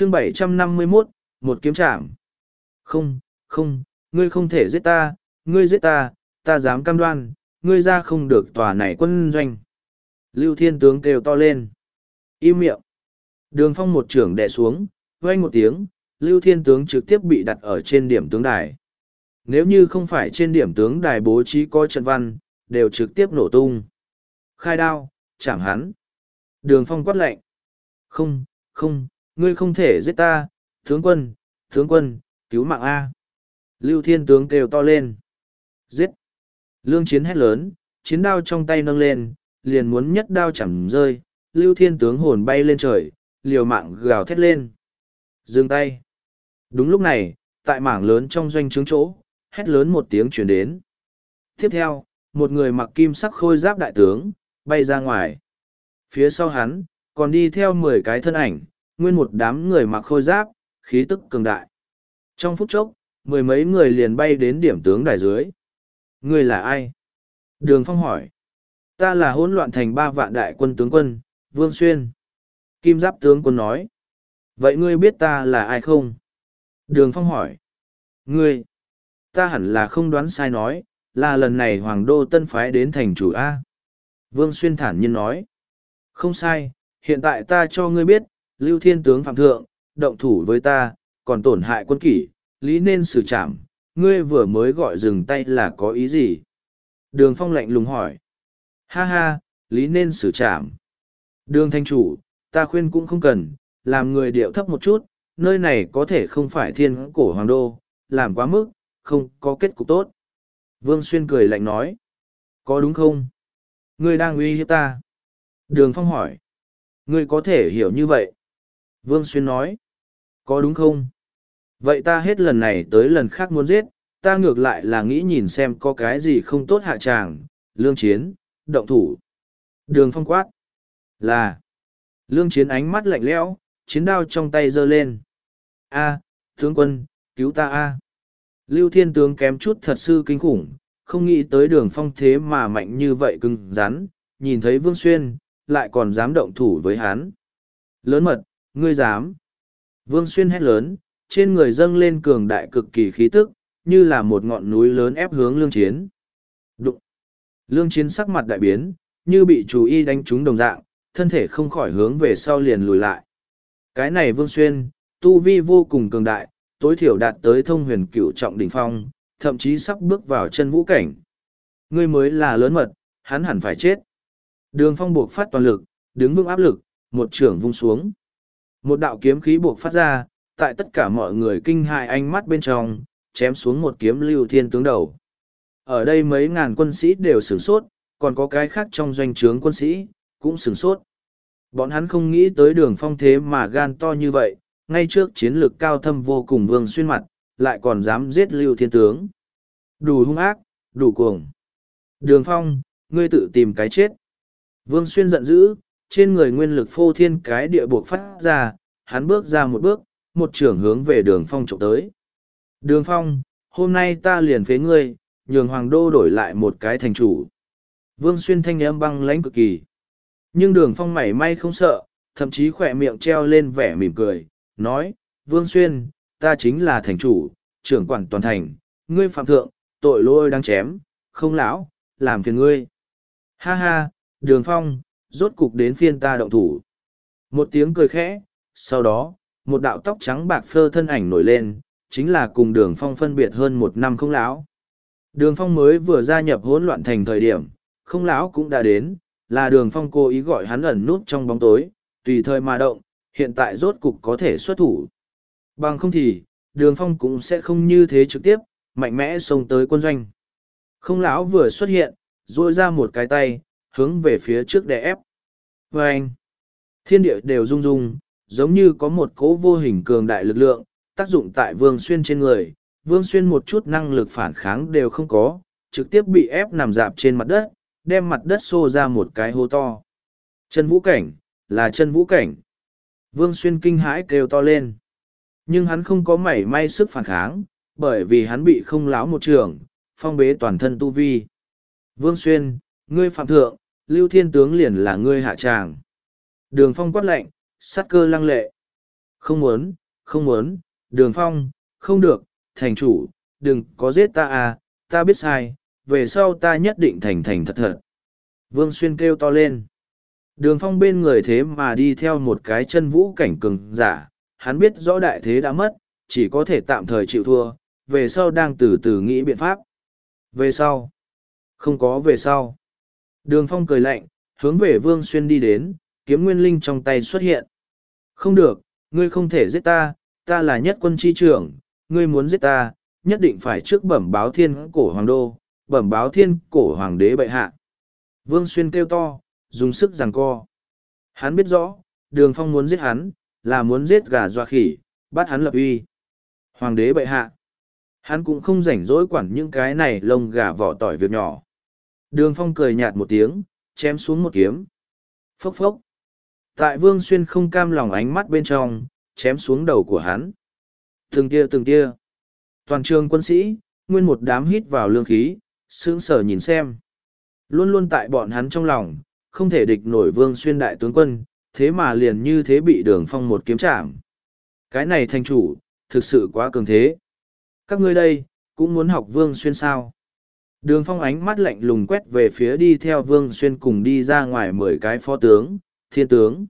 chương bảy trăm năm mươi 751, một kiếm chạm. Không, không, ngươi không thể giết ta, ngươi giết ta, ta dám cam đoan, ngươi ra không được tòa này quân doanh. Lưu Thiên Tướng kêu to lên. Im miệng. Đường phong một trưởng đè xuống, vang một tiếng, Lưu Thiên Tướng trực tiếp bị đặt ở trên điểm tướng đài. Nếu như không phải trên điểm tướng đài bố trí coi trận văn, đều trực tiếp nổ tung. Khai đao, chẳng hắn. Đường phong quát lệnh. Không, không, ngươi không thể giết ta, tướng quân, tướng quân, cứu mạng A. Lưu Thiên Tướng kêu to lên. Giết. Lương chiến hét lớn, chiến đao trong tay nâng lên, liền muốn nhất đao chẳng rơi, Lưu Thiên Tướng hồn bay lên trời, liều mạng gào thét lên. Dừng tay. Đúng lúc này, tại mảng lớn trong doanh trướng chỗ, hét lớn một tiếng chuyển đến. Tiếp theo, một người mặc kim sắc khôi giáp đại tướng, bay ra ngoài. Phía sau hắn, còn đi theo mười cái thân ảnh, nguyên một đám người mặc khôi giáp, khí tức cường đại. Trong phút chốc, mười mấy người liền bay đến điểm tướng đài dưới. Người là ai? Đường Phong hỏi. Ta là hỗn loạn thành ba vạn đại quân tướng quân, Vương Xuyên. Kim giáp tướng quân nói. Vậy ngươi biết ta là ai không? Đường Phong hỏi. Ngươi. Ta hẳn là không đoán sai nói, là lần này Hoàng Đô Tân Phái đến thành chủ A. Vương Xuyên thản nhiên nói. Không sai, hiện tại ta cho ngươi biết, Lưu Thiên Tướng Phạm Thượng, động thủ với ta, còn tổn hại quân kỷ, lý nên xử trảm, ngươi vừa mới gọi dừng tay là có ý gì? Đường Phong lạnh lùng hỏi. Ha ha, lý nên xử trảm. Đường thanh chủ, ta khuyên cũng không cần, làm người điệu thấp một chút, nơi này có thể không phải thiên cổ hoàng đô, làm quá mức, không có kết cục tốt. Vương Xuyên cười lạnh nói. Có đúng không? Ngươi đang uy hiếp ta. Đường Phong hỏi. Ngươi có thể hiểu như vậy. Vương Xuyên nói. Có đúng không? Vậy ta hết lần này tới lần khác muốn giết, ta ngược lại là nghĩ nhìn xem có cái gì không tốt hạ tràng, lương chiến, động thủ. Đường Phong quát. Là. Lương chiến ánh mắt lạnh lẽo, chiến đao trong tay giơ lên. A, tướng quân, cứu ta a. Lưu Thiên tướng kém chút thật sự kinh khủng, không nghĩ tới đường phong thế mà mạnh như vậy cứng rắn, nhìn thấy Vương Xuyên, lại còn dám động thủ với hắn. Lớn mật, ngươi dám. Vương Xuyên hét lớn, trên người dâng lên cường đại cực kỳ khí tức, như là một ngọn núi lớn ép hướng lương chiến. Đụng. Lương chiến sắc mặt đại biến, như bị chú y đánh trúng đồng dạng, thân thể không khỏi hướng về sau liền lùi lại. Cái này Vương Xuyên, tu vi vô cùng cường đại, tối thiểu đạt tới thông huyền cửu trọng đỉnh phong, thậm chí sắp bước vào chân vũ cảnh. Ngươi mới là lớn mật, hắn hẳn phải chết. Đường phong buộc phát toàn lực, đứng vững áp lực, một trưởng vung xuống. Một đạo kiếm khí buộc phát ra, tại tất cả mọi người kinh hại ánh mắt bên trong, chém xuống một kiếm lưu thiên tướng đầu. Ở đây mấy ngàn quân sĩ đều sửng sốt, còn có cái khác trong doanh trướng quân sĩ, cũng sửng sốt. Bọn hắn không nghĩ tới đường phong thế mà gan to như vậy, ngay trước chiến lược cao thâm vô cùng vương xuyên mặt, lại còn dám giết lưu thiên tướng. Đủ hung ác, đủ cuồng. Đường phong, ngươi tự tìm cái chết. Vương xuyên giận dữ, trên người nguyên lực phô thiên cái địa buộc phát ra, hắn bước ra một bước, một trưởng hướng về đường phong trộm tới. Đường phong, hôm nay ta liền phế ngươi, nhường hoàng đô đổi lại một cái thành chủ. Vương xuyên thanh âm băng lãnh cực kỳ. Nhưng đường phong mảy may không sợ, thậm chí khỏe miệng treo lên vẻ mỉm cười, nói, Vương Xuyên, ta chính là thành chủ, trưởng quản toàn thành, ngươi phạm thượng, tội lỗi đang chém, không lão, làm phiền ngươi. Ha ha, đường phong, rốt cục đến phiên ta động thủ. Một tiếng cười khẽ, sau đó, một đạo tóc trắng bạc phơ thân ảnh nổi lên, chính là cùng đường phong phân biệt hơn một năm không lão. Đường phong mới vừa gia nhập hỗn loạn thành thời điểm, không lão cũng đã đến, là đường phong cố ý gọi hắn ẩn nút trong bóng tối, tùy thời mà động, hiện tại rốt cục có thể xuất thủ. Bằng không thì, đường phong cũng sẽ không như thế trực tiếp, mạnh mẽ xông tới quân doanh. Không lão vừa xuất hiện, duỗi ra một cái tay, hướng về phía trước để ép. Và anh, thiên địa đều rung rung, giống như có một cỗ vô hình cường đại lực lượng, tác dụng tại vương xuyên trên người. Vương xuyên một chút năng lực phản kháng đều không có, trực tiếp bị ép nằm dạp trên mặt đất, đem mặt đất xô ra một cái hố to. Chân vũ cảnh, là chân vũ cảnh. Vương Xuyên kinh hãi kêu to lên. Nhưng hắn không có mảy may sức phản kháng, bởi vì hắn bị không láo một trường, phong bế toàn thân tu vi. Vương Xuyên, ngươi phạm thượng, lưu thiên tướng liền là ngươi hạ tràng. Đường phong quát lạnh, sát cơ lăng lệ. Không muốn, không muốn, đường phong, không được, thành chủ, đừng có giết ta à, ta biết sai, về sau ta nhất định thành thành thật thật. Vương Xuyên kêu to lên. Đường phong bên người thế mà đi theo một cái chân vũ cảnh cường giả, hắn biết rõ đại thế đã mất, chỉ có thể tạm thời chịu thua, về sau đang từ từ nghĩ biện pháp. Về sau? Không có về sau. Đường phong cười lạnh, hướng về Vương Xuyên đi đến, kiếm nguyên linh trong tay xuất hiện. Không được, ngươi không thể giết ta, ta là nhất quân chi trưởng, ngươi muốn giết ta, nhất định phải trước bẩm báo thiên cổ hoàng đô, bẩm báo thiên cổ hoàng đế bệ hạ. Vương Xuyên kêu to, dùng sức giằng co. Hắn biết rõ, đường phong muốn giết hắn, là muốn giết gà doa khỉ, bắt hắn lập uy. Hoàng đế bệ hạ. Hắn cũng không rảnh rỗi quản những cái này lông gà vỏ tỏi việc nhỏ. Đường phong cười nhạt một tiếng, chém xuống một kiếm. Phốc phốc. Tại vương xuyên không cam lòng ánh mắt bên trong, chém xuống đầu của hắn. Từng tia từng tia. Toàn trường quân sĩ, nguyên một đám hít vào lương khí, sững sờ nhìn xem. Luôn luôn tại bọn hắn trong lòng, không thể địch nổi vương xuyên đại tướng quân, thế mà liền như thế bị đường phong một kiếm chạm. Cái này thành chủ, thực sự quá cường thế. Các ngươi đây, cũng muốn học vương xuyên sao. Đường phong ánh mắt lạnh lùng quét về phía đi theo vương xuyên cùng đi ra ngoài mười cái phó tướng, thiên tướng.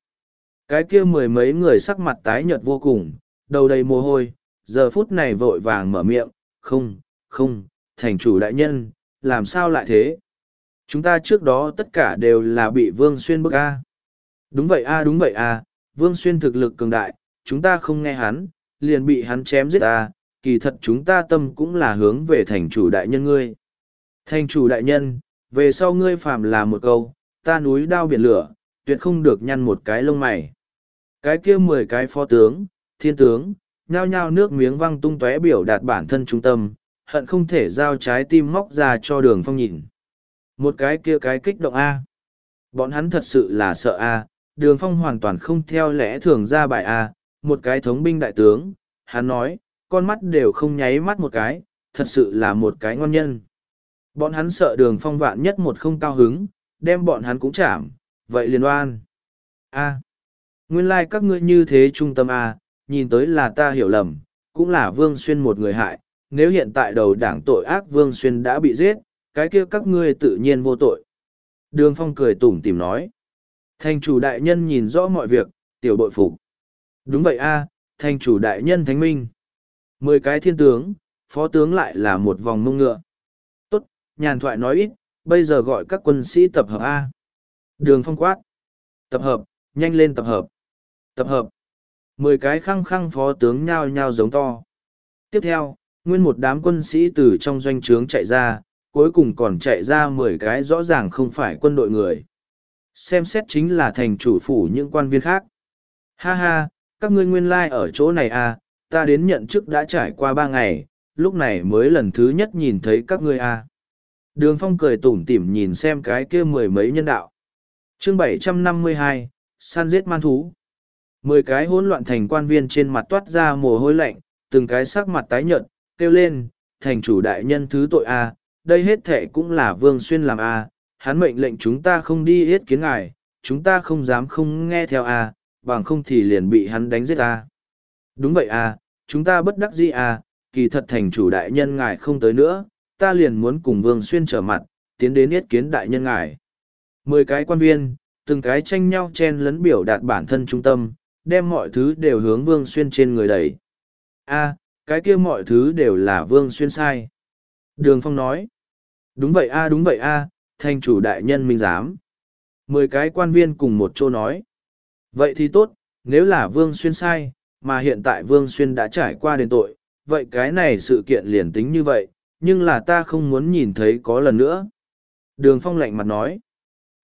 Cái kia mười mấy người sắc mặt tái nhợt vô cùng, đầu đầy mồ hôi, giờ phút này vội vàng mở miệng, không, không, thành chủ đại nhân, làm sao lại thế? Chúng ta trước đó tất cả đều là bị Vương Xuyên bức A. Đúng vậy A đúng vậy A, Vương Xuyên thực lực cường đại, chúng ta không nghe hắn, liền bị hắn chém giết A, kỳ thật chúng ta tâm cũng là hướng về thành chủ đại nhân ngươi. Thành chủ đại nhân, về sau ngươi phàm là một câu, ta núi đao biển lửa, tuyệt không được nhăn một cái lông mày. Cái kia mười cái phó tướng, thiên tướng, nhao nhao nước miếng văng tung tóe biểu đạt bản thân trung tâm, hận không thể giao trái tim móc ra cho đường phong nhìn. Một cái kia cái kích động A. Bọn hắn thật sự là sợ A, đường phong hoàn toàn không theo lẽ thường ra bài A, một cái thống binh đại tướng, hắn nói, con mắt đều không nháy mắt một cái, thật sự là một cái ngon nhân. Bọn hắn sợ đường phong vạn nhất một không cao hứng, đem bọn hắn cũng chạm, vậy liền oan. A. Nguyên lai like các ngươi như thế trung tâm A, nhìn tới là ta hiểu lầm, cũng là Vương Xuyên một người hại, nếu hiện tại đầu đảng tội ác Vương Xuyên đã bị giết, cái kia các ngươi tự nhiên vô tội. Đường Phong cười tủm tìm nói. Thành chủ đại nhân nhìn rõ mọi việc, tiểu bội phục. Đúng vậy a, thành chủ đại nhân thánh minh. Mười cái thiên tướng, phó tướng lại là một vòng mông ngựa. Nhàn thoại nói ít, bây giờ gọi các quân sĩ tập hợp A. Đường Phong quát. Tập hợp, nhanh lên tập hợp. Tập hợp. Mười cái khăng khăng phó tướng nhao nhao giống to. Tiếp theo, nguyên một đám quân sĩ từ trong doanh trướng chạy ra, cuối cùng còn chạy ra mười cái rõ ràng không phải quân đội người. Xem xét chính là thành chủ phủ những quan viên khác. Ha ha, các ngươi nguyên lai like ở chỗ này à, ta đến nhận chức đã trải qua ba ngày, lúc này mới lần thứ nhất nhìn thấy các ngươi à. Đường phong cười tủm tỉm nhìn xem cái kia mười mấy nhân đạo. chương bảy trăm năm mươi hai, săn giết man thú. Mười cái hỗn loạn thành quan viên trên mặt toát ra mồ hôi lạnh, từng cái sắc mặt tái nhợt, kêu lên, thành chủ đại nhân thứ tội a, à, đây hết thệ cũng là Vương Xuyên làm a, à, hắn mệnh lệnh chúng ta không đi yết kiến ngài, chúng ta không dám không nghe theo a, à, bằng không thì liền bị hắn đánh giết a. Đúng vậy a, chúng ta bất đắc dĩ a, kỳ thật thành chủ đại nhân ngài không tới nữa, ta liền muốn cùng Vương Xuyên trở mặt, tiến đến yết kiến đại nhân ngài. Mười cái quan viên, từng cái tranh nhau chen lấn biểu đạt bản thân trung tâm, đem mọi thứ đều hướng Vương Xuyên trên người đẩy. A, cái kia mọi thứ đều là Vương Xuyên sai. Đường Phong nói. Đúng vậy a đúng vậy a thanh chủ đại nhân minh giám. Mười cái quan viên cùng một chỗ nói. Vậy thì tốt, nếu là Vương Xuyên sai, mà hiện tại Vương Xuyên đã trải qua đền tội, vậy cái này sự kiện liền tính như vậy, nhưng là ta không muốn nhìn thấy có lần nữa. Đường Phong lạnh mặt nói.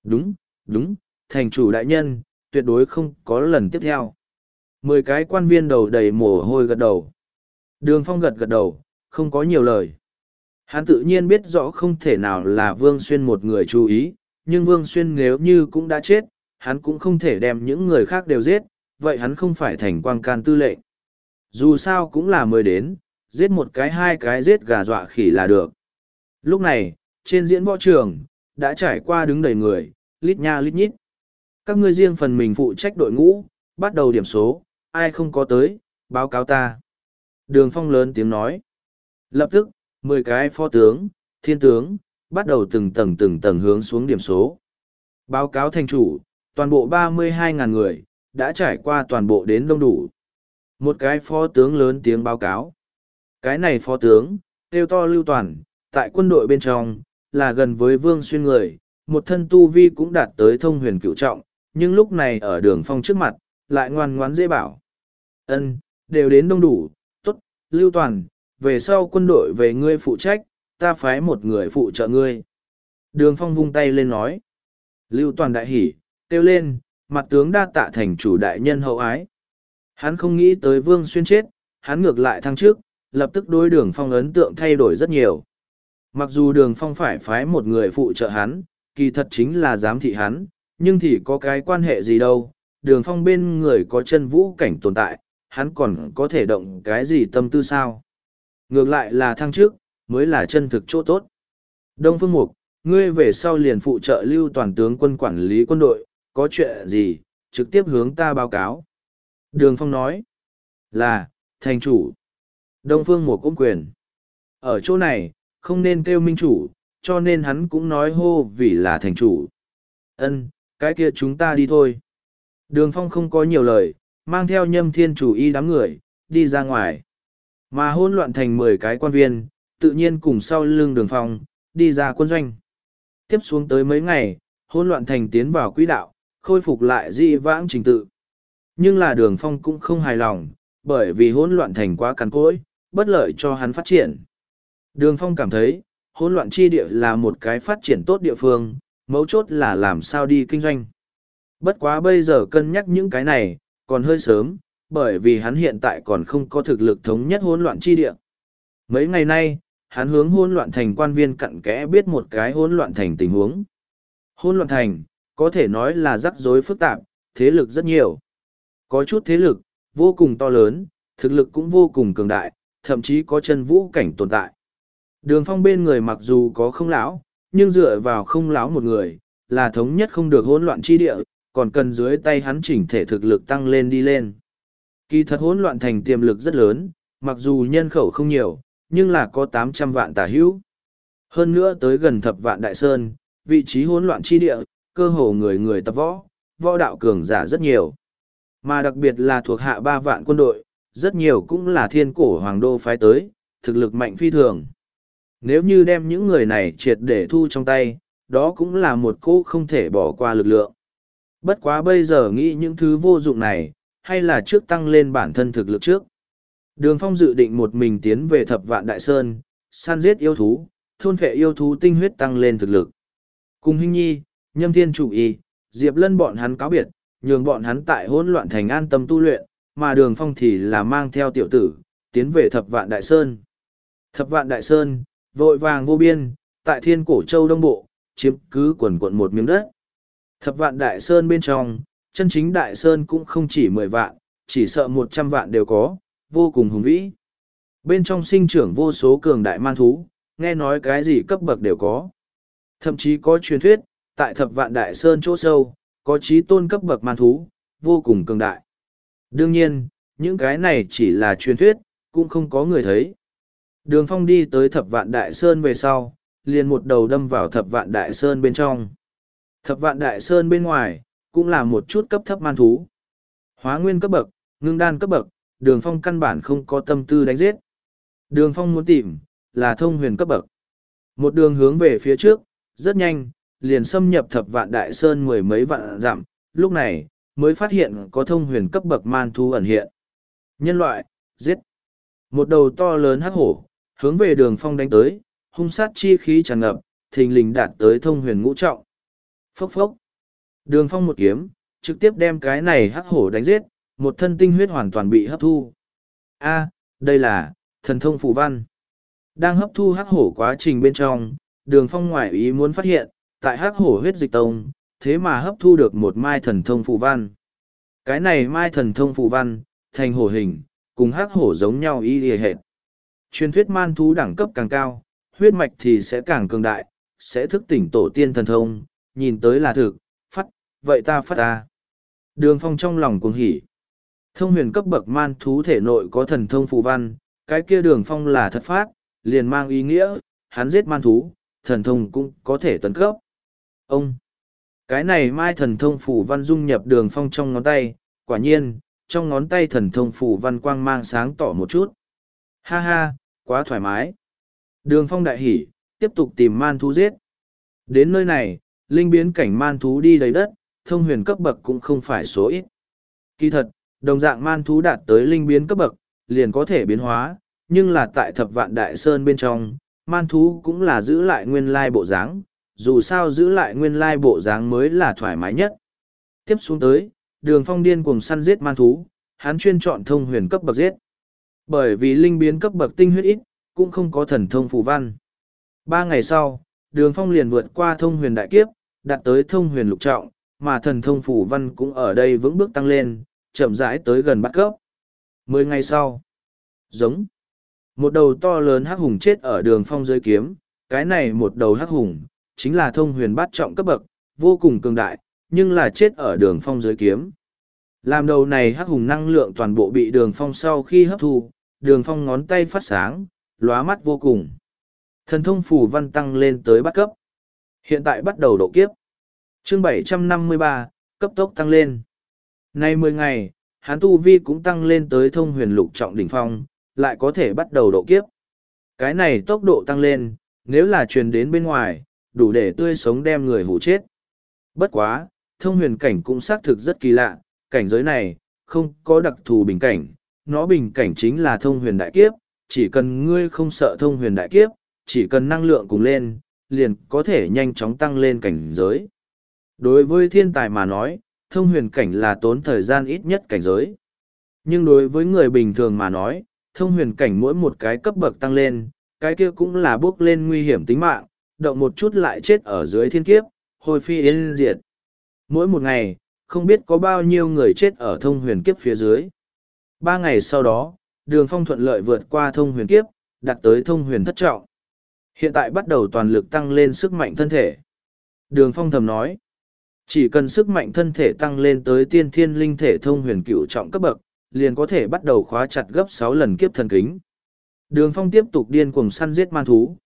Đúng, đúng, thành chủ đại nhân, tuyệt đối không có lần tiếp theo. Mười cái quan viên đầu đầy mồ hôi gật đầu. Đường Phong gật gật đầu, không có nhiều lời. Hắn tự nhiên biết rõ không thể nào là Vương Xuyên một người chú ý, nhưng Vương Xuyên nếu như cũng đã chết, hắn cũng không thể đem những người khác đều giết, vậy hắn không phải thành quang can tư lệnh. Dù sao cũng là mới đến, giết một cái hai cái giết gà dọa khỉ là được. Lúc này, trên diễn võ trường, đã trải qua đứng đầy người, lít nha lít nhít. Các ngươi riêng phần mình phụ trách đội ngũ, bắt đầu điểm số, ai không có tới, báo cáo ta. Đường phong lớn tiếng nói. Lập tức, mười cái phó tướng, thiên tướng, bắt đầu từng tầng từng tầng hướng xuống điểm số. Báo cáo thành chủ, toàn bộ ba mươi hai ngàn người, đã trải qua toàn bộ đến đông đủ. Một cái phó tướng lớn tiếng báo cáo. Cái này phó tướng, tiêu to lưu toàn, tại quân đội bên trong, là gần với vương xuyên người, một thân tu vi cũng đạt tới thông huyền cựu trọng, nhưng lúc này ở đường phong trước mặt, lại ngoan ngoãn dễ bảo. ân đều đến đông đủ, tốt, lưu toàn, về sau quân đội về ngươi phụ trách, ta phái một người phụ trợ ngươi. Đường phong vung tay lên nói. Lưu toàn đại hỉ, kêu lên, mặt tướng đa tạ thành chủ đại nhân hậu ái. Hắn không nghĩ tới vương xuyên chết, hắn ngược lại thăng trước, lập tức đối đường phong ấn tượng thay đổi rất nhiều. Mặc dù đường phong phải phái một người phụ trợ hắn, kỳ thật chính là giám thị hắn, nhưng thì có cái quan hệ gì đâu, đường phong bên người có chân vũ cảnh tồn tại, hắn còn có thể động cái gì tâm tư sao. Ngược lại là thăng trước, mới là chân thực chỗ tốt. Đông Phương Mục, ngươi về sau liền phụ trợ lưu toàn tướng quân quản lý quân đội, có chuyện gì, trực tiếp hướng ta báo cáo. Đường Phong nói, là, thành chủ. Đông Phương Mục ôm quyền. Ở chỗ này, không nên kêu minh chủ, cho nên hắn cũng nói hô vì là thành chủ. Ân, cái kia chúng ta đi thôi. Đường Phong không có nhiều lời, mang theo nhâm thiên chủ y đám người, đi ra ngoài. Mà hôn loạn thành mười cái quan viên, tự nhiên cùng sau lưng đường Phong, đi ra quân doanh. Tiếp xuống tới mấy ngày, hôn loạn thành tiến vào quỹ đạo, khôi phục lại di vãng trình tự. Nhưng là đường Phong cũng không hài lòng, bởi vì hỗn loạn thành quá cằn cỗi, bất lợi cho hắn phát triển. Đường Phong cảm thấy, hỗn loạn chi địa là một cái phát triển tốt địa phương, mấu chốt là làm sao đi kinh doanh. Bất quá bây giờ cân nhắc những cái này, còn hơi sớm, bởi vì hắn hiện tại còn không có thực lực thống nhất hỗn loạn chi địa. Mấy ngày nay, hắn hướng hỗn loạn thành quan viên cặn kẽ biết một cái hỗn loạn thành tình huống. Hỗn loạn thành, có thể nói là rắc rối phức tạp, thế lực rất nhiều. Có chút thế lực, vô cùng to lớn, thực lực cũng vô cùng cường đại, thậm chí có chân vũ cảnh tồn tại. Đường phong bên người mặc dù có không lão, nhưng dựa vào không lão một người, là thống nhất không được hỗn loạn chi địa, còn cần dưới tay hắn chỉnh thể thực lực tăng lên đi lên. Kỳ thật hỗn loạn thành tiềm lực rất lớn, mặc dù nhân khẩu không nhiều, nhưng là có tám trăm vạn tả hữu. Hơn nữa tới gần thập vạn đại sơn, vị trí hỗn loạn chi địa, cơ hồ người người tập võ, võ đạo cường giả rất nhiều. Mà đặc biệt là thuộc hạ ba vạn quân đội, rất nhiều cũng là thiên cổ hoàng đô phái tới, thực lực mạnh phi thường. Nếu như đem những người này triệt để thu trong tay, đó cũng là một cô không thể bỏ qua lực lượng. Bất quá bây giờ nghĩ những thứ vô dụng này, hay là trước tăng lên bản thân thực lực trước. Đường Phong dự định một mình tiến về thập vạn đại sơn, săn giết yêu thú, thôn phệ yêu thú tinh huyết tăng lên thực lực. Cùng Hinh Nhi, Nhâm Thiên Chủ Y, Diệp Lân bọn hắn cáo biệt, nhường bọn hắn tại hỗn loạn thành an tâm tu luyện, mà Đường Phong thì là mang theo tiểu tử, tiến về thập vạn đại sơn. Thập vạn đại sơn, vội vàng vô biên, tại thiên cổ châu đông bộ, chiếm cứ quần quận một miếng đất. Thập vạn đại sơn bên trong, chân chính đại sơn cũng không chỉ mười vạn, chỉ sợ một trăm vạn đều có, vô cùng hùng vĩ. Bên trong sinh trưởng vô số cường đại man thú, nghe nói cái gì cấp bậc đều có. Thậm chí có truyền thuyết, tại thập vạn đại sơn chỗ sâu, có trí tôn cấp bậc man thú, vô cùng cường đại. Đương nhiên, những cái này chỉ là truyền thuyết, cũng không có người thấy. Đường phong đi tới thập vạn đại sơn về sau, liền một đầu đâm vào thập vạn đại sơn bên trong. Thập vạn đại sơn bên ngoài, cũng là một chút cấp thấp man thú. Hóa nguyên cấp bậc, ngưng đan cấp bậc, đường phong căn bản không có tâm tư đánh giết. Đường phong muốn tìm, là thông huyền cấp bậc. Một đường hướng về phía trước, rất nhanh, liền xâm nhập thập vạn đại sơn mười mấy vạn dặm, lúc này, mới phát hiện có thông huyền cấp bậc man thú ẩn hiện. Nhân loại, giết. Một đầu to lớn hắc hổ, hướng về đường phong đánh tới, hung sát chi khí tràn ngập, thình lình đạt tới thông huyền ngũ trọng. Phốc phốc. Đường phong một kiếm, trực tiếp đem cái này hắc hổ đánh giết, một thân tinh huyết hoàn toàn bị hấp thu. A, đây là, thần thông phù văn. Đang hấp thu hắc hổ quá trình bên trong, đường phong ngoại ý muốn phát hiện, tại hắc hổ huyết dịch tông, thế mà hấp thu được một mai thần thông phù văn. Cái này mai thần thông phù văn, thành hổ hình, cùng hắc hổ giống nhau y lìa hệt. Truyền thuyết man thú đẳng cấp càng cao, huyết mạch thì sẽ càng cường đại, sẽ thức tỉnh tổ tiên thần thông, nhìn tới là thực, phát, vậy ta phát ta. Đường phong trong lòng cuồng hỉ. Thông huyền cấp bậc man thú thể nội có thần thông phù văn, cái kia đường phong là thật phát, liền mang ý nghĩa, hắn giết man thú, thần thông cũng có thể tấn cấp. Ông! Cái này mai thần thông phủ văn dung nhập đường phong trong ngón tay, quả nhiên, trong ngón tay thần thông phủ văn quang mang sáng tỏ một chút. Ha ha, quá thoải mái. Đường phong đại hỉ, tiếp tục tìm man thú giết. Đến nơi này, linh biến cảnh man thú đi đầy đất, thông huyền cấp bậc cũng không phải số ít. Kỳ thật, đồng dạng man thú đạt tới linh biến cấp bậc, liền có thể biến hóa, nhưng là tại thập vạn đại sơn bên trong, man thú cũng là giữ lại nguyên lai bộ dáng, dù sao giữ lại nguyên lai bộ dáng mới là thoải mái nhất. Tiếp xuống tới, đường phong điên cùng săn giết man thú, hắn chuyên chọn thông huyền cấp bậc giết. Bởi vì linh biến cấp bậc tinh huyết ít, cũng không có thần thông phù văn. Ba ngày sau, đường phong liền vượt qua thông huyền đại kiếp, đạt tới thông huyền lục trọng, mà thần thông phù văn cũng ở đây vững bước tăng lên, chậm rãi tới gần bắt cấp. Mười ngày sau, giống một đầu to lớn hắc hùng chết ở đường phong dưới kiếm, cái này một đầu hắc hùng, chính là thông huyền bát trọng cấp bậc, vô cùng cường đại, nhưng là chết ở đường phong dưới kiếm. Làm đầu này hắc hùng năng lượng toàn bộ bị đường phong sau khi hấp thu, đường phong ngón tay phát sáng, lóa mắt vô cùng. Thần thông phù văn tăng lên tới bắt cấp. Hiện tại bắt đầu độ kiếp. chương 753, cấp tốc tăng lên. Nay mười ngày, hán tu vi cũng tăng lên tới thông huyền lục trọng đỉnh phong, lại có thể bắt đầu độ kiếp. Cái này tốc độ tăng lên, nếu là truyền đến bên ngoài, đủ để tươi sống đem người hủ chết. Bất quá, thông huyền cảnh cũng xác thực rất kỳ lạ, cảnh giới này, không có đặc thù bình cảnh, nó bình cảnh chính là thông huyền đại kiếp, chỉ cần ngươi không sợ thông huyền đại kiếp, chỉ cần năng lượng cùng lên, liền có thể nhanh chóng tăng lên cảnh giới. Đối với thiên tài mà nói, thông huyền cảnh là tốn thời gian ít nhất cảnh giới. Nhưng đối với người bình thường mà nói, thông huyền cảnh mỗi một cái cấp bậc tăng lên, cái kia cũng là bước lên nguy hiểm tính mạng, động một chút lại chết ở dưới thiên kiếp, hồi phi yên diệt. Mỗi một ngày, không biết có bao nhiêu người chết ở thông huyền kiếp phía dưới. Ba ngày sau đó, đường phong thuận lợi vượt qua thông huyền kiếp, đặt tới thông huyền thất trọng. Hiện tại bắt đầu toàn lực tăng lên sức mạnh thân thể. Đường phong thầm nói, chỉ cần sức mạnh thân thể tăng lên tới tiên thiên linh thể thông huyền cựu trọng cấp bậc, liền có thể bắt đầu khóa chặt gấp sáu lần kiếp thần kính. Đường phong tiếp tục điên cuồng săn giết man thú.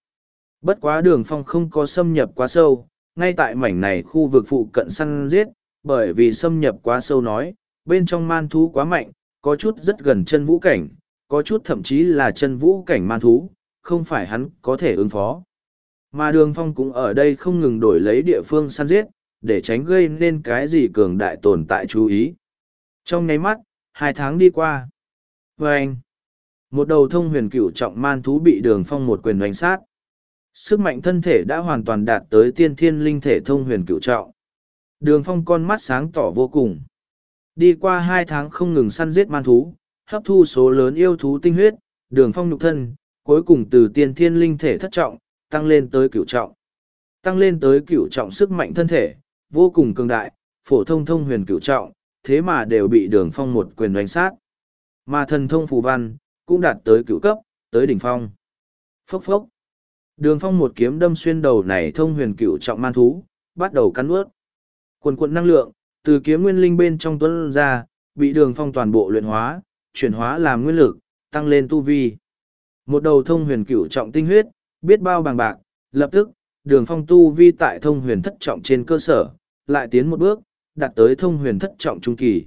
Bất quá đường phong không có xâm nhập quá sâu, ngay tại mảnh này khu vực phụ cận săn giết, bởi vì xâm nhập quá sâu nói, bên trong man thú quá mạnh, có chút rất gần chân vũ cảnh, có chút thậm chí là chân vũ cảnh man thú, không phải hắn có thể ứng phó. Mà đường phong cũng ở đây không ngừng đổi lấy địa phương săn giết, để tránh gây nên cái gì cường đại tồn tại chú ý. Trong nháy mắt, hai tháng đi qua. Vâng! một đầu thông huyền cửu trọng man thú bị đường phong một quyền đánh sát. Sức mạnh thân thể đã hoàn toàn đạt tới tiên thiên linh thể thông huyền cửu trọng. Đường phong con mắt sáng tỏ vô cùng. Đi qua hai tháng không ngừng săn giết man thú, hấp thu số lớn yêu thú tinh huyết, đường phong nhục thân, cuối cùng từ tiên thiên linh thể thất trọng, tăng lên tới cửu trọng. Tăng lên tới cửu trọng sức mạnh thân thể, vô cùng cường đại, phổ thông thông huyền cửu trọng, thế mà đều bị đường phong một quyền đánh sát. Mà thần thông phù văn, cũng đạt tới cửu cấp, tới đỉnh phong. Phốc phốc. Đường phong một kiếm đâm xuyên đầu này thông huyền cửu trọng man thú, bắt đầu cắn ướt. Quần quận năng lượng, từ kiếm nguyên linh bên trong tuấn ra, bị đường phong toàn bộ luyện hóa, chuyển hóa làm nguyên lực, tăng lên tu vi. Một đầu thông huyền cửu trọng tinh huyết, biết bao bằng bạc, lập tức, đường phong tu vi tại thông huyền thất trọng trên cơ sở, lại tiến một bước, đạt tới thông huyền thất trọng trung kỳ.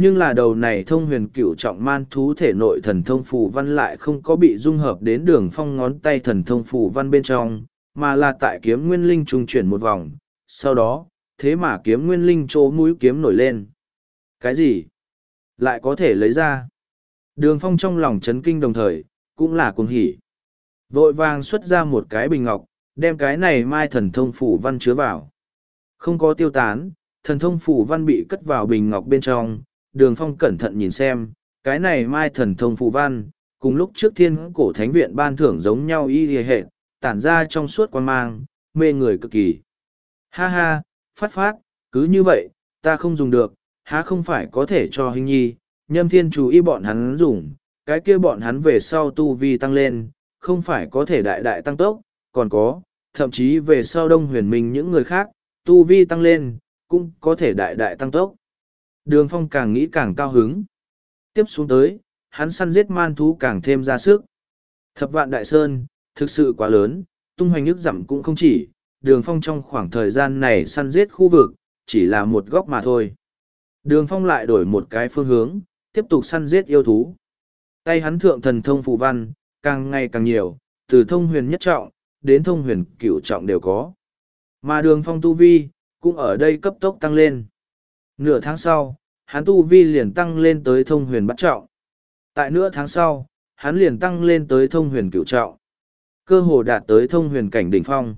Nhưng là đầu này thông huyền cựu trọng man thú thể nội thần thông phù văn lại không có bị dung hợp đến đường phong ngón tay thần thông phù văn bên trong, mà là tại kiếm nguyên linh trung chuyển một vòng. Sau đó, thế mà kiếm nguyên linh chỗ mũi kiếm nổi lên. Cái gì? Lại có thể lấy ra. Đường phong trong lòng chấn kinh đồng thời, cũng là cuồng hỉ. Vội vàng xuất ra một cái bình ngọc, đem cái này mai thần thông phủ văn chứa vào. Không có tiêu tán, thần thông phủ văn bị cất vào bình ngọc bên trong, đường phong cẩn thận nhìn xem, cái này mai thần thông phù văn, cùng lúc trước thiên cổ thánh viện ban thưởng giống nhau y hề hệ, tản ra trong suốt quan mang, mê người cực kỳ. Ha ha, phát phát, cứ như vậy, ta không dùng được, há không phải có thể cho hình nhi, nhâm thiên chú ý bọn hắn dùng, cái kia bọn hắn về sau tu vi tăng lên, không phải có thể đại đại tăng tốc, còn có, thậm chí về sau đông huyền minh những người khác, tu vi tăng lên, cũng có thể đại đại tăng tốc. Đường phong càng nghĩ càng cao hứng. tiếp xuống tới, hắn săn giết man thú càng thêm ra sức. Thập vạn đại sơn, thực sự quá lớn, tung hoành nước dặm cũng không chỉ, đường phong trong khoảng thời gian này săn giết khu vực, chỉ là một góc mà thôi. Đường phong lại đổi một cái phương hướng, tiếp tục săn giết yêu thú. Tay hắn thượng thần thông phù văn, càng ngày càng nhiều, từ thông huyền nhất trọng, đến thông huyền cửu trọng đều có. Mà đường phong tu vi, cũng ở đây cấp tốc tăng lên. Nửa tháng sau, hắn tu vi liền tăng lên tới thông huyền bắt trọng. Tại nửa tháng sau, hắn liền tăng lên tới thông huyền cửu trọng. Cơ hồ đạt tới thông huyền cảnh đỉnh phong.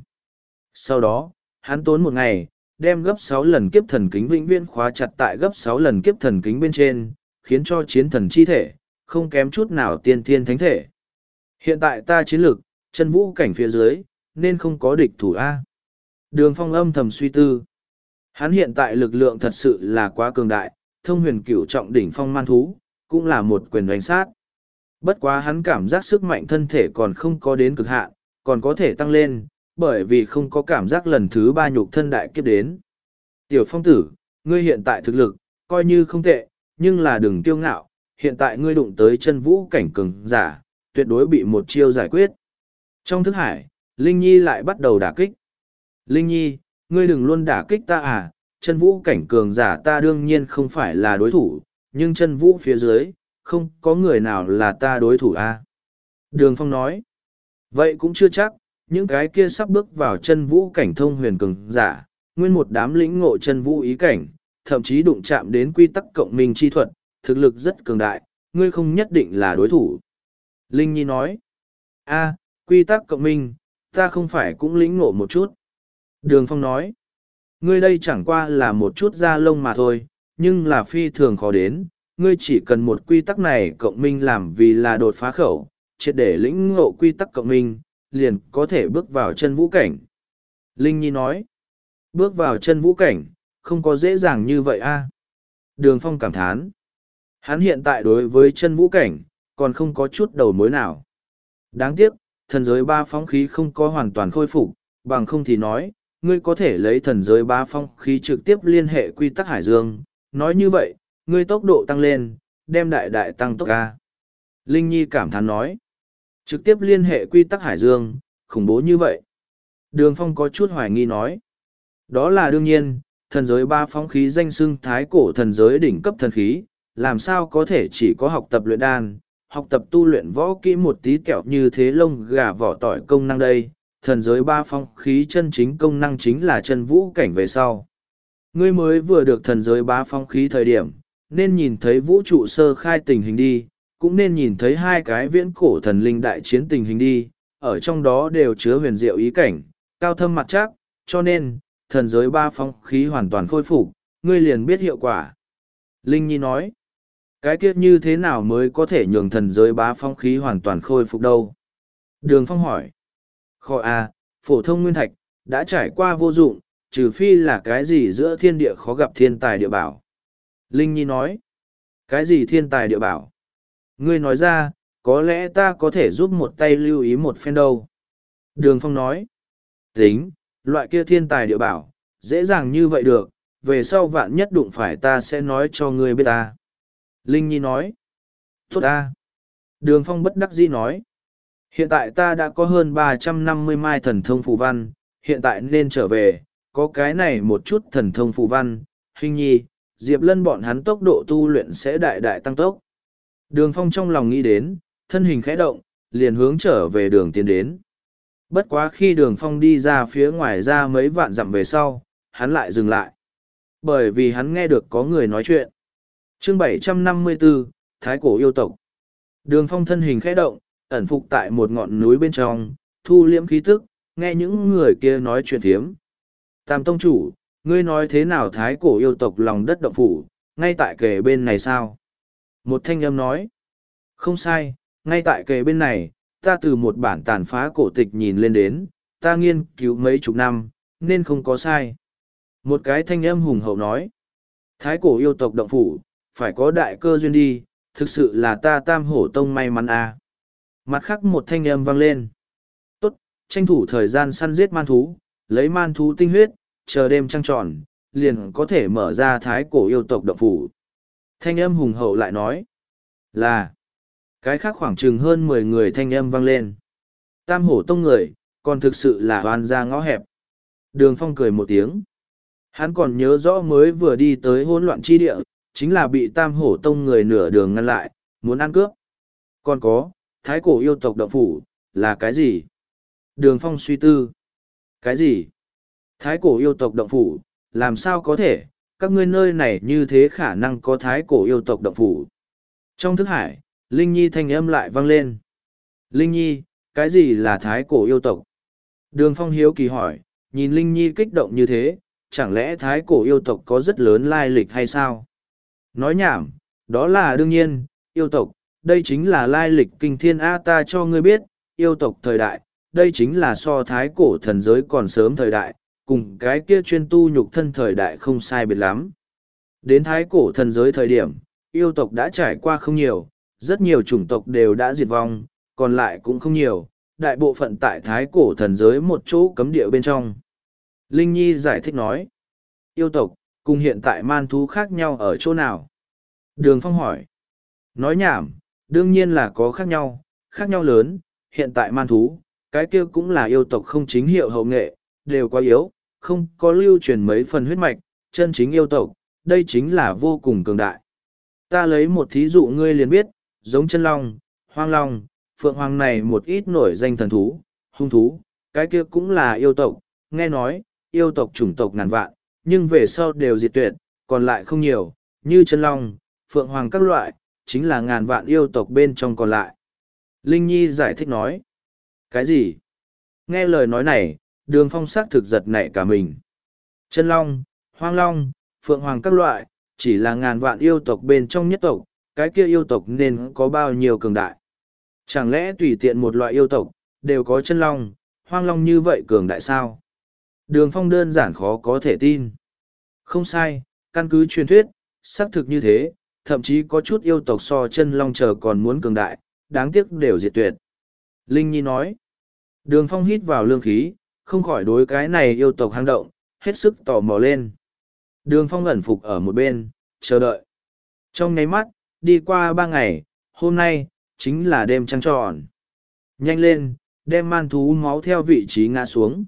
Sau đó, hắn tốn một ngày, đem gấp sáu lần kiếp thần kính vĩnh viễn khóa chặt tại gấp sáu lần kiếp thần kính bên trên, khiến cho chiến thần chi thể, không kém chút nào tiên thiên thánh thể. Hiện tại ta chiến lực, chân vũ cảnh phía dưới, nên không có địch thủ A. Đường phong âm thầm suy tư. Hắn hiện tại lực lượng thật sự là quá cường đại, thông huyền cửu trọng đỉnh phong man thú, cũng là một quyền đánh sát. Bất quá hắn cảm giác sức mạnh thân thể còn không có đến cực hạn, còn có thể tăng lên, bởi vì không có cảm giác lần thứ ba nhục thân đại kiếp đến. Tiểu phong tử, ngươi hiện tại thực lực, coi như không tệ, nhưng là đừng tiêu ngạo, hiện tại ngươi đụng tới chân vũ cảnh cường giả, tuyệt đối bị một chiêu giải quyết. Trong thức hải, Linh Nhi lại bắt đầu đả kích. Linh Nhi, ngươi đừng luôn đả kích ta à, chân vũ cảnh cường giả ta đương nhiên không phải là đối thủ, nhưng chân vũ phía dưới, không có người nào là ta đối thủ à. Đường Phong nói, vậy cũng chưa chắc, những cái kia sắp bước vào chân vũ cảnh thông huyền cường giả, nguyên một đám lĩnh ngộ chân vũ ý cảnh, thậm chí đụng chạm đến quy tắc cộng minh chi thuật, thực lực rất cường đại, ngươi không nhất định là đối thủ. Linh Nhi nói, a quy tắc cộng minh, ta không phải cũng lĩnh ngộ một chút. Đường Phong nói, ngươi đây chẳng qua là một chút da lông mà thôi, nhưng là phi thường khó đến, ngươi chỉ cần một quy tắc này cộng minh làm vì là đột phá khẩu, triệt để lĩnh ngộ quy tắc cộng minh, liền có thể bước vào chân vũ cảnh. Linh Nhi nói, bước vào chân vũ cảnh, không có dễ dàng như vậy a. Đường Phong cảm thán. Hắn hiện tại đối với chân vũ cảnh, còn không có chút đầu mối nào. Đáng tiếc, thần giới ba phóng khí không có hoàn toàn khôi phục, bằng không thì nói, ngươi có thể lấy thần giới ba phong khí trực tiếp liên hệ quy tắc hải dương. Nói như vậy, ngươi tốc độ tăng lên, đem đại đại tăng tốc ca. Linh Nhi cảm thán nói, trực tiếp liên hệ quy tắc hải dương, khủng bố như vậy. Đường Phong có chút hoài nghi nói, đó là đương nhiên, thần giới ba phong khí danh xưng thái cổ thần giới đỉnh cấp thần khí, làm sao có thể chỉ có học tập luyện đan, học tập tu luyện võ kỹ một tí kẹo như thế lông gà vỏ tỏi công năng đây, thần giới ba phong khí chân chính công năng chính là chân vũ cảnh về sau. Ngươi mới vừa được thần giới ba phong khí thời điểm, nên nhìn thấy vũ trụ sơ khai tình hình đi, cũng nên nhìn thấy hai cái viễn cổ thần linh đại chiến tình hình đi, ở trong đó đều chứa huyền diệu ý cảnh, cao thâm mặt chắc, cho nên, thần giới ba phong khí hoàn toàn khôi phục, ngươi liền biết hiệu quả. Linh Nhi nói, cái kiếp như thế nào mới có thể nhường thần giới ba phong khí hoàn toàn khôi phục đâu? Đường Phong hỏi. Kho A, phổ thông nguyên thạch, đã trải qua vô dụng, trừ phi là cái gì giữa thiên địa khó gặp thiên tài địa bảo. Linh Nhi nói. Cái gì thiên tài địa bảo? Ngươi nói ra, có lẽ ta có thể giúp một tay lưu ý một phen đâu. Đường Phong nói. Tính, loại kia thiên tài địa bảo, dễ dàng như vậy được, về sau vạn nhất đụng phải ta sẽ nói cho ngươi biết ta. Linh Nhi nói. Tốt ta. Đường Phong bất đắc dĩ nói. Hiện tại ta đã có hơn ba trăm năm mươi mai thần thông phù văn, hiện tại nên trở về, có cái này một chút thần thông phù văn, hình nhi, Diệp Lân bọn hắn tốc độ tu luyện sẽ đại đại tăng tốc. Đường Phong trong lòng nghĩ đến, thân hình khẽ động, liền hướng trở về đường tiến đến. Bất quá khi đường Phong đi ra phía ngoài ra mấy vạn dặm về sau, hắn lại dừng lại. Bởi vì hắn nghe được có người nói chuyện chương 754, Thái cổ yêu tộc. Đường phong thân hình khẽ động, ẩn phục tại một ngọn núi bên trong, thu liễm khí tức, nghe những người kia nói chuyện thiếm. Tam tông chủ, ngươi nói thế nào thái cổ yêu tộc lòng đất động phủ, ngay tại kề bên này sao? Một thanh âm nói. Không sai, ngay tại kề bên này, ta từ một bản tàn phá cổ tịch nhìn lên đến, ta nghiên cứu mấy chục năm, nên không có sai. Một cái thanh âm hùng hậu nói. Thái cổ yêu tộc động phủ, phải có đại cơ duyên đi, thực sự là ta tam hổ tông may mắn à. Mặt khác một thanh âm vang lên. Tốt, tranh thủ thời gian săn giết man thú, lấy man thú tinh huyết, chờ đêm trăng tròn, liền có thể mở ra thái cổ yêu tộc động phủ. Thanh âm hùng hậu lại nói. Là, cái khác khoảng chừng hơn mười người thanh âm vang lên. Tam hổ tông người, còn thực sự là hoàn ra ngõ hẹp. Đường phong cười một tiếng. Hắn còn nhớ rõ mới vừa đi tới hỗn loạn chi địa, chính là bị tam hổ tông người nửa đường ngăn lại, muốn ăn cướp. Còn có, thái cổ yêu tộc động phủ, là cái gì? Đường phong suy tư. Cái gì? Thái cổ yêu tộc động phủ, làm sao có thể, các ngươi nơi này như thế khả năng có thái cổ yêu tộc động phủ. Trong thức hải, Linh Nhi thanh âm lại vang lên. Linh Nhi, cái gì là thái cổ yêu tộc? Đường Phong hiếu kỳ hỏi, nhìn Linh Nhi kích động như thế, chẳng lẽ thái cổ yêu tộc có rất lớn lai lịch hay sao? Nói nhảm, đó là đương nhiên, yêu tộc, đây chính là lai lịch kinh thiên A ta cho ngươi biết, yêu tộc thời đại, đây chính là so thái cổ thần giới còn sớm thời đại, cùng cái kia chuyên tu nhục thân thời đại không sai biệt lắm. Đến thái cổ thần giới thời điểm, yêu tộc đã trải qua không nhiều, rất nhiều chủng tộc đều đã diệt vong, còn lại cũng không nhiều, đại bộ phận tại thái cổ thần giới một chỗ cấm địa bên trong. Linh Nhi giải thích nói, yêu tộc, cùng hiện tại man thú khác nhau ở chỗ nào? Đường Phong hỏi, nói nhảm, đương nhiên là có khác nhau, khác nhau lớn, hiện tại man thú, cái kia cũng là yêu tộc không chính hiệu hậu nghệ, đều quá yếu, không có lưu truyền mấy phần huyết mạch, chân chính yêu tộc, đây chính là vô cùng cường đại. Ta lấy một thí dụ ngươi liền biết, giống chân long, hoang long, phượng hoàng này một ít nổi danh thần thú, hung thú, cái kia cũng là yêu tộc, nghe nói, yêu tộc chủng tộc ngàn vạn, nhưng về sau đều diệt tuyệt, còn lại không nhiều, như chân long, phượng hoàng các loại, chính là ngàn vạn yêu tộc bên trong còn lại. Linh Nhi giải thích nói, cái gì? Nghe lời nói này, đường phong sắc thực giật nảy cả mình. Chân long, hoang long, phượng hoàng các loại, chỉ là ngàn vạn yêu tộc bên trong nhất tộc, cái kia yêu tộc nên có bao nhiêu cường đại. Chẳng lẽ tùy tiện một loại yêu tộc, đều có chân long, hoang long như vậy cường đại sao? Đường phong đơn giản khó có thể tin. Không sai, căn cứ truyền thuyết, xác thực như thế, thậm chí có chút yêu tộc so chân long chờ còn muốn cường đại, đáng tiếc đều diệt tuyệt. Linh Nhi nói, đường phong hít vào lương khí, không khỏi đối cái này yêu tộc hang động, hết sức tò mò lên. Đường phong ẩn phục ở một bên, chờ đợi. Trong nháy mắt, đi qua ba ngày, hôm nay, chính là đêm trăng tròn. Nhanh lên, đem man thú máu theo vị trí ngã xuống.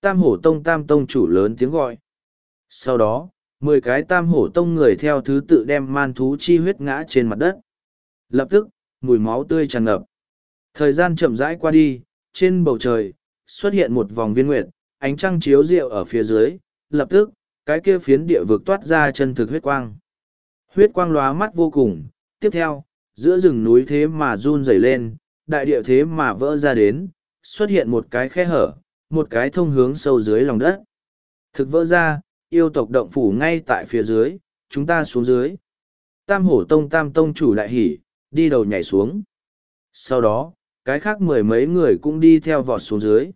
Tam hổ tông tam tông chủ lớn tiếng gọi. Sau đó, mười cái tam hổ tông người theo thứ tự đem man thú chi huyết ngã trên mặt đất. Lập tức, mùi máu tươi tràn ngập. Thời gian chậm rãi qua đi, trên bầu trời, xuất hiện một vòng viên nguyệt, ánh trăng chiếu rượu ở phía dưới, lập tức, cái kia phiến địa vực toát ra chân thực huyết quang. Huyết quang lóa mắt vô cùng, tiếp theo, giữa rừng núi thế mà run rẩy lên, đại địa thế mà vỡ ra đến, xuất hiện một cái khe hở, một cái thông hướng sâu dưới lòng đất. Thực vỡ ra, yêu tộc động phủ ngay tại phía dưới, chúng ta xuống dưới. Tam hổ tông tam tông chủ đại hỉ, đi đầu nhảy xuống. Sau đó, cái khác mười mấy người cũng đi theo vọt xuống dưới.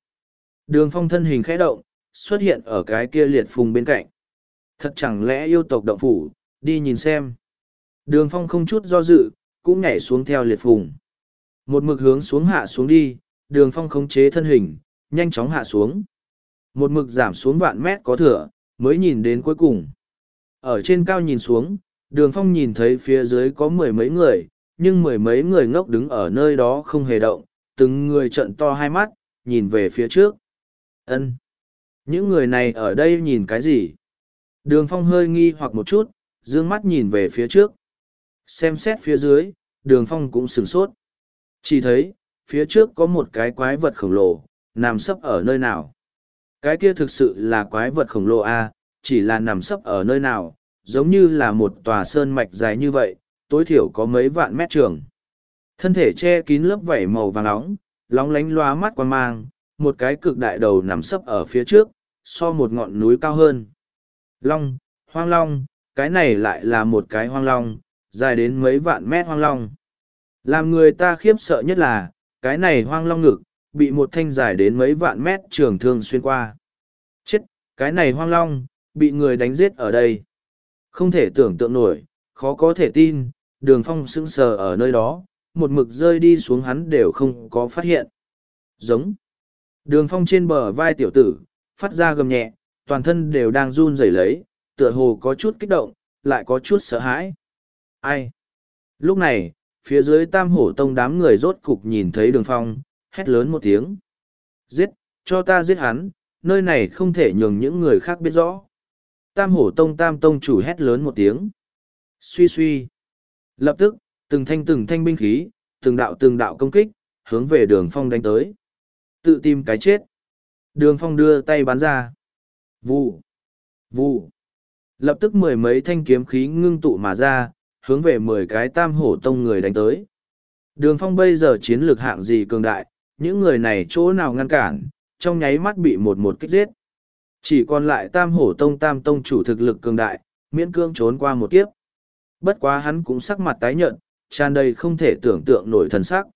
Đường phong thân hình khẽ động, xuất hiện ở cái kia liệt phùng bên cạnh. Thật chẳng lẽ yêu tộc động phủ, đi nhìn xem. Đường phong không chút do dự, cũng nhảy xuống theo liệt phùng. Một mực hướng xuống hạ xuống đi, đường phong khống chế thân hình, nhanh chóng hạ xuống. Một mực giảm xuống vạn mét có thừa, mới nhìn đến cuối cùng. Ở trên cao nhìn xuống, đường phong nhìn thấy phía dưới có mười mấy người, nhưng mười mấy người ngốc đứng ở nơi đó không hề động, từng người trận to hai mắt, nhìn về phía trước. ân Những người này ở đây nhìn cái gì? Đường phong hơi nghi hoặc một chút, dương mắt nhìn về phía trước. Xem xét phía dưới, đường phong cũng sửng sốt. Chỉ thấy, phía trước có một cái quái vật khổng lồ, nằm sấp ở nơi nào. Cái kia thực sự là quái vật khổng lồ A, chỉ là nằm sấp ở nơi nào, giống như là một tòa sơn mạch dài như vậy, tối thiểu có mấy vạn mét trường. Thân thể che kín lớp vảy màu vàng nóng, lóng lánh loa mắt quan mang, một cái cực đại đầu nằm sấp ở phía trước, so một ngọn núi cao hơn. Long, hoang long, cái này lại là một cái hoang long, dài đến mấy vạn mét hoang long. Làm người ta khiếp sợ nhất là, cái này hoang long ngực, bị một thanh dài đến mấy vạn mét trường thương xuyên qua. Chết, cái này hoang long, bị người đánh giết ở đây. Không thể tưởng tượng nổi, khó có thể tin, đường phong sững sờ ở nơi đó, một mực rơi đi xuống hắn đều không có phát hiện. Giống. Đường phong trên bờ vai tiểu tử, phát ra gầm nhẹ, toàn thân đều đang run rẩy lấy, tựa hồ có chút kích động, lại có chút sợ hãi. Ai? Lúc này, phía dưới tam hổ tông đám người rốt cục nhìn thấy đường phong, hét lớn một tiếng. Giết, cho ta giết hắn, nơi này không thể nhường những người khác biết rõ. Tam hổ tông tam tông chủ hét lớn một tiếng. Suy suy. Lập tức, từng thanh từng thanh binh khí, từng đạo từng đạo công kích, hướng về đường phong đánh tới. Tự tìm cái chết. Đường phong đưa tay bắn ra. Vụ. Vụ. Lập tức mười mấy thanh kiếm khí ngưng tụ mà ra, hướng về mười cái tam hổ tông người đánh tới. Đường phong bây giờ chiến lược hạng gì cường đại, những người này chỗ nào ngăn cản, trong nháy mắt bị một một kích giết. Chỉ còn lại tam hổ tông tam tông chủ thực lực cường đại, miễn cương trốn qua một kiếp. Bất quá hắn cũng sắc mặt tái nhợt, tràn đầy không thể tưởng tượng nổi thần sắc.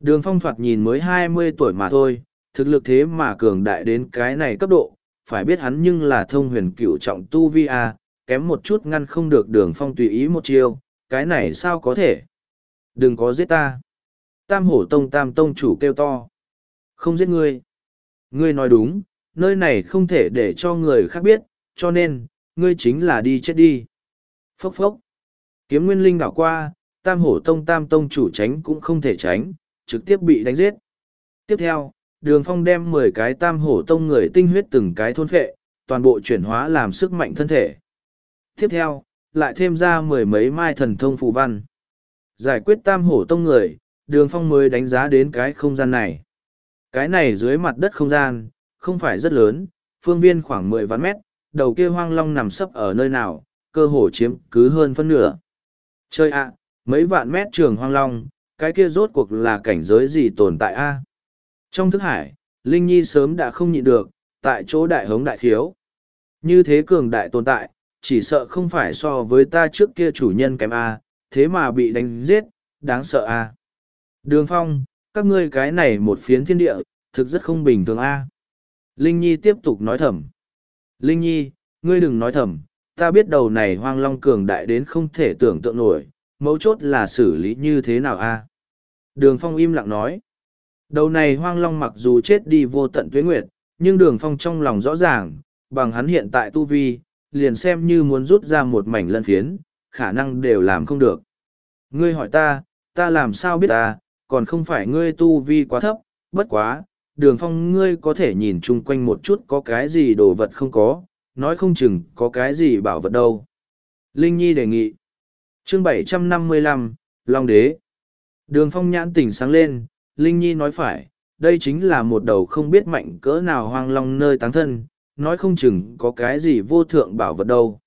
Đường phong thoạt nhìn mới hai mươi tuổi mà thôi, thực lực thế mà cường đại đến cái này cấp độ, phải biết hắn nhưng là thông huyền cựu trọng tu vi a kém một chút ngăn không được đường phong tùy ý một chiêu, cái này sao có thể? Đừng có giết ta. Tam hổ tông tam tông chủ kêu to. Không giết ngươi. Ngươi nói đúng, nơi này không thể để cho người khác biết, cho nên, ngươi chính là đi chết đi. Phốc phốc. Kiếm nguyên linh đảo qua, tam hổ tông tam tông chủ tránh cũng không thể tránh, trực tiếp bị đánh giết. Tiếp theo, đường phong đem mười cái tam hổ tông người tinh huyết từng cái thôn phệ, toàn bộ chuyển hóa làm sức mạnh thân thể. Tiếp theo, lại thêm ra mười mấy mai thần thông phù văn. Giải quyết tam hổ tông người, đường phong mới đánh giá đến cái không gian này. Cái này dưới mặt đất không gian, không phải rất lớn, phương viên khoảng mười vạn mét, đầu kia hoang long nằm sấp ở nơi nào, cơ hồ chiếm cứ hơn phân nửa. Chơi ạ, mấy vạn mét trường hoang long, cái kia rốt cuộc là cảnh giới gì tồn tại a? Trong thức hải, Linh Nhi sớm đã không nhịn được, tại chỗ đại hống đại khiếu. Như thế cường đại tồn tại, chỉ sợ không phải so với ta trước kia chủ nhân kém a, thế mà bị đánh giết, đáng sợ a. Đường Phong, các ngươi cái này một phiến thiên địa, thực rất không bình thường a. Linh Nhi tiếp tục nói thầm. Linh Nhi, ngươi đừng nói thầm, ta biết đầu này hoang long cường đại đến không thể tưởng tượng nổi, mấu chốt là xử lý như thế nào a? Đường Phong im lặng nói. Đầu này hoang long mặc dù chết đi vô tận tuyến nguyệt, nhưng đường Phong trong lòng rõ ràng, bằng hắn hiện tại tu vi, liền xem như muốn rút ra một mảnh lân phiến, khả năng đều làm không được. Ngươi hỏi ta, ta làm sao biết ta, còn không phải ngươi tu vi quá thấp, bất quá, đường phong ngươi có thể nhìn chung quanh một chút có cái gì đồ vật không có, nói không chừng có cái gì bảo vật đâu. Linh Nhi đề nghị. Chương 755, Long Đế. Đường phong nhãn tỉnh sáng lên, Linh Nhi nói phải, đây chính là một đầu không biết mạnh cỡ nào hoang long nơi táng thân, nói không chừng có cái gì vô thượng bảo vật đâu.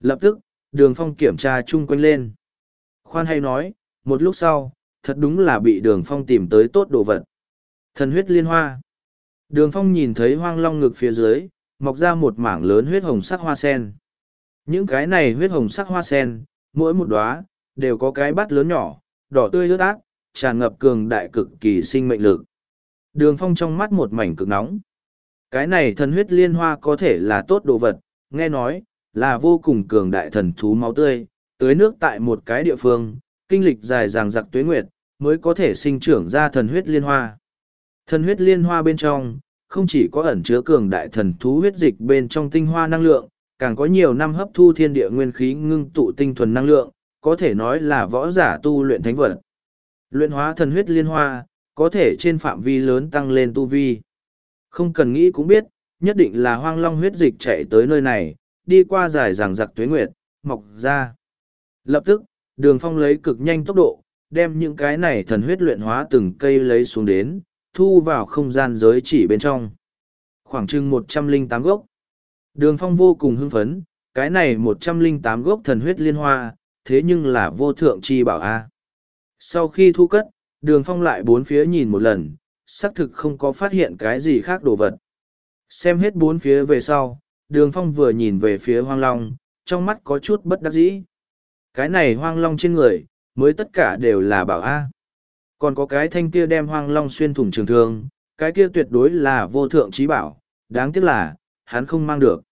Lập tức, đường phong kiểm tra chung quanh lên. Khoan hay nói, một lúc sau, thật đúng là bị đường phong tìm tới tốt đồ vật. Thần huyết liên hoa. Đường phong nhìn thấy hoang long ngực phía dưới, mọc ra một mảng lớn huyết hồng sắc hoa sen. Những cái này huyết hồng sắc hoa sen, mỗi một đóa đều có cái bát lớn nhỏ, đỏ tươi ướt át tràn ngập cường đại cực kỳ sinh mệnh lực. Đường phong trong mắt một mảnh cực nóng. Cái này thần huyết liên hoa có thể là tốt đồ vật, nghe nói, là vô cùng cường đại thần thú máu tươi, tưới nước tại một cái địa phương, kinh lịch dài dàng giặc tuế nguyệt, mới có thể sinh trưởng ra thần huyết liên hoa. Thần huyết liên hoa bên trong, không chỉ có ẩn chứa cường đại thần thú huyết dịch bên trong tinh hoa năng lượng, càng có nhiều năm hấp thu thiên địa nguyên khí ngưng tụ tinh thuần năng lượng, có thể nói là võ giả tu luyện thánh vật. Luyện hóa thần huyết liên hoa, có thể trên phạm vi lớn tăng lên tu vi. Không cần nghĩ cũng biết, nhất định là hoang long huyết dịch chạy tới nơi này, đi qua dài ràng giặc tuế nguyệt, mọc ra. Lập tức, đường phong lấy cực nhanh tốc độ, đem những cái này thần huyết luyện hóa từng cây lấy xuống đến, thu vào không gian giới chỉ bên trong. Khoảng chừng một trăm linh tám gốc. Đường phong vô cùng hưng phấn, cái này một trăm linh tám gốc thần huyết liên hoa, thế nhưng là vô thượng chi bảo a. Sau khi thu cất, đường phong lại bốn phía nhìn một lần, xác thực không có phát hiện cái gì khác đồ vật. Xem hết bốn phía về sau, đường phong vừa nhìn về phía hoang long, trong mắt có chút bất đắc dĩ. Cái này hoang long trên người, mới tất cả đều là bảo A. Còn có cái thanh kia đem hoang long xuyên thủng trường thương, cái kia tuyệt đối là vô thượng trí bảo, đáng tiếc là, hắn không mang được.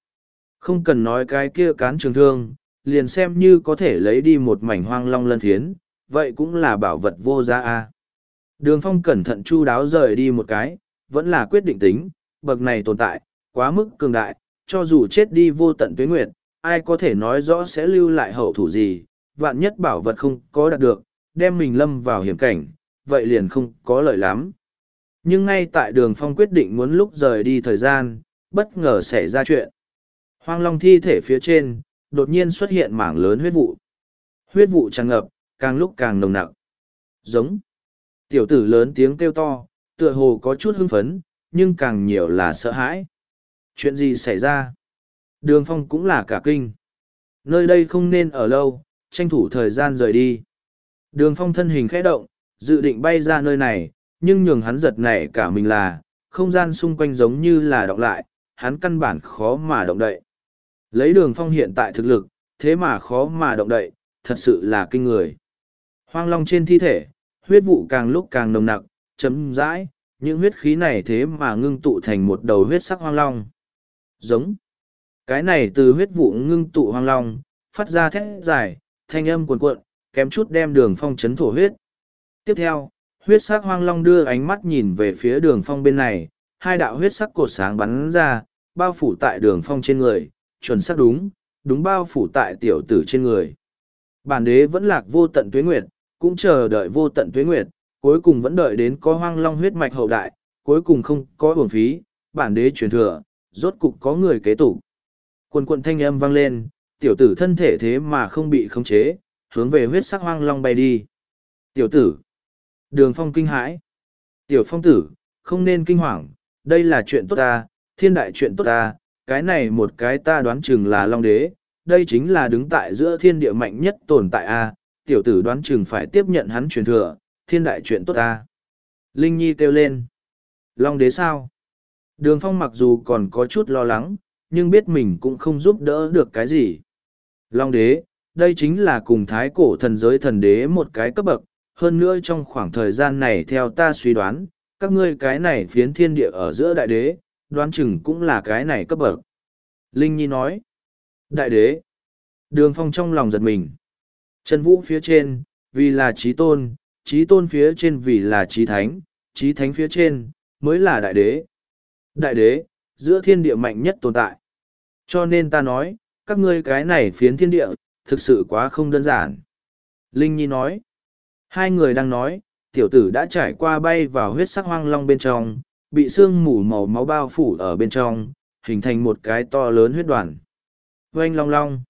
Không cần nói cái kia cán trường thương, liền xem như có thể lấy đi một mảnh hoang long lân thiến, vậy cũng là bảo vật vô giá A. Đường phong cẩn thận chu đáo rời đi một cái, vẫn là quyết định tính, bậc này tồn tại, quá mức cường đại, cho dù chết đi vô tận tuế nguyệt, ai có thể nói rõ sẽ lưu lại hậu thủ gì, vạn nhất bảo vật không có đạt được, đem mình lâm vào hiểm cảnh, vậy liền không có lợi lắm. Nhưng ngay tại đường phong quyết định muốn lúc rời đi thời gian, bất ngờ xảy ra chuyện. Hoang long thi thể phía trên, đột nhiên xuất hiện mảng lớn huyết vụ. Huyết vụ tràn ngập, càng lúc càng nồng nặng. Giống. Tiểu tử lớn tiếng kêu to, tựa hồ có chút hưng phấn, nhưng càng nhiều là sợ hãi. Chuyện gì xảy ra? Đường phong cũng là cả kinh. Nơi đây không nên ở lâu, tranh thủ thời gian rời đi. Đường phong thân hình khẽ động, dự định bay ra nơi này, nhưng nhường hắn giật nảy cả mình là, không gian xung quanh giống như là động lại, hắn căn bản khó mà động đậy. Lấy đường phong hiện tại thực lực, thế mà khó mà động đậy, thật sự là kinh người. Hoang long trên thi thể, huyết vụ càng lúc càng nồng nặc, chấm dãi, những huyết khí này thế mà ngưng tụ thành một đầu huyết sắc hoang long. Giống. Cái này từ huyết vụ ngưng tụ hoang long, phát ra thét dài, thanh âm cuồn cuộn, kém chút đem đường phong chấn thổ huyết. Tiếp theo, huyết sắc hoang long đưa ánh mắt nhìn về phía đường phong bên này, hai đạo huyết sắc cột sáng bắn ra, bao phủ tại đường phong trên người, chuẩn xác đúng, đúng bao phủ tại tiểu tử trên người. Bản đế vẫn lạc vô tận tuế nguyệt, cũng chờ đợi vô tận tuế nguyệt, cuối cùng vẫn đợi đến có hoang long huyết mạch hậu đại, cuối cùng không có uổng phí, bản đế truyền thừa, rốt cục có người kế tục. Quần quận thanh âm vang lên, tiểu tử thân thể thế mà không bị khống chế, hướng về huyết sắc hoang long bay đi. Tiểu tử. Đường phong kinh hãi. Tiểu phong tử, không nên kinh hoàng, đây là chuyện tốt ta, thiên đại chuyện tốt ta, cái này một cái ta đoán chừng là long đế, đây chính là đứng tại giữa thiên địa mạnh nhất tồn tại a tiểu tử đoán chừng phải tiếp nhận hắn truyền thừa, thiên đại chuyện tốt ta. Linh Nhi kêu lên. Long đế sao? Đường phong mặc dù còn có chút lo lắng, nhưng biết mình cũng không giúp đỡ được cái gì. Long đế, đây chính là cùng thái cổ thần giới thần đế một cái cấp bậc, hơn nữa trong khoảng thời gian này theo ta suy đoán, các ngươi cái này phiến thiên địa ở giữa đại đế, đoán chừng cũng là cái này cấp bậc. Linh Nhi nói, đại đế, đường phong trong lòng giật mình. Trần Vũ phía trên, vì là trí tôn, trí tôn phía trên vì là trí thánh, trí thánh phía trên, mới là đại đế. Đại đế, giữa thiên địa mạnh nhất tồn tại. Cho nên ta nói, các ngươi cái này phiến thiên địa, thực sự quá không đơn giản. Linh Nhi nói, hai người đang nói, tiểu tử đã trải qua bay vào huyết sắc hoang long bên trong, bị sương mù màu máu bao phủ ở bên trong, hình thành một cái to lớn huyết đoàn. Oanh long long.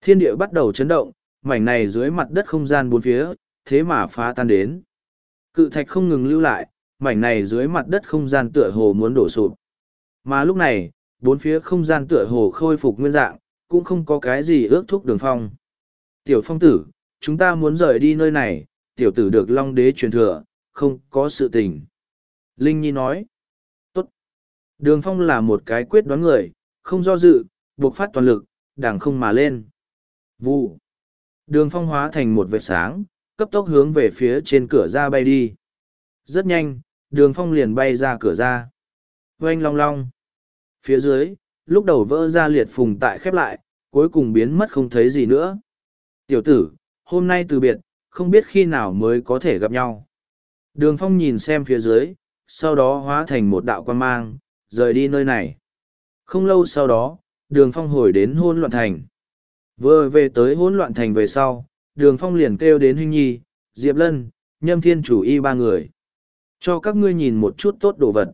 Thiên địa bắt đầu chấn động, mảnh này dưới mặt đất không gian bốn phía, thế mà phá tan đến. Cự thạch không ngừng lưu lại, mảnh này dưới mặt đất không gian tựa hồ muốn đổ sụp. Mà lúc này, bốn phía không gian tựa hồ khôi phục nguyên dạng, cũng không có cái gì ước thúc đường phong. Tiểu phong tử, chúng ta muốn rời đi nơi này, tiểu tử được long đế truyền thừa, không có sự tình. Linh Nhi nói, tốt. Đường phong là một cái quyết đoán người, không do dự, buộc phát toàn lực, đảng không mà lên. Vụ. Đường phong hóa thành một vệt sáng, cấp tốc hướng về phía trên cửa ra bay đi. Rất nhanh, đường phong liền bay ra cửa ra. Oanh long long. Phía dưới, lúc đầu vỡ ra liệt phùng tại khép lại, cuối cùng biến mất không thấy gì nữa. Tiểu tử, hôm nay từ biệt, không biết khi nào mới có thể gặp nhau. Đường phong nhìn xem phía dưới, sau đó hóa thành một đạo quan mang, rời đi nơi này. Không lâu sau đó, đường phong hồi đến hôn loạn thành. Vừa về tới hỗn loạn thành về sau, đường phong liền kêu đến huynh nhi, diệp lân, nhâm thiên chủ y ba người. Cho các ngươi nhìn một chút tốt đồ vật.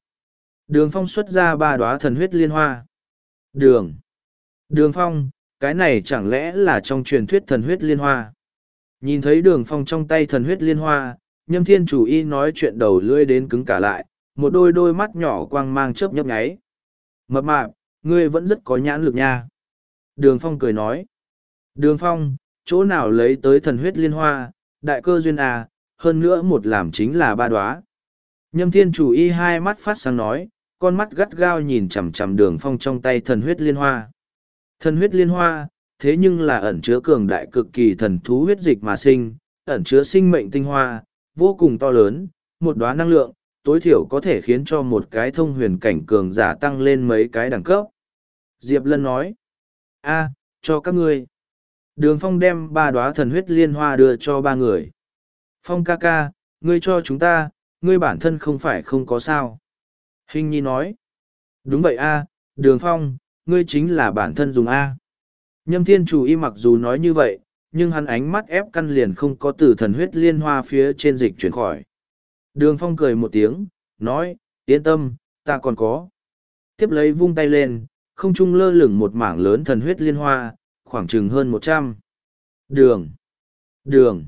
Đường phong xuất ra ba đóa thần huyết liên hoa. Đường. Đường phong, cái này chẳng lẽ là trong truyền thuyết thần huyết liên hoa. Nhìn thấy đường phong trong tay thần huyết liên hoa, nhâm thiên chủ y nói chuyện đầu lưỡi đến cứng cả lại, một đôi đôi mắt nhỏ quang mang chớp nhấp nháy. Mập mạp, ngươi vẫn rất có nhãn lực nha. Đường phong cười nói. Đường phong, chỗ nào lấy tới thần huyết liên hoa, đại cơ duyên à, hơn nữa một làm chính là ba đoá. Nhâm thiên chủ y hai mắt phát sáng nói, con mắt gắt gao nhìn chằm chằm đường phong trong tay thần huyết liên hoa. Thần huyết liên hoa, thế nhưng là ẩn chứa cường đại cực kỳ thần thú huyết dịch mà sinh, ẩn chứa sinh mệnh tinh hoa, vô cùng to lớn, một đoá năng lượng, tối thiểu có thể khiến cho một cái thông huyền cảnh cường giả tăng lên mấy cái đẳng cấp. Diệp Lân nói, a cho các ngươi. Đường Phong đem ba đóa thần huyết liên hoa đưa cho ba người. Phong ca ca, ngươi cho chúng ta, ngươi bản thân không phải không có sao. Hình nhi nói. Đúng vậy a, Đường Phong, ngươi chính là bản thân dùng A. Nhâm thiên chủ y mặc dù nói như vậy, nhưng hắn ánh mắt ép căn liền không có từ thần huyết liên hoa phía trên dịch chuyển khỏi. Đường phong cười một tiếng, nói, yên tâm, ta còn có. Tiếp lấy vung tay lên, không trung lơ lửng một mảng lớn thần huyết liên hoa, khoảng chừng hơn một trăm. Đường! Đường!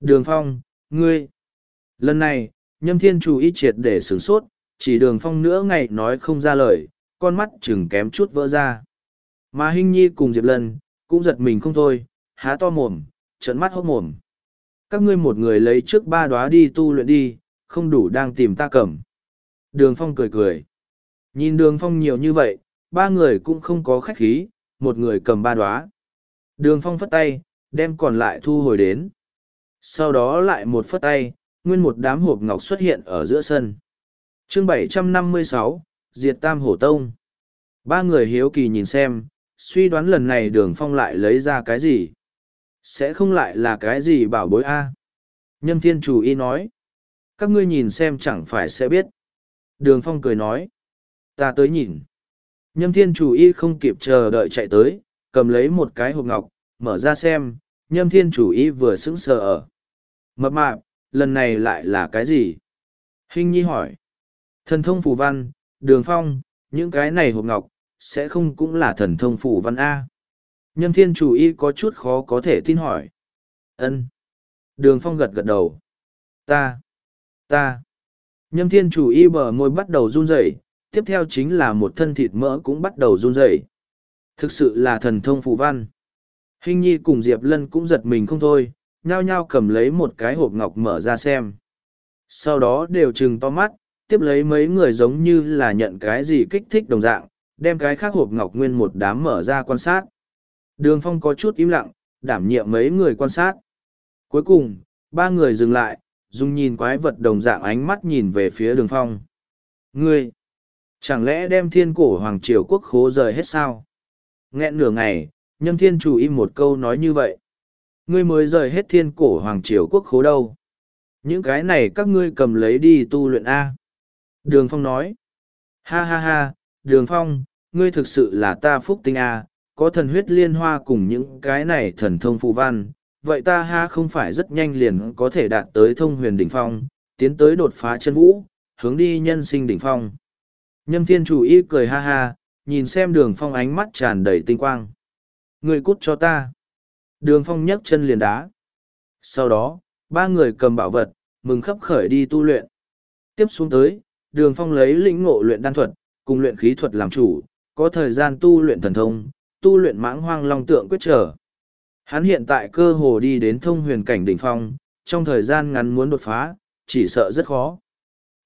Đường phong, ngươi! Lần này, nhâm thiên chủ ý triệt để sửng sốt, chỉ đường phong nữa ngày nói không ra lời, con mắt chừng kém chút vỡ ra. Mà Hinh Nhi cùng Diệp Lân, cũng giật mình không thôi, há to mồm, trợn mắt hốt mồm. Các ngươi một người lấy trước ba đóa đi tu luyện đi, không đủ đang tìm ta cầm. Đường Phong cười cười. Nhìn đường Phong nhiều như vậy, ba người cũng không có khách khí, một người cầm ba đóa. Đường Phong phất tay, đem còn lại thu hồi đến. Sau đó lại một phất tay, nguyên một đám hộp ngọc xuất hiện ở giữa sân chương 756, Diệt Tam Hổ Tông. Ba người hiếu kỳ nhìn xem, suy đoán lần này đường phong lại lấy ra cái gì? Sẽ không lại là cái gì bảo bối a? Nhâm thiên chủ y nói. Các ngươi nhìn xem chẳng phải sẽ biết. Đường phong cười nói. Ta tới nhìn. Nhâm thiên chủ y không kịp chờ đợi chạy tới cầm lấy một cái hộp ngọc mở ra xem nhâm thiên chủ y vừa sững sờ ở. Mập mạp lần này lại là cái gì? Hinh nhi hỏi thần thông phù văn đường phong những cái này hộp ngọc sẽ không cũng là thần thông phủ văn A. Nhâm thiên chủ y có chút khó có thể tin hỏi. ân Đường phong gật gật đầu. Ta, ta. Nhâm thiên chủ y bờ môi bắt đầu run rẩy, tiếp theo chính là một thân thịt mỡ cũng bắt đầu run rẩy. Thực sự là thần thông phù văn. Hình nhi cùng Diệp Lân cũng giật mình không thôi, nhao nhao cầm lấy một cái hộp ngọc mở ra xem. Sau đó đều trừng to mắt, tiếp lấy mấy người giống như là nhận cái gì kích thích đồng dạng, đem cái khác hộp ngọc nguyên một đám mở ra quan sát. Đường phong có chút im lặng, đảm nhiệm mấy người quan sát. Cuối cùng, ba người dừng lại, dùng nhìn quái vật đồng dạng ánh mắt nhìn về phía đường phong. Ngươi, chẳng lẽ đem thiên cổ hoàng triều quốc khố rời hết sao? Nghẹn nửa ngày, nhâm thiên chủ im một câu nói như vậy. Ngươi mới rời hết thiên cổ hoàng triều quốc khố đâu? Những cái này các ngươi cầm lấy đi tu luyện A. Đường phong nói. Ha ha ha, đường phong ngươi thực sự là ta phúc tinh à? có thần huyết liên hoa cùng những cái này thần thông phụ văn vậy ta ha không phải rất nhanh liền có thể đạt tới thông huyền đỉnh phong tiến tới đột phá chân vũ hướng đi nhân sinh đỉnh phong nhâm thiên chủ y cười ha ha nhìn xem đường phong ánh mắt tràn đầy tinh quang người cút cho ta đường phong nhấc chân liền đá sau đó ba người cầm bảo vật mừng khắp khởi đi tu luyện tiếp xuống tới đường phong lấy lĩnh ngộ luyện đan thuật cùng luyện khí thuật làm chủ, có thời gian tu luyện thần thông, tu luyện mãng hoang long tượng quyết trở. Hắn hiện tại cơ hồ đi đến thông huyền cảnh đỉnh phong, trong thời gian ngắn muốn đột phá, chỉ sợ rất khó.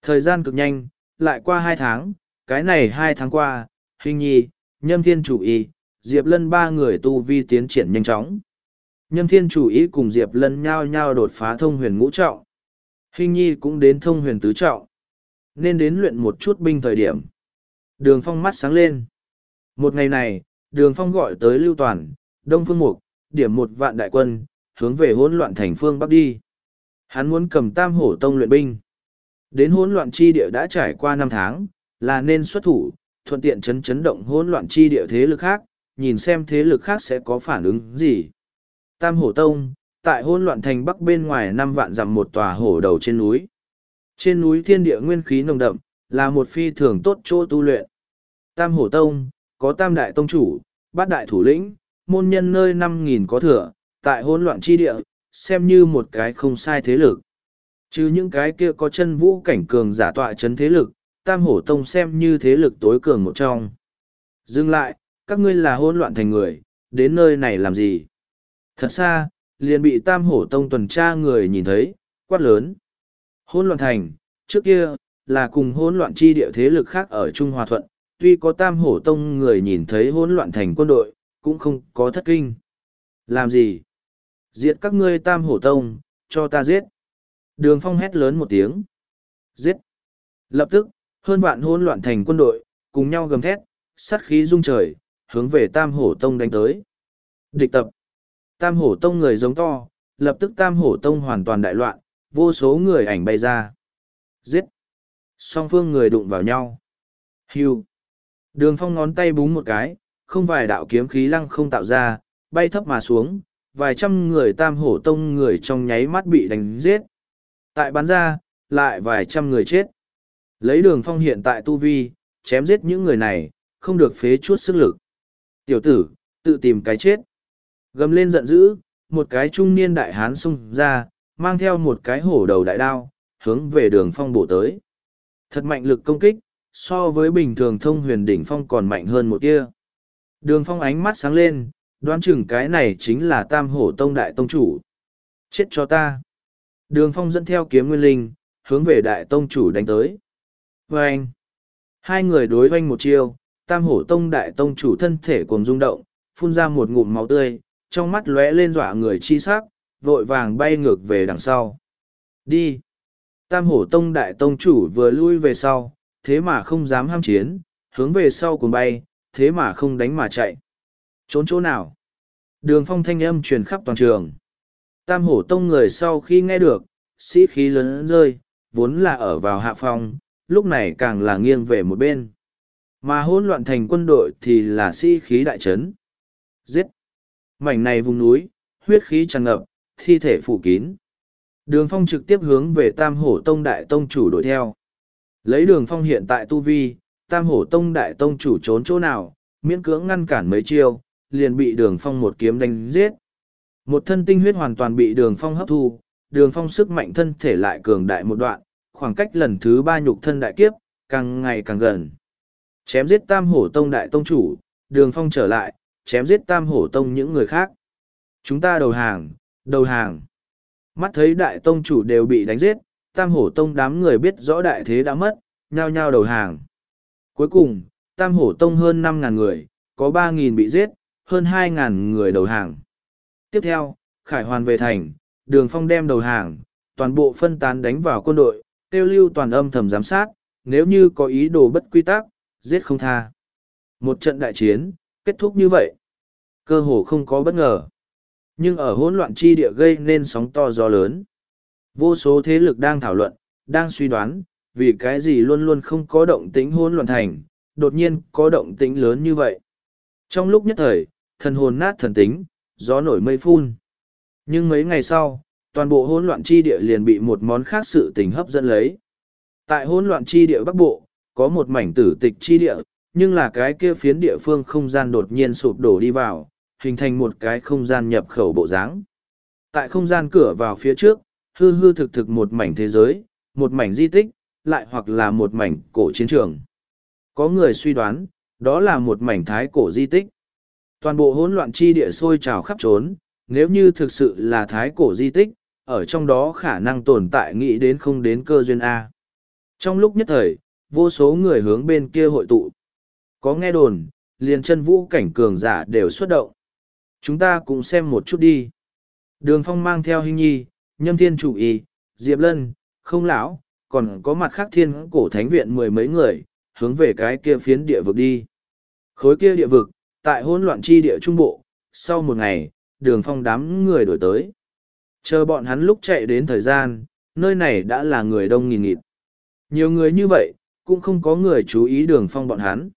Thời gian cực nhanh, lại qua hai tháng, cái này hai tháng qua, hình nhi, nhâm thiên chủ y, Diệp Lân ba người tu vi tiến triển nhanh chóng. Nhâm thiên chủ ý cùng Diệp Lân nhao nhao đột phá thông huyền ngũ trọng. Hình nhi cũng đến thông huyền tứ trọng. Nên đến luyện một chút binh thời điểm. Đường phong mắt sáng lên. Một ngày này, đường phong gọi tới Lưu Toàn, Đông Phương Mục, điểm một vạn đại quân, hướng về hỗn loạn thành phương Bắc đi. Hắn muốn cầm tam hổ tông luyện binh. Đến hỗn loạn chi địa đã trải qua năm tháng, là nên xuất thủ, thuận tiện chấn chấn động hỗn loạn chi địa thế lực khác, nhìn xem thế lực khác sẽ có phản ứng gì. Tam hổ tông, tại hỗn loạn thành bắc bên ngoài năm vạn dặm một tòa hổ đầu trên núi. Trên núi thiên địa nguyên khí nồng đậm, là một phi thường tốt chỗ tu luyện. Tam Hổ Tông, có tam đại tông chủ, bát đại thủ lĩnh, môn nhân nơi năm nghìn có thừa, tại hỗn loạn chi địa, xem như một cái không sai thế lực. Chứ những cái kia có chân vũ cảnh cường giả tọa chấn thế lực, Tam Hổ Tông xem như thế lực tối cường một trong. Dừng lại, các ngươi là hỗn loạn thành người, đến nơi này làm gì? Thật xa, liền bị Tam Hổ Tông tuần tra người nhìn thấy, quát lớn. Hôn loạn thành, trước kia, là cùng hỗn loạn chi địa thế lực khác ở Trung Hòa Thuận, tuy có tam hổ tông người nhìn thấy hỗn loạn thành quân đội, cũng không có thất kinh. Làm gì? Diệt các ngươi tam hổ tông, cho ta giết. Đường phong hét lớn một tiếng. Giết. Lập tức, hơn vạn hỗn loạn thành quân đội, cùng nhau gầm thét, sát khí rung trời, hướng về tam hổ tông đánh tới. Địch tập. Tam hổ tông người giống to, lập tức tam hổ tông hoàn toàn đại loạn, vô số người ảnh bay ra. Giết song phương người đụng vào nhau hưu. đường phong ngón tay búng một cái không vài đạo kiếm khí lăng không tạo ra bay thấp mà xuống vài trăm người tam hổ tông người trong nháy mắt bị đánh giết. Tại bắn ra, lại vài trăm người chết. Lấy đường phong hiện tại tu vi, chém giết những người này, không được phế chút sức lực. Tiểu tử, tự tìm cái chết. Gầm lên giận dữ, một cái trung niên đại hán xông ra, mang theo một cái hổ đầu đại đao, hướng về đường phong bổ tới. Thật mạnh lực công kích, so với bình thường thông huyền đỉnh phong còn mạnh hơn một kia. Đường phong ánh mắt sáng lên, đoán chừng cái này chính là tam hổ tông đại tông chủ. Chết cho ta. Đường phong dẫn theo kiếm nguyên linh, hướng về đại tông chủ đánh tới. Và anh, hai người đối oanh một chiêu, tam hổ tông đại tông chủ thân thể cùng rung động, phun ra một ngụm máu tươi, trong mắt lóe lên dọa người chi sắc, vội vàng bay ngược về đằng sau. Đi! Tam hổ tông đại tông chủ vừa lui về sau, thế mà không dám ham chiến, hướng về sau cùng bay, thế mà không đánh mà chạy. Trốn chỗ nào? Đường phong thanh âm truyền khắp toàn trường. Tam hổ tông người sau khi nghe được, sĩ khí lớn rơi, vốn là ở vào hạ phong, lúc này càng là nghiêng về một bên. Mà hỗn loạn thành quân đội thì là sĩ khí đại trấn. Giết! Mảnh này vùng núi, huyết khí tràn ngập, thi thể phủ kín. Đường phong trực tiếp hướng về tam hổ tông đại tông chủ đuổi theo. Lấy đường phong hiện tại tu vi, tam hổ tông đại tông chủ trốn chỗ nào, miễn cưỡng ngăn cản mấy chiêu, liền bị đường phong một kiếm đánh giết. Một thân tinh huyết hoàn toàn bị đường phong hấp thu, đường phong sức mạnh thân thể lại cường đại một đoạn, khoảng cách lần thứ ba nhục thân đại kiếp, càng ngày càng gần. Chém giết tam hổ tông đại tông chủ, đường phong trở lại, chém giết tam hổ tông những người khác. Chúng ta đầu hàng, đầu hàng. Mắt thấy đại tông chủ đều bị đánh giết, tam hổ tông đám người biết rõ đại thế đã mất, nhao nhao đầu hàng. Cuối cùng, tam hổ tông hơn năm ngàn người, có ba nghìn bị giết, hơn hai ngàn người đầu hàng. Tiếp theo, Khải Hoàn về thành, đường phong đem đầu hàng, toàn bộ phân tán đánh vào quân đội, tiêu lưu toàn âm thầm giám sát, nếu như có ý đồ bất quy tắc, giết không tha. Một trận đại chiến, kết thúc như vậy. Cơ hồ không có bất ngờ. Nhưng ở hỗn loạn chi địa gây nên sóng to gió lớn. Vô số thế lực đang thảo luận, đang suy đoán, vì cái gì luôn luôn không có động tĩnh hỗn loạn thành, đột nhiên có động tĩnh lớn như vậy. Trong lúc nhất thời, thần hồn nát thần tính, gió nổi mây phun. Nhưng mấy ngày sau, toàn bộ hỗn loạn chi địa liền bị một món khác sự tình hấp dẫn lấy. Tại hỗn loạn chi địa Bắc Bộ, có một mảnh tử tịch chi địa, nhưng là cái kia phiến địa phương không gian đột nhiên sụp đổ đi vào, hình thành một cái không gian nhập khẩu bộ dáng. Tại không gian cửa vào phía trước, hư hư thực thực một mảnh thế giới, một mảnh di tích, lại hoặc là một mảnh cổ chiến trường. Có người suy đoán, đó là một mảnh thái cổ di tích. Toàn bộ hỗn loạn chi địa sôi trào khắp trốn, nếu như thực sự là thái cổ di tích, ở trong đó khả năng tồn tại nghĩ đến không đến cơ duyên A. Trong lúc nhất thời, vô số người hướng bên kia hội tụ. Có nghe đồn, liền chân vũ cảnh cường giả đều xuất động. Chúng ta cũng xem một chút đi. Đường phong mang theo hình nhi, nhâm thiên chủ y, diệp lân, không lão, còn có mặt khác thiên cổ thánh viện mười mấy người, hướng về cái kia phiến địa vực đi. Khối kia địa vực, tại hỗn loạn chi địa trung bộ, sau một ngày, đường phong đám người đổi tới. Chờ bọn hắn lúc chạy đến thời gian, nơi này đã là người đông nghìn nghịt. Nhiều người như vậy, cũng không có người chú ý đường phong bọn hắn.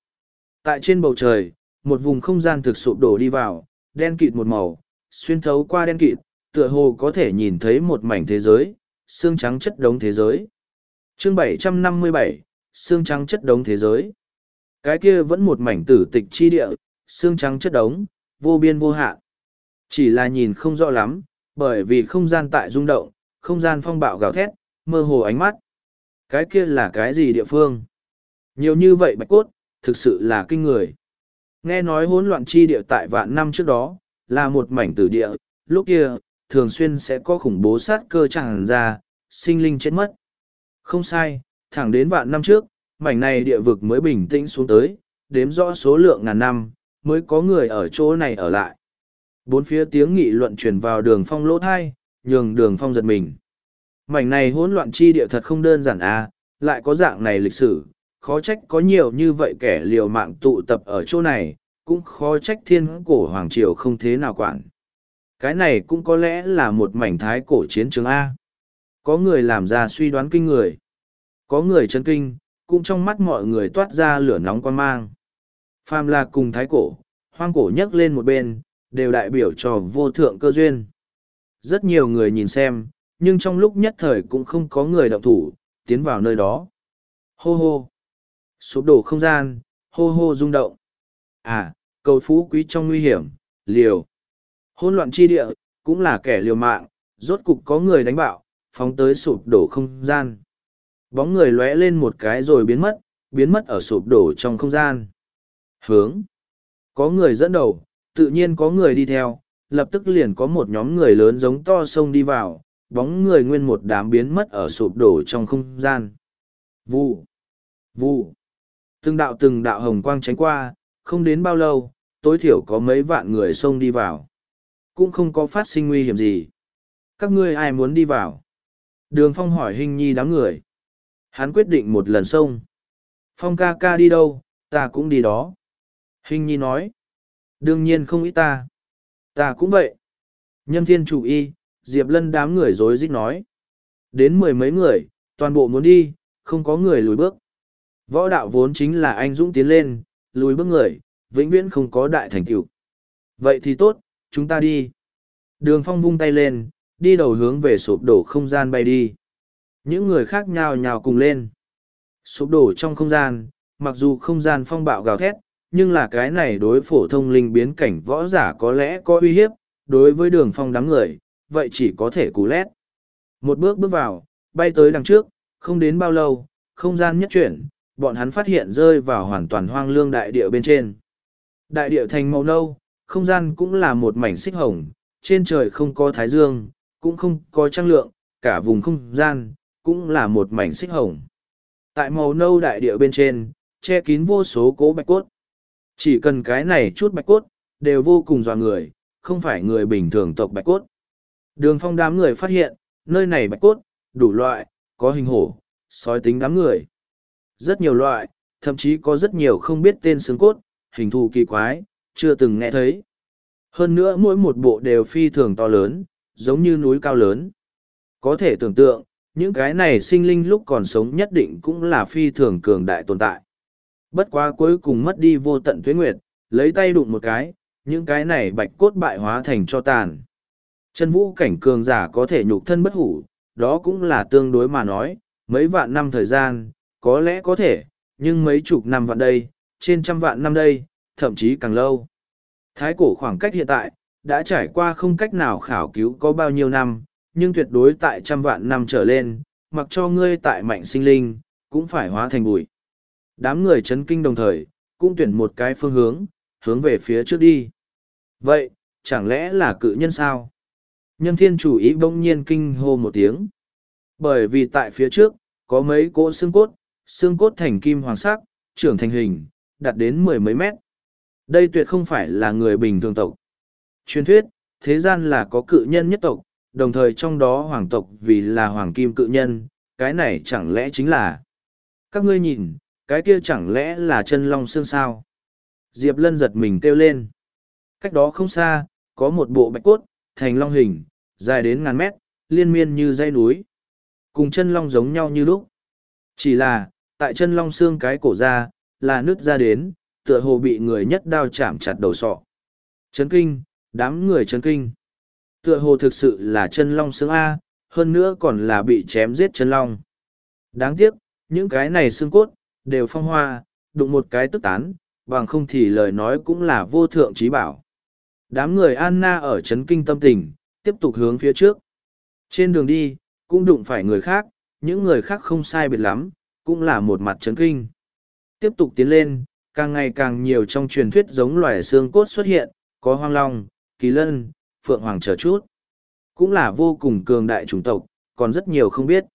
Tại trên bầu trời, một vùng không gian thực sụp đổ đi vào, đen kịt một màu, xuyên thấu qua đen kịt, tựa hồ có thể nhìn thấy một mảnh thế giới, xương trắng chất đống thế giới. Chương 757, xương trắng chất đống thế giới. Cái kia vẫn một mảnh tử tịch chi địa, xương trắng chất đống, vô biên vô hạn. Chỉ là nhìn không rõ lắm, bởi vì không gian tại rung động, không gian phong bạo gào thét, mơ hồ ánh mắt. Cái kia là cái gì địa phương? Nhiều như vậy bạch cốt, thực sự là kinh người. Nghe nói hỗn loạn chi địa tại vạn năm trước đó, là một mảnh tử địa, lúc kia, thường xuyên sẽ có khủng bố sát cơ tràn ra, sinh linh chết mất. Không sai, thẳng đến vạn năm trước, mảnh này địa vực mới bình tĩnh xuống tới, đếm rõ số lượng ngàn năm, mới có người ở chỗ này ở lại. Bốn phía tiếng nghị luận truyền vào đường phong lỗ thai, nhường đường phong giật mình. Mảnh này hỗn loạn chi địa thật không đơn giản à, lại có dạng này lịch sử, khó trách có nhiều như vậy kẻ liều mạng tụ tập ở chỗ này, cũng khó trách thiên cổ hoàng triều không thế nào quản. Cái này cũng có lẽ là một mảnh thái cổ chiến trường A. Có người làm ra suy đoán kinh người. Có người chấn kinh, cũng trong mắt mọi người toát ra lửa nóng quan mang. Phàm là cùng thái cổ, hoang cổ nhấc lên một bên, đều đại biểu cho vô thượng cơ duyên. Rất nhiều người nhìn xem, nhưng trong lúc nhất thời cũng không có người động thủ, tiến vào nơi đó. Hô hô! Sụp đổ không gian, hô hô rung động. À, cầu phú quý trong nguy hiểm, liều. Hôn loạn chi địa, cũng là kẻ liều mạng, rốt cục có người đánh bạo, phóng tới sụp đổ không gian. Bóng người lóe lên một cái rồi biến mất, biến mất ở sụp đổ trong không gian. Hướng. Có người dẫn đầu, tự nhiên có người đi theo, lập tức liền có một nhóm người lớn giống to sông đi vào, bóng người nguyên một đám biến mất ở sụp đổ trong không gian. Vụ. Vụ. Từng đạo từng đạo hồng quang tránh qua, không đến bao lâu, tối thiểu có mấy vạn người xông đi vào. Cũng không có phát sinh nguy hiểm gì. Các ngươi ai muốn đi vào? Đường Phong hỏi Hình Nhi đám người. Hắn quyết định một lần xông. Phong ca ca đi đâu, ta cũng đi đó. Hình Nhi nói. Đương nhiên không ít ta. Ta cũng vậy. Nhâm thiên chủ y, Diệp Lân đám người rối rít nói. Đến mười mấy người, toàn bộ muốn đi, không có người lùi bước. Võ đạo vốn chính là anh dũng tiến lên, lùi bước người, vĩnh viễn không có đại thành tựu. Vậy thì tốt, chúng ta đi. Đường phong vung tay lên, đi đầu hướng về sụp đổ không gian bay đi. Những người khác nhào nhào cùng lên. Sụp đổ trong không gian, mặc dù không gian phong bạo gào thét, nhưng là cái này đối phổ thông linh biến cảnh võ giả có lẽ có uy hiếp, đối với đường phong đám người, vậy chỉ có thể cú lét. Một bước bước vào, bay tới đằng trước, không đến bao lâu, không gian nhất chuyển, bọn hắn phát hiện rơi vào hoàn toàn hoang lương đại địa bên trên. Đại địa thành màu nâu, không gian cũng là một mảnh xích hồng, trên trời không có thái dương, cũng không có trăng lượng, cả vùng không gian, cũng là một mảnh xích hồng. Tại màu nâu đại địa bên trên, che kín vô số cố bạch cốt. Chỉ cần cái này chút bạch cốt, đều vô cùng dọa người, không phải người bình thường tộc bạch cốt. Đường phong đám người phát hiện, nơi này bạch cốt, đủ loại, có hình hổ, sói tính đám người. Rất nhiều loại, thậm chí có rất nhiều không biết tên xương cốt, hình thù kỳ quái, chưa từng nghe thấy. Hơn nữa mỗi một bộ đều phi thường to lớn, giống như núi cao lớn. Có thể tưởng tượng, những cái này sinh linh lúc còn sống nhất định cũng là phi thường cường đại tồn tại. Bất quá cuối cùng mất đi vô tận tuyết nguyệt, lấy tay đụng một cái, những cái này bạch cốt bại hóa thành cho tàn. Chân vũ cảnh cường giả có thể nhục thân bất hủ, đó cũng là tương đối mà nói, mấy vạn năm thời gian, có lẽ có thể, nhưng mấy chục năm vạn đây, trên trăm vạn năm đây, thậm chí càng lâu. Thái cổ khoảng cách hiện tại, đã trải qua không cách nào khảo cứu có bao nhiêu năm, nhưng tuyệt đối tại trăm vạn năm trở lên, mặc cho ngươi tại mạnh sinh linh, cũng phải hóa thành bụi. Đám người chấn kinh đồng thời, cũng tuyển một cái phương hướng, hướng về phía trước đi. Vậy, chẳng lẽ là cự nhân sao? Nhân thiên chủ ý bỗng nhiên kinh hô một tiếng. Bởi vì tại phía trước, có mấy cỗ xương cốt, xương cốt thành kim hoàng sắc, trưởng thành hình, đạt đến mười mấy mét. Đây tuyệt không phải là người bình thường tộc. Truyền thuyết, thế gian là có cự nhân nhất tộc, đồng thời trong đó hoàng tộc vì là hoàng kim cự nhân, cái này chẳng lẽ chính là... Các ngươi nhìn, cái kia chẳng lẽ là chân long xương sao? Diệp Lân giật mình kêu lên. Cách đó không xa, có một bộ bạch cốt, thành long hình, dài đến ngàn mét, liên miên như dây núi. Cùng chân long giống nhau như lúc. Chỉ là, tại chân long xương cái cổ ra, là nứt ra đến, tựa hồ bị người nhất đao chạm chặt đầu sọ. Chấn kinh, đám người chấn kinh. Tựa hồ thực sự là chân long xương A, hơn nữa còn là bị chém giết chân long. Đáng tiếc, những cái này xương cốt, đều phong hoa, đụng một cái tức tán, bằng không thì lời nói cũng là vô thượng trí bảo. Đám người Anna ở chấn kinh tâm tình, tiếp tục hướng phía trước. Trên đường đi, cũng đụng phải người khác, những người khác không sai biệt lắm, cũng là một mặt chấn kinh. Tiếp tục tiến lên, càng ngày càng nhiều trong truyền thuyết giống loài xương cốt xuất hiện, có hoang long, kỳ lân, phượng hoàng chờ chút. Cũng là vô cùng cường đại chủng tộc, còn rất nhiều không biết.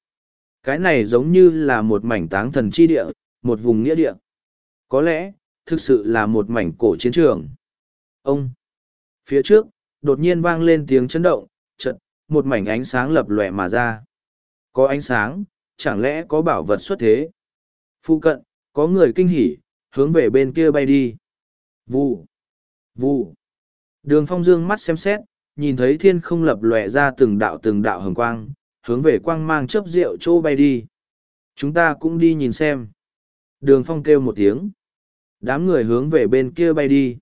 Cái này giống như là một mảnh táng thần chi địa, một vùng nghĩa địa. Có lẽ, thực sự là một mảnh cổ chiến trường. Ông! Phía trước, đột nhiên vang lên tiếng chấn động, chật, một mảnh ánh sáng lập lòe mà ra. Có ánh sáng, chẳng lẽ có bảo vật xuất thế? Phu cận, có người kinh hỉ, hướng về bên kia bay đi. Vụ! Vụ! Đường phong dương mắt xem xét, nhìn thấy thiên không lập lòe ra từng đạo từng đạo hồng quang, hướng về quang mang chớp rượu chỗ bay đi. Chúng ta cũng đi nhìn xem. Đường phong kêu một tiếng. Đám người hướng về bên kia bay đi.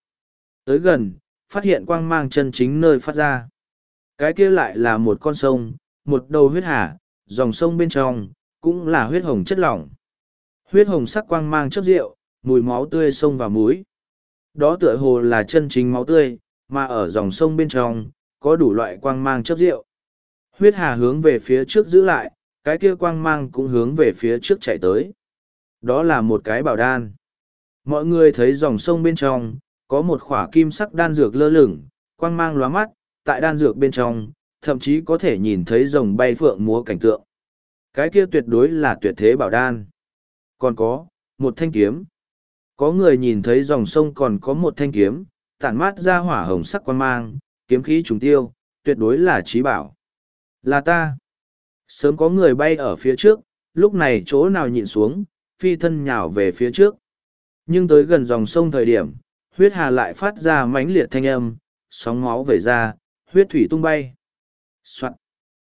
Tới gần, phát hiện quang mang chân chính nơi phát ra. Cái kia lại là một con sông, một đầu huyết hà, dòng sông bên trong, cũng là huyết hồng chất lỏng. Huyết hồng sắc quang mang chất rượu, mùi máu tươi sông và muối. Đó tựa hồ là chân chính máu tươi, mà ở dòng sông bên trong, có đủ loại quang mang chất rượu. Huyết hà hướng về phía trước giữ lại, cái kia quang mang cũng hướng về phía trước chạy tới. Đó là một cái bảo đan. Mọi người thấy dòng sông bên trong, có một khỏa kim sắc đan dược lơ lửng, quang mang lóa mắt, tại đan dược bên trong, thậm chí có thể nhìn thấy rồng bay phượng múa cảnh tượng. Cái kia tuyệt đối là tuyệt thế bảo đan. Còn có, một thanh kiếm. Có người nhìn thấy dòng sông còn có một thanh kiếm, tản mát ra hỏa hồng sắc quan mang, kiếm khí trùng tiêu, tuyệt đối là trí bảo. Là ta. Sớm có người bay ở phía trước, lúc này chỗ nào nhìn xuống, phi thân nhào về phía trước. Nhưng tới gần dòng sông thời điểm, huyết hà lại phát ra mãnh liệt thanh âm, sóng máu về ra, huyết thủy tung bay. Soạn.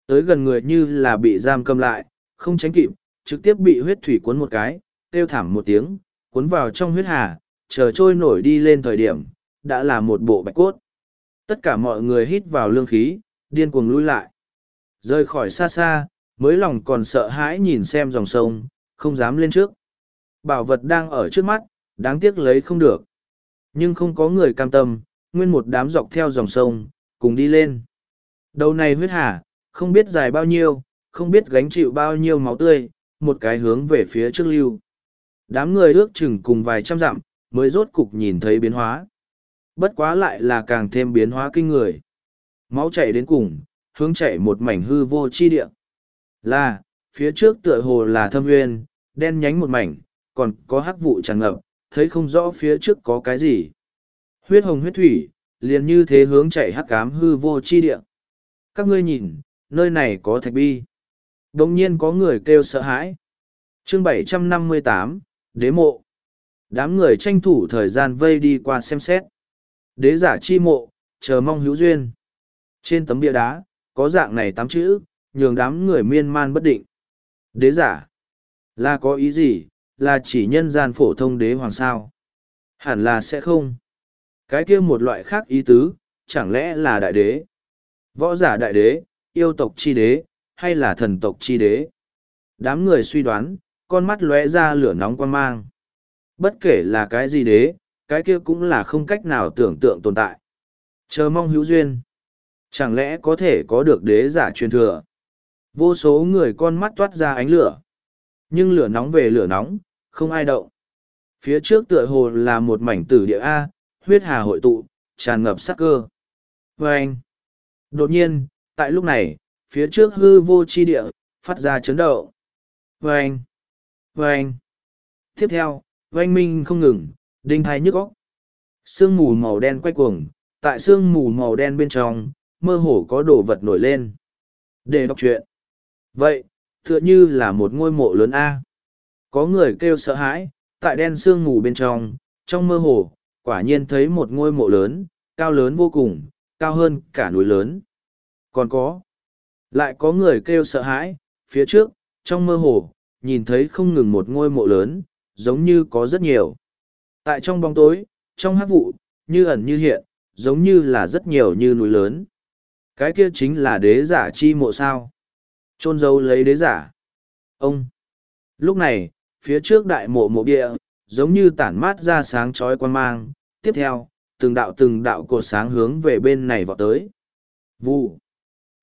Tới gần người như là bị giam cầm lại, không tránh kịp, trực tiếp bị huyết thủy cuốn một cái, kêu thảm một tiếng, cuốn vào trong huyết hà, chờ trôi nổi đi lên thời điểm, đã là một bộ bạch cốt. Tất cả mọi người hít vào lương khí, điên cuồng lui lại. Rơi khỏi xa xa, mới lòng còn sợ hãi nhìn xem dòng sông, không dám lên trước. Bảo vật đang ở trước mắt, đáng tiếc lấy không được. Nhưng không có người cam tâm, nguyên một đám dọc theo dòng sông, cùng đi lên. Đầu này huyết hà, không biết dài bao nhiêu, không biết gánh chịu bao nhiêu máu tươi, một cái hướng về phía trước lưu. Đám người ước chừng cùng vài trăm dặm, mới rốt cục nhìn thấy biến hóa. Bất quá lại là càng thêm biến hóa kinh người. Máu chảy đến cùng, hướng chảy một mảnh hư vô chi địa. Là, phía trước tựa hồ là thâm nguyên, đen nhánh một mảnh, còn có hắc vụ tràn ngập, thấy không rõ phía trước có cái gì. Huyết hồng huyết thủy, liền như thế hướng chảy hắc cám hư vô chi địa. Các ngươi nhìn, nơi này có thạch bi. Đồng nhiên có người kêu sợ hãi. chương 758, Đế mộ. Đám người tranh thủ thời gian vây đi qua xem xét. Đế giả chi mộ, chờ mong hữu duyên. Trên tấm bia đá, có dạng này tám chữ, nhường đám người miên man bất định. Đế giả, là có ý gì, là chỉ nhân gian phổ thông đế hoàng sao? Hẳn là sẽ không. Cái kia một loại khác ý tứ, chẳng lẽ là đại đế? Võ giả đại đế, yêu tộc chi đế, hay là thần tộc chi đế? Đám người suy đoán, con mắt lóe ra lửa nóng quan mang. Bất kể là cái gì đế, cái kia cũng là không cách nào tưởng tượng tồn tại. Chờ mong hữu duyên. Chẳng lẽ có thể có được đế giả truyền thừa? Vô số người con mắt toát ra ánh lửa. Nhưng lửa nóng về lửa nóng, không ai động. Phía trước tựa hồ là một mảnh tử địa A, huyết hà hội tụ, tràn ngập sắc cơ. Và anh, đột nhiên, tại lúc này, phía trước hư vô chi địa, phát ra chấn động. Vâng! Vâng! Tiếp theo, oanh minh không ngừng, đinh thai nhức óc. Sương mù màu đen quay cuồng, tại sương mù màu đen bên trong, mơ hồ có đồ vật nổi lên. Để đọc chuyện. Vậy, tựa như là một ngôi mộ lớn A. Có người kêu sợ hãi, tại đen sương mù bên trong, trong mơ hồ, quả nhiên thấy một ngôi mộ lớn, cao lớn vô cùng, cao hơn cả núi lớn. Còn có, lại có người kêu sợ hãi, phía trước, trong mơ hồ, nhìn thấy không ngừng một ngôi mộ lớn, giống như có rất nhiều. Tại trong bóng tối, trong hát vụ, như ẩn như hiện, giống như là rất nhiều như núi lớn. Cái kia chính là đế giả chi mộ sao. Trôn dấu lấy đế giả. Ông. Lúc này, phía trước đại mộ mộ địa, giống như tản mát ra sáng chói quan mang. Tiếp theo, từng đạo từng đạo cột sáng hướng về bên này vọt tới. vù,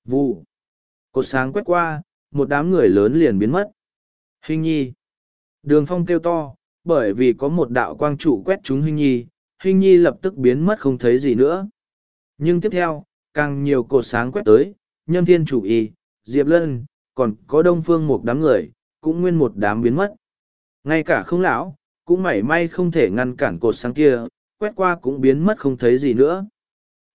vù, Cột sáng quét qua, một đám người lớn liền biến mất. Hình nhi. Đường phong kêu to, bởi vì có một đạo quang trụ quét trúng Hình nhi, Hình nhi lập tức biến mất không thấy gì nữa. Nhưng tiếp theo, càng nhiều cột sáng quét tới, nhâm thiên chủ y, Diệp Lân, còn có đông phương một đám người, cũng nguyên một đám biến mất. Ngay cả không lão, cũng mảy may không thể ngăn cản cột sáng kia, quét qua cũng biến mất không thấy gì nữa.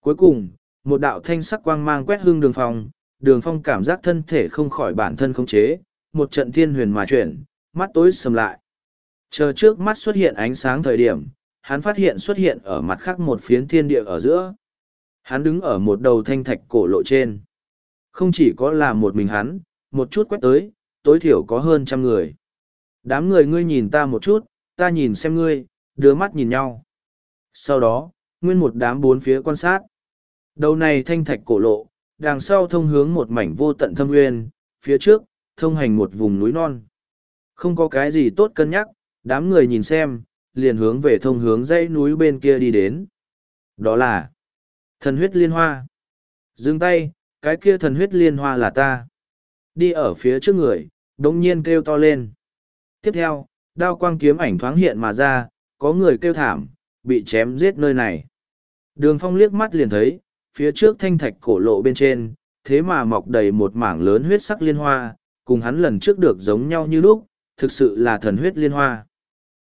Cuối cùng, một đạo thanh sắc quang mang quét hương đường phong, đường phong cảm giác thân thể không khỏi bản thân không chế, một trận thiên huyền mà chuyển, mắt tối sầm lại. Chờ trước mắt xuất hiện ánh sáng thời điểm, hắn phát hiện xuất hiện ở mặt khác một phiến thiên địa ở giữa. Hắn đứng ở một đầu thanh thạch cổ lộ trên. Không chỉ có là một mình hắn, một chút quét tới, tối thiểu có hơn trăm người. Đám người ngươi nhìn ta một chút, ta nhìn xem ngươi, đưa mắt nhìn nhau. Sau đó, nguyên một đám bốn phía quan sát. Đầu này thanh thạch cổ lộ, đằng sau thông hướng một mảnh vô tận thâm nguyên, phía trước, thông hành một vùng núi non. Không có cái gì tốt cân nhắc, đám người nhìn xem, liền hướng về thông hướng dãy núi bên kia đi đến. Đó là thần huyết liên hoa. Dừng tay, cái kia thần huyết liên hoa là ta. Đi ở phía trước người, đống nhiên kêu to lên. Tiếp theo, đao quang kiếm ảnh thoáng hiện mà ra, có người kêu thảm, bị chém giết nơi này. Đường phong liếc mắt liền thấy, phía trước thanh thạch cổ lộ bên trên, thế mà mọc đầy một mảng lớn huyết sắc liên hoa, cùng hắn lần trước được giống nhau như lúc, thực sự là thần huyết liên hoa.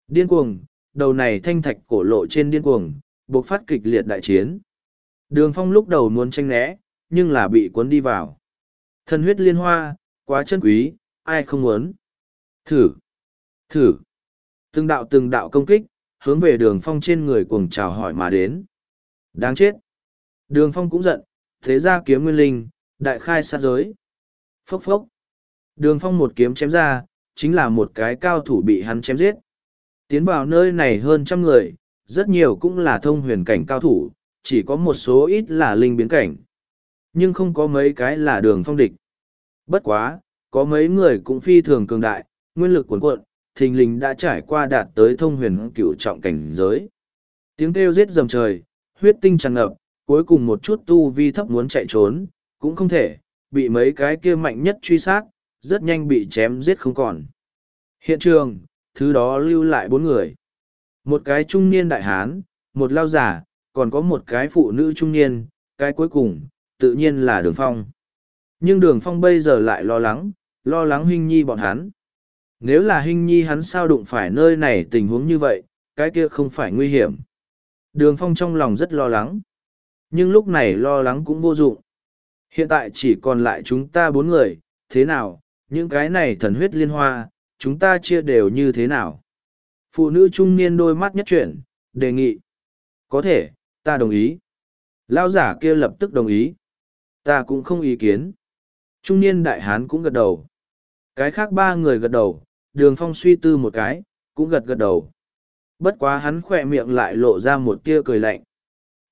Điên cuồng, đầu này thanh thạch cổ lộ trên điên cuồng, buộc phát kịch liệt đại chiến. Đường phong lúc đầu muốn tranh né, nhưng là bị cuốn đi vào. Thần huyết liên hoa, quá chân quý, ai không muốn. Thử, thử. Từng đạo từng đạo công kích, hướng về đường phong trên người cuồng chào hỏi mà đến. Đáng chết. Đường phong cũng giận, thế ra kiếm nguyên linh, đại khai sát giới. Phốc phốc. Đường phong một kiếm chém ra, chính là một cái cao thủ bị hắn chém giết. Tiến vào nơi này hơn trăm người, rất nhiều cũng là thông huyền cảnh cao thủ, chỉ có một số ít là linh biến cảnh. Nhưng không có mấy cái là đường phong địch. Bất quá, có mấy người cũng phi thường cường đại, nguyên lực cuồn cuộn, thình lình đã trải qua đạt tới thông huyền cựu trọng cảnh giới. Tiếng kêu giết dầm trời, huyết tinh tràn ngập, cuối cùng một chút tu vi thấp muốn chạy trốn, cũng không thể, bị mấy cái kia mạnh nhất truy sát, rất nhanh bị chém giết không còn. Hiện trường, thứ đó lưu lại bốn người. Một cái trung niên đại hán, một lao giả, còn có một cái phụ nữ trung niên, cái cuối cùng, tự nhiên là đường phong. Nhưng đường phong bây giờ lại lo lắng, lo lắng huynh nhi bọn hắn. Nếu là hình nhi hắn sao đụng phải nơi này tình huống như vậy, cái kia không phải nguy hiểm. Đường phong trong lòng rất lo lắng. Nhưng lúc này lo lắng cũng vô dụng. Hiện tại chỉ còn lại chúng ta bốn người, thế nào, những cái này thần huyết liên hoa, chúng ta chia đều như thế nào? Phụ nữ trung niên đôi mắt nhất chuyển, đề nghị. Có thể, ta đồng ý. Lao giả kia lập tức đồng ý. Ta cũng không ý kiến. Trung niên đại hán cũng gật đầu. Cái khác ba người gật đầu, đường phong suy tư một cái, cũng gật gật đầu. Bất quá hắn khỏe miệng lại lộ ra một tia cười lạnh.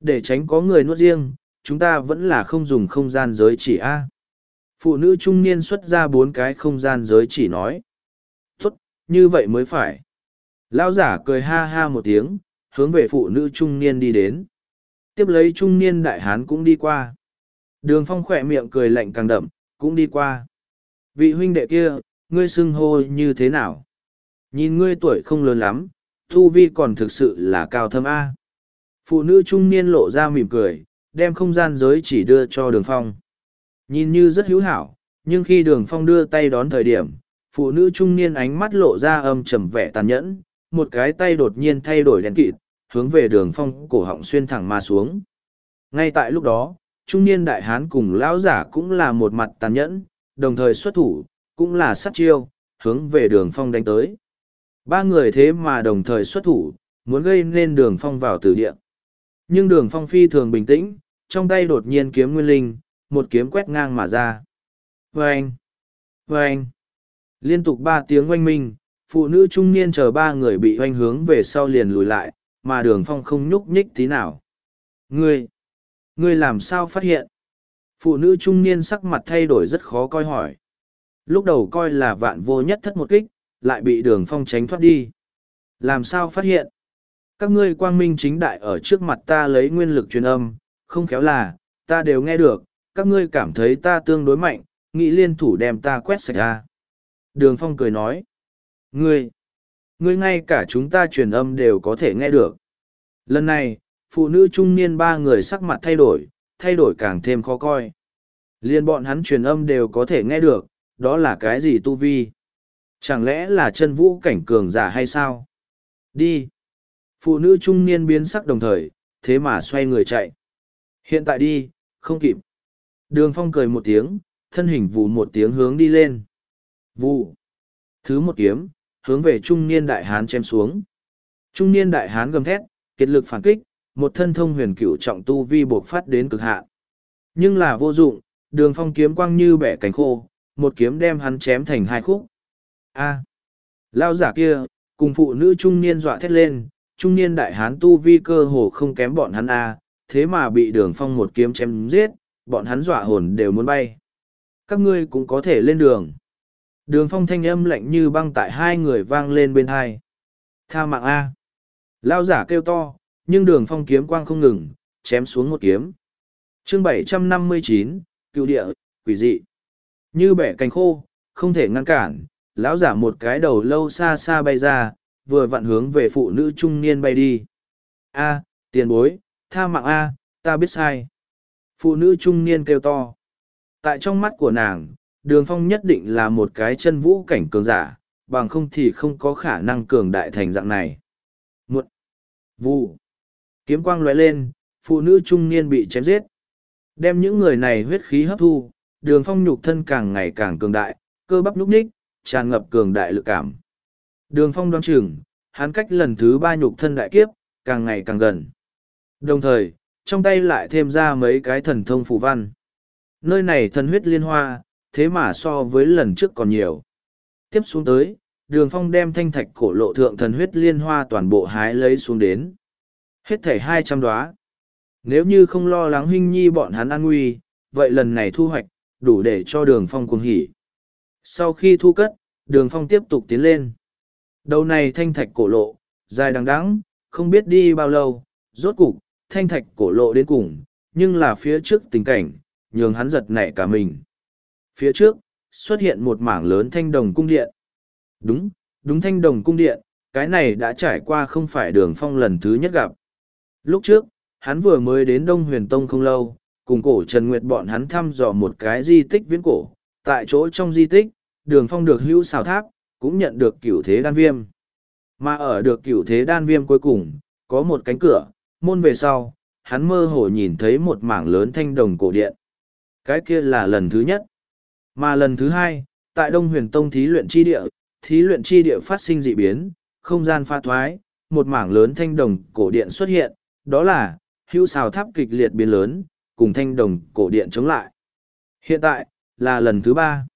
Để tránh có người nuốt riêng, chúng ta vẫn là không dùng không gian giới chỉ A. Phụ nữ trung niên xuất ra bốn cái không gian giới chỉ nói. tuất như vậy mới phải. Lão giả cười ha ha một tiếng, hướng về phụ nữ trung niên đi đến. Tiếp lấy trung niên đại hán cũng đi qua. Đường phong khỏe miệng cười lạnh càng đậm, cũng đi qua. Vị huynh đệ kia, ngươi xưng hô như thế nào? Nhìn ngươi tuổi không lớn lắm, thu vi còn thực sự là cao thâm A. Phụ nữ trung niên lộ ra mỉm cười, đem không gian giới chỉ đưa cho đường phong. Nhìn như rất hữu hảo, nhưng khi đường phong đưa tay đón thời điểm, phụ nữ trung niên ánh mắt lộ ra âm trầm vẻ tàn nhẫn, một cái tay đột nhiên thay đổi đèn kịt, hướng về đường phong cổ họng xuyên thẳng mà xuống. Ngay tại lúc đó, trung niên đại hán cùng lão giả cũng là một mặt tàn nhẫn, đồng thời xuất thủ, cũng là sát chiêu, hướng về đường phong đánh tới. Ba người thế mà đồng thời xuất thủ, muốn gây nên đường phong vào tử địa. Nhưng đường phong phi thường bình tĩnh, trong tay đột nhiên kiếm nguyên linh, một kiếm quét ngang mà ra. Vâng! Vâng! Liên tục ba tiếng oanh minh, phụ nữ trung niên chờ ba người bị oanh hướng về sau liền lùi lại, mà đường phong không nhúc nhích tí nào. Ngươi! Ngươi làm sao phát hiện? Phụ nữ trung niên sắc mặt thay đổi rất khó coi hỏi. Lúc đầu coi là vạn vô nhất thất một kích, lại bị đường phong tránh thoát đi. Làm sao phát hiện? Các ngươi quang minh chính đại ở trước mặt ta lấy nguyên lực truyền âm, không khéo là, ta đều nghe được, các ngươi cảm thấy ta tương đối mạnh, nghĩ liên thủ đem ta quét sạch ra. Đường phong cười nói. Ngươi, ngươi ngay cả chúng ta truyền âm đều có thể nghe được. Lần này, phụ nữ trung niên ba người sắc mặt thay đổi, thay đổi càng thêm khó coi. Liên bọn hắn truyền âm đều có thể nghe được, đó là cái gì tu vi? Chẳng lẽ là chân vũ cảnh cường giả hay sao? Đi! Phụ nữ trung niên biến sắc đồng thời, thế mà xoay người chạy. Hiện tại đi, không kịp. Đường phong cười một tiếng, thân hình vù một tiếng hướng đi lên. Vụ! Thứ một kiếm, hướng về trung niên đại hán chém xuống. Trung niên đại hán gầm thét, kết lực phản kích, một thân thông huyền cửu trọng tu vi buộc phát đến cực hạn. Nhưng là vô dụng, đường phong kiếm quang như bẻ cánh khô, một kiếm đem hắn chém thành hai khúc. A. Lao giả kia, cùng phụ nữ trung niên dọa thét lên, trung niên đại hán tu vi cơ hồ không kém bọn hắn a thế mà bị đường phong một kiếm chém giết bọn hắn dọa hồn đều muốn bay. Các ngươi cũng có thể lên đường. Đường phong thanh âm lạnh như băng tại hai người vang lên bên hai. Tha mạng a. Lao giả kêu to nhưng đường phong kiếm quang không ngừng chém xuống một kiếm. Chương bảy trăm năm mươi chín cựu địa quỷ dị như bẻ cành khô, không thể ngăn cản, lão giả một cái đầu lâu xa xa bay ra, vừa vặn hướng về phụ nữ trung niên bay đi. A, tiền bối, tha mạng a, ta biết sai. Phụ nữ trung niên kêu to. Tại trong mắt của nàng, đường phong nhất định là một cái chân vũ cảnh cường giả, bằng không thì không có khả năng cường đại thành dạng này. Một vụ kiếm quang lóe lên, phụ nữ trung niên bị chém giết. Đem những người này huyết khí hấp thu đường phong nhục thân càng ngày càng cường đại, cơ bắp nhúc ních tràn ngập cường đại lực cảm. Đường phong đoan chừng, hắn cách lần thứ ba nhục thân đại kiếp, càng ngày càng gần. Đồng thời, trong tay lại thêm ra mấy cái thần thông phù văn. Nơi này thần huyết liên hoa, thế mà so với lần trước còn nhiều. Tiếp xuống tới, đường phong đem thanh thạch cổ lộ thượng thần huyết liên hoa toàn bộ hái lấy xuống đến. Hết thảy hai trăm đoá nếu như không lo lắng huynh nhi bọn hắn an nguy, vậy lần này thu hoạch đủ để cho đường phong cuồng hỉ. Sau khi thu cất đường phong tiếp tục tiến lên. Đầu này thanh thạch cổ lộ dài đằng đẵng, không biết đi bao lâu rốt cục thanh thạch cổ lộ đến cùng nhưng là phía trước tình cảnh nhường hắn giật nảy cả mình. Phía trước xuất hiện một mảng lớn thanh đồng cung điện. Đúng đúng thanh đồng cung điện cái này đã trải qua không phải đường phong lần thứ nhất gặp. Lúc trước hắn vừa mới đến đông huyền tông không lâu cùng cổ trần nguyệt bọn hắn thăm dò một cái di tích viễn cổ. Tại chỗ trong di tích, đường phong được hữu xào tháp, cũng nhận được cửu thế đan viêm. Mà ở được cửu thế đan viêm cuối cùng, có một cánh cửa, môn về sau, hắn mơ hồ nhìn thấy một mảng lớn thanh đồng cổ điện. Cái kia là lần thứ nhất. Mà lần thứ hai, tại đông huyền tông thí luyện chi địa, thí luyện chi địa phát sinh dị biến, không gian pha thoái, một mảng lớn thanh đồng cổ điện xuất hiện, đó là hữu xào tháp kịch liệt biến lớn cùng thanh đồng cổ điện chống lại. Hiện tại, là lần thứ ba.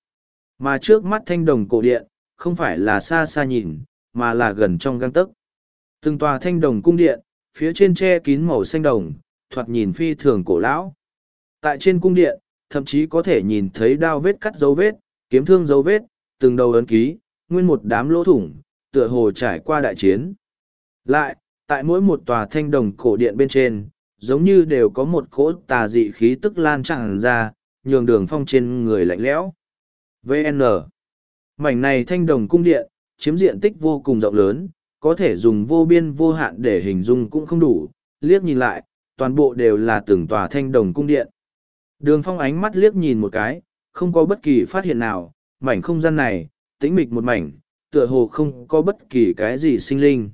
Mà trước mắt thanh đồng cổ điện, không phải là xa xa nhìn, mà là gần trong găng tấc. Từng tòa thanh đồng cung điện, phía trên che kín màu xanh đồng, thoạt nhìn phi thường cổ lão. Tại trên cung điện, thậm chí có thể nhìn thấy đao vết cắt dấu vết, kiếm thương dấu vết, từng đầu ấn ký, nguyên một đám lỗ thủng, tựa hồ trải qua đại chiến. Lại, tại mỗi một tòa thanh đồng cổ điện bên trên giống như đều có một cỗ tà dị khí tức lan tràn ra, nhường đường phong trên người lạnh lẽo. Vn mảnh này thanh đồng cung điện, chiếm diện tích vô cùng rộng lớn, có thể dùng vô biên vô hạn để hình dung cũng không đủ. Liếc nhìn lại, toàn bộ đều là từng tòa thanh đồng cung điện. Đường phong ánh mắt liếc nhìn một cái, không có bất kỳ phát hiện nào. Mảnh không gian này, tĩnh mịch một mảnh, tựa hồ không có bất kỳ cái gì sinh linh.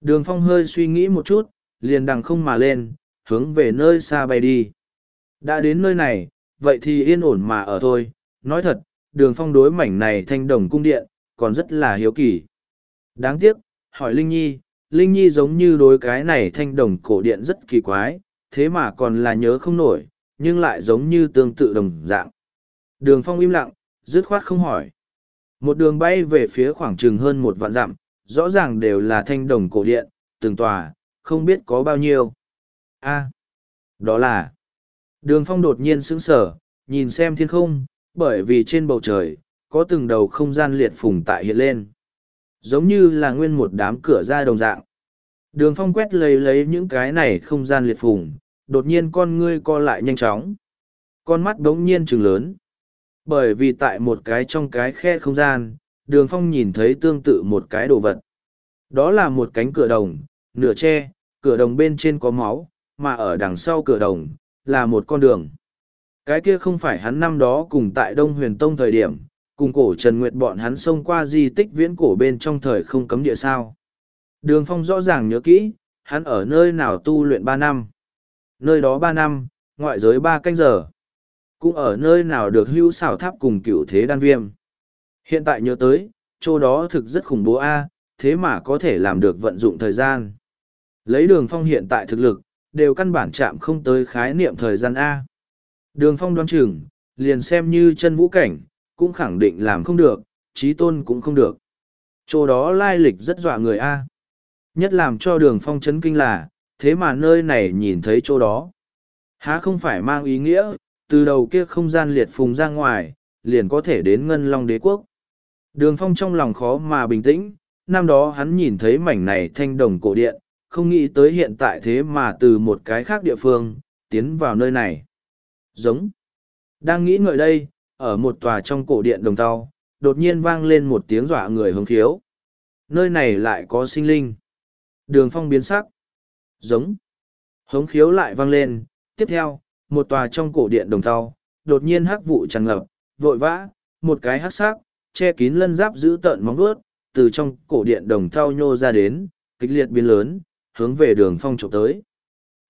Đường phong hơi suy nghĩ một chút, liền đằng không mà lên hướng về nơi xa bay đi. Đã đến nơi này, vậy thì yên ổn mà ở thôi. Nói thật, đường phong đối mảnh này thanh đồng cung điện, còn rất là hiếu kỳ. Đáng tiếc, hỏi linh nhi linh nhi giống như đối cái này thanh đồng cổ điện rất kỳ quái, thế mà còn là nhớ không nổi, nhưng lại giống như tương tự đồng dạng. Đường phong im lặng, dứt khoát không hỏi. Một đường bay về phía khoảng chừng hơn một vạn dặm, rõ ràng đều là thanh đồng cổ điện, từng tòa, không biết có bao nhiêu a. Đó là, đường phong đột nhiên sững sờ, nhìn xem thiên không, bởi vì trên bầu trời, có từng đầu không gian liệt phùng tại hiện lên. Giống như là nguyên một đám cửa ra đồng dạng. Đường phong quét lấy lấy những cái này không gian liệt phùng, đột nhiên con ngươi co lại nhanh chóng. Con mắt bỗng nhiên chừng lớn. Bởi vì tại một cái trong cái khe không gian, đường phong nhìn thấy tương tự một cái đồ vật. Đó là một cánh cửa đồng, nửa tre, cửa đồng bên trên có máu mà ở đằng sau cửa đồng, là một con đường. Cái kia không phải hắn năm đó cùng tại đông huyền tông thời điểm, cùng cổ trần nguyệt bọn hắn xông qua di tích viễn cổ bên trong thời không cấm địa sao. Đường phong rõ ràng nhớ kỹ, hắn ở nơi nào tu luyện ba năm. Nơi đó ba năm, ngoại giới ba canh giờ. Cũng ở nơi nào được hưu xảo tháp cùng cựu thế đan viêm. Hiện tại nhớ tới, chỗ đó thực rất khủng bố a, thế mà có thể làm được vận dụng thời gian. Lấy đường phong hiện tại thực lực đều căn bản chạm không tới khái niệm thời gian a đường phong đoán chừng liền xem như chân vũ cảnh cũng khẳng định làm không được trí tôn cũng không được chỗ đó lai lịch rất dọa người a Nhất làm cho đường phong chấn kinh là, thế mà nơi này nhìn thấy chỗ đó. Há không phải mang ý nghĩa, từ đầu kia không gian liệt phùng ra ngoài, liền có thể đến ngân long đế quốc. Đường phong trong lòng khó mà bình tĩnh, năm đó hắn nhìn thấy mảnh này thanh đồng cổ điện, không nghĩ tới hiện tại thế mà từ một cái khác địa phương, tiến vào nơi này. Giống. Đang nghĩ ngợi đây, ở một tòa trong cổ điện đồng tàu, đột nhiên vang lên một tiếng dọa người hứng khiếu. Nơi này lại có sinh linh. Đường phong biến sắc. Giống. Hống khiếu lại vang lên. Tiếp theo, một tòa trong cổ điện đồng tàu, đột nhiên hắc vụ tràn ngập, vội vã, một cái hắc sắc, che kín lân giáp giữ tợn móng vuốt, từ trong cổ điện đồng thau nhô ra đến, kịch liệt biến lớn, hướng về đường phong trộm tới.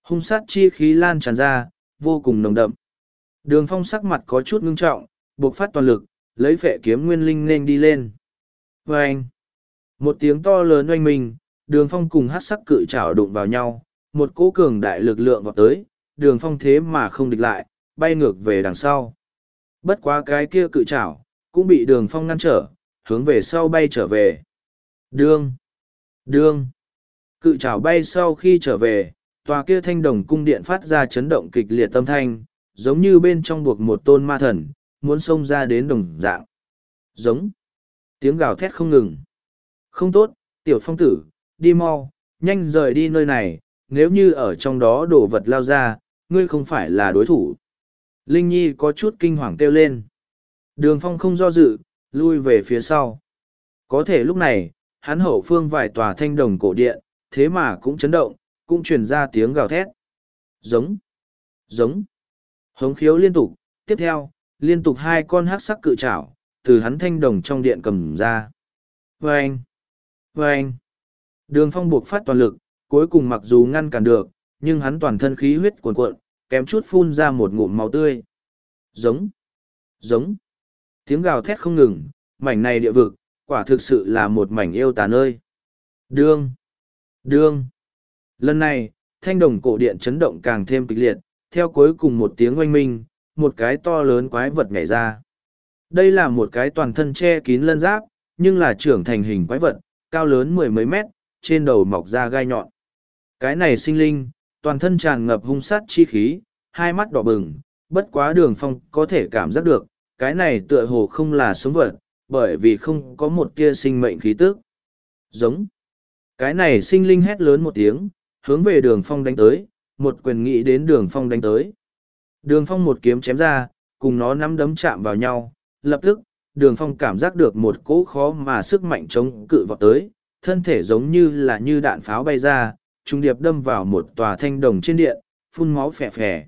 Hung sát chi khí lan tràn ra, vô cùng nồng đậm. Đường phong sắc mặt có chút ngưng trọng, buộc phát toàn lực, lấy phệ kiếm nguyên linh nên đi lên. vê anh, một tiếng to lớn oanh mình, đường phong cùng hát sắc cự trảo đụng vào nhau, một cỗ cường đại lực lượng vào tới, đường phong thế mà không địch lại, bay ngược về đằng sau. Bất quá cái kia cự trảo, cũng bị đường phong ngăn trở, hướng về sau bay trở về. Đương! Đương! Cự trào bay sau khi trở về, tòa kia thanh đồng cung điện phát ra chấn động kịch liệt tâm thanh, giống như bên trong buộc một tôn ma thần, muốn xông ra đến đồng dạng. Giống. Tiếng gào thét không ngừng. Không tốt, tiểu phong tử, đi mau, nhanh rời đi nơi này, nếu như ở trong đó đổ vật lao ra, ngươi không phải là đối thủ. Linh Nhi có chút kinh hoàng kêu lên. Đường phong không do dự, lui về phía sau. Có thể lúc này, hắn hậu phương vài tòa thanh đồng cổ điện, thế mà cũng chấn động, cũng truyền ra tiếng gào thét. Giống, giống, hống khiếu liên tục, tiếp theo, liên tục hai con hát sắc cự trảo, từ hắn thanh đồng trong điện cầm ra. Vâng, vâng, đường phong buộc phát toàn lực, cuối cùng mặc dù ngăn cản được, nhưng hắn toàn thân khí huyết cuồn cuộn, kém chút phun ra một ngụm máu tươi. Giống, giống, tiếng gào thét không ngừng, mảnh này địa vực, quả thực sự là một mảnh yêu tà nơi. Đương, đương. Lần này, thanh đồng cổ điện chấn động càng thêm kịch liệt, theo cuối cùng một tiếng oanh minh, một cái to lớn quái vật nhảy ra. Đây là một cái toàn thân che kín lân giáp, nhưng là trưởng thành hình quái vật, cao lớn mười mấy mét, trên đầu mọc ra gai nhọn. Cái này sinh linh, toàn thân tràn ngập hung sát chi khí, hai mắt đỏ bừng, bất quá đường phong có thể cảm giác được, cái này tựa hồ không là sống vật, bởi vì không có một tia sinh mệnh khí tức. Giống. Cái này sinh linh hét lớn một tiếng, hướng về đường phong đánh tới, một quyền nghị đến đường phong đánh tới. Đường phong một kiếm chém ra, cùng nó nắm đấm chạm vào nhau, lập tức, đường phong cảm giác được một cỗ khó mà sức mạnh chống cự vào tới, thân thể giống như là như đạn pháo bay ra, trung điệp đâm vào một tòa thanh đồng trên điện, phun máu phè phè.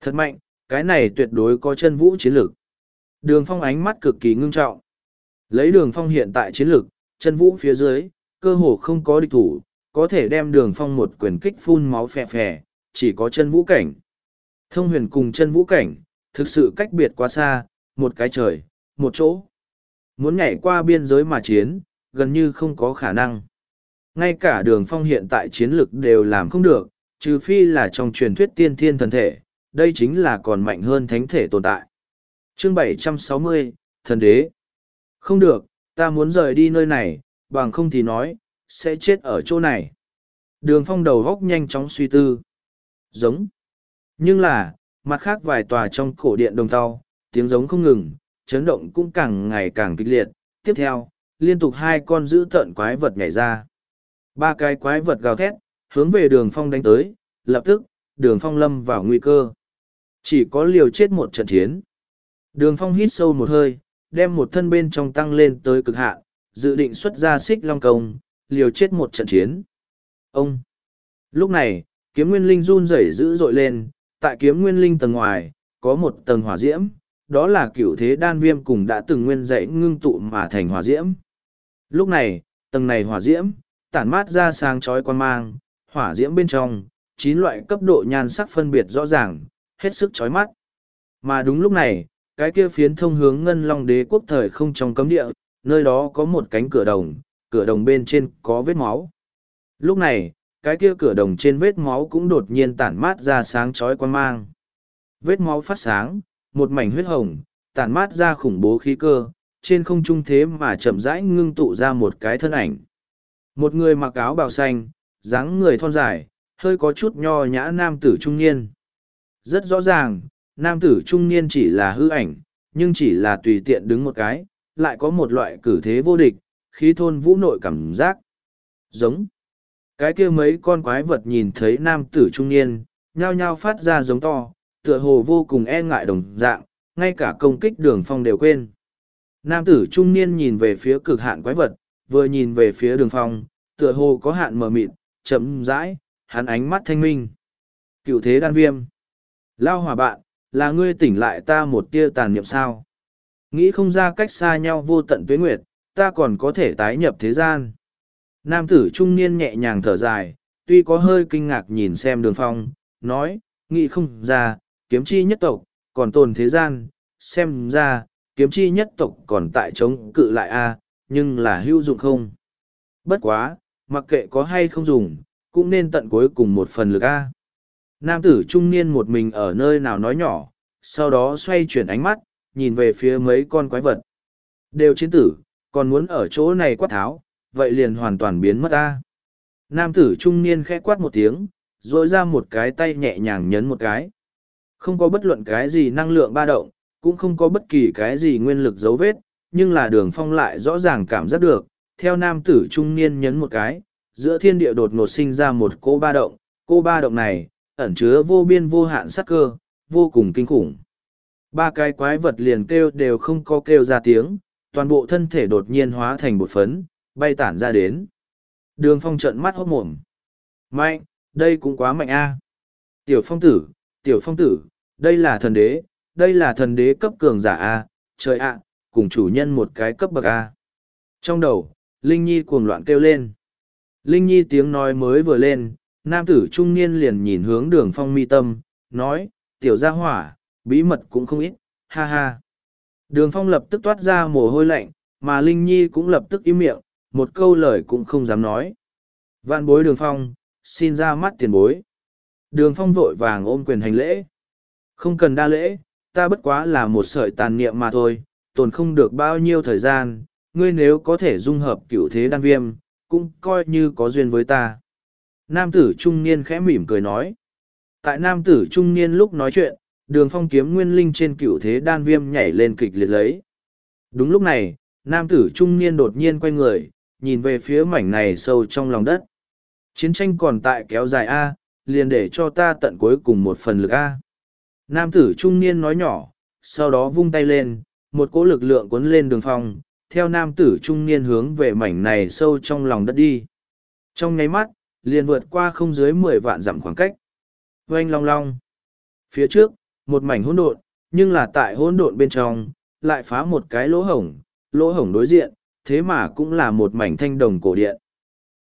Thật mạnh, cái này tuyệt đối có chân vũ chiến lược. Đường phong ánh mắt cực kỳ ngưng trọng. Lấy đường phong hiện tại chiến lược, chân vũ phía dưới, cơ hồ không có địch thủ, có thể đem đường phong một quyền kích phun máu phè phè, chỉ có chân vũ cảnh. Thông huyền cùng chân vũ cảnh, thực sự cách biệt quá xa, một cái trời, một chỗ. Muốn nhảy qua biên giới mà chiến, gần như không có khả năng. Ngay cả đường phong hiện tại chiến lực đều làm không được, trừ phi là trong truyền thuyết tiên thiên thần thể, đây chính là còn mạnh hơn thánh thể tồn tại. Chương 760, Thần Đế Không được, ta muốn rời đi nơi này, bằng không thì nói, sẽ chết ở chỗ này. Đường phong đầu góc nhanh chóng suy tư. Giống. Nhưng là, mặt khác vài tòa trong cổ điện đồng tàu, tiếng giống không ngừng, chấn động cũng càng ngày càng kịch liệt. Tiếp theo, liên tục hai con giữ tợn quái vật nhảy ra. Ba cái quái vật gào thét, hướng về đường phong đánh tới, lập tức, đường phong lâm vào nguy cơ. Chỉ có liều chết một trận chiến. Đường phong hít sâu một hơi, đem một thân bên trong tăng lên tới cực hạn, dự định xuất ra xích long công, liều chết một trận chiến. Ông! Lúc này, kiếm nguyên linh run rẩy dữ dội lên, tại kiếm nguyên linh tầng ngoài, có một tầng hỏa diễm, đó là cựu thế đan viêm cùng đã từng nguyên dạy ngưng tụ mà thành hỏa diễm. Lúc này, tầng này hỏa diễm, tản mát ra sáng chói quan mang, hỏa diễm bên trong, chín loại cấp độ nhan sắc phân biệt rõ ràng, hết sức chói mắt. Mà đúng lúc này, cái kia phiến thông hướng ngân long đế quốc thời không trong cấm địa, nơi đó có một cánh cửa đồng, cửa đồng bên trên có vết máu. Lúc này, cái kia cửa đồng trên vết máu cũng đột nhiên tản mát ra sáng chói quan mang. Vết máu phát sáng, một mảnh huyết hồng, tản mát ra khủng bố khí cơ, trên không trung thế mà chậm rãi ngưng tụ ra một cái thân ảnh. Một người mặc áo bào xanh, dáng người thon dài, hơi có chút nho nhã nam tử trung niên. Rất rõ ràng, nam tử trung niên chỉ là hư ảnh, nhưng chỉ là tùy tiện đứng một cái, lại có một loại cử thế vô địch, khí thôn vũ nội cảm giác. Giống. Cái kia mấy con quái vật nhìn thấy nam tử trung niên, nhao nhao phát ra giống to, tựa hồ vô cùng e ngại đồng dạng, ngay cả công kích đường phong đều quên. Nam tử trung niên nhìn về phía cực hạn quái vật, vừa nhìn về phía đường phong, tựa hồ có hạn mờ mịt, chậm rãi, hắn ánh mắt thanh minh. Cựu thế đan viêm. Lao hòa bạn, là ngươi tỉnh lại ta một tia tàn niệm sao. Nghĩ không ra cách xa nhau vô tận tuyến nguyệt, ta còn có thể tái nhập thế gian. Nam tử trung niên nhẹ nhàng thở dài, tuy có hơi kinh ngạc nhìn xem đường phong, nói, nghĩ không ra, kiếm chi nhất tộc, còn tồn thế gian, xem ra, kiếm chi nhất tộc còn tại chống cự lại a nhưng là hữu dụng không. Bất quá, mặc kệ có hay không dùng, cũng nên tận cuối cùng một phần lực a. Nam tử trung niên một mình ở nơi nào nói nhỏ, sau đó xoay chuyển ánh mắt, nhìn về phía mấy con quái vật. Đều chiến tử, còn muốn ở chỗ này quát tháo, vậy liền hoàn toàn biến mất ta. Nam tử trung niên khẽ quát một tiếng, rồi ra một cái tay nhẹ nhàng nhấn một cái. Không có bất luận cái gì năng lượng ba động, cũng không có bất kỳ cái gì nguyên lực dấu vết, nhưng là đường phong lại rõ ràng cảm giác được, theo nam tử trung niên nhấn một cái, giữa thiên địa đột ngột sinh ra một cô ba động, cô ba động này, ẩn chứa vô biên vô hạn sắc cơ, vô cùng kinh khủng. Ba cái quái vật liền kêu đều không có kêu ra tiếng, toàn bộ thân thể đột nhiên hóa thành bột phấn, bay tản ra đến. Đường phong trận mắt hốt mồm. Mạnh, đây cũng quá mạnh a. Tiểu phong tử, tiểu phong tử, đây là thần đế, đây là thần đế cấp cường giả a, trời ạ, cùng chủ nhân một cái cấp bậc a. Trong đầu, Linh Nhi cuồng loạn kêu lên. Linh Nhi tiếng nói mới vừa lên, nam tử trung niên liền nhìn hướng đường phong mi tâm, nói, tiểu gia hỏa, bí mật cũng không ít, ha ha. Đường phong lập tức toát ra mồ hôi lạnh, mà Linh Nhi cũng lập tức im miệng, một câu lời cũng không dám nói. Vạn bối đường phong, xin ra mắt tiền bối. Đường phong vội vàng ôm quyền hành lễ. Không cần đa lễ, ta bất quá là một sợi tàn niệm mà thôi, tồn không được bao nhiêu thời gian, ngươi nếu có thể dung hợp cựu thế đan viêm, cũng coi như có duyên với ta. Nam tử trung niên khẽ mỉm cười nói. Tại nam tử trung niên lúc nói chuyện, đường phong kiếm nguyên linh trên cựu thế đan viêm nhảy lên kịch liệt lấy. Đúng lúc này, nam tử trung niên đột nhiên quay người, nhìn về phía mảnh này sâu trong lòng đất. Chiến tranh còn tại kéo dài A, liền để cho ta tận cuối cùng một phần lực A. Nam tử trung niên nói nhỏ, sau đó vung tay lên, một cỗ lực lượng cuốn lên đường phong, theo nam tử trung niên hướng về mảnh này sâu trong lòng đất đi. Trong nháy mắt, liền vượt qua không dưới mười vạn dặm khoảng cách. Oanh long long. Phía trước, một mảnh hỗn độn, nhưng là tại hỗn độn bên trong, lại phá một cái lỗ hổng, lỗ hổng đối diện, thế mà cũng là một mảnh thanh đồng cổ điện.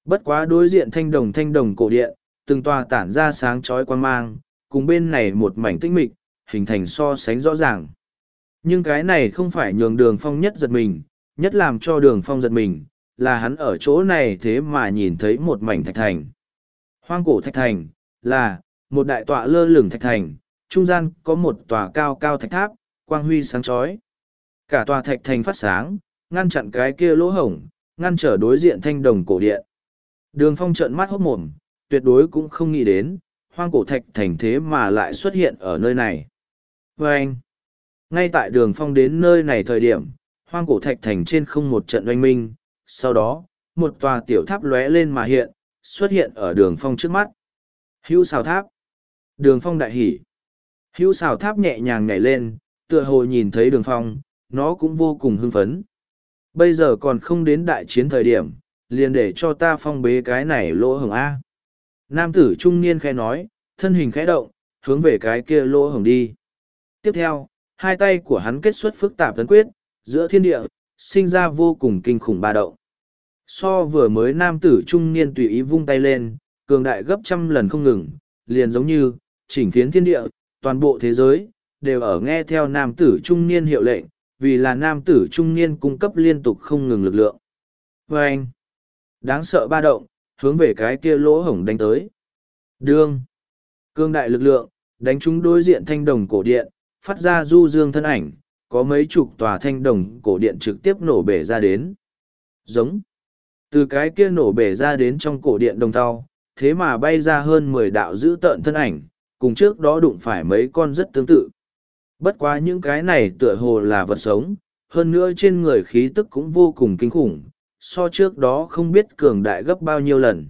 Bất quá đối diện thanh đồng thanh đồng cổ điện, từng tòa tản ra sáng chói quan mang, cùng bên này một mảnh tinh mịch, hình thành so sánh rõ ràng. Nhưng cái này không phải nhường đường phong nhất giật mình, nhất làm cho đường phong giật mình, là hắn ở chỗ này thế mà nhìn thấy một mảnh thạch thành. Hoang cổ thạch thành, là, một đại tọa lơ lửng thạch thành, trung gian có một tòa cao cao thạch tháp, quang huy sáng chói. Cả tòa thạch thành phát sáng, ngăn chặn cái kia lỗ hổng, ngăn trở đối diện thanh đồng cổ điện. Đường phong trợn mắt hốt mồm, tuyệt đối cũng không nghĩ đến, hoang cổ thạch thành thế mà lại xuất hiện ở nơi này. Và anh, ngay tại đường phong đến nơi này thời điểm, hoang cổ thạch thành trên không một trận oanh minh, sau đó, một tòa tiểu tháp lóe lên mà hiện, xuất hiện ở đường phong trước mắt. Hữu xào tháp. Đường phong đại hỉ. Hữu xào tháp nhẹ nhàng nhảy lên, tựa hồ nhìn thấy đường phong, nó cũng vô cùng hưng phấn. Bây giờ còn không đến đại chiến thời điểm, liền để cho ta phong bế cái này lỗ hồng A. Nam tử trung niên khẽ nói, thân hình khẽ động, hướng về cái kia lỗ hồng đi. Tiếp theo, hai tay của hắn kết xuất phức tạp tấn quyết, giữa thiên địa, sinh ra vô cùng kinh khủng ba động. So vừa mới nam tử trung niên tùy ý vung tay lên, cường đại gấp trăm lần không ngừng, liền giống như, chỉnh phiến thiên địa, toàn bộ thế giới, đều ở nghe theo nam tử trung niên hiệu lệnh, vì là nam tử trung niên cung cấp liên tục không ngừng lực lượng. Và anh, đáng sợ ba động, hướng về cái kia lỗ hổng đánh tới. Đương, cương đại lực lượng, đánh chúng đối diện thanh đồng cổ điện, phát ra du dương thân ảnh, có mấy chục tòa thanh đồng cổ điện trực tiếp nổ bể ra đến. Giống. Từ cái kia nổ bể ra đến trong cổ điện đồng thau, thế mà bay ra hơn mười đạo dữ tợn thân ảnh, cùng trước đó đụng phải mấy con rất tương tự. Bất quá những cái này tựa hồ là vật sống, hơn nữa trên người khí tức cũng vô cùng kinh khủng, so trước đó không biết cường đại gấp bao nhiêu lần.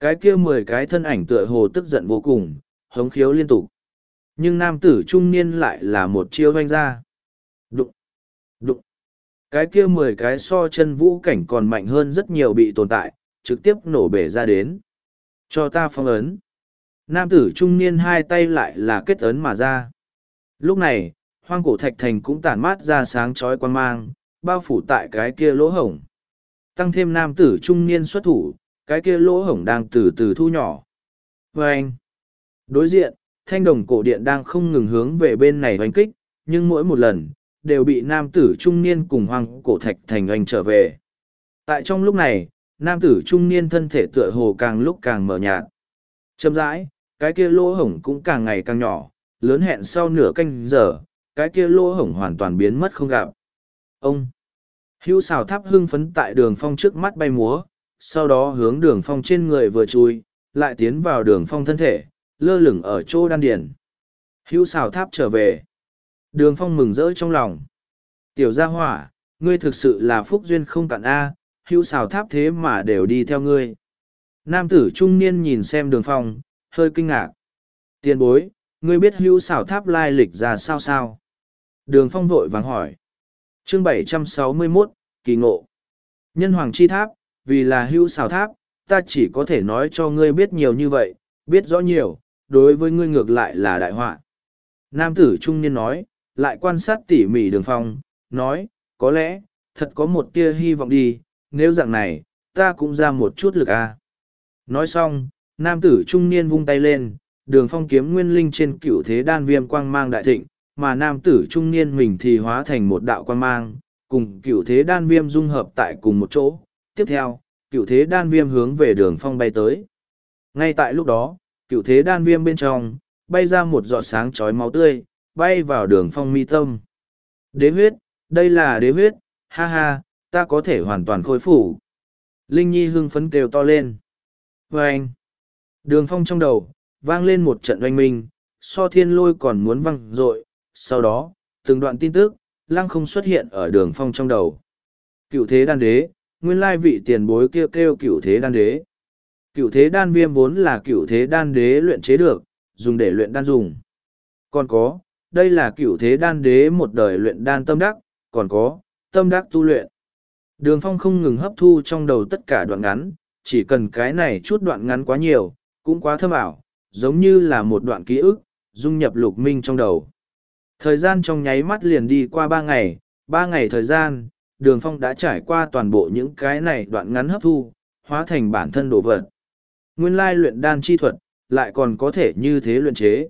Cái kia mười cái thân ảnh tựa hồ tức giận vô cùng, hống khiếu liên tục. Nhưng nam tử trung niên lại là một chiêu doanh ra. Đụng, đụng. Cái kia mười cái so chân vũ cảnh còn mạnh hơn rất nhiều bị tồn tại, trực tiếp nổ bể ra đến. Cho ta phong ấn. Nam tử trung niên hai tay lại là kết ấn mà ra. Lúc này, hoang cổ thạch thành cũng tản mát ra sáng chói quan mang, bao phủ tại cái kia lỗ hổng. Tăng thêm nam tử trung niên xuất thủ, cái kia lỗ hổng đang từ từ thu nhỏ. Và anh, đối diện, thanh đồng cổ điện đang không ngừng hướng về bên này oanh kích, nhưng mỗi một lần, đều bị nam tử trung niên cùng hoang cổ thạch thành oanh trở về. Tại trong lúc này, nam tử trung niên thân thể tựa hồ càng lúc càng mở nhạt. Chậm rãi, cái kia lỗ hổng cũng càng ngày càng nhỏ, lớn hẹn sau nửa canh giờ, cái kia lỗ hổng hoàn toàn biến mất không gặp. Ông! Hữu xào tháp hưng phấn tại đường phong trước mắt bay múa, sau đó hướng đường phong trên người vừa chui, lại tiến vào đường phong thân thể, lơ lửng ở chỗ đan điền. Hữu xào tháp trở về. Đường phong mừng rỡ trong lòng. Tiểu gia hỏa, ngươi thực sự là phúc duyên không cạn A, hữu xào tháp thế mà đều đi theo ngươi. Nam tử trung niên nhìn xem đường phong, hơi kinh ngạc. Tiền bối, ngươi biết hữu xảo tháp lai lịch ra sao sao? Đường phong vội vàng hỏi. chương 761, kỳ ngộ. Nhân hoàng chi tháp, vì là hữu xảo tháp, ta chỉ có thể nói cho ngươi biết nhiều như vậy, biết rõ nhiều, đối với ngươi ngược lại là đại họa. Nam tử trung niên nói, lại quan sát tỉ mỉ đường phong, nói, có lẽ, thật có một tia hy vọng đi, nếu dạng này, ta cũng ra một chút lực a. Nói xong, nam tử trung niên vung tay lên, đường phong kiếm nguyên linh trên cựu thế đan viêm quang mang đại thịnh, mà nam tử trung niên mình thì hóa thành một đạo quang mang, cùng cựu thế đan viêm dung hợp tại cùng một chỗ. Tiếp theo, cựu thế đan viêm hướng về đường phong bay tới. Ngay tại lúc đó, cựu thế đan viêm bên trong, bay ra một giọt sáng chói máu tươi, bay vào đường phong mi tâm. Đế huyết, đây là đế huyết, ha ha, ta có thể hoàn toàn khôi phủ. Linh Nhi hưng phấn kêu to lên. Và anh, đường phong trong đầu, vang lên một trận oanh minh, so thiên lôi còn muốn văng rội. Sau đó, từng đoạn tin tức, lăng không xuất hiện ở đường phong trong đầu. Cựu thế đan đế, nguyên lai vị tiền bối kêu kêu cựu thế đan đế. Cựu thế đan viêm vốn là cựu thế đan đế luyện chế được, dùng để luyện đan dùng. Còn có, đây là cựu thế đan đế một đời luyện đan tâm đắc, còn có, tâm đắc tu luyện. Đường phong không ngừng hấp thu trong đầu tất cả đoạn ngắn, chỉ cần cái này chút đoạn ngắn quá nhiều, cũng quá thâm ảo, giống như là một đoạn ký ức, dung nhập lục minh trong đầu. Thời gian trong nháy mắt liền đi qua ba ngày, ba ngày thời gian, đường phong đã trải qua toàn bộ những cái này đoạn ngắn hấp thu, hóa thành bản thân đồ vật. Nguyên lai luyện đan chi thuật, lại còn có thể như thế luyện chế.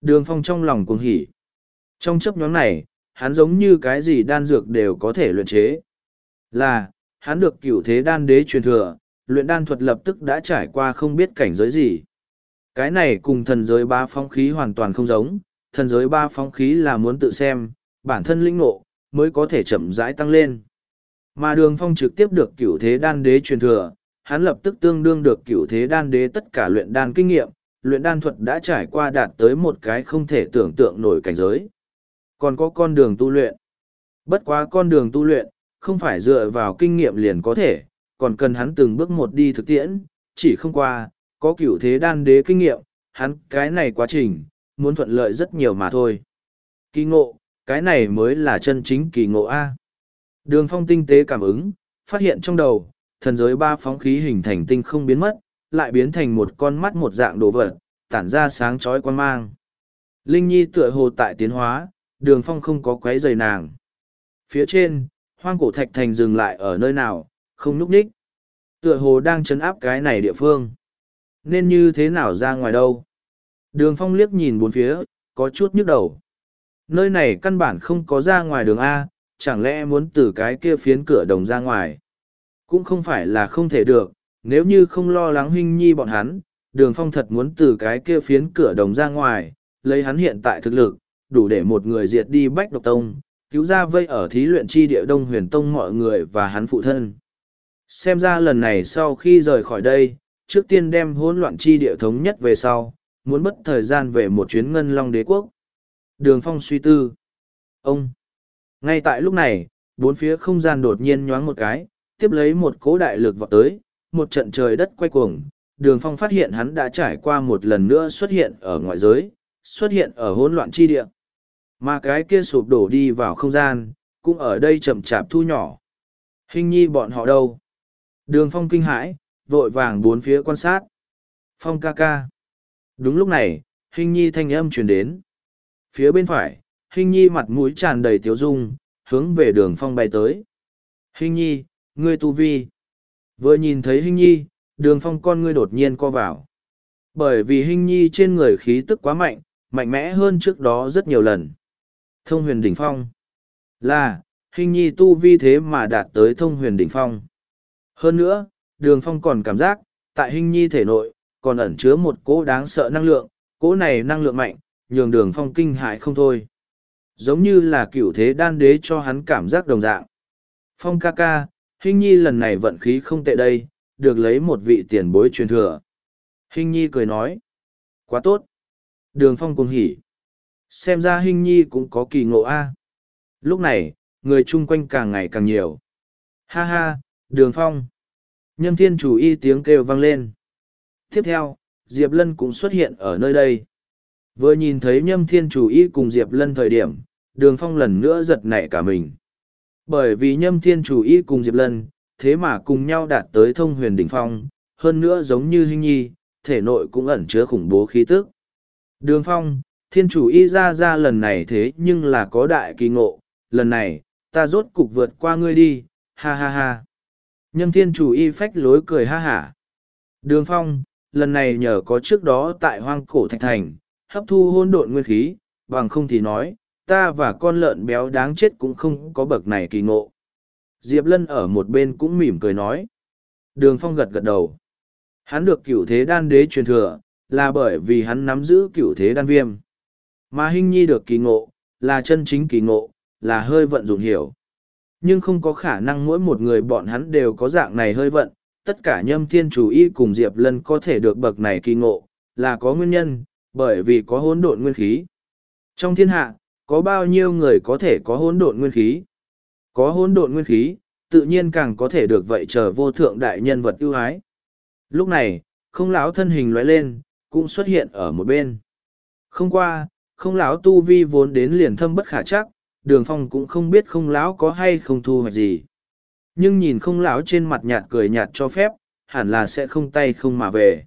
Đường phong trong lòng cuồng hỉ. Trong chấp nhóm này, hắn giống như cái gì đan dược đều có thể luyện chế. Là, hắn được cửu thế đan đế truyền thừa, luyện đan thuật lập tức đã trải qua không biết cảnh giới gì. Cái này cùng thần giới ba phong khí hoàn toàn không giống, thần giới ba phong khí là muốn tự xem, bản thân linh ngộ, mới có thể chậm rãi tăng lên. Mà đường phong trực tiếp được cửu thế đan đế truyền thừa, hắn lập tức tương đương được cửu thế đan đế tất cả luyện đan kinh nghiệm, luyện đan thuật đã trải qua đạt tới một cái không thể tưởng tượng nổi cảnh giới. Còn có con đường tu luyện. Bất quá con đường tu luyện, không phải dựa vào kinh nghiệm liền có thể, còn cần hắn từng bước một đi thực tiễn, chỉ không qua, có cửu thế đan đế kinh nghiệm, hắn cái này quá trình, muốn thuận lợi rất nhiều mà thôi. Kỳ ngộ, cái này mới là chân chính kỳ ngộ A. Đường phong tinh tế cảm ứng, phát hiện trong đầu, thần giới ba phóng khí hình thành tinh không biến mất, lại biến thành một con mắt một dạng đồ vật, tản ra sáng chói quan mang. Linh Nhi tựa hồ tại tiến hóa, đường phong không có quấy rầy nàng. Phía trên, hoang cổ thạch thành dừng lại ở nơi nào, không núp ních. Tựa hồ đang chấn áp cái này địa phương. Nên như thế nào ra ngoài đâu? Đường phong liếc nhìn bốn phía, có chút nhức đầu. Nơi này căn bản không có ra ngoài đường A, chẳng lẽ muốn từ cái kia phiến cửa đồng ra ngoài? Cũng không phải là không thể được, nếu như không lo lắng huynh nhi bọn hắn, đường phong thật muốn từ cái kia phiến cửa đồng ra ngoài, lấy hắn hiện tại thực lực, đủ để một người diệt đi bách độc tông, cứu ra vây ở thí luyện chi địa đông huyền tông mọi người và hắn phụ thân xem ra lần này sau khi rời khỏi đây, trước tiên đem hỗn loạn chi địa thống nhất về sau, muốn mất thời gian về một chuyến ngân long đế quốc. Đường phong suy tư. Ông. Ngay tại lúc này, bốn phía không gian đột nhiên nhoáng một cái, tiếp lấy một cố đại lực vọt tới, một trận trời đất quay cuồng. Đường phong phát hiện hắn đã trải qua một lần nữa xuất hiện ở ngoại giới, xuất hiện ở hỗn loạn chi địa. Mà cái kia sụp đổ đi vào không gian, cũng ở đây chậm chạp thu nhỏ. Hình nhi bọn họ đâu? Đường phong kinh hãi, vội vàng bốn phía quan sát. Phong ca ca. Đúng lúc này hình nhi thanh âm truyền đến. Phía bên phải hình nhi mặt mũi tràn đầy tiếu dung, hướng về đường phong bay tới. Hình nhi, ngươi tu vi. Vừa nhìn thấy hình nhi, đường phong con ngươi đột nhiên co vào. Bởi vì hình nhi trên người khí tức quá mạnh mạnh mẽ hơn trước đó rất nhiều lần. Thông huyền đỉnh phong. Là hình nhi tu vi thế mà đạt tới thông huyền đỉnh phong hơn nữa, đường phong còn cảm giác, tại hình nhi thể nội, còn ẩn chứa một cỗ đáng sợ năng lượng, cỗ này năng lượng mạnh, nhường đường phong kinh hại không thôi. Giống như là cựu thế đan đế cho hắn cảm giác đồng dạng. Phong ca ca, hình nhi lần này vận khí không tệ đây, được lấy một vị tiền bối truyền thừa. Hình nhi cười nói, quá tốt. Đường phong cùng hỉ. Xem ra hình nhi cũng có kỳ ngộ a. Lúc này, người chung quanh càng ngày càng nhiều. Ha ha, đường phong nhâm thiên chủ y tiếng kêu vang lên. Tiếp theo, diệp lân cũng xuất hiện ở nơi đây. Vừa nhìn thấy nhâm thiên chủ y cùng diệp lân thời điểm, đường phong lần nữa giật nảy cả mình. Bởi vì nhâm thiên chủ y cùng diệp lân, thế mà cùng nhau đạt tới thông huyền đỉnh phong, hơn nữa giống như hình nhi, thể nội cũng ẩn chứa khủng bố khí tức. Đường phong, thiên chủ y ra ra lần này thế nhưng là có đại kỳ ngộ, lần này, ta rốt cục vượt qua ngươi đi, ha ha ha nhâm thiên chủ y phách lối cười ha hả. Đường phong, lần này nhờ có trước đó tại hoang cổ thạch thành, hấp thu hôn độn nguyên khí, bằng không thì nói, ta và con lợn béo đáng chết cũng không có bậc này kỳ ngộ. Diệp lân ở một bên cũng mỉm cười nói. Đường phong gật gật đầu. Hắn được cựu thế đan đế truyền thừa, là bởi vì hắn nắm giữ cựu thế đan viêm. Mà hinh nhi được kỳ ngộ, là chân chính kỳ ngộ, là hơi vận dụng hiểu nhưng không có khả năng mỗi một người bọn hắn đều có dạng này hơi vận. Tất cả nhâm thiên chủ y cùng diệp lân có thể được bậc này kỳ ngộ, là có nguyên nhân, bởi vì có hỗn độn nguyên khí. Trong thiên hạ, có bao nhiêu người có thể có hỗn độn nguyên khí? Có hỗn độn nguyên khí, tự nhiên càng có thể được vậy chờ vô thượng đại nhân vật ưu ái. Lúc này, không lão thân hình lóe lên, cũng xuất hiện ở một bên. Không qua, không lão tu vi vốn đến liền thâm bất khả chắc đường phong cũng không biết không lão có hay không thu hoạch gì. Nhưng nhìn không lão trên mặt nhạt cười nhạt cho phép, hẳn là sẽ không tay không mà về.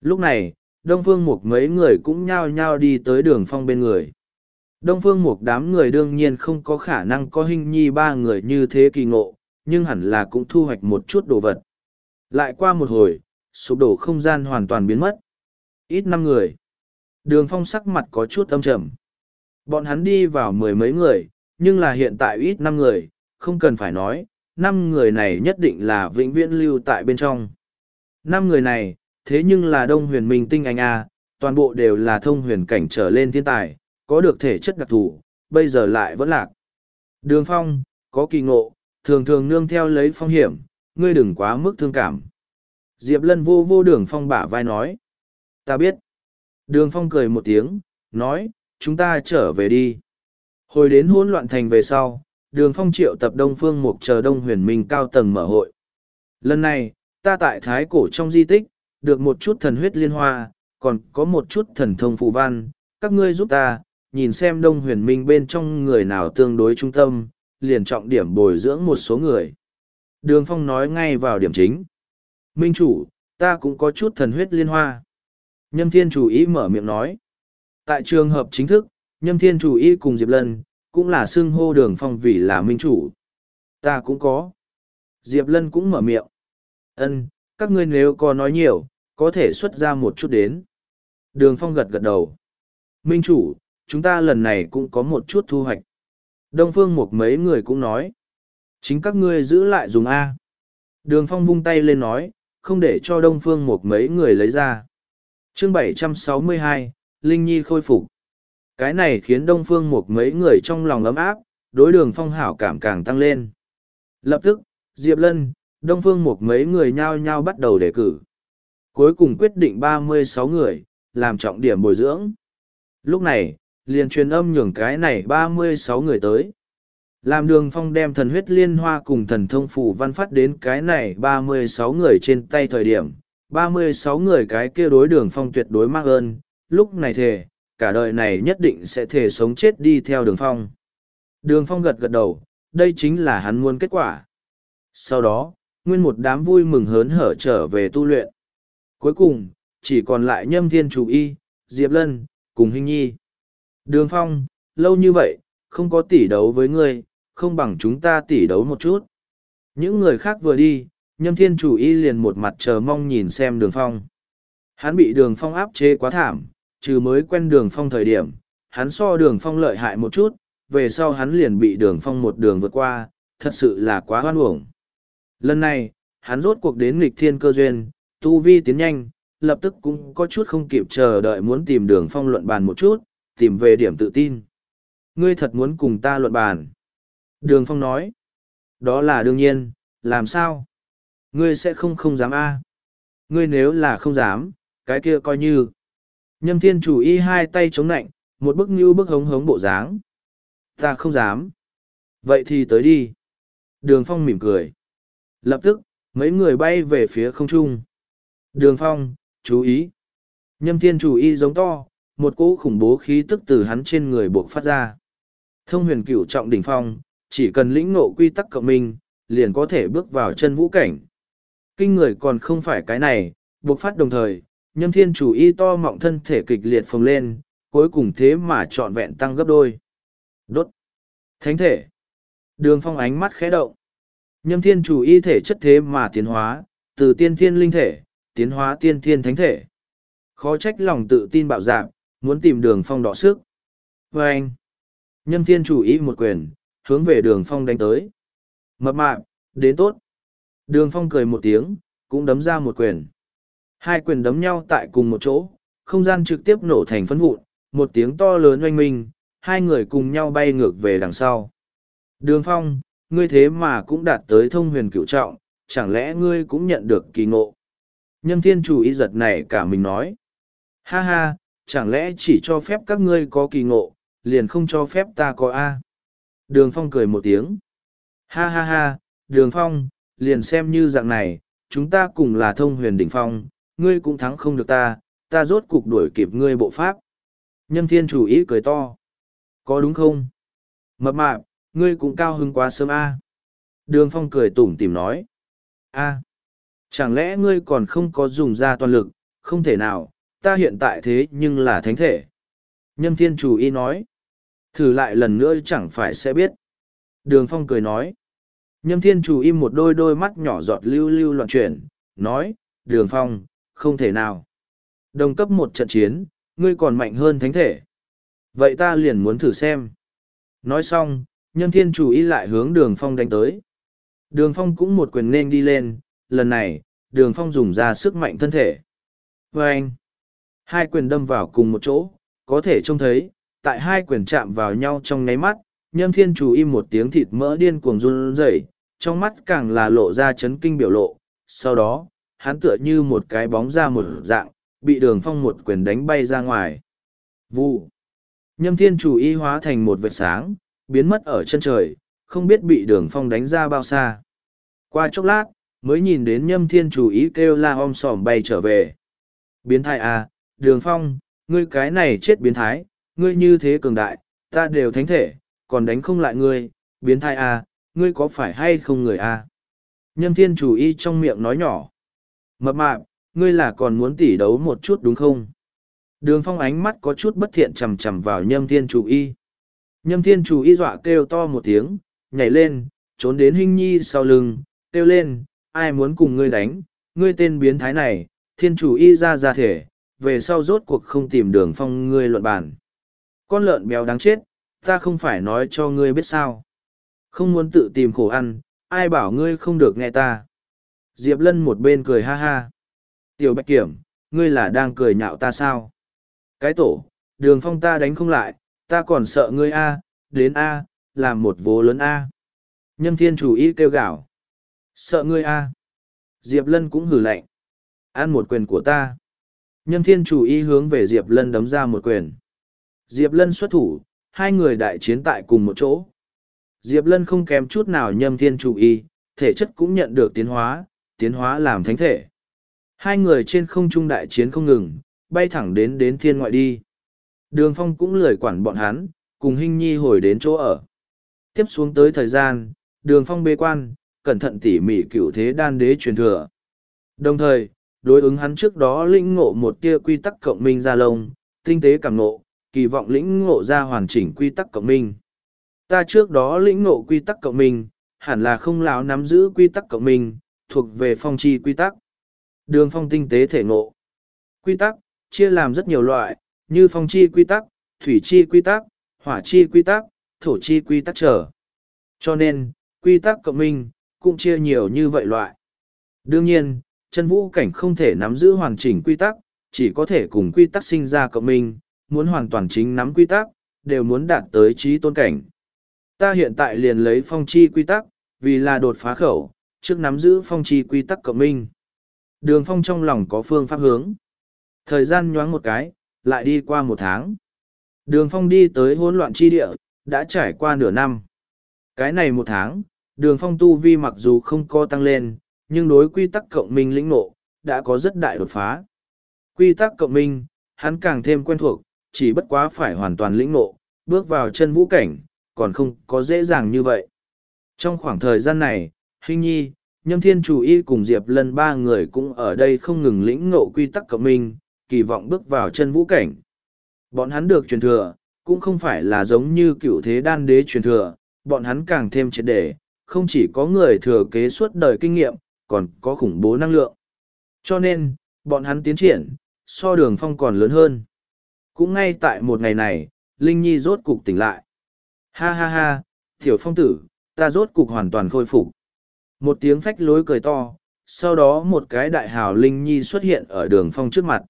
Lúc này, đông phương mục mấy người cũng nhao nhao đi tới đường phong bên người. Đông phương mục đám người đương nhiên không có khả năng có hình nhi ba người như thế kỳ ngộ, nhưng hẳn là cũng thu hoạch một chút đồ vật. Lại qua một hồi, sụp đổ không gian hoàn toàn biến mất. Ít năm người. Đường phong sắc mặt có chút âm trầm bọn hắn đi vào mười mấy người, nhưng là hiện tại ít năm người, không cần phải nói, năm người này nhất định là vĩnh viễn lưu tại bên trong. Năm người này, thế nhưng là đông huyền minh tinh anh a, toàn bộ đều là thông huyền cảnh trở lên thiên tài, có được thể chất đặc thù, bây giờ lại vẫn lạc. Đường phong, có kỳ ngộ, thường thường nương theo lấy phong hiểm, ngươi đừng quá mức thương cảm. Diệp lân vô vô đường phong bả vai nói, ta biết. Đường phong cười một tiếng, nói chúng ta trở về đi. Hồi đến hỗn loạn thành về sau, đường phong triệu tập đông phương mục chờ đông huyền minh cao tầng mở hội. Lần này, ta tại thái cổ trong di tích, được một chút thần huyết liên hoa, còn có một chút thần thông phù văn. Các ngươi giúp ta, nhìn xem đông huyền minh bên trong người nào tương đối trung tâm, liền trọng điểm bồi dưỡng một số người. Đường phong nói ngay vào điểm chính. Minh chủ, ta cũng có chút thần huyết liên hoa. Nhâm thiên chủ ý mở miệng nói tại trường hợp chính thức nhâm thiên chủ ý cùng diệp lân cũng là xưng hô đường phong vì là minh chủ. Ta cũng có. Diệp lân cũng mở miệng. Ân các ngươi nếu có nói nhiều có thể xuất ra một chút đến. Đường phong gật gật đầu. Minh chủ chúng ta lần này cũng có một chút thu hoạch. Đông phương một mấy người cũng nói. Chính các ngươi giữ lại dùng a. Đường phong vung tay lên nói không để cho đông phương một mấy người lấy ra. Chương 762, linh nhi khôi phục cái này khiến đông phương một mấy người trong lòng ấm áp đối đường phong hảo cảm càng tăng lên lập tức diệp lân Đông Phương một mấy người nhao nhao bắt đầu đề cử. Cuối cùng quyết định ba mươi sáu người, làm trọng điểm bồi dưỡng. Lúc này, liền truyền âm nhường cái này ba mươi sáu người tới. Làm đường phong đem thần huyết liên hoa cùng thần thông phủ văn phát đến cái này ba mươi sáu người trên tay thời điểm, ba mươi sáu người cái kia đối đường phong tuyệt đối mắc ơn, lúc này thề, cả đời này nhất định sẽ thề sống chết đi theo đường phong. Đường phong gật gật đầu, đây chính là hắn muốn kết quả. Sau đó, nguyên một đám vui mừng hớn hở trở về tu luyện. Cuối cùng, chỉ còn lại nhâm thiên chủ y, Diệp Lân, cùng Hinh Nhi. Đường phong, lâu như vậy, không có tỷ đấu với ngươi, không bằng chúng ta tỷ đấu một chút. Những người khác vừa đi, nhâm thiên chủ y liền một mặt chờ mong nhìn xem đường phong. Hắn bị đường phong áp chế quá thảm, trừ mới quen đường phong thời điểm, hắn so đường phong lợi hại một chút, về sau hắn liền bị đường phong một đường vượt qua, thật sự là quá hoan uổng. Lần này, hắn rốt cuộc đến nghịch thiên cơ duyên, tu vi tiến nhanh, lập tức cũng có chút không kịp chờ đợi muốn tìm đường phong luận bàn một chút, tìm về điểm tự tin. Ngươi thật muốn cùng ta luận bàn. Đường phong nói. Đó là đương nhiên, làm sao? Ngươi sẽ không không dám a Ngươi nếu là không dám, cái kia coi như. Nhâm thiên chủ y hai tay chống nạnh, một bức như bức hống hống bộ dáng. Ta không dám. Vậy thì tới đi. Đường phong mỉm cười. Lập tức, mấy người bay về phía không trung. Đường phong, chú ý. Nhâm thiên chủ y giống to, một cỗ khủng bố khí tức từ hắn trên người buộc phát ra. Thông huyền cửu trọng đỉnh phong, chỉ cần lĩnh ngộ quy tắc cộng minh, liền có thể bước vào chân vũ cảnh. Kinh người còn không phải cái này, buộc phát đồng thời, nhâm thiên chủ y to mọng thân thể kịch liệt phồng lên, cuối cùng thế mà trọn vẹn tăng gấp đôi. Đốt. Thánh thể. Đường phong ánh mắt khẽ động. Nhâm thiên chủ y thể chất thế mà tiến hóa, từ tiên thiên linh thể, tiến hóa tiên thiên thánh thể. Khó trách lòng tự tin bạo dạp, muốn tìm đường phong đỏ sức. Và anh. Nhâm thiên chủ y một quyền, hướng về đường phong đánh tới. Mập mạp, đến tốt. Đường phong cười một tiếng, cũng đấm ra một quyền. Hai quyền đấm nhau tại cùng một chỗ, không gian trực tiếp nổ thành phấn vụn, một tiếng to lớn oanh minh, hai người cùng nhau bay ngược về đằng sau. Đường phong, ngươi thế mà cũng đạt tới thông huyền cựu trọng, chẳng lẽ ngươi cũng nhận được kỳ ngộ? Nhâm thiên chủ ý giật này cả mình nói. Ha ha, chẳng lẽ chỉ cho phép các ngươi có kỳ ngộ, liền không cho phép ta có A. Đường phong cười một tiếng. Ha ha ha, đường phong, liền xem như dạng này, chúng ta cùng là thông huyền đỉnh phong, ngươi cũng thắng không được ta, ta rốt cục đuổi kịp ngươi bộ pháp. Nhâm thiên chủ ý cười to. Có đúng không? Mập mạp, ngươi cũng cao hứng quá sớm a. Đường phong cười tủm tìm nói. a, chẳng lẽ ngươi còn không có dùng ra toàn lực, không thể nào, ta hiện tại thế nhưng là thánh thể. Nhâm thiên chủ Ý nói. Thử lại lần nữa chẳng phải sẽ biết. Đường phong cười nói. Nhâm thiên chủ im một đôi đôi mắt nhỏ giọt lưu lưu loạn chuyển, nói, đường phong, không thể nào. Đồng cấp một trận chiến, ngươi còn mạnh hơn thánh thể. Vậy ta liền muốn thử xem. Nói xong, nhân thiên chủ ý lại hướng đường phong đánh tới. Đường phong cũng một quyền nên đi lên, lần này, đường phong dùng ra sức mạnh thân thể. Và anh, hai quyền đâm vào cùng một chỗ, có thể trông thấy, tại hai quyền chạm vào nhau trong nháy mắt, nhâm thiên chủ im một tiếng thịt mỡ điên cuồng run rẩy, trong mắt càng là lộ ra chấn kinh biểu lộ. Sau đó, hắn tựa như một cái bóng ra một dạng, bị đường phong một quyền đánh bay ra ngoài. Vụ. Nhâm thiên chủ y hóa thành một vệt sáng, biến mất ở chân trời, không biết bị đường phong đánh ra bao xa. Qua chốc lát, mới nhìn đến nhâm thiên chủ ý kêu la om sòm bay trở về. Biến thái à, đường phong, ngươi cái này chết biến thái, ngươi như thế cường đại, ta đều thánh thể, còn đánh không lại ngươi, biến thái à, ngươi có phải hay không người à? Nhâm thiên chủ y trong miệng nói nhỏ. Mập mạp, ngươi là còn muốn tỉ đấu một chút đúng không? Đường phong ánh mắt có chút bất thiện chầm chầm vào nhâm thiên chủ y. Nhâm thiên chủ y dọa kêu to một tiếng, nhảy lên, trốn đến hình nhi sau lưng, kêu lên, ai muốn cùng ngươi đánh, ngươi tên biến thái này, thiên chủ y ra ra thể, về sau rốt cuộc không tìm đường phong ngươi luận bàn. Con lợn béo đáng chết, ta không phải nói cho ngươi biết sao. Không muốn tự tìm khổ ăn, ai bảo ngươi không được nghe ta. Diệp Lân một bên cười ha ha. Tiểu Bạch Kiểm, ngươi là đang cười nhạo ta sao? Cái tổ, đường phong ta đánh không lại, ta còn sợ ngươi A, đến A, làm một vố lớn A. Nhâm thiên chủ ý kêu gạo. Sợ ngươi a. Diệp Lân cũng hử lạnh. Ăn một quyền của ta. Nhâm thiên chủ y hướng về Diệp Lân đấm ra một quyền. Diệp Lân xuất thủ, hai người đại chiến tại cùng một chỗ. Diệp Lân không kém chút nào nhâm thiên chủ y, thể chất cũng nhận được tiến hóa, tiến hóa làm thánh thể. Hai người trên không trung đại chiến không ngừng, bay thẳng đến đến thiên ngoại đi. Đường phong cũng lười quản bọn hắn, cùng Hinh Nhi hồi đến chỗ ở. Tiếp xuống tới thời gian, đường phong bê quan, cẩn thận tỉ mỉ cựu thế đan đế truyền thừa. Đồng thời, đối ứng hắn trước đó lĩnh ngộ một tia quy tắc cộng minh ra lông, tinh tế cảm ngộ, kỳ vọng lĩnh ngộ ra hoàn chỉnh quy tắc cộng minh. Ta trước đó lĩnh ngộ quy tắc cộng minh, hẳn là không láo nắm giữ quy tắc cộng minh, thuộc về phong chi quy tắc. Đường phong tinh tế thể ngộ. Quy tắc, chia làm rất nhiều loại, như phong chi quy tắc, thủy chi quy tắc, hỏa chi quy tắc, thổ chi quy tắc trở. Cho nên, quy tắc cộng minh, cũng chia nhiều như vậy loại. Đương nhiên, chân vũ cảnh không thể nắm giữ hoàn chỉnh quy tắc, chỉ có thể cùng quy tắc sinh ra cộng minh, muốn hoàn toàn chính nắm quy tắc, đều muốn đạt tới trí tôn cảnh. Ta hiện tại liền lấy phong chi quy tắc, vì là đột phá khẩu, trước nắm giữ phong trì quy tắc cộng minh. Đường phong trong lòng có phương pháp hướng. Thời gian nhoáng một cái, lại đi qua một tháng. Đường phong đi tới hỗn loạn chi địa, đã trải qua nửa năm. Cái này một tháng, đường phong tu vi mặc dù không co tăng lên, nhưng đối quy tắc cộng minh lĩnh nộ, đã có rất đại đột phá. Quy tắc cộng minh, hắn càng thêm quen thuộc, chỉ bất quá phải hoàn toàn lĩnh nộ, bước vào chân vũ cảnh, còn không có dễ dàng như vậy. Trong khoảng thời gian này, Hình Nhi, Nhâm Thiên Chủ Y cùng Diệp Lân ba người cũng ở đây không ngừng lĩnh ngộ quy tắc cộng minh, kỳ vọng bước vào chân vũ cảnh. Bọn hắn được truyền thừa, cũng không phải là giống như cựu thế đan đế truyền thừa, bọn hắn càng thêm triệt để, không chỉ có người thừa kế suốt đời kinh nghiệm, còn có khủng bố năng lượng. Cho nên, bọn hắn tiến triển, so đường phong còn lớn hơn. Cũng ngay tại một ngày này, Linh Nhi rốt cục tỉnh lại. Ha ha ha, tiểu phong tử, ta rốt cục hoàn toàn khôi phục. Một tiếng phách lối cười to, sau đó một cái đại hào Linh Nhi xuất hiện ở đường phong trước mặt.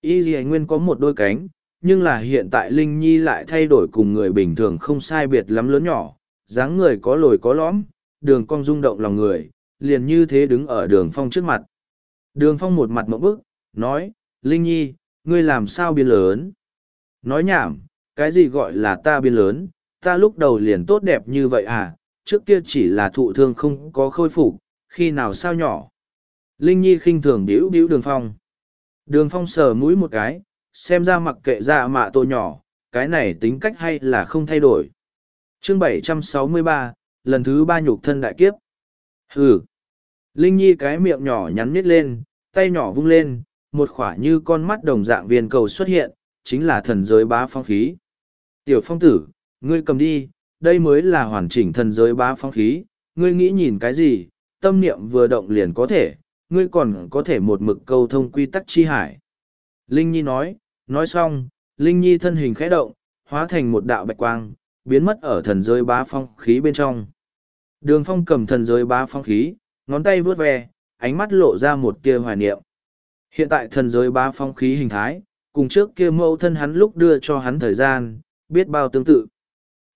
Y dì nguyên có một đôi cánh, nhưng là hiện tại Linh Nhi lại thay đổi cùng người bình thường không sai biệt lắm lớn nhỏ, dáng người có lồi có lõm, đường cong rung động lòng người, liền như thế đứng ở đường phong trước mặt. Đường phong một mặt mẫu bức, nói, Linh Nhi, ngươi làm sao biến lớn? Nói nhảm, cái gì gọi là ta biến lớn, ta lúc đầu liền tốt đẹp như vậy à, trước kia chỉ là thụ thương không có khôi phục, khi nào sao nhỏ. Linh Nhi khinh thường biểu biểu đường phong. Đường phong sờ mũi một cái, xem ra mặc kệ dạ mạ tô nhỏ, cái này tính cách hay là không thay đổi. chương 763, lần thứ ba nhục thân đại kiếp. Hừ. Linh Nhi cái miệng nhỏ nhắn nít lên, tay nhỏ vung lên, một khỏa như con mắt đồng dạng viên cầu xuất hiện, chính là thần giới bá phong khí. Tiểu phong tử, ngươi cầm đi, đây mới là hoàn chỉnh thần giới bá phong khí, ngươi nghĩ nhìn cái gì, tâm niệm vừa động liền có thể, ngươi còn có thể một mực câu thông quy tắc chi hải. Linh Nhi nói, nói xong, Linh Nhi thân hình khẽ động, hóa thành một đạo bạch quang, biến mất ở thần giới bá phong khí bên trong. Đường phong cầm thần giới bá phong khí, ngón tay vướt ve, ánh mắt lộ ra một tia hoài niệm. Hiện tại thần giới bá phong khí hình thái, cùng trước kia mẫu thân hắn lúc đưa cho hắn thời gian, biết bao tương tự.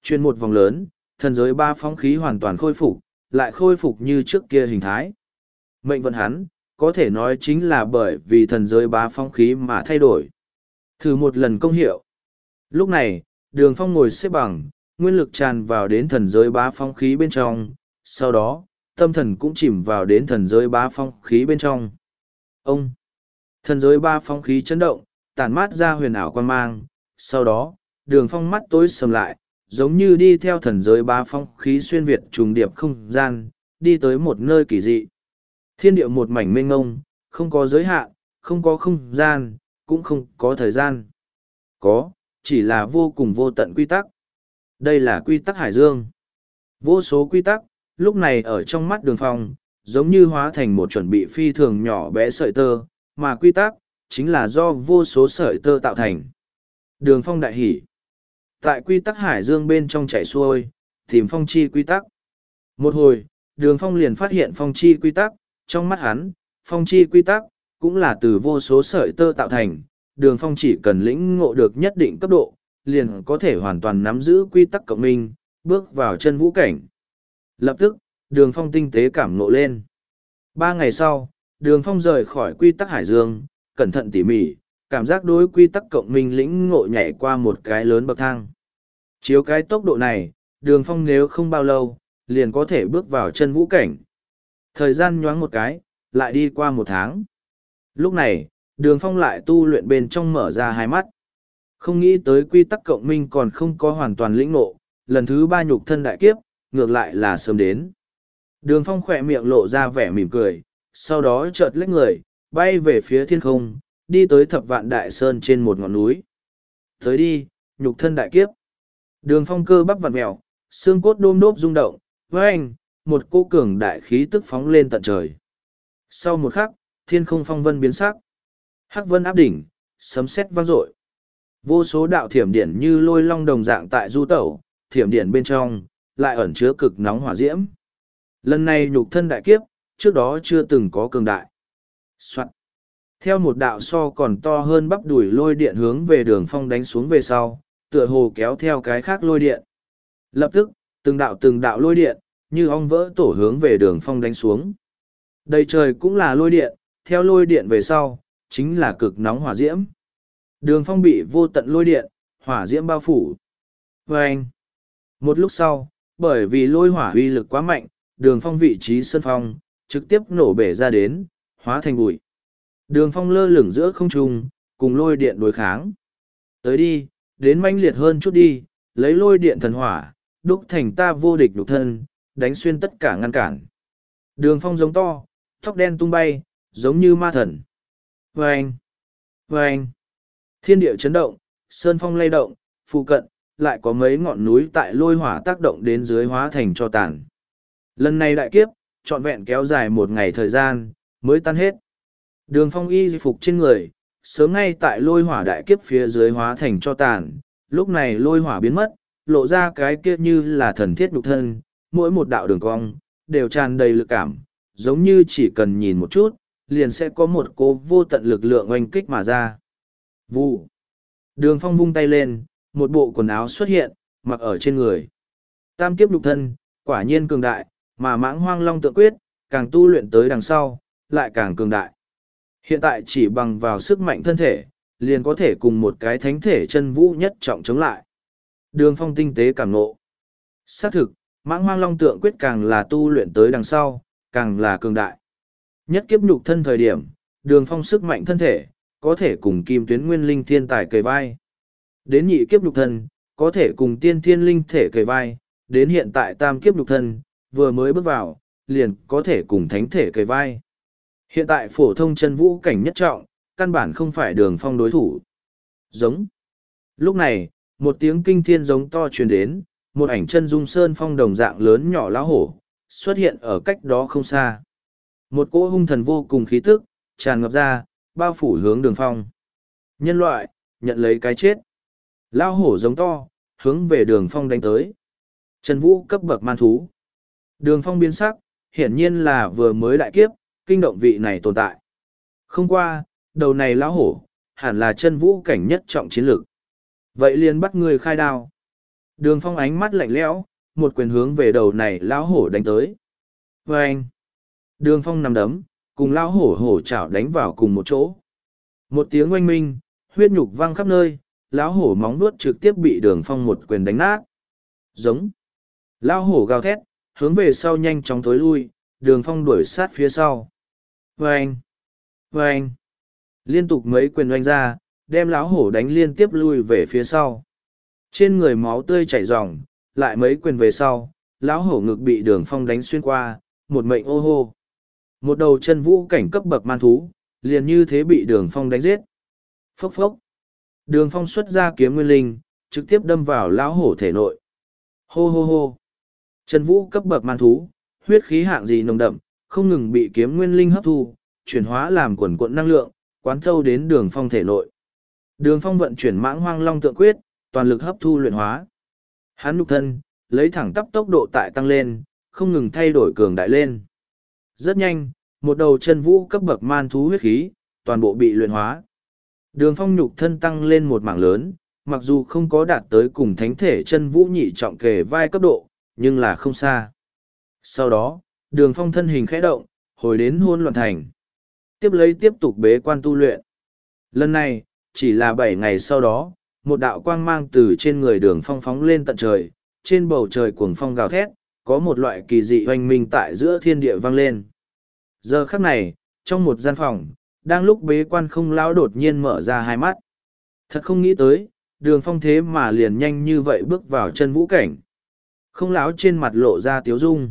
Chuyên một vòng lớn, thần giới ba phong khí hoàn toàn khôi phục, lại khôi phục như trước kia hình thái. Mệnh vận hắn, có thể nói chính là bởi vì thần giới ba phong khí mà thay đổi. Thử một lần công hiệu. Lúc này, đường phong ngồi xếp bằng, nguyên lực tràn vào đến thần giới ba phong khí bên trong, sau đó, tâm thần cũng chìm vào đến thần giới ba phong khí bên trong. Ông! Thần giới ba phong khí chấn động, tản mát ra huyền ảo quan mang, sau đó, đường phong mắt tối sầm lại, giống như đi theo thần giới ba phong khí xuyên Việt trùng điệp không gian, đi tới một nơi kỳ dị. Thiên địa một mảnh mênh ngông, không có giới hạn, không có không gian, cũng không có thời gian. Có, chỉ là vô cùng vô tận quy tắc. Đây là quy tắc hải dương. Vô số quy tắc, lúc này ở trong mắt đường phong, giống như hóa thành một chuẩn bị phi thường nhỏ bé sợi tơ, mà quy tắc, chính là do vô số sợi tơ tạo thành. Đường phong đại hỷ. Tại quy tắc hải dương bên trong chảy xuôi, tìm phong chi quy tắc. Một hồi, đường phong liền phát hiện phong chi quy tắc, trong mắt hắn, phong chi quy tắc, cũng là từ vô số sợi tơ tạo thành. Đường phong chỉ cần lĩnh ngộ được nhất định cấp độ, liền có thể hoàn toàn nắm giữ quy tắc cộng minh, bước vào chân vũ cảnh. Lập tức, đường phong tinh tế cảm nộ lên. Ba ngày sau, đường phong rời khỏi quy tắc hải dương, cẩn thận tỉ mỉ, cảm giác đối quy tắc cộng minh lĩnh ngộ nhảy qua một cái lớn bậc thang. Chiếu cái tốc độ này, đường phong nếu không bao lâu, liền có thể bước vào chân vũ cảnh. Thời gian nhoáng một cái, lại đi qua một tháng. Lúc này, đường phong lại tu luyện bên trong mở ra hai mắt. Không nghĩ tới quy tắc cộng minh còn không có hoàn toàn lĩnh ngộ, lần thứ ba nhục thân đại kiếp, ngược lại là sớm đến. Đường phong khỏe miệng lộ ra vẻ mỉm cười, sau đó chợt lách người, bay về phía thiên không, đi tới thập vạn đại sơn trên một ngọn núi. Tới đi, nhục thân đại kiếp. Đường phong cơ bắp vặn mèo, xương cốt đôm đốp rung động, với anh, một cô cường đại khí tức phóng lên tận trời. Sau một khắc, thiên không phong vân biến sắc. Hắc vân áp đỉnh, sấm sét vang dội. Vô số đạo thiểm điển như lôi long đồng dạng tại du tẩu, thiểm điển bên trong, lại ẩn chứa cực nóng hỏa diễm. Lần này nhục thân đại kiếp, trước đó chưa từng có cường đại. Soạn. Theo một đạo so còn to hơn bắp đùi lôi điện hướng về đường phong đánh xuống về sau, tựa hồ kéo theo cái khác lôi điện. Lập tức, từng đạo từng đạo lôi điện, như ong vỡ tổ hướng về đường phong đánh xuống. Đầy trời cũng là lôi điện, theo lôi điện về sau, chính là cực nóng hỏa diễm. Đường phong bị vô tận lôi điện, hỏa diễm bao phủ. Và anh, một lúc sau, bởi vì lôi hỏa uy lực quá mạnh, đường phong vị trí sân phong, trực tiếp nổ bể ra đến, hóa thành bụi. Đường phong lơ lửng giữa không trung, cùng lôi điện đối kháng. Tới đi, đến manh liệt hơn chút đi, lấy lôi điện thần hỏa, đúc thành ta vô địch đục thân, đánh xuyên tất cả ngăn cản. Đường phong giống to, tóc đen tung bay, giống như ma thần. Vâng! Vâng! Thiên địa chấn động, sơn phong lay động, phụ cận, lại có mấy ngọn núi tại lôi hỏa tác động đến dưới hóa thành cho tàn. Lần này đại kiếp, trọn vẹn kéo dài một ngày thời gian, mới tan hết. Đường phong y phục trên người, sớm ngay tại lôi hỏa đại kiếp phía dưới hóa thành cho tàn, lúc này lôi hỏa biến mất, lộ ra cái kia như là thần thiết nhục thân, mỗi một đạo đường cong, đều tràn đầy lực cảm, giống như chỉ cần nhìn một chút, liền sẽ có một cố vô tận lực lượng oanh kích mà ra. Vụ. Đường phong vung tay lên, một bộ quần áo xuất hiện, mặc ở trên người. Tam kiếp nhục thân, quả nhiên cường đại, mà mãng hoang long tự quyết, càng tu luyện tới đằng sau, lại càng cường đại. Hiện tại chỉ bằng vào sức mạnh thân thể, liền có thể cùng một cái thánh thể chân vũ nhất trọng chống lại. Đường phong tinh tế càng ngộ, Xác thực, mãng hoang long tượng quyết càng là tu luyện tới đằng sau, càng là cường đại. Nhất kiếp nhục thân thời điểm, đường phong sức mạnh thân thể, có thể cùng kim tuyến nguyên linh thiên tài kề vai. Đến nhị kiếp nhục thân, có thể cùng tiên thiên linh thể kề vai, đến hiện tại tam kiếp nhục thân, vừa mới bước vào, liền có thể cùng thánh thể kề vai. Hiện tại phổ thông chân vũ cảnh nhất trọng, căn bản không phải đường phong đối thủ. Giống. Lúc này, một tiếng kinh thiên giống to truyền đến, một ảnh chân dung sơn phong đồng dạng lớn nhỏ lão hổ, xuất hiện ở cách đó không xa. Một cỗ hung thần vô cùng khí tức, tràn ngập ra, bao phủ hướng đường phong. Nhân loại, nhận lấy cái chết. Lão hổ giống to, hướng về đường phong đánh tới. Trần Vũ cấp bậc man thú. Đường phong biến sắc, hiển nhiên là vừa mới đại kiếp, kinh động vị này tồn tại. Không qua, đầu này lão hổ, hẳn là chân vũ cảnh nhất trọng chiến lược. Vậy liền bắt người khai đao. Đường phong ánh mắt lạnh lẽo, một quyền hướng về đầu này lão hổ đánh tới. Và anh, đường phong nằm đấm, cùng lão hổ hổ chảo đánh vào cùng một chỗ. Một tiếng oanh minh, huyết nhục văng khắp nơi, lão hổ móng nuốt trực tiếp bị đường phong một quyền đánh nát. Giống. Lão hổ gào thét, hướng về sau nhanh chóng tối lui, đường phong đuổi sát phía sau. Vâng! Vâng! Liên tục mấy quyền oanh ra, đem lão hổ đánh liên tiếp lui về phía sau. Trên người máu tươi chảy ròng, lại mấy quyền về sau, lão hổ ngực bị đường phong đánh xuyên qua, một mệnh ô hô. Một đầu chân vũ cảnh cấp bậc man thú, liền như thế bị đường phong đánh giết. Phốc phốc. Đường phong xuất ra kiếm nguyên linh, trực tiếp đâm vào lão hổ thể nội. Hô hô hô. Chân vũ cấp bậc man thú, huyết khí hạng gì nồng đậm, không ngừng bị kiếm nguyên linh hấp thu, chuyển hóa làm quần cuộn năng lượng, quán thâu đến đường phong thể nội. Đường phong vận chuyển mãng hoang long tượng quyết, toàn lực hấp thu luyện hóa. Hắn nhục thân, lấy thẳng tắp tốc độ tại tăng lên, không ngừng thay đổi cường đại lên. Rất nhanh, một đầu chân vũ cấp bậc man thú huyết khí, toàn bộ bị luyện hóa. Đường phong nhục thân tăng lên một mảng lớn, mặc dù không có đạt tới cùng thánh thể chân vũ nhị trọng kề vai cấp độ, nhưng là không xa. Sau đó, đường phong thân hình khẽ động, hồi đến hôn loạn thành. Tiếp lấy tiếp tục bế quan tu luyện. Lần này, chỉ là bảy ngày sau đó, một đạo quang mang từ trên người đường phong phóng lên tận trời, trên bầu trời cuồng phong gào thét, có một loại kỳ dị hoành minh tại giữa thiên địa vang lên. Giờ khắc này, trong một gian phòng, đang lúc bế quan không lão đột nhiên mở ra hai mắt. Thật không nghĩ tới, đường phong thế mà liền nhanh như vậy bước vào chân vũ cảnh. Không lão trên mặt lộ ra tiếu dung.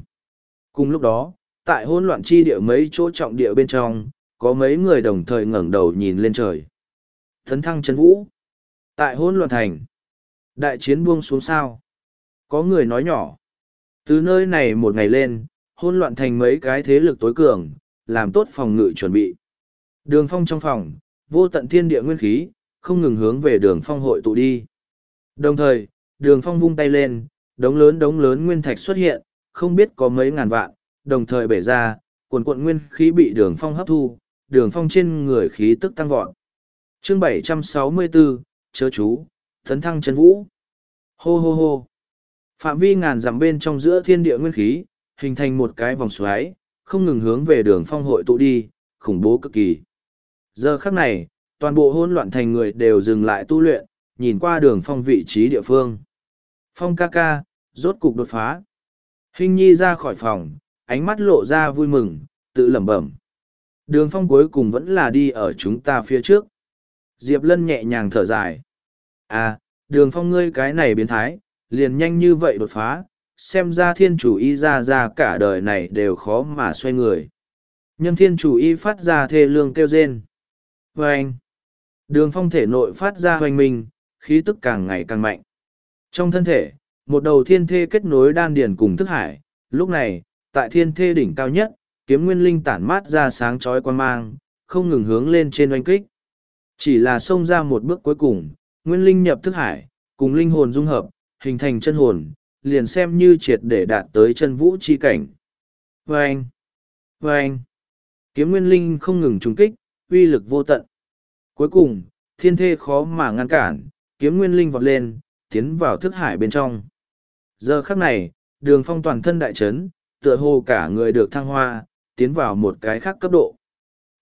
Cùng lúc đó, tại hỗn loạn chi địa mấy chỗ trọng địa bên trong, có mấy người đồng thời ngẩng đầu nhìn lên trời. Thấn thăng chân vũ. Tại hỗn loạn thành. Đại chiến buông xuống sao. Có người nói nhỏ. Từ nơi này một ngày lên, hỗn loạn thành mấy cái thế lực tối cường, làm tốt phòng ngự chuẩn bị. Đường phong trong phòng, vô tận thiên địa nguyên khí, không ngừng hướng về đường phong hội tụ đi. Đồng thời, đường phong vung tay lên, đống lớn đống lớn nguyên thạch xuất hiện, không biết có mấy ngàn vạn, đồng thời bể ra, cuộn cuộn nguyên khí bị đường phong hấp thu, đường phong trên người khí tức tăng vọt. Chương 764, chớ chú, thấn thăng chân vũ. Hô hô hô. Phạm vi ngàn dặm bên trong giữa thiên địa nguyên khí, hình thành một cái vòng xoáy, không ngừng hướng về đường phong hội tụ đi, khủng bố cực kỳ. Giờ khắc này, toàn bộ hỗn loạn thành người đều dừng lại tu luyện, nhìn qua đường phong vị trí địa phương. Phong ca ca, rốt cục đột phá. Hình nhi ra khỏi phòng, ánh mắt lộ ra vui mừng, tự lẩm bẩm. Đường phong cuối cùng vẫn là đi ở chúng ta phía trước. Diệp Lân nhẹ nhàng thở dài. À, đường phong ngươi cái này biến thái, liền nhanh như vậy đột phá, xem ra thiên chủ y ra ra cả đời này đều khó mà xoay người. Nhân thiên chủ y phát ra thê lương kêu rên. Vâng! anh, đường phong thể nội phát ra hoành minh, khí tức càng ngày càng mạnh. Trong thân thể, một đầu thiên thê kết nối đan điền cùng thức hải, lúc này, tại thiên thê đỉnh cao nhất, kiếm nguyên linh tản mát ra sáng chói quan mang, không ngừng hướng lên trên oanh kích. Chỉ là xông ra một bước cuối cùng, nguyên linh nhập thức hải, cùng linh hồn dung hợp, hình thành chân hồn, liền xem như triệt để đạt tới chân vũ chi cảnh. Vâng! Vâng! Kiếm nguyên linh không ngừng trùng kích, uy lực vô tận. Cuối cùng, thiên thê khó mà ngăn cản, kiếm nguyên linh vọt lên, tiến vào thức hải bên trong. Giờ khắc này, đường phong toàn thân đại chấn, tựa hồ cả người được thăng hoa, tiến vào một cái khác cấp độ.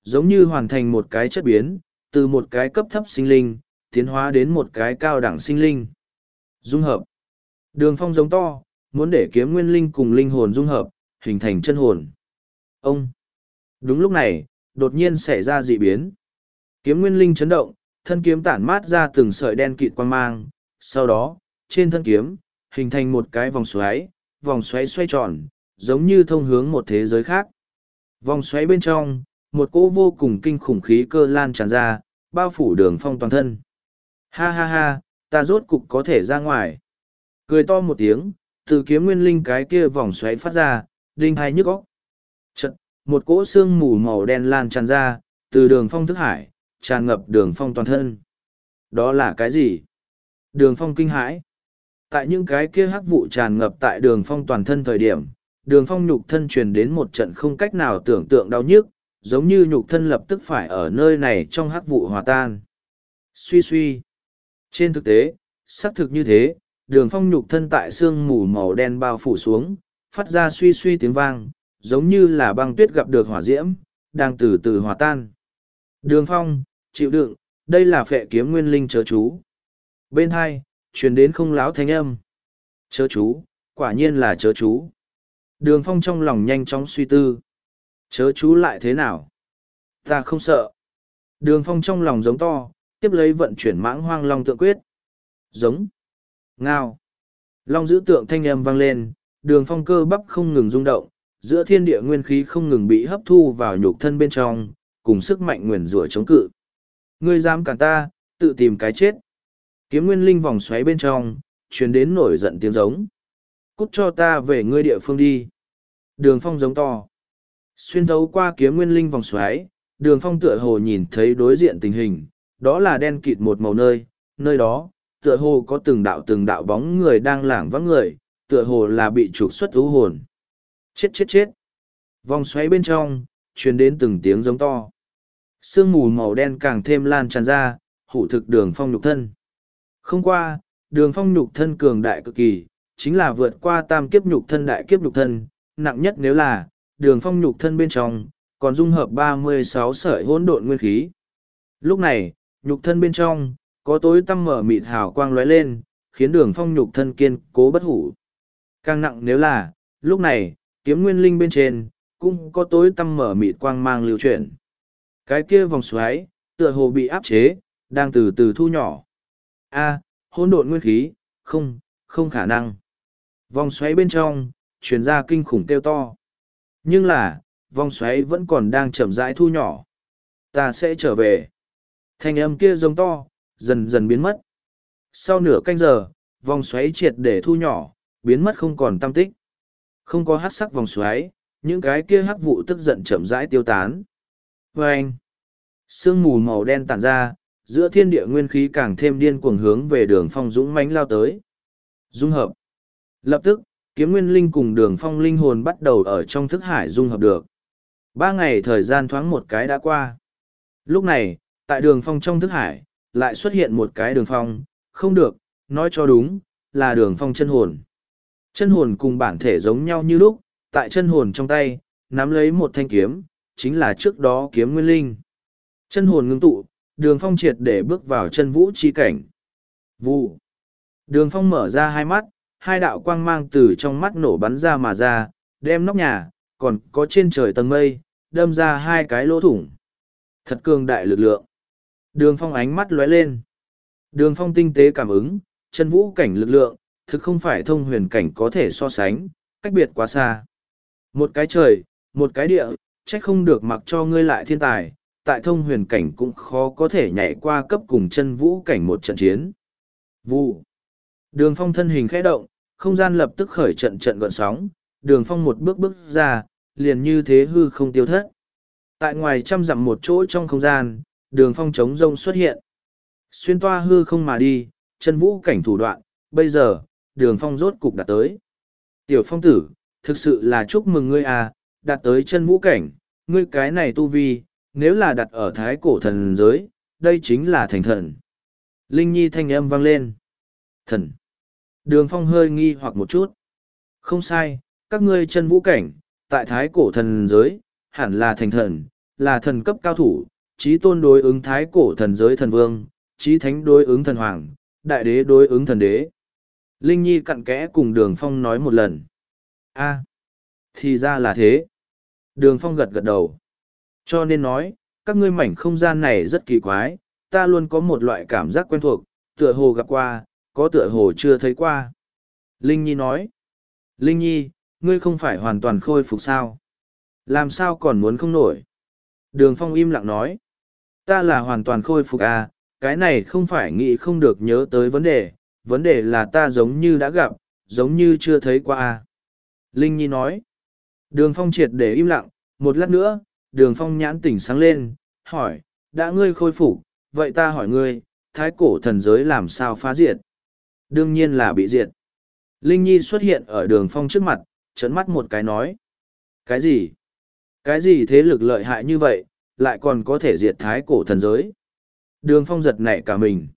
Giống như hoàn thành một cái chất biến, từ một cái cấp thấp sinh linh, tiến hóa đến một cái cao đẳng sinh linh. Dung hợp. Đường phong giống to, muốn để kiếm nguyên linh cùng linh hồn dung hợp, hình thành chân hồn. Ông. Đúng lúc này, đột nhiên xảy ra dị biến. Kiếm nguyên linh chấn động, thân kiếm tản mát ra từng sợi đen kịt quang mang, sau đó, trên thân kiếm, hình thành một cái vòng xoáy, vòng xoáy xoay tròn, giống như thông hướng một thế giới khác. Vòng xoáy bên trong, một cỗ vô cùng kinh khủng khí cơ lan tràn ra, bao phủ đường phong toàn thân. Ha ha ha, ta rốt cục có thể ra ngoài. Cười to một tiếng, từ kiếm nguyên linh cái kia vòng xoáy phát ra, đinh hai nhức óc. Chật, một cỗ xương mù màu đen lan tràn ra, từ đường phong thức hải, tràn ngập đường phong toàn thân. Đó là cái gì? Đường phong kinh hãi. Tại những cái kia hắc vụ tràn ngập tại đường phong toàn thân thời điểm, đường phong nhục thân truyền đến một trận không cách nào tưởng tượng đau nhức, giống như nhục thân lập tức phải ở nơi này trong hắc vụ hòa tan. Suy suy. Trên thực tế, xác thực như thế, đường phong nhục thân tại sương mù màu đen bao phủ xuống, phát ra suy suy tiếng vang, giống như là băng tuyết gặp được hỏa diễm, đang từ từ hòa tan. Đường phong, chịu đựng, đây là phệ kiếm nguyên linh chớ chú. Bên hai, truyền đến không láo thanh âm. Chớ chú, quả nhiên là chớ chú. Đường phong trong lòng nhanh chóng suy tư. Chớ chú lại thế nào? Ta không sợ. Đường phong trong lòng giống to, tiếp lấy vận chuyển mãng hoang long tượng quyết. Giống. Ngao. Long giữ tượng thanh âm vang lên, đường phong cơ bắp không ngừng rung động, giữa thiên địa nguyên khí không ngừng bị hấp thu vào nhục thân bên trong, cùng sức mạnh nguyền rủa chống cự. Ngươi dám cản ta, tự tìm cái chết. Kiếm nguyên linh vòng xoáy bên trong, truyền đến nổi giận tiếng giống. Cút cho ta về ngươi địa phương đi. Đường phong giống to. Xuyên thấu qua kiếm nguyên linh vòng xoáy, đường phong tựa hồ nhìn thấy đối diện tình hình, đó là đen kịt một màu nơi, nơi đó, tựa hồ có từng đạo từng đạo bóng người đang lảng vắng người, tựa hồ là bị trục xuất thú hồn. Chết chết chết. Vòng xoáy bên trong, truyền đến từng tiếng giống to. Sương mù màu đen càng thêm lan tràn ra, hủ thực đường phong nhục thân. Không qua, đường phong nhục thân cường đại cực kỳ, chính là vượt qua tam kiếp nhục thân đại kiếp nhục thân, nặng nhất nếu là, đường phong nhục thân bên trong, còn dung hợp ba mươi sáu sợi hỗn độn nguyên khí. Lúc này, nhục thân bên trong, có tối tăm mở mịt hào quang lóe lên, khiến đường phong nhục thân kiên cố bất hủ. Càng nặng nếu là, lúc này, kiếm nguyên linh bên trên, cũng có tối tăm mở mịt quang mang lưu chuyển. Cái kia vòng xoáy, tựa hồ bị áp chế, đang từ từ thu nhỏ. A, hỗn độn nguyên khí, không, không khả năng. Vòng xoáy bên trong, chuyển ra kinh khủng kêu to. Nhưng là, vòng xoáy vẫn còn đang chậm rãi thu nhỏ. Ta sẽ trở về. Thanh âm kia giống to, dần dần biến mất. Sau nửa canh giờ, vòng xoáy triệt để thu nhỏ, biến mất không còn tam tích. Không có hát sắc vòng xoáy, những cái kia hắc vụ tức giận chậm rãi tiêu tán. vê anh, sương mù màu đen tản ra, giữa thiên địa nguyên khí càng thêm điên cuồng hướng về đường phong dũng mãnh lao tới. Dung hợp. Lập tức, kiếm nguyên linh cùng đường phong linh hồn bắt đầu ở trong thức hải dung hợp được. Ba ngày thời gian thoáng một cái đã qua. Lúc này, tại đường phong trong thức hải, lại xuất hiện một cái đường phong, không được, nói cho đúng, là đường phong chân hồn. Chân hồn cùng bản thể giống nhau như lúc, tại chân hồn trong tay, nắm lấy một thanh kiếm, chính là trước đó kiếm nguyên linh. Chân hồn ngưng tụ, đường phong triệt để bước vào chân vũ chi cảnh. Vu. Đường phong mở ra hai mắt, hai đạo quang mang từ trong mắt nổ bắn ra mà ra, đem nóc nhà, còn có trên trời tầng mây, đâm ra hai cái lỗ thủng. Thật cường đại lực lượng. Đường phong ánh mắt lóe lên. Đường phong tinh tế cảm ứng, chân vũ cảnh lực lượng, thực không phải thông huyền cảnh có thể so sánh, cách biệt quá xa. Một cái trời, một cái địa, trách không được mặc cho ngươi lại thiên tài, tại thông huyền cảnh cũng khó có thể nhảy qua cấp cùng chân vũ cảnh một trận chiến. Vụ. Đường phong thân hình khẽ động, không gian lập tức khởi trận trận gọn sóng, đường phong một bước bước ra, liền như thế hư không tiêu thất. Tại ngoài trăm dặm một chỗ trong không gian, đường phong trống rông xuất hiện. Xuyên toa hư không mà đi, chân vũ cảnh thủ đoạn, bây giờ, đường phong rốt cục đạt tới. Tiểu phong tử, thực sự là chúc mừng ngươi à, đạt tới chân vũ cảnh, ngươi cái này tu vi, nếu là đặt ở thái cổ thần giới, đây chính là thành thần. Linh Nhi thanh âm vang lên. Thần. Đường phong hơi nghi hoặc một chút. Không sai, các ngươi chân vũ cảnh, tại thái cổ thần giới, hẳn là thành thần, là thần cấp cao thủ, trí tôn đối ứng thái cổ thần giới thần vương, trí thánh đối ứng thần hoàng, đại đế đối ứng thần đế. Linh Nhi cặn kẽ cùng đường phong nói một lần. a thì ra là thế. Đường phong gật gật đầu. Cho nên nói, các ngươi mảnh không gian này rất kỳ quái, ta luôn có một loại cảm giác quen thuộc, tựa hồ gặp qua, có tựa hồ chưa thấy qua. Linh Nhi nói. Linh Nhi, ngươi không phải hoàn toàn khôi phục sao? Làm sao còn muốn không nổi? Đường Phong im lặng nói. Ta là hoàn toàn khôi phục à, cái này không phải nghĩ không được nhớ tới vấn đề, vấn đề là ta giống như đã gặp, giống như chưa thấy qua à. Linh Nhi nói. Đường Phong triệt để im lặng, một lát nữa, đường Phong nhãn tỉnh sáng lên, hỏi, đã ngươi khôi phục, vậy ta hỏi ngươi, thái cổ thần giới làm sao phá diệt? Đương nhiên là bị diệt. Linh Nhi xuất hiện ở đường Phong trước mặt, trấn mắt một cái nói. Cái gì? Cái gì thế lực lợi hại như vậy, lại còn có thể diệt thái cổ thần giới? Đường Phong giật nảy cả mình.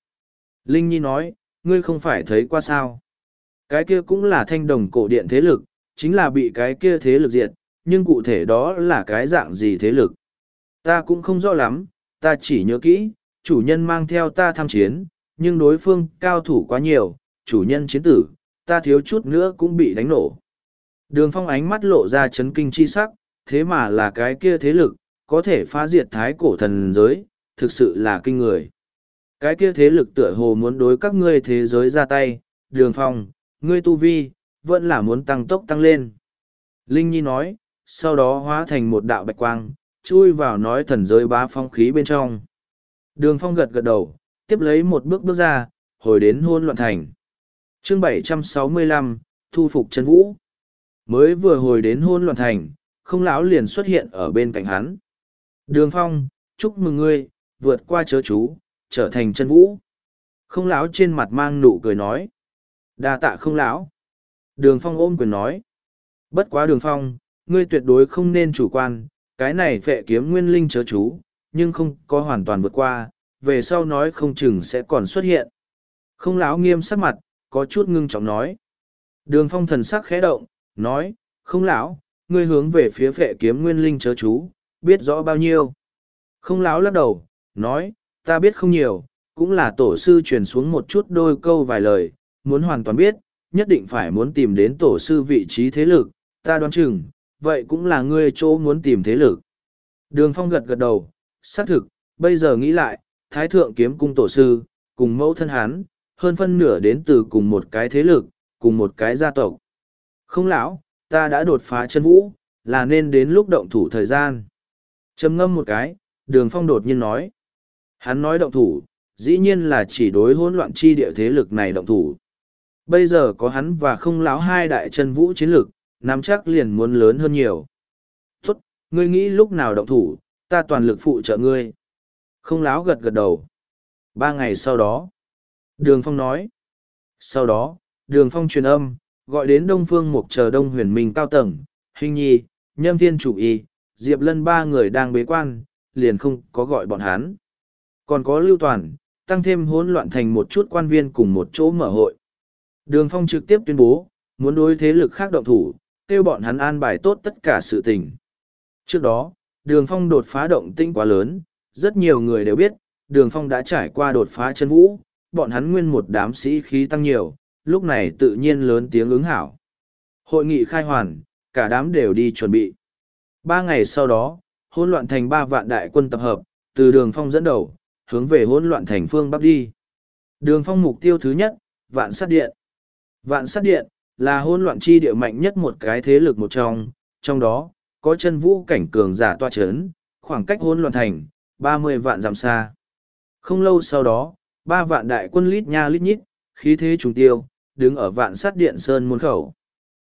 Linh Nhi nói, ngươi không phải thấy qua sao? Cái kia cũng là thanh đồng cổ điện thế lực, chính là bị cái kia thế lực diệt, nhưng cụ thể đó là cái dạng gì thế lực? Ta cũng không rõ lắm, ta chỉ nhớ kỹ, chủ nhân mang theo ta tham chiến, nhưng đối phương cao thủ quá nhiều, chủ nhân chiến tử, ta thiếu chút nữa cũng bị đánh nổ. Đường phong ánh mắt lộ ra chấn kinh chi sắc, thế mà là cái kia thế lực, có thể phá diệt thái cổ thần giới, thực sự là kinh người. Cái kia thế lực tựa hồ muốn đối các ngươi thế giới ra tay, đường phong, ngươi tu vi, vẫn là muốn tăng tốc tăng lên. Linh Nhi nói, sau đó hóa thành một đạo bạch quang, chui vào nói thần giới bá phong khí bên trong. Đường phong gật gật đầu, tiếp lấy một bước bước ra, hồi đến hôn loạn thành. chương 765, thu phục chân vũ. Mới vừa hồi đến hôn loạn thành, không lão liền xuất hiện ở bên cạnh hắn. Đường phong, chúc mừng ngươi, vượt qua chớ chú, trở thành chân vũ. Không lão trên mặt mang nụ cười nói. đa tạ không lão. Đường phong ôm quyền nói. Bất quá đường phong, ngươi tuyệt đối không nên chủ quan, cái này phệ kiếm nguyên linh chớ chú, nhưng không có hoàn toàn vượt qua, về sau nói không chừng sẽ còn xuất hiện. Không lão nghiêm sắc mặt, có chút ngưng trọng nói. Đường phong thần sắc khẽ động, nói, không lão, ngươi hướng về phía phệ kiếm nguyên linh chớ chú, biết rõ bao nhiêu. Không láo lắc đầu, nói, ta biết không nhiều, cũng là tổ sư truyền xuống một chút đôi câu vài lời, muốn hoàn toàn biết, nhất định phải muốn tìm đến tổ sư vị trí thế lực, ta đoán chừng, vậy cũng là ngươi chỗ muốn tìm thế lực. Đường phong gật gật đầu, xác thực, bây giờ nghĩ lại, thái thượng kiếm cung tổ sư, cùng mẫu thân hán, hơn phân nửa đến từ cùng một cái thế lực, cùng một cái gia tộc. Không lão, ta đã đột phá chân vũ, là nên đến lúc động thủ thời gian. trầm ngâm một cái, đường phong đột nhiên nói. Hắn nói động thủ, dĩ nhiên là chỉ đối hỗn loạn chi địa thế lực này động thủ. Bây giờ có hắn và không lão hai đại chân vũ chiến lực, nắm chắc liền muốn lớn hơn nhiều. Tốt, ngươi nghĩ lúc nào động thủ, ta toàn lực phụ trợ ngươi. Không láo gật gật đầu. Ba ngày sau đó, Đường Phong nói. Sau đó, Đường Phong truyền âm, gọi đến Đông Phương Mục chờ Đông huyền minh cao tầng, Hình Nhi, Nhâm Thiên Chủ Y, Diệp Lân ba người đang bế quan, liền không có gọi bọn hắn. Còn có Lưu Toàn, tăng thêm hỗn loạn thành một chút quan viên cùng một chỗ mở hội. Đường Phong trực tiếp tuyên bố, muốn đối thế lực khác động thủ, kêu bọn hắn an bài tốt tất cả sự tình. Trước đó, Đường Phong đột phá động tinh quá lớn, rất nhiều người đều biết, Đường Phong đã trải qua đột phá chân vũ, bọn hắn nguyên một đám sĩ khí tăng nhiều, lúc này tự nhiên lớn tiếng ứng hảo. Hội nghị khai hoàn, cả đám đều đi chuẩn bị. Ba ngày sau đó, hỗn loạn thành ba vạn đại quân tập hợp, từ đường phong dẫn đầu, hướng về hỗn loạn thành phương bắc đi. Đường phong mục tiêu thứ nhất, vạn sát điện. Vạn sát điện, là hỗn loạn chi địa mạnh nhất một cái thế lực một trong, trong đó, có chân vũ cảnh cường giả toa chấn, khoảng cách hỗn loạn thành, ba mươi vạn dặm xa. Không lâu sau đó, ba vạn đại quân lít nha lít nhít, khí thế trùng tiêu, đứng ở vạn sát điện sơn môn khẩu.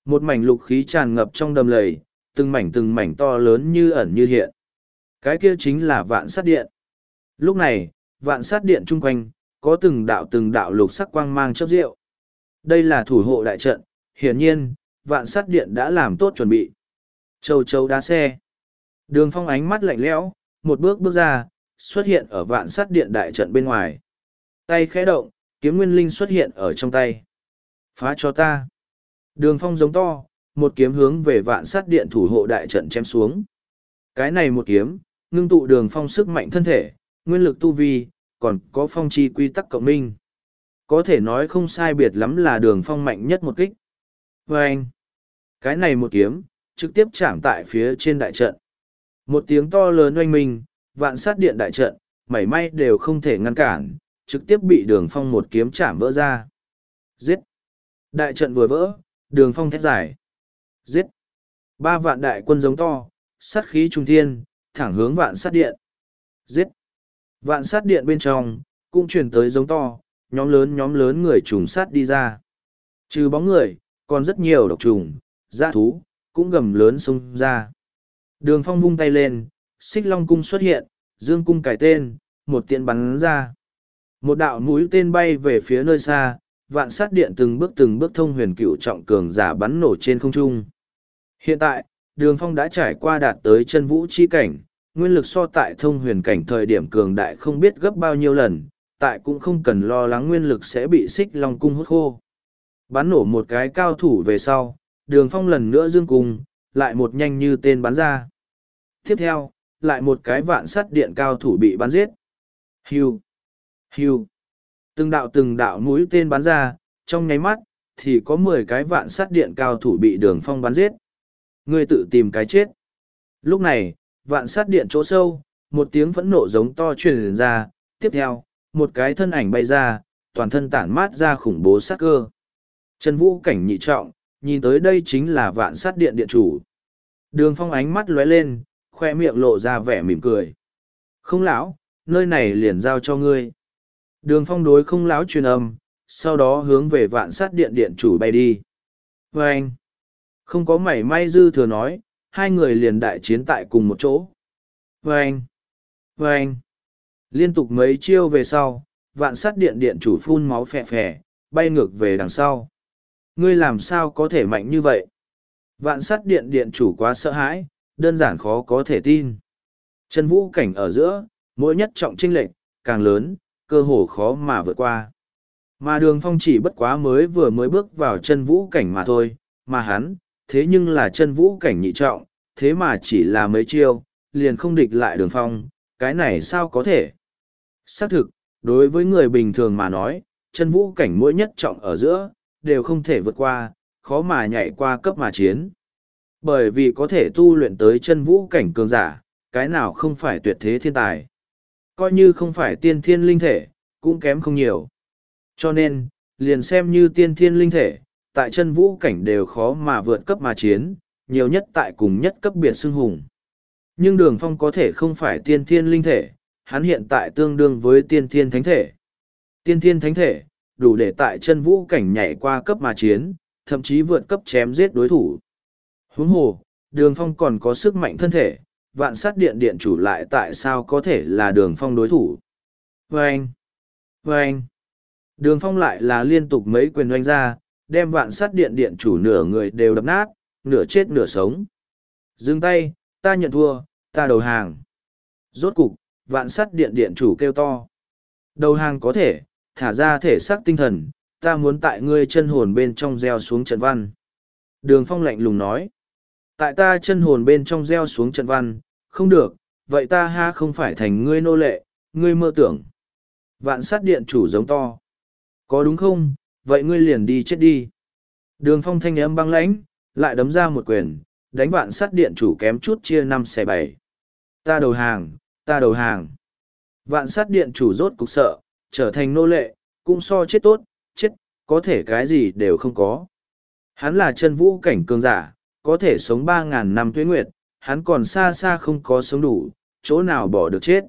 Một mảnh lục khí tràn ngập trong đầm lầy, từng mảnh từng mảnh to lớn như ẩn như hiện. Cái kia chính là vạn sát điện. Lúc này, vạn sát điện chung quanh, có từng đạo từng đạo lục sắc quang mang chấp rượu. Đây là thủ hộ đại trận, hiển nhiên, vạn sát điện đã làm tốt chuẩn bị. Châu châu đá xe. Đường phong ánh mắt lạnh lẽo, một bước bước ra, xuất hiện ở vạn sát điện đại trận bên ngoài. Tay khẽ động, kiếm nguyên linh xuất hiện ở trong tay. Phá cho ta. Đường phong giống to, một kiếm hướng về vạn sát điện thủ hộ đại trận chém xuống. Cái này một kiếm, ngưng tụ đường phong sức mạnh thân thể, nguyên lực tu vi, còn có phong chi quy tắc cộng minh. Có thể nói không sai biệt lắm là đường phong mạnh nhất một kích. Và anh, cái này một kiếm, trực tiếp chạm tại phía trên đại trận. Một tiếng to lớn oanh minh, vạn sát điện đại trận, mảy may đều không thể ngăn cản, trực tiếp bị đường phong một kiếm chạm vỡ ra. Giết! Đại trận vừa vỡ, đường phong thét dài. Giết! Ba vạn đại quân giống to, sát khí trung thiên, thẳng hướng vạn sát điện. Giết! Vạn sát điện bên trong, cũng chuyển tới giống to, nhóm lớn nhóm lớn người trùng sát đi ra. Trừ bóng người, còn rất nhiều độc trùng, dã thú, cũng gầm lớn xông ra. Đường phong vung tay lên, xích long cung xuất hiện, dương cung cải tên, một tiện bắn ra. Một đạo mũi tên bay về phía nơi xa, vạn sát điện từng bước từng bước thông huyền cựu trọng cường giả bắn nổ trên không trung. Hiện tại, đường phong đã trải qua đạt tới chân vũ chi cảnh, nguyên lực so tại thông huyền cảnh thời điểm cường đại không biết gấp bao nhiêu lần, tại cũng không cần lo lắng nguyên lực sẽ bị xích long cung hút khô. Bắn nổ một cái cao thủ về sau, đường phong lần nữa dương cung, lại một nhanh như tên bắn ra. Tiếp theo, lại một cái vạn sắt điện cao thủ bị bắn giết. Hiu, hiu, từng đạo từng đạo mũi tên bắn ra, trong nháy mắt, thì có mười cái vạn sắt điện cao thủ bị đường phong bắn giết. Ngươi tự tìm cái chết. Lúc này, vạn sát điện chỗ sâu, một tiếng phẫn nộ giống to truyền ra, tiếp theo, một cái thân ảnh bay ra, toàn thân tản mát ra khủng bố sát cơ. Trần Vũ cảnh nhị trọng, nhìn tới đây chính là vạn sát điện điện chủ. Đường phong ánh mắt lóe lên, khoe miệng lộ ra vẻ mỉm cười. Không lão, nơi này liền giao cho ngươi. Đường phong đối không lão truyền âm, sau đó hướng về vạn sát điện điện chủ bay đi. Và anh, không có mảy may dư thừa nói, hai người liền đại chiến tại cùng một chỗ. Và anh, và anh, liên tục mấy chiêu về sau, vạn sát điện điện chủ phun máu phè phè, bay ngược về đằng sau. Ngươi làm sao có thể mạnh như vậy? Vạn sắt điện điện chủ quá sợ hãi, đơn giản khó có thể tin. Chân vũ cảnh ở giữa, mỗi nhất trọng trinh lệnh, càng lớn, cơ hồ khó mà vượt qua. Mà đường phong chỉ bất quá mới vừa mới bước vào chân vũ cảnh mà thôi, mà hắn, thế nhưng là chân vũ cảnh nhị trọng, thế mà chỉ là mấy chiêu, liền không địch lại đường phong, cái này sao có thể? Xác thực, đối với người bình thường mà nói, chân vũ cảnh mỗi nhất trọng ở giữa, đều không thể vượt qua, khó mà nhảy qua cấp mà chiến. Bởi vì có thể tu luyện tới chân vũ cảnh cường giả, cái nào không phải tuyệt thế thiên tài. Coi như không phải tiên thiên linh thể, cũng kém không nhiều. Cho nên, liền xem như tiên thiên linh thể, tại chân vũ cảnh đều khó mà vượt cấp mà chiến, nhiều nhất tại cùng nhất cấp biệt xưng hùng. Nhưng đường phong có thể không phải tiên thiên linh thể, hắn hiện tại tương đương với tiên thiên thánh thể. Tiên thiên thánh thể, đủ để tại chân vũ cảnh nhảy qua cấp mà chiến, thậm chí vượt cấp chém giết đối thủ. Huống hồ, đường phong còn có sức mạnh thân thể, vạn sát điện điện chủ lại tại sao có thể là đường phong đối thủ. Vâng! Vâng! Đường phong lại là liên tục mấy quyền doanh ra, đem vạn sát điện điện chủ nửa người đều đập nát, nửa chết nửa sống. Dừng tay, ta nhận thua, ta đầu hàng. Rốt cục, vạn sát điện điện chủ kêu to. Đầu hàng có thể, thả ra thể xác tinh thần, ta muốn tại ngươi chân hồn bên trong gieo xuống trận văn. Đường phong lạnh lùng nói. Tại ta chân hồn bên trong gieo xuống trận văn, không được, vậy ta ha không phải thành ngươi nô lệ, ngươi mơ tưởng. Vạn sát điện chủ giống to. Có đúng không, vậy ngươi liền đi chết đi. Đường phong thanh âm băng lãnh, lại đấm ra một quyền, đánh vạn sát điện chủ kém chút chia năm xẻ bảy. Ta đầu hàng, ta đầu hàng. Vạn sát điện chủ rốt cục sợ, trở thành nô lệ, cũng so chết tốt, chết, có thể cái gì đều không có. Hắn là chân vũ cảnh cường giả, có thể sống ba ngàn năm tuế nguyệt, hắn còn xa xa không có sống đủ, chỗ nào bỏ được chết.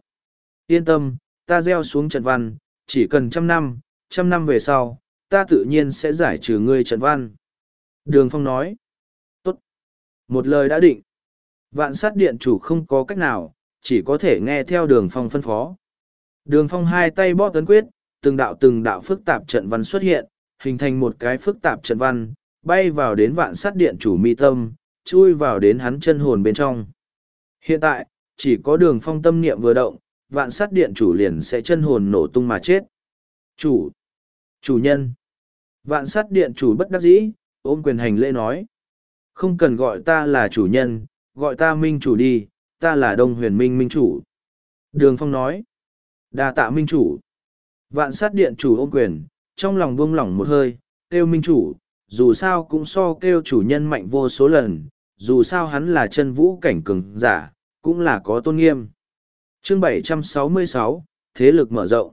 Yên tâm, ta gieo xuống trận văn, chỉ cần trăm năm, trăm năm về sau, ta tự nhiên sẽ giải trừ ngươi trận văn. Đường Phong nói, tốt, một lời đã định. Vạn sát điện chủ không có cách nào, chỉ có thể nghe theo đường Phong phân phó. Đường Phong hai tay bóp tấn quyết, từng đạo từng đạo phức tạp trận văn xuất hiện, hình thành một cái phức tạp trận văn, bay vào đến vạn sát điện chủ mi tâm, chui vào đến hắn chân hồn bên trong. Hiện tại, chỉ có đường phong tâm niệm vừa động, vạn sát điện chủ liền sẽ chân hồn nổ tung mà chết. Chủ! Chủ nhân! Vạn sát điện chủ bất đắc dĩ, ôm quyền hành lễ nói. Không cần gọi ta là chủ nhân, gọi ta minh chủ đi, ta là đông huyền minh minh chủ. Đường phong nói đa tạ minh chủ. Vạn sát điện chủ ôm quyền, trong lòng buông lỏng một hơi, kêu minh chủ, dù sao cũng so kêu chủ nhân mạnh vô số lần, dù sao hắn là chân vũ cảnh cường giả, cũng là có tôn nghiêm. Chương 766, Thế lực mở rộng.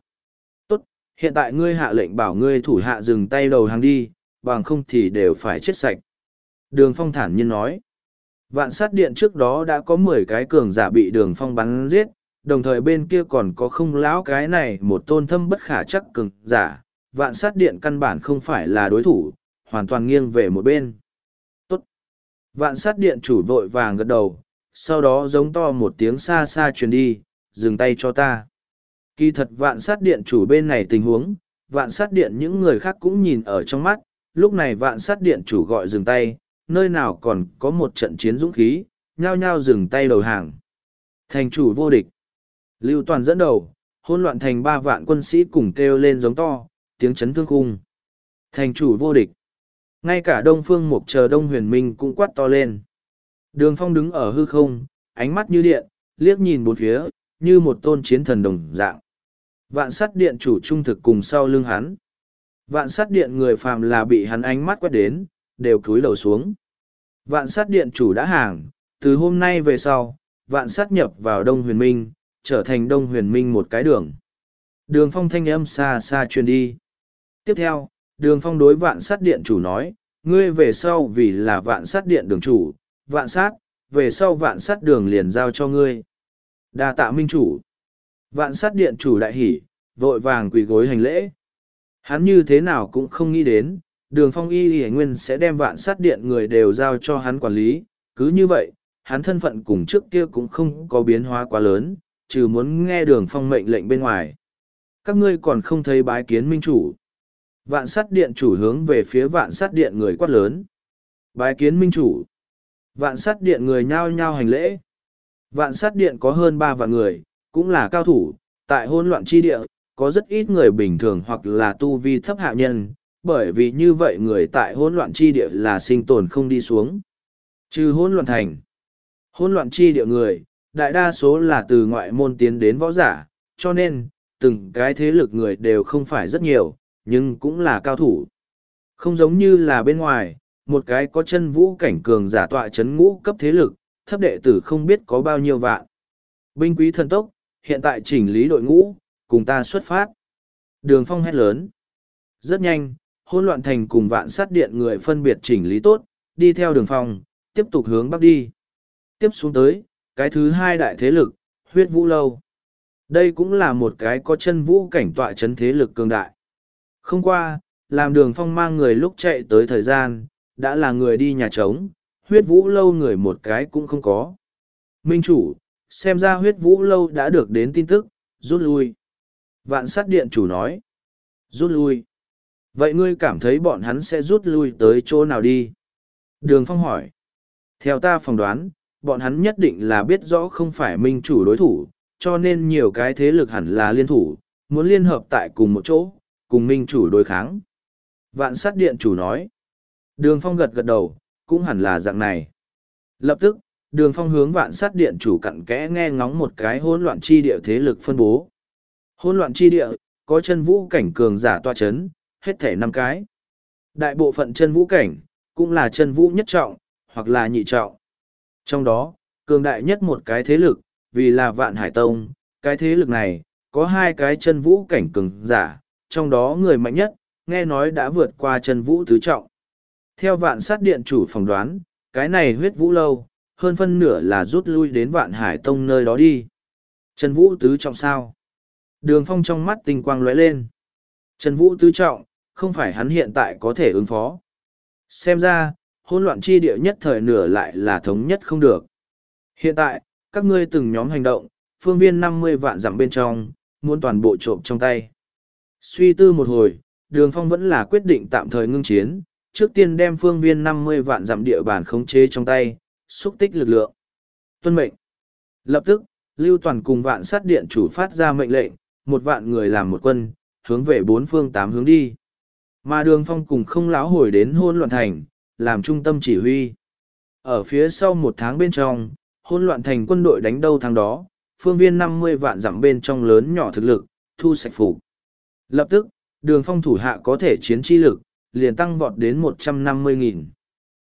Tốt, hiện tại ngươi hạ lệnh bảo ngươi thủ hạ dừng tay đầu hàng đi, bằng không thì đều phải chết sạch. Đường phong thản nhiên nói. Vạn sát điện trước đó đã có mười cái cường giả bị đường phong bắn giết, đồng thời bên kia còn có không lão cái này một tôn thâm bất khả chắc cường giả. Vạn sát điện căn bản không phải là đối thủ, hoàn toàn nghiêng về một bên. Tốt. Vạn sát điện chủ vội vàng gật đầu, sau đó giống to một tiếng xa xa truyền đi, dừng tay cho ta. Kỳ thật vạn sát điện chủ bên này tình huống, vạn sát điện những người khác cũng nhìn ở trong mắt, lúc này vạn sát điện chủ gọi dừng tay, nơi nào còn có một trận chiến dũng khí, nhao nhao dừng tay đầu hàng. Thành chủ vô địch. Lưu Toàn dẫn đầu, hỗn loạn thành ba vạn quân sĩ cùng kêu lên giống to, tiếng chấn thương khung. Thành chủ vô địch. Ngay cả đông phương mục chờ đông huyền minh cũng quát to lên. Đường phong đứng ở hư không ánh mắt như điện liếc nhìn bốn phía như một tôn chiến thần đồng dạng. Vạn sắt điện chủ trung thực cùng sau lưng hắn. Vạn sắt điện người phàm là bị hắn ánh mắt quét đến đều cúi đầu xuống. Vạn sắt điện chủ đã hàng từ hôm nay về sau vạn sát nhập vào đông huyền minh trở thành đông huyền minh một cái đường đường phong thanh âm xa xa truyền đi tiếp theo đường phong đối vạn sát điện chủ nói, ngươi về sau vì là vạn sát điện đường chủ, vạn sát, về sau vạn sát đường liền giao cho ngươi. đa tạ minh chủ. Vạn sát điện chủ đại hỉ, vội vàng quỳ gối hành lễ. Hắn như thế nào cũng không nghĩ đến, đường phong y y nguyên sẽ đem vạn sát điện người đều giao cho hắn quản lý, cứ như vậy, hắn thân phận cùng trước kia cũng không có biến hóa quá lớn, trừ muốn nghe đường phong mệnh lệnh bên ngoài. Các ngươi còn không thấy bái kiến minh chủ. Vạn sát điện chủ hướng về phía vạn sát điện người quát lớn. Bái kiến minh chủ. Vạn sát điện người nhao nhao hành lễ. Vạn sát điện có hơn ba vạn người, cũng là cao thủ, tại hôn loạn chi địa, có rất ít người bình thường hoặc là tu vi thấp hạ nhân, bởi vì như vậy người tại hỗn loạn chi địa là sinh tồn không đi xuống, Trừ hỗn loạn thành. Hỗn loạn chi địa người, đại đa số là từ ngoại môn tiến đến võ giả, cho nên, từng cái thế lực người đều không phải rất nhiều, nhưng cũng là cao thủ. Không giống như là bên ngoài, một cái có chân vũ cảnh cường giả tọa chấn ngũ cấp thế lực, thấp đệ tử không biết có bao nhiêu vạn. Binh quý thần tốc, hiện tại chỉnh lý đội ngũ, cùng ta xuất phát. Đường phong hét lớn. Rất nhanh, hỗn loạn thành cùng vạn sát điện người phân biệt chỉnh lý tốt, đi theo đường phong, tiếp tục hướng bắc đi. Tiếp xuống tới, cái thứ hai đại thế lực, huyết vũ lâu. Đây cũng là một cái có chân vũ cảnh tọa chấn thế lực cường đại. Không qua, làm đường phong mang người lúc chạy tới thời gian, đã là người đi nhà trống, huyết vũ lâu người một cái cũng không có. Minh chủ, xem ra huyết vũ lâu đã được đến tin tức, rút lui. Vạn sát điện chủ nói. Rút lui. Vậy ngươi cảm thấy bọn hắn sẽ rút lui tới chỗ nào đi? Đường Phong hỏi. Theo ta phỏng đoán, bọn hắn nhất định là biết rõ không phải minh chủ đối thủ, cho nên nhiều cái thế lực hẳn là liên thủ, muốn liên hợp tại cùng một chỗ, cùng minh chủ đối kháng. Vạn sát điện chủ nói. Đường Phong gật gật đầu, cũng hẳn là dạng này. Lập tức, đường phong hướng vạn sát điện chủ cặn kẽ nghe ngóng một cái hỗn loạn chi địa thế lực phân bố. Hỗn loạn chi địa, có chân vũ cảnh cường giả toa chấn, hết thể năm cái. Đại bộ phận chân vũ cảnh, cũng là chân vũ nhất trọng, hoặc là nhị trọng. Trong đó, cường đại nhất một cái thế lực, vì là vạn hải tông, cái thế lực này, có hai cái chân vũ cảnh cường giả, trong đó người mạnh nhất, nghe nói đã vượt qua chân vũ tứ trọng. Theo vạn sát điện chủ phỏng đoán, cái này huyết vũ lâu, hơn phân nửa là rút lui đến vạn hải tông nơi đó đi. chân Vũ tứ trọng sao? Đường phong trong mắt tinh quang lóe lên. chân Vũ tứ trọng, không phải hắn hiện tại có thể ứng phó. Xem ra, hỗn loạn chi địa nhất thời nửa lại là thống nhất không được. Hiện tại, các ngươi từng nhóm hành động, phương viên năm mươi vạn dặm bên trong, muốn toàn bộ trộm trong tay. Suy tư một hồi, đường phong vẫn là quyết định tạm thời ngưng chiến, trước tiên đem phương viên năm mươi vạn dặm địa bàn khống chế trong tay, xúc tích lực lượng. Tuân mệnh. Lập tức, Lưu Toàn cùng vạn sát điện chủ phát ra mệnh lệnh, một vạn người làm một quân, hướng về bốn phương tám hướng đi. Mà đường phong cùng không láo hồi đến hôn loạn thành, làm trung tâm chỉ huy. Ở phía sau một tháng bên trong, hôn loạn thành quân đội đánh đâu thắng đó, phương viên năm mươi vạn dặm bên trong lớn nhỏ thực lực, thu sạch phủ Lập tức, đường phong thủ hạ có thể chiến chi lực, liền tăng vọt đến một trăm năm mươi nghìn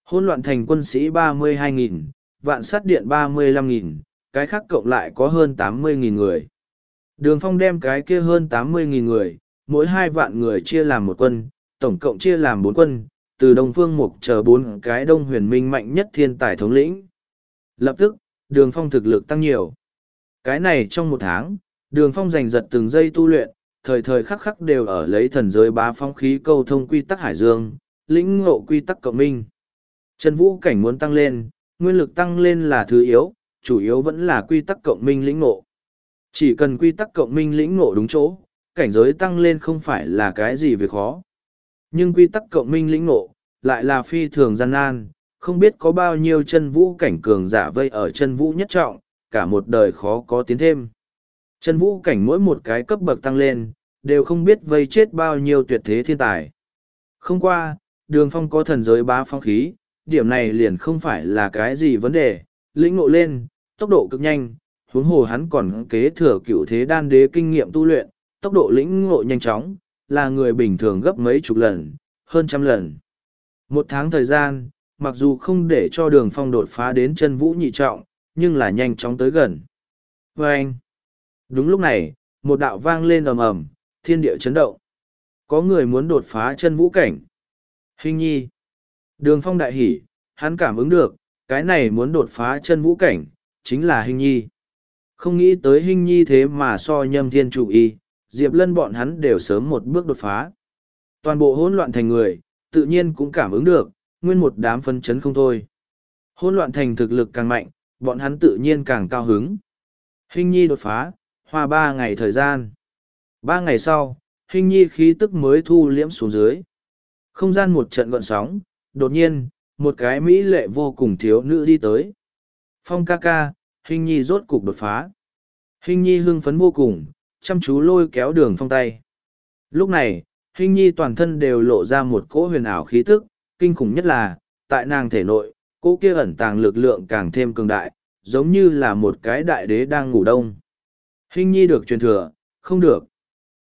Hôn loạn thành quân sĩ ba mươi hai nghìn vạn sát điện ba mươi lăm nghìn cái khác cộng lại có hơn tám mươi nghìn người. Đường phong đem cái kia hơn tám mươi nghìn người, mỗi hai vạn người chia làm một quân, tổng cộng chia làm bốn quân, từ Đông Phương Mục chờ bốn cái đông huyền minh mạnh nhất thiên tài thống lĩnh. Lập tức, đường phong thực lực tăng nhiều. Cái này trong một tháng, đường phong giành giật từng giây tu luyện, thời thời khắc khắc đều ở lấy thần giới bá phong khí câu thông quy tắc hải dương, lĩnh ngộ quy tắc cộng minh. Trần Vũ cảnh muốn tăng lên, nguyên lực tăng lên là thứ yếu, chủ yếu vẫn là quy tắc cộng minh lĩnh ngộ. Chỉ cần quy tắc cộng minh lĩnh ngộ đúng chỗ, cảnh giới tăng lên không phải là cái gì việc khó. Nhưng quy tắc cộng minh lĩnh ngộ, lại là phi thường gian nan, không biết có bao nhiêu chân vũ cảnh cường giả vây ở chân vũ nhất trọng, cả một đời khó có tiến thêm. Chân vũ cảnh mỗi một cái cấp bậc tăng lên, đều không biết vây chết bao nhiêu tuyệt thế thiên tài. Không qua, đường phong có thần giới bá phong khí, điểm này liền không phải là cái gì vấn đề, lĩnh ngộ lên, tốc độ cực nhanh, huống hồ hắn còn kế thừa cựu thế đan đế kinh nghiệm tu luyện, tốc độ lĩnh ngộ nhanh chóng, là người bình thường gấp mấy chục lần, hơn trăm lần. Một tháng thời gian, mặc dù không để cho đường phong đột phá đến chân vũ nhị trọng, nhưng là nhanh chóng tới gần. Và anh, đúng lúc này, một đạo vang lên ầm ầm, thiên địa chấn động. Có người muốn đột phá chân vũ cảnh. Hình nhi. Đường phong đại hỉ, hắn cảm ứng được, cái này muốn đột phá chân vũ cảnh, chính là hình nhi. Không nghĩ tới hình nhi thế mà so nhâm thiên chủ y, diệp lân bọn hắn đều sớm một bước đột phá. Toàn bộ hỗn loạn thành người, tự nhiên cũng cảm ứng được, nguyên một đám phân chấn không thôi. Hỗn loạn thành thực lực càng mạnh, bọn hắn tự nhiên càng cao hứng. Hình nhi đột phá, hoa ba ngày thời gian. Ba ngày sau, hình nhi khí tức mới thu liễm xuống dưới. Không gian một trận gọn sóng, đột nhiên, một cái mỹ lệ vô cùng thiếu nữ đi tới. Phong ca ca, hình nhi rốt cục đột phá. Hình nhi hưng phấn vô cùng, chăm chú lôi kéo đường phong tay. Lúc này, hình nhi toàn thân đều lộ ra một cỗ huyền ảo khí tức, kinh khủng nhất là, tại nàng thể nội, cỗ kia ẩn tàng lực lượng càng thêm cường đại, giống như là một cái đại đế đang ngủ đông. Hình nhi được truyền thừa, không được.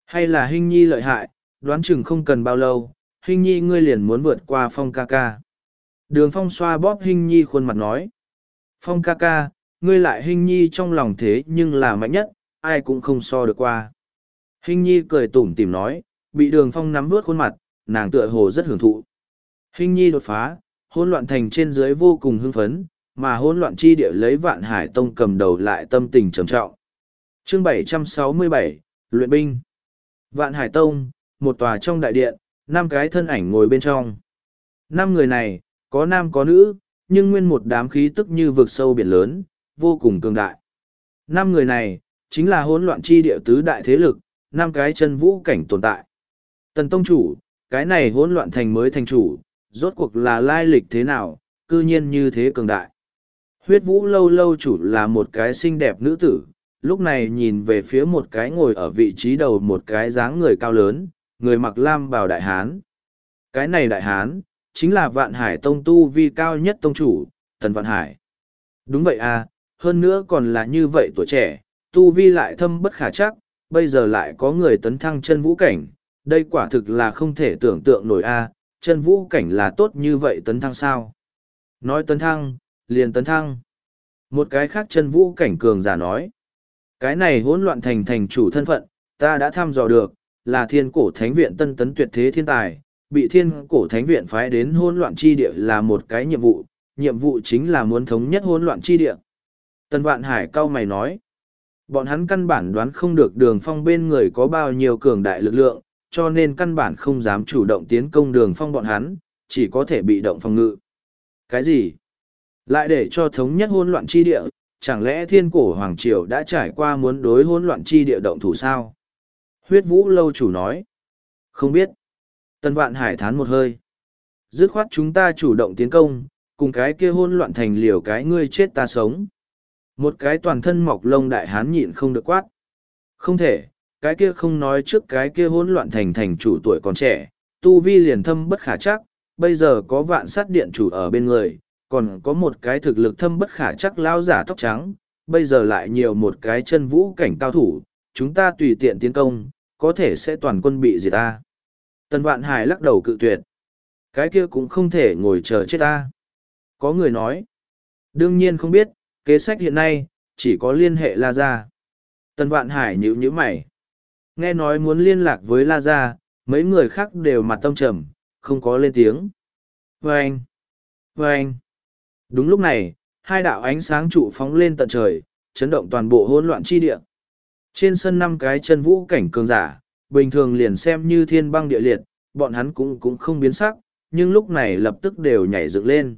Hay là hình nhi lợi hại, đoán chừng không cần bao lâu, hình nhi ngươi liền muốn vượt qua phong ca ca. Đường phong xoa bóp hình nhi khuôn mặt nói. Phong ca ca, ngươi lại hình nhi trong lòng thế nhưng là mạnh nhất, ai cũng không so được qua. Hình nhi cười tủm tỉm nói, bị đường phong nắm vướt khuôn mặt, nàng tựa hồ rất hưởng thụ. Hình nhi đột phá, hỗn loạn thành trên dưới vô cùng hưng phấn, mà hỗn loạn chi địa lấy vạn hải tông cầm đầu lại tâm tình trầm trọng. Chương 767, Luyện binh Vạn hải tông, một tòa trong đại điện, năm cái thân ảnh ngồi bên trong. Năm người này, có nam có nữ, nhưng nguyên một đám khí tức như vực sâu biển lớn, vô cùng cường đại. Năm người này, chính là hỗn loạn chi địa tứ đại thế lực, năm cái chân vũ cảnh tồn tại. Tần Tông Chủ, cái này hỗn loạn thành mới thành chủ, rốt cuộc là lai lịch thế nào, cư nhiên như thế cường đại. Huyết vũ lâu lâu chủ là một cái xinh đẹp nữ tử, lúc này nhìn về phía một cái ngồi ở vị trí đầu một cái dáng người cao lớn, người mặc lam bào đại hán. Cái này đại hán, chính là vạn hải tông tu vi cao nhất tông chủ, tần vạn hải. Đúng vậy à, hơn nữa còn là như vậy tuổi trẻ, tu vi lại thâm bất khả chắc, bây giờ lại có người tấn thăng chân vũ cảnh, đây quả thực là không thể tưởng tượng nổi a chân vũ cảnh là tốt như vậy tấn thăng sao? Nói tấn thăng liền tấn thăng. Một cái khác chân vũ cảnh cường giả nói cái này hỗn loạn thành thành chủ thân phận ta đã thăm dò được là thiên cổ thánh viện tân tấn tuyệt thế thiên tài bị thiên cổ thánh viện phái đến hỗn loạn chi địa là một cái nhiệm vụ nhiệm vụ chính là muốn thống nhất hỗn loạn chi địa. Tân vạn hải cao mày nói bọn hắn căn bản đoán không được đường phong bên người có bao nhiêu cường đại lực lượng cho nên căn bản không dám chủ động tiến công đường phong bọn hắn, chỉ có thể bị động phòng ngự. Cái gì? Lại để cho thống nhất hỗn loạn chi địa, chẳng lẽ thiên cổ Hoàng Triều đã trải qua muốn đối hỗn loạn chi địa động thủ sao? Huyết vũ lâu chủ nói. Không biết. Tân vạn hải thán một hơi. Dứt khoát chúng ta chủ động tiến công, cùng cái kia hỗn loạn thành liều cái ngươi chết ta sống. Một cái toàn thân mọc lông đại hán nhịn không được quát. Không thể, cái kia không nói trước cái kia hỗn loạn thành thành chủ tuổi còn trẻ, tu vi liền thâm bất khả chắc, bây giờ có vạn sát điện chủ ở bên người, còn có một cái thực lực thâm bất khả chắc lao giả tóc trắng, bây giờ lại nhiều một cái chân vũ cảnh cao thủ, chúng ta tùy tiện tiến công, có thể sẽ toàn quân bị diệt ta. Tần Vạn Hải lắc đầu cự tuyệt. Cái kia cũng không thể ngồi chờ chết ta. Có người nói. Đương nhiên không biết, kế sách hiện nay, chỉ có liên hệ La Gia. Tần Vạn Hải nhíu nhíu mày. Nghe nói muốn liên lạc với La Gia, mấy người khác đều mặt tâm trầm, không có lên tiếng. Vâng! Vâng! Đúng lúc này, hai đạo ánh sáng trụ phóng lên tận trời, chấn động toàn bộ hỗn loạn chi địa. Trên sân năm cái chân vũ cảnh cường giả, bình thường liền xem như thiên băng địa liệt, bọn hắn cũng cũng không biến sắc, nhưng lúc này lập tức đều nhảy dựng lên.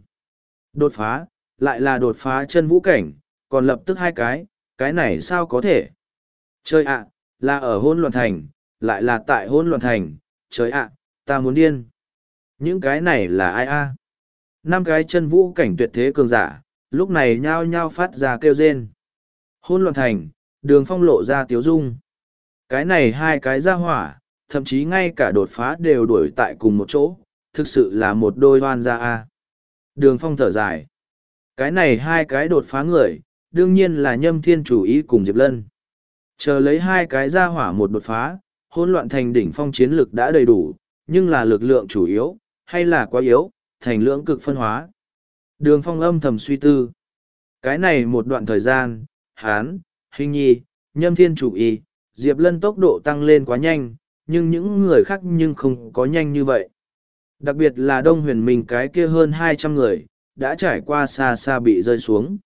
Đột phá, lại là đột phá chân vũ cảnh, còn lập tức hai cái, cái này sao có thể? trời ạ, là ở hôn loạn thành, lại là tại hôn loạn thành, trời ạ, ta muốn điên. Những cái này là ai a? Năm cái chân vũ cảnh tuyệt thế cường giả, lúc này nhao nhao phát ra kêu rên. Hôn loạn thành, đường phong lộ ra tiếu dung. Cái này hai cái ra hỏa, thậm chí ngay cả đột phá đều đuổi tại cùng một chỗ, thực sự là một đôi hoan gia a. Đường phong thở dài. Cái này hai cái đột phá người, đương nhiên là nhâm thiên chủ ý cùng Diệp Lân. Chờ lấy hai cái ra hỏa một đột phá, hỗn loạn thành đỉnh phong chiến lực đã đầy đủ, nhưng là lực lượng chủ yếu, hay là quá yếu, thành lưỡng cực phân hóa. Đường phong âm thầm suy tư. Cái này một đoạn thời gian, hán, hình nhi, nhâm thiên chủ y, diệp lân tốc độ tăng lên quá nhanh, nhưng những người khác nhưng không có nhanh như vậy. Đặc biệt là đông huyền mình cái kia hơn hai trăm người, đã trải qua xa xa bị rơi xuống.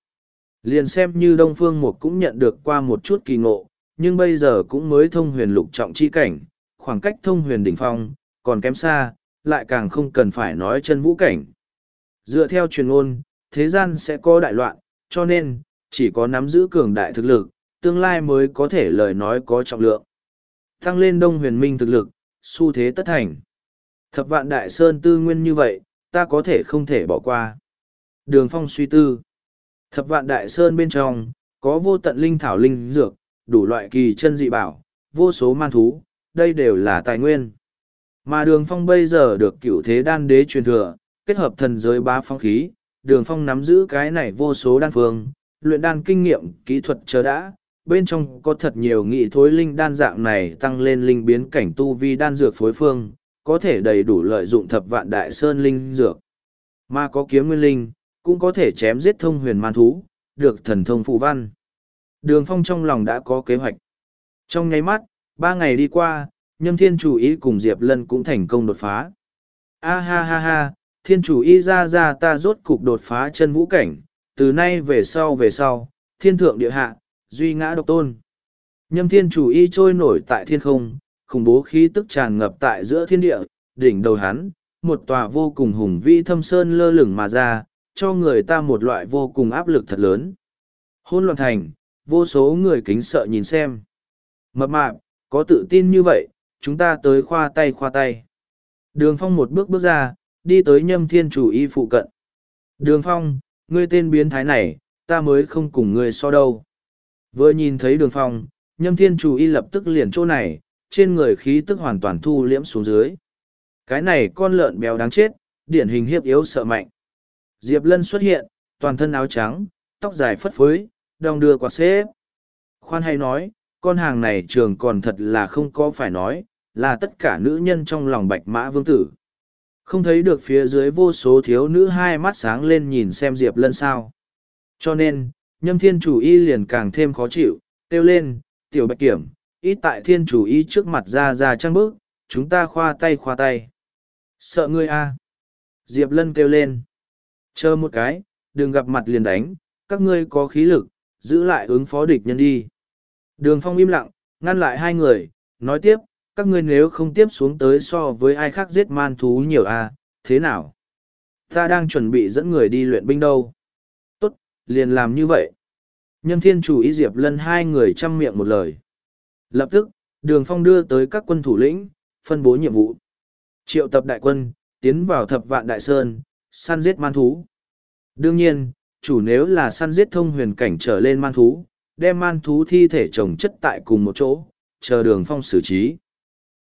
Liền xem như Đông Phương Mục cũng nhận được qua một chút kỳ ngộ, nhưng bây giờ cũng mới thông huyền lục trọng chi cảnh, khoảng cách thông huyền đỉnh phong, còn kém xa, lại càng không cần phải nói chân vũ cảnh. Dựa theo truyền ngôn, thế gian sẽ có đại loạn, cho nên, chỉ có nắm giữ cường đại thực lực, tương lai mới có thể lời nói có trọng lượng. Tăng lên đông huyền minh thực lực, xu thế tất thành. Thập vạn đại sơn tư nguyên như vậy, ta có thể không thể bỏ qua. Đường phong suy tư. Thập vạn đại sơn bên trong, có vô tận linh thảo linh dược, đủ loại kỳ chân dị bảo, vô số man thú, đây đều là tài nguyên. Mà đường phong bây giờ được cựu thế đan đế truyền thừa, kết hợp thần giới bá phong khí, đường phong nắm giữ cái này vô số đan phương, luyện đan kinh nghiệm, kỹ thuật chờ đã, bên trong có thật nhiều nghị thối linh đan dạng này tăng lên linh biến cảnh tu vi đan dược phối phương, có thể đầy đủ lợi dụng thập vạn đại sơn linh dược. Mà có kiếm nguyên linh, cũng có thể chém giết thông huyền man thú, được thần thông phụ văn. Đường phong trong lòng đã có kế hoạch. Trong nháy mắt, ba ngày đi qua, nhâm thiên chủ ý cùng Diệp Lân cũng thành công đột phá. A ha ha ha, thiên chủ y ra ra ta rốt cục đột phá chân vũ cảnh, từ nay về sau về sau, thiên thượng địa hạ, duy ngã độc tôn. Nhâm thiên chủ y trôi nổi tại thiên không, khủng bố khí tức tràn ngập tại giữa thiên địa, đỉnh đầu hắn, một tòa vô cùng hùng vĩ thâm sơn lơ lửng mà ra, cho người ta một loại vô cùng áp lực thật lớn. Hôn loạn thành, vô số người kính sợ nhìn xem. Mập mạp, có tự tin như vậy, chúng ta tới khoa tay khoa tay. Đường phong một bước bước ra, đi tới nhâm thiên chủ y phụ cận. Đường phong, ngươi tên biến thái này, ta mới không cùng ngươi so đâu. Vừa nhìn thấy đường phong, nhâm thiên chủ y lập tức liền chỗ này, trên người khí tức hoàn toàn thu liễm xuống dưới. Cái này con lợn béo đáng chết, điển hình hiếp yếu sợ mạnh. Diệp Lân xuất hiện, toàn thân áo trắng, tóc dài phất phới, đong đưa quạt xếp. Khoan hay nói, con hàng này trường còn thật là không có phải nói, là tất cả nữ nhân trong lòng bạch mã vương tử. Không thấy được phía dưới vô số thiếu nữ hai mắt sáng lên nhìn xem Diệp Lân sao. Cho nên, nhâm thiên chủ y liền càng thêm khó chịu, kêu lên, tiểu bạch kiểm, ít tại thiên chủ y trước mặt ra ra trăng bước, chúng ta khoa tay khoa tay. Sợ ngươi a à. Diệp Lân kêu lên. Chờ một cái, đừng gặp mặt liền đánh, các ngươi có khí lực, giữ lại ứng phó địch nhân đi. Đường phong im lặng, ngăn lại hai người, nói tiếp, các ngươi nếu không tiếp xuống tới so với ai khác giết man thú nhiều a à, thế nào? Ta đang chuẩn bị dẫn người đi luyện binh đâu. Tốt, liền làm như vậy. Nhân thiên chủ ý Diệp Lân hai người chăm miệng một lời. Lập tức, đường phong đưa tới các quân thủ lĩnh, phân bố nhiệm vụ. Triệu tập đại quân, tiến vào thập vạn đại sơn, săn giết man thú. Đương nhiên, chủ nếu là săn giết thông huyền cảnh trở lên man thú, đem man thú thi thể trồng chất tại cùng một chỗ, chờ đường phong xử trí.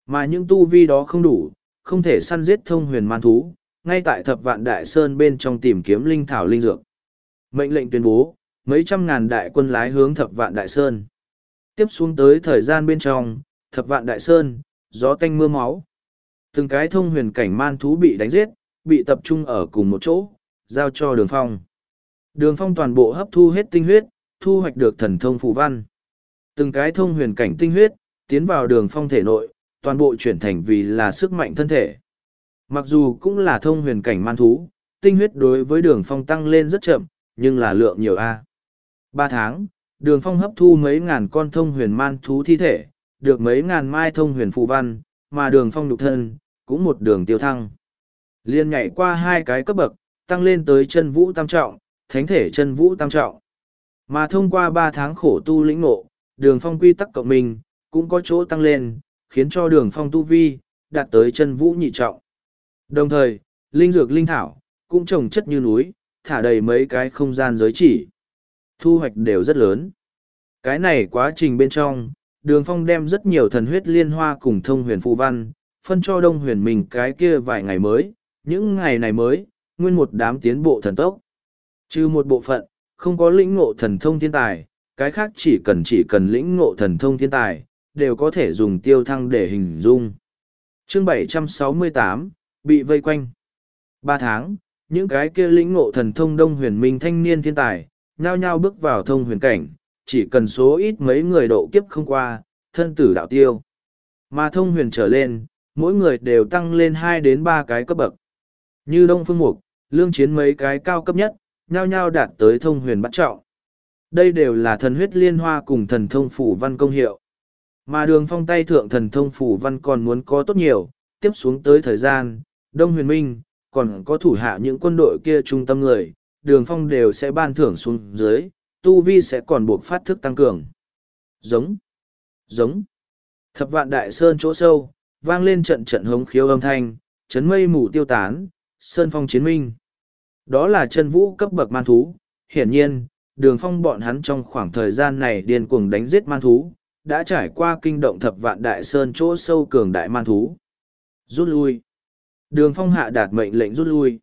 Mà những tu vi đó không đủ, không thể săn giết thông huyền man thú, ngay tại thập vạn đại sơn bên trong tìm kiếm linh thảo linh dược. Mệnh lệnh tuyên bố, mấy trăm ngàn đại quân lái hướng thập vạn đại sơn. Tiếp xuống tới thời gian bên trong, thập vạn đại sơn, gió tanh mưa máu. Từng cái thông huyền cảnh man thú bị đánh giết, bị tập trung ở cùng một chỗ, giao cho đường phong. Đường phong toàn bộ hấp thu hết tinh huyết, thu hoạch được thần thông phù văn. Từng cái thông huyền cảnh tinh huyết, tiến vào đường phong thể nội, toàn bộ chuyển thành vì là sức mạnh thân thể. Mặc dù cũng là thông huyền cảnh man thú, tinh huyết đối với đường phong tăng lên rất chậm, nhưng là lượng nhiều A. Ba tháng, đường phong hấp thu mấy ngàn con thông huyền man thú thi thể, được mấy ngàn mai thông huyền phù văn, mà đường phong đục thân, cũng một đường tiêu thăng. Liên nhảy qua hai cái cấp bậc, tăng lên tới chân vũ tam trọng, thánh thể chân vũ tam trọng. Mà thông qua ba tháng khổ tu lĩnh ngộ, đường phong quy tắc cộng mình, cũng có chỗ tăng lên, khiến cho đường phong tu vi, đạt tới chân vũ nhị trọng. Đồng thời, linh dược linh thảo, cũng trồng chất như núi, thả đầy mấy cái không gian giới chỉ. Thu hoạch đều rất lớn. Cái này quá trình bên trong, đường phong đem rất nhiều thần huyết liên hoa cùng thông huyền phù văn, phân cho đông huyền mình cái kia vài ngày mới, những ngày này mới, nguyên một đám tiến bộ thần tốc. Trừ một bộ phận, không có lĩnh ngộ thần thông thiên tài, cái khác chỉ cần chỉ cần lĩnh ngộ thần thông thiên tài, đều có thể dùng tiêu thăng để hình dung. Chương 768, bị vây quanh. Ba tháng, những cái kia lĩnh ngộ thần thông đông huyền minh thanh niên thiên tài, nhao nhao bước vào thông huyền cảnh, chỉ cần số ít mấy người độ kiếp không qua, thân tử đạo tiêu. Mà thông huyền trở lên, mỗi người đều tăng lên hai đến ba cái cấp bậc. Như Đông Phương Mục, lương chiến mấy cái cao cấp nhất, nhao nhao đạt tới thông huyền bắt trọng. Đây đều là thần huyết liên hoa cùng thần thông phủ văn công hiệu. Mà đường phong tay thượng thần thông phủ văn còn muốn có tốt nhiều, tiếp xuống tới thời gian, Đông Huyền Minh, còn có thủ hạ những quân đội kia trung tâm người, đường phong đều sẽ ban thưởng xuống dưới, tu vi sẽ còn buộc phát thức tăng cường. Giống, giống, thập vạn đại sơn chỗ sâu, vang lên trận trận hống khiếu âm thanh, chấn mây mù tiêu tán, sơn phong chiến minh. Đó là chân vũ cấp bậc man thú, hiển nhiên, đường phong bọn hắn trong khoảng thời gian này điên cuồng đánh giết man thú, đã trải qua kinh động thập vạn đại sơn chỗ sâu cường đại man thú. Rút lui. Đường phong hạ đạt mệnh lệnh rút lui.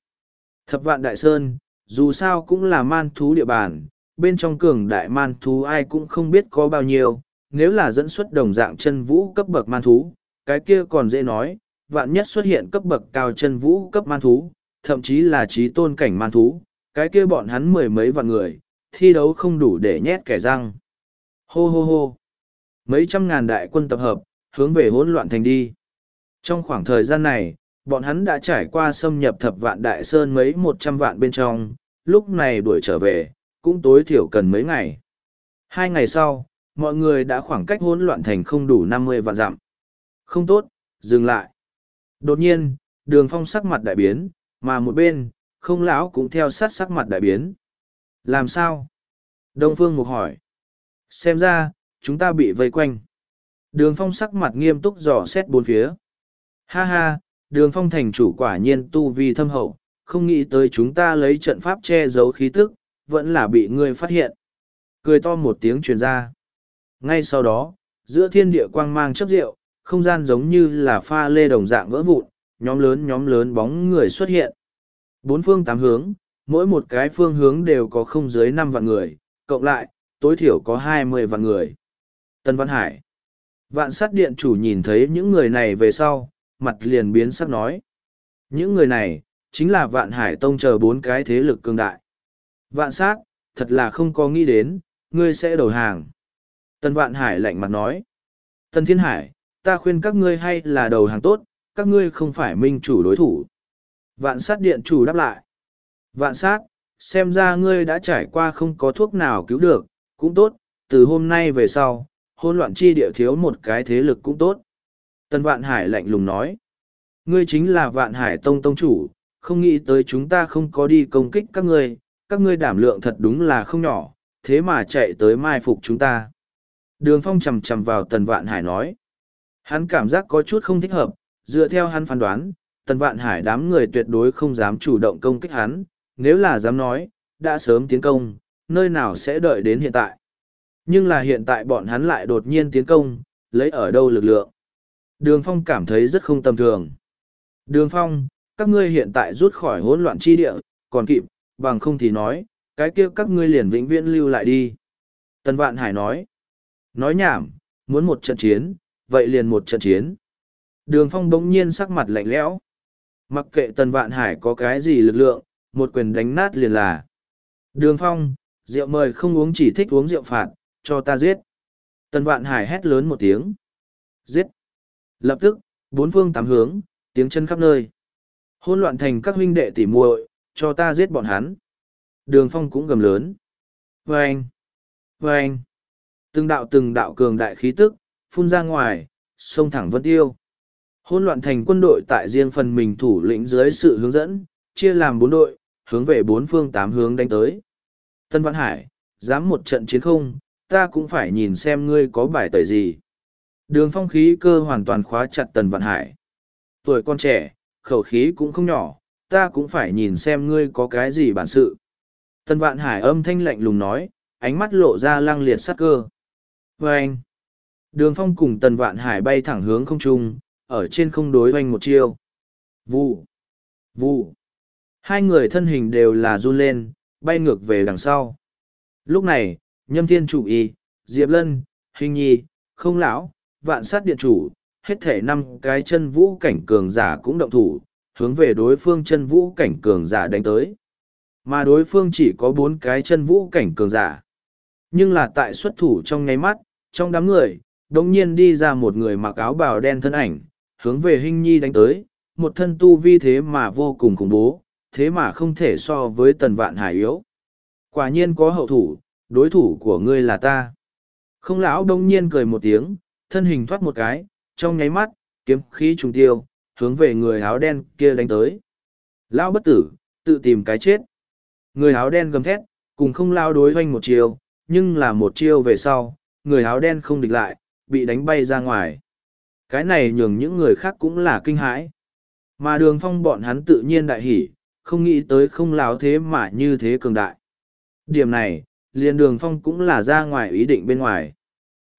Thập vạn đại sơn, dù sao cũng là man thú địa bàn, bên trong cường đại man thú ai cũng không biết có bao nhiêu, nếu là dẫn xuất đồng dạng chân vũ cấp bậc man thú, cái kia còn dễ nói, vạn nhất xuất hiện cấp bậc cao chân vũ cấp man thú, thậm chí là trí tôn cảnh man thú, cái kia bọn hắn mười mấy vạn người, thi đấu không đủ để nhét kẻ răng. Hô hô hô! Mấy trăm ngàn đại quân tập hợp, hướng về hỗn loạn thành đi. Trong khoảng thời gian này, bọn hắn đã trải qua xâm nhập thập vạn đại sơn mấy một trăm vạn bên trong, lúc này đuổi trở về, cũng tối thiểu cần mấy ngày. Hai ngày sau, mọi người đã khoảng cách hỗn loạn thành không đủ năm mươi vạn dặm. Không tốt, dừng lại. Đột nhiên, đường phong sắc mặt đại biến, mà một bên, không lão cũng theo sát sắc mặt đại biến. Làm sao? Đông Phương Mục hỏi. Xem ra, chúng ta bị vây quanh. Đường phong sắc mặt nghiêm túc dò xét bốn phía. Ha ha, đường phong thành chủ quả nhiên tu vi thâm hậu, không nghĩ tới chúng ta lấy trận pháp che giấu khí tức, vẫn là bị ngươi phát hiện. Cười to một tiếng truyền ra. Ngay sau đó, giữa thiên địa quang mang chấp rượu, không gian giống như là pha lê đồng dạng vỡ vụn, nhóm lớn nhóm lớn bóng người xuất hiện. Bốn phương tám hướng, mỗi một cái phương hướng đều có không dưới năm vạn người, cộng lại, tối thiểu có hai mươi vạn người. Tân Văn Hải Vạn sát điện chủ nhìn thấy những người này về sau, mặt liền biến sắc nói. Những người này, chính là vạn hải tông chờ bốn cái thế lực cường đại. Vạn sát, thật là không có nghĩ đến, ngươi sẽ đầu hàng. Tân vạn hải lạnh mặt nói. Tân thiên hải, ta khuyên các ngươi hay là đầu hàng tốt, các ngươi không phải minh chủ đối thủ. Vạn sát điện chủ đáp lại. Vạn sát, xem ra ngươi đã trải qua không có thuốc nào cứu được, cũng tốt, từ hôm nay về sau, hôn loạn chi địa thiếu một cái thế lực cũng tốt. Tân Vạn Hải lạnh lùng nói. Ngươi chính là Vạn Hải Tông Tông chủ, không nghĩ tới chúng ta không có đi công kích các ngươi, các ngươi đảm lượng thật đúng là không nhỏ, thế mà chạy tới mai phục chúng ta. Đường Phong chầm chầm vào Tần Vạn Hải nói. Hắn cảm giác có chút không thích hợp, dựa theo hắn phán đoán, Tần Vạn Hải đám người tuyệt đối không dám chủ động công kích hắn, nếu là dám nói, đã sớm tiến công, nơi nào sẽ đợi đến hiện tại. Nhưng là hiện tại bọn hắn lại đột nhiên tiến công, lấy ở đâu lực lượng. Đường Phong cảm thấy rất không tầm thường. Đường Phong, các ngươi hiện tại rút khỏi hỗn loạn chi địa, còn kịp, bằng không thì nói, cái kia các ngươi liền vĩnh viễn lưu lại đi. tần Vạn Hải nói, nói nhảm, muốn một trận chiến, vậy liền một trận chiến. Đường Phong bỗng nhiên sắc mặt lạnh lẽo. Mặc kệ Tần Vạn Hải có cái gì lực lượng, một quyền đánh nát liền là. Đường Phong, rượu mời không uống chỉ thích uống rượu phạt, cho ta giết. Tần Vạn Hải hét lớn một tiếng. Giết. Lập tức, bốn phương tám hướng, tiếng chân khắp nơi. Hôn loạn thành các huynh đệ tỉ muội, cho ta giết bọn hắn. Đường Phong cũng gầm lớn. Vâng! Vâng! Từng đạo từng đạo cường đại khí tức, phun ra ngoài, xông thẳng vân tiêu. Hôn loạn thành quân đội tại riêng phần mình thủ lĩnh dưới sự hướng dẫn, chia làm bốn đội, hướng về bốn phương tám hướng đánh tới. Tân Văn Hải, dám một trận chiến không, ta cũng phải nhìn xem ngươi có bài tẩy gì. Đường phong khí cơ hoàn toàn khóa chặt Tần Văn Hải. Tuổi con trẻ, khẩu khí cũng không nhỏ, ta cũng phải nhìn xem ngươi có cái gì bản sự. Tần Vạn Hải âm thanh lạnh lùng nói, ánh mắt lộ ra lăng liệt sắc cơ. Và anh, đường phong cùng Tần Vạn Hải bay thẳng hướng không trung, ở trên không đối oanh một chiêu. Vụ, vụ. Hai người thân hình đều là run lên, bay ngược về đằng sau. Lúc này, nhâm thiên chủ y, diệp lân, hình nhi, không lão, vạn sát điện chủ, hết thể năm cái chân vũ cảnh cường giả cũng động thủ, hướng về đối phương chân vũ cảnh cường giả đánh tới. Mà đối phương chỉ có bốn cái chân vũ cảnh cường giả. Nhưng là tại xuất thủ trong nháy mắt, trong đám người, đồng nhiên đi ra một người mặc áo bào đen thân ảnh, hướng về hình nhi đánh tới, một thân tu vi thế mà vô cùng khủng bố, thế mà không thể so với tần vạn hải yếu. Quả nhiên có hậu thủ, đối thủ của ngươi là ta. Không lão đông nhiên cười một tiếng, thân hình thoát một cái, trong nháy mắt, kiếm khí trùng tiêu, hướng về người áo đen kia đánh tới. Lão bất tử, tự tìm cái chết. Người áo đen gầm thét, cùng không lao đối hoanh một chiều, nhưng là một chiêu về sau, người áo đen không địch lại, bị đánh bay ra ngoài. Cái này nhường những người khác cũng là kinh hãi. Mà đường phong bọn hắn tự nhiên đại hỉ, không nghĩ tới không láo thế mà như thế cường đại. Điểm này, liền đường phong cũng là ra ngoài ý định bên ngoài.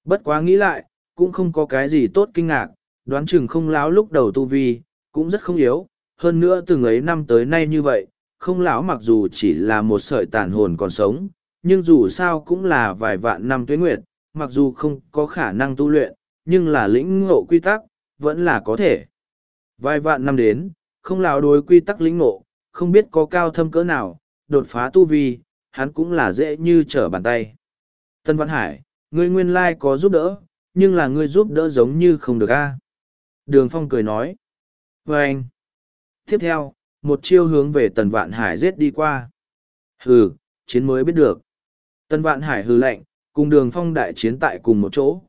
Bất quá nghĩ lại, cũng không có cái gì tốt kinh ngạc, đoán chừng không láo lúc đầu tu vi, cũng rất không yếu, hơn nữa từng ấy năm tới nay như vậy, không lão mặc dù chỉ là một sợi tàn hồn còn sống, nhưng dù sao cũng là vài vạn năm tuế nguyệt, mặc dù không có khả năng tu luyện, nhưng là lĩnh ngộ quy tắc, vẫn là có thể. Vài vạn năm đến, không lão đối quy tắc lĩnh ngộ, không biết có cao thâm cỡ nào, đột phá tu vi, hắn cũng là dễ như trở bàn tay. Tân Văn Hải, ngươi nguyên lai có giúp đỡ, nhưng là ngươi giúp đỡ giống như không được a. Đường Phong cười nói. Và anh. Tiếp theo, một chiêu hướng về Tần Vạn Hải giết đi qua. Hừ, chiến mới biết được. Tần Vạn Hải hừ lạnh, cùng đường phong đại chiến tại cùng một chỗ.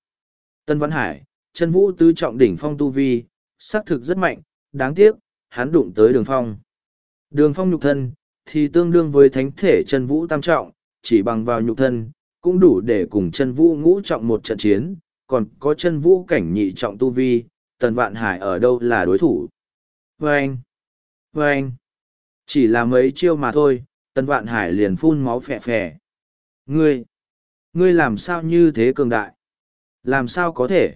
Tân Văn Hải, chân vũ tứ trọng đỉnh phong tu vi, xác thực rất mạnh, đáng tiếc, hắn đụng tới đường phong. Đường phong nhục thân, thì tương đương với thánh thể chân vũ tam trọng, chỉ bằng vào nhục thân, cũng đủ để cùng chân vũ ngũ trọng một trận chiến, còn có chân vũ cảnh nhị trọng tu vi, tần vạn hải ở đâu là đối thủ. Vâng! Vâng! Chỉ là mấy chiêu mà thôi, tần vạn hải liền phun máu phè phè. Ngươi! Ngươi làm sao như thế cường đại? Làm sao có thể?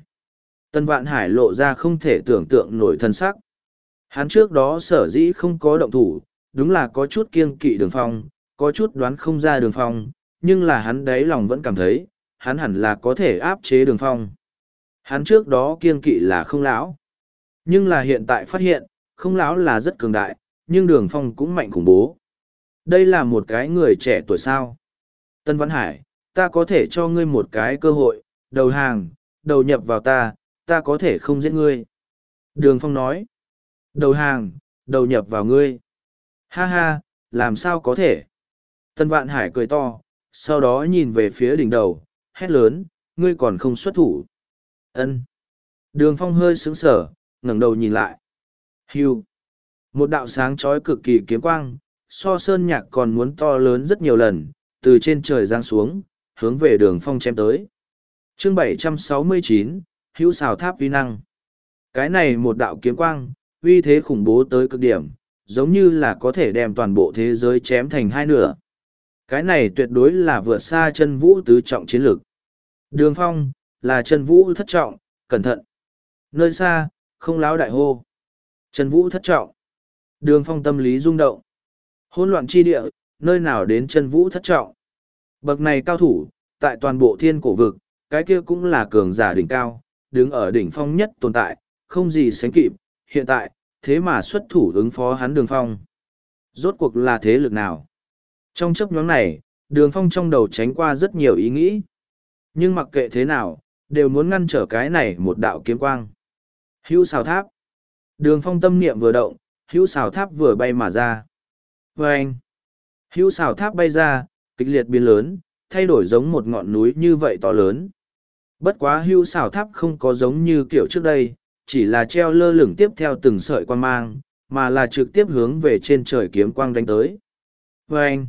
Tân vạn hải lộ ra không thể tưởng tượng nổi thân sắc. Hắn trước đó sở dĩ không có động thủ, đúng là có chút kiêng kỵ đường phong, có chút đoán không ra đường phong, nhưng là hắn đáy lòng vẫn cảm thấy, hắn hẳn là có thể áp chế đường phong. Hắn trước đó kiêng kỵ là không lão. Nhưng là hiện tại phát hiện, không lão là rất cường đại, nhưng đường phong cũng mạnh khủng bố. Đây là một cái người trẻ tuổi sao. Tân Văn Hải, ta có thể cho ngươi một cái cơ hội, đầu hàng, đầu nhập vào ta, ta có thể không giết ngươi. Đường Phong nói, đầu hàng, đầu nhập vào ngươi. Ha ha, làm sao có thể? Tân Vạn Hải cười to, sau đó nhìn về phía đỉnh đầu, hét lớn, ngươi còn không xuất thủ. Ân. Đường Phong hơi sững sờ, ngẩng đầu nhìn lại. Hưu. Một đạo sáng chói cực kỳ kiếm quang, so sơn nhạc còn muốn to lớn rất nhiều lần, từ trên trời giáng xuống, hướng về đường phong chém tới. chương 769, hữu xào tháp vi năng. Cái này một đạo kiếm quang, uy thế khủng bố tới cực điểm, giống như là có thể đem toàn bộ thế giới chém thành hai nửa. Cái này tuyệt đối là vượt xa chân vũ tứ trọng chiến lược. Đường phong, là chân vũ thất trọng, cẩn thận. Nơi xa, không láo đại hô. Chân vũ thất trọng. Đường phong tâm lý rung động. Hôn loạn chi địa, nơi nào đến chân vũ thất trọng. Bậc này cao thủ, tại toàn bộ thiên cổ vực, cái kia cũng là cường giả đỉnh cao, đứng ở đỉnh phong nhất tồn tại, không gì sánh kịp, hiện tại, thế mà xuất thủ ứng phó hắn đường phong. Rốt cuộc là thế lực nào? Trong chấp nhóm này, đường phong trong đầu tránh qua rất nhiều ý nghĩ. Nhưng mặc kệ thế nào, đều muốn ngăn trở cái này một đạo kiếm quang. Hữu xào tháp. Đường phong tâm niệm vừa động, hữu xào tháp vừa bay mà ra. Và anh. Hữu xào tháp bay ra, kịch liệt biến lớn, thay đổi giống một ngọn núi như vậy to lớn. Bất quá hưu xào tháp không có giống như kiểu trước đây, chỉ là treo lơ lửng tiếp theo từng sợi quang mang, mà là trực tiếp hướng về trên trời kiếm quang đánh tới. Và anh,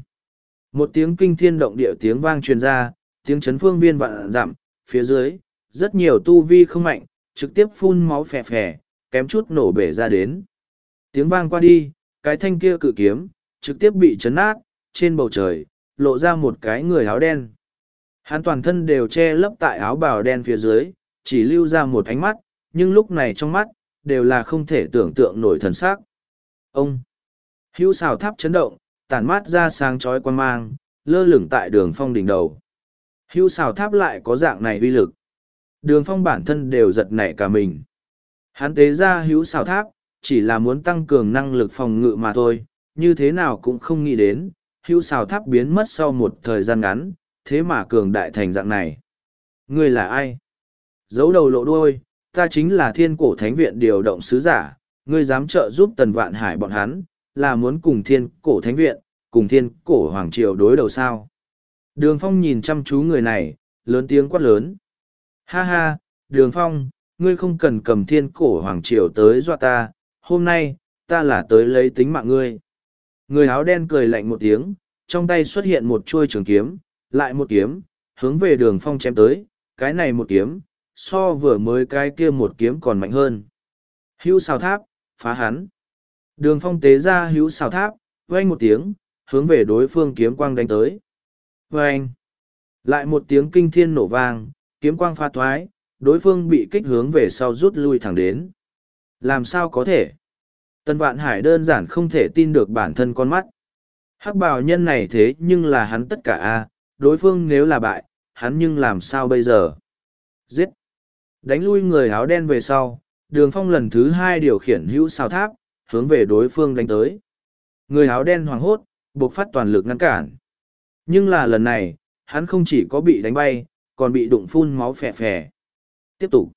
một tiếng kinh thiên động địa tiếng vang truyền ra, tiếng chấn phương viên vạn dặm, phía dưới, rất nhiều tu vi không mạnh, trực tiếp phun máu phè phè, kém chút nổ bể ra đến. Tiếng vang qua đi, cái thanh kia cự kiếm, trực tiếp bị chấn nát, trên bầu trời, lộ ra một cái người áo đen. Hắn toàn thân đều che lấp tại áo bào đen phía dưới, chỉ lưu ra một ánh mắt, nhưng lúc này trong mắt, đều là không thể tưởng tượng nổi thần sắc. Ông! Hữu xào tháp chấn động, tản mát ra sáng chói quan mang, lơ lửng tại đường phong đỉnh đầu. Hữu xào tháp lại có dạng này uy lực. Đường phong bản thân đều giật nảy cả mình. Hắn tế ra hữu xào tháp, chỉ là muốn tăng cường năng lực phòng ngự mà thôi, như thế nào cũng không nghĩ đến, hưu xào tháp biến mất sau một thời gian ngắn, thế mà cường đại thành dạng này. Ngươi là ai? Giấu đầu lộ đuôi, ta chính là thiên cổ thánh viện điều động sứ giả, ngươi dám trợ giúp tần vạn hải bọn hắn, là muốn cùng thiên cổ thánh viện, cùng thiên cổ hoàng triều đối đầu sao. Đường phong nhìn chăm chú người này, lớn tiếng quát lớn. Ha ha, đường phong, ngươi không cần cầm thiên cổ hoàng triều tới dọa ta, hôm nay, ta là tới lấy tính mạng ngươi. Người áo đen cười lạnh một tiếng, trong tay xuất hiện một chuôi trường kiếm, lại một kiếm, hướng về đường phong chém tới, cái này một kiếm, so vừa mới cái kia một kiếm còn mạnh hơn. Hữu xào tháp, phá hắn. Đường phong tế ra hữu xào tháp, vang một tiếng, hướng về đối phương kiếm quang đánh tới. Vang. Lại một tiếng kinh thiên nổ vang, kiếm quang pha thoái, đối phương bị kích hướng về sau rút lui thẳng đến. Làm sao có thể? Tân Vạn Hải đơn giản không thể tin được bản thân con mắt. hắc bào nhân này thế nhưng là hắn tất cả a, đối phương nếu là bại, hắn nhưng làm sao bây giờ? Giết! Đánh lui người áo đen về sau, đường phong lần thứ hai điều khiển hữu sao tháp, hướng về đối phương đánh tới. Người áo đen hoảng hốt, buộc phát toàn lực ngăn cản. Nhưng là lần này, hắn không chỉ có bị đánh bay, còn bị đụng phun máu phè phè. Tiếp tục.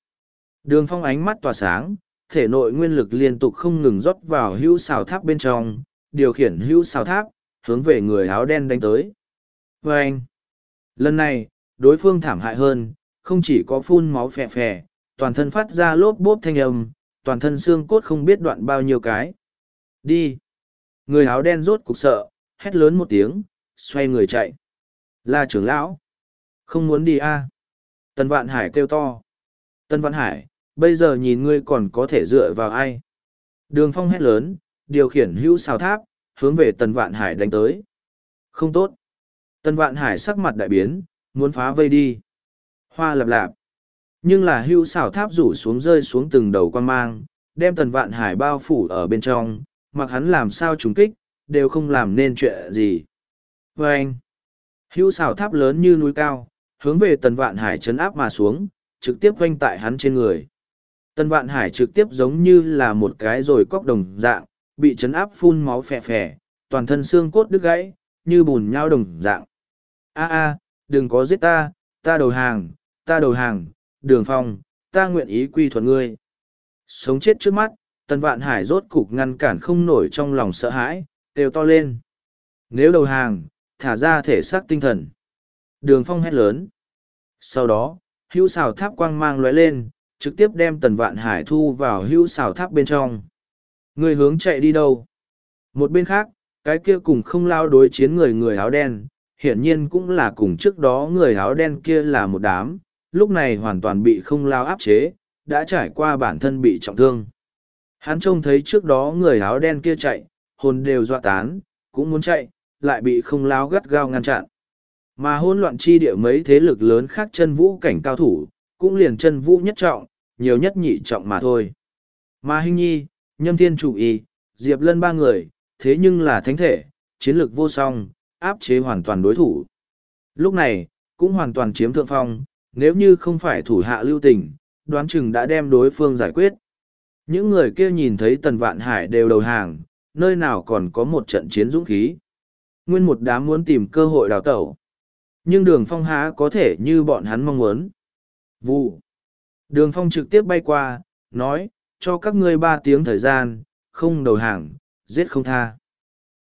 Đường phong ánh mắt tỏa sáng thể nội nguyên lực liên tục không ngừng rót vào hữu xào tháp bên trong, điều khiển hữu xào tháp, hướng về người áo đen đánh tới. Và anh, lần này, đối phương thảm hại hơn, không chỉ có phun máu phè phè, toàn thân phát ra lốp bốp thanh âm, toàn thân xương cốt không biết đoạn bao nhiêu cái. Đi. Người áo đen rốt cục sợ, hét lớn một tiếng, xoay người chạy. Là trưởng lão. Không muốn đi a. À? tần vạn hải kêu to. Tần vạn hải bây giờ nhìn ngươi còn có thể dựa vào ai? Đường phong hét lớn, điều khiển hữu xào tháp, hướng về tần vạn hải đánh tới. Không tốt. Tần vạn hải sắc mặt đại biến, muốn phá vây đi. Hoa lạp lạp. Nhưng là hữu xào tháp rủ xuống rơi xuống từng đầu quan mang, đem tần vạn hải bao phủ ở bên trong, mặc hắn làm sao trúng kích, đều không làm nên chuyện gì. Vê anh. Hữu xào tháp lớn như núi cao, hướng về tần vạn hải chấn áp mà xuống, trực tiếp oanh tại hắn trên người. Tân Vạn Hải trực tiếp giống như là một cái rồi cóc đồng dạng, bị chấn áp phun máu phè phè, toàn thân xương cốt đứt gãy, như bùn nhau đồng dạng. A a, đừng có giết ta, ta đầu hàng, ta đầu hàng, đường phong, ta nguyện ý quy thuận ngươi. Sống chết trước mắt, Tân Vạn Hải rốt cục ngăn cản không nổi trong lòng sợ hãi, đều to lên. Nếu đầu hàng, thả ra thể xác tinh thần. Đường phong hét lớn. Sau đó, hữu xào tháp quang mang lóe lên, trực tiếp đem tần vạn hải thu vào hữu xào tháp bên trong. Người hướng chạy đi đâu? Một bên khác, cái kia cùng không lao đối chiến người người áo đen, hiển nhiên cũng là cùng trước đó người áo đen kia là một đám, lúc này hoàn toàn bị không lao áp chế, đã trải qua bản thân bị trọng thương. Hắn trông thấy trước đó người áo đen kia chạy, hồn đều dọa tán, cũng muốn chạy, lại bị không lao gắt gao ngăn chặn. Mà hỗn loạn chi địa mấy thế lực lớn khác chân vũ cảnh cao thủ, cũng liền chân vũ nhất trọng, nhiều nhất nhị trọng mà thôi. Mà Hinh Nhi, Nhâm Thiên Chủ Y, Diệp Lân ba người, thế nhưng là thánh thể, chiến lược vô song, áp chế hoàn toàn đối thủ. Lúc này, cũng hoàn toàn chiếm thượng phong, nếu như không phải thủ hạ lưu tình, đoán chừng đã đem đối phương giải quyết. Những người kia nhìn thấy Tần Vạn Hải đều đầu hàng, nơi nào còn có một trận chiến dũng khí. Nguyên một đám muốn tìm cơ hội đào tẩu. Nhưng đường phong há có thể như bọn hắn mong muốn. Vụ. Đường phong trực tiếp bay qua, nói, cho các ngươi ba tiếng thời gian, không đầu hàng, giết không tha.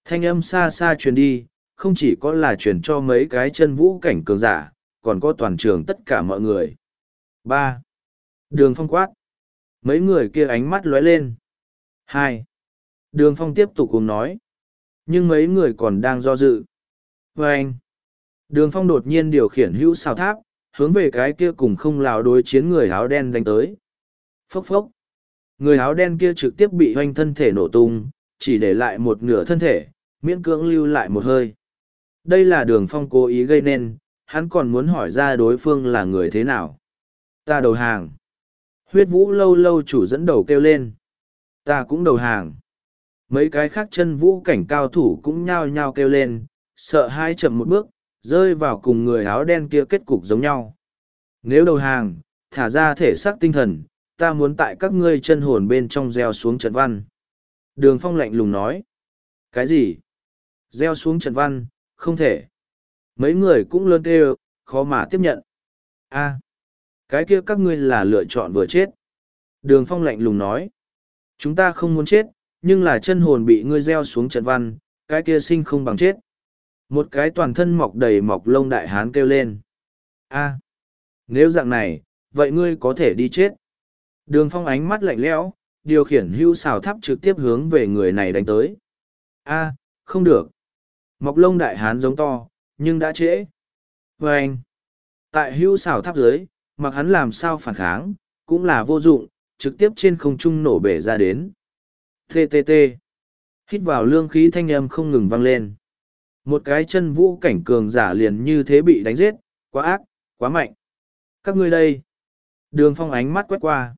Thanh âm xa xa truyền đi, không chỉ có là truyền cho mấy cái chân vũ cảnh cường giả, còn có toàn trường tất cả mọi người. ba Đường phong quát. Mấy người kia ánh mắt lóe lên. hai Đường phong tiếp tục cùng nói. Nhưng mấy người còn đang do dự. Và anh. Đường phong đột nhiên điều khiển hữu xào tháp, hướng về cái kia cùng không lào đối chiến người áo đen đánh tới. Phốc phốc. Người áo đen kia trực tiếp bị hoanh thân thể nổ tung, chỉ để lại một nửa thân thể, miễn cưỡng lưu lại một hơi. Đây là đường phong cố ý gây nên, hắn còn muốn hỏi ra đối phương là người thế nào. Ta đầu hàng. Huyết vũ lâu lâu chủ dẫn đầu kêu lên. Ta cũng đầu hàng. Mấy cái khác chân vũ cảnh cao thủ cũng nhao nhao kêu lên, sợ hai chậm một bước, rơi vào cùng người áo đen kia kết cục giống nhau. Nếu đầu hàng, thả ra thể xác tinh thần, ta muốn tại các ngươi chân hồn bên trong gieo xuống trận văn. Đường phong lạnh lùng nói. Cái gì? Gieo xuống trận văn, không thể. Mấy người cũng lớn đều, khó mà tiếp nhận. a cái kia các ngươi là lựa chọn vừa chết. Đường phong lạnh lùng nói. Chúng ta không muốn chết, nhưng là chân hồn bị ngươi gieo xuống trận văn, cái kia sinh không bằng chết. Một cái toàn thân mọc đầy mọc lông đại hán kêu lên. a nếu dạng này, vậy ngươi có thể đi chết. Đường phong ánh mắt lạnh lẽo, điều khiển hưu xào tháp trực tiếp hướng về người này đánh tới. a không được. Mọc lông đại hán giống to, nhưng đã trễ. vê anh, tại hưu xào tháp dưới, mặc hắn làm sao phản kháng, cũng là vô dụng, trực tiếp trên không trung nổ bể ra đến. TTT. Hít vào lương khí thanh âm không ngừng vang lên. Một cái chân vũ cảnh cường giả liền như thế bị đánh giết, quá ác, quá mạnh. Các ngươi đây. Đường phong ánh mắt quét qua.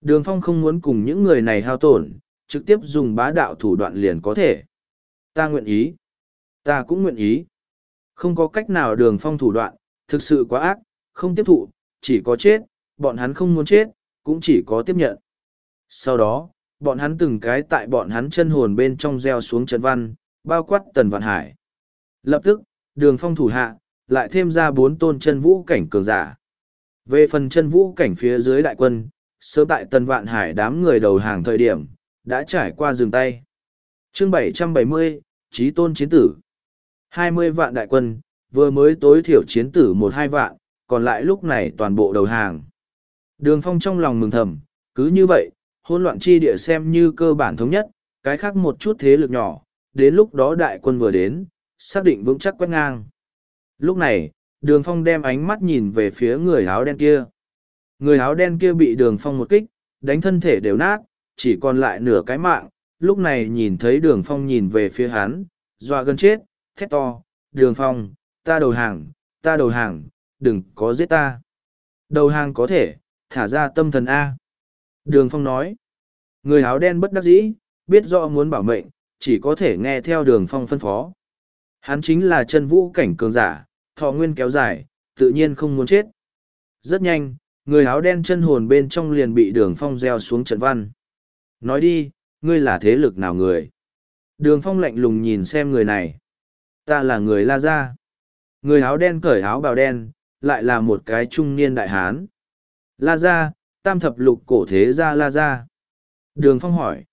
Đường phong không muốn cùng những người này hao tổn, trực tiếp dùng bá đạo thủ đoạn liền có thể. Ta nguyện ý. Ta cũng nguyện ý. Không có cách nào đường phong thủ đoạn, thực sự quá ác, không tiếp thụ, chỉ có chết, bọn hắn không muốn chết, cũng chỉ có tiếp nhận. Sau đó, bọn hắn từng cái tại bọn hắn chân hồn bên trong gieo xuống trận văn, bao quát tần vạn hải. Lập tức, đường phong thủ hạ, lại thêm ra bốn tôn chân vũ cảnh cường giả. Về phần chân vũ cảnh phía dưới đại quân, sớm tại tần vạn hải đám người đầu hàng thời điểm, đã trải qua dừng tay. chương 770, Trí tôn chiến tử. 20 vạn đại quân, vừa mới tối thiểu chiến tử một hai vạn, còn lại lúc này toàn bộ đầu hàng. Đường phong trong lòng mừng thầm, cứ như vậy, hôn loạn chi địa xem như cơ bản thống nhất, cái khác một chút thế lực nhỏ, đến lúc đó đại quân vừa đến, xác định vững chắc quét ngang. Lúc này, đường phong đem ánh mắt nhìn về phía người áo đen kia. Người áo đen kia bị đường phong một kích, đánh thân thể đều nát, chỉ còn lại nửa cái mạng, lúc này nhìn thấy đường phong nhìn về phía hắn, dọa gần chết, thét to, đường phong, ta đầu hàng, ta đầu hàng, đừng có giết ta. Đầu hàng có thể, thả ra tâm thần A. Đường phong nói, người áo đen bất đắc dĩ, biết rõ muốn bảo mệnh, chỉ có thể nghe theo đường phong phân phó. Hắn chính là chân vũ cảnh cường giả, thọ nguyên kéo dài, tự nhiên không muốn chết. Rất nhanh, người áo đen chân hồn bên trong liền bị đường phong gieo xuống trận văn. Nói đi, ngươi là thế lực nào người? Đường phong lạnh lùng nhìn xem người này. Ta là người La Gia. Người áo đen cởi áo bào đen, lại là một cái trung niên đại hán. La Gia, tam thập lục cổ thế gia La Gia. Đường phong hỏi.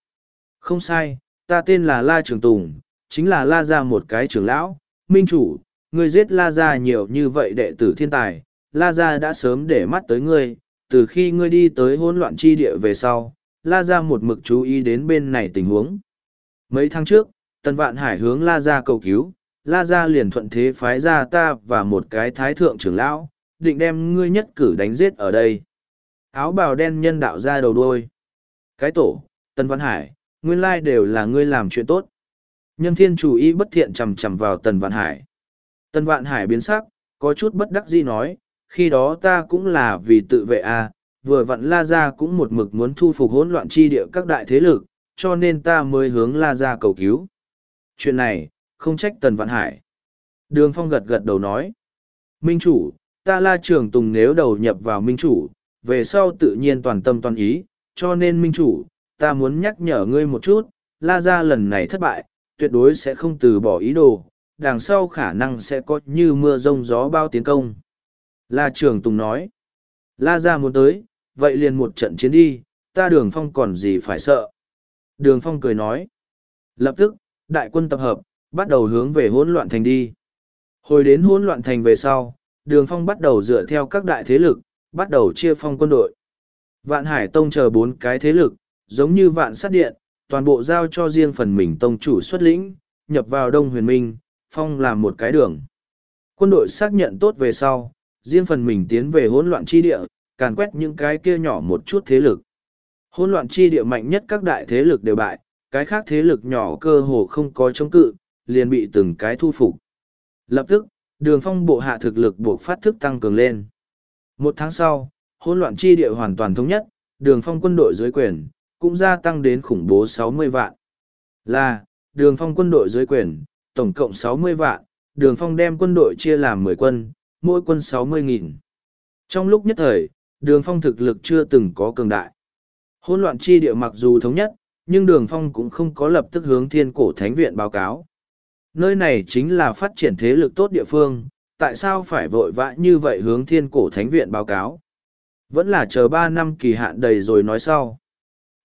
Không sai, ta tên là La Trường Tùng, chính là La Gia một cái trưởng lão, minh chủ, ngươi giết La Gia nhiều như vậy đệ tử thiên tài, La Gia đã sớm để mắt tới ngươi, từ khi ngươi đi tới hỗn loạn chi địa về sau, La Gia một mực chú ý đến bên này tình huống. Mấy tháng trước, Tần Vạn Hải hướng La Gia cầu cứu, La Gia liền thuận thế phái ra ta và một cái thái thượng trưởng lão, định đem ngươi nhất cử đánh giết ở đây. Áo bào đen nhân đạo ra đầu đuôi. Cái tổ, Tần Vạn Hải, nguyên lai đều là ngươi làm chuyện tốt. Nhân thiên chủ ý bất thiện chầm chầm vào Tần Vạn Hải. Tần Vạn Hải biến sắc, có chút bất đắc dĩ nói, khi đó ta cũng là vì tự vệ à, vừa vặn La Gia cũng một mực muốn thu phục hỗn loạn chi địa các đại thế lực, cho nên ta mới hướng La Gia cầu cứu. Chuyện này, không trách Tần Vạn Hải. Đường Phong gật gật đầu nói, Minh chủ, ta La Trường Tùng nếu đầu nhập vào Minh chủ, về sau tự nhiên toàn tâm toàn ý, cho nên Minh chủ, ta muốn nhắc nhở ngươi một chút, La Gia lần này thất bại, tuyệt đối sẽ không từ bỏ ý đồ, đằng sau khả năng sẽ có như mưa rông gió bao tiến công. La Trường Tùng nói, La Gia muốn tới, vậy liền một trận chiến đi, ta đường phong còn gì phải sợ. Đường phong cười nói, lập tức, đại quân tập hợp, bắt đầu hướng về hỗn loạn thành đi. Hồi đến hỗn loạn thành về sau, đường phong bắt đầu dựa theo các đại thế lực, bắt đầu chia phong quân đội. Vạn Hải Tông chờ bốn cái thế lực, giống như vạn sát điện, toàn bộ giao cho riêng phần mình tông chủ xuất lĩnh, nhập vào Đông Huyền Minh, phong làm một cái đường. Quân đội xác nhận tốt về sau, riêng phần mình tiến về hỗn loạn chi địa, càn quét những cái kia nhỏ một chút thế lực. Hỗn loạn chi địa mạnh nhất các đại thế lực đều bại, cái khác thế lực nhỏ cơ hồ không có chống cự, liền bị từng cái thu phục. Lập tức, đường phong bộ hạ thực lực buộc phát thức tăng cường lên. Một tháng sau, hỗn loạn chi địa hoàn toàn thống nhất, đường phong quân đội dưới quyền, cũng gia tăng đến khủng bố 60 vạn. Là, đường phong quân đội dưới quyền, tổng cộng 60 vạn, đường phong đem quân đội chia làm 10 quân, mỗi quân 60.000. Trong lúc nhất thời, đường phong thực lực chưa từng có cường đại. Hôn loạn chi địa mặc dù thống nhất, nhưng đường phong cũng không có lập tức hướng thiên cổ thánh viện báo cáo. Nơi này chính là phát triển thế lực tốt địa phương, tại sao phải vội vã như vậy hướng thiên cổ thánh viện báo cáo? Vẫn là chờ ba năm kỳ hạn đầy rồi nói sau.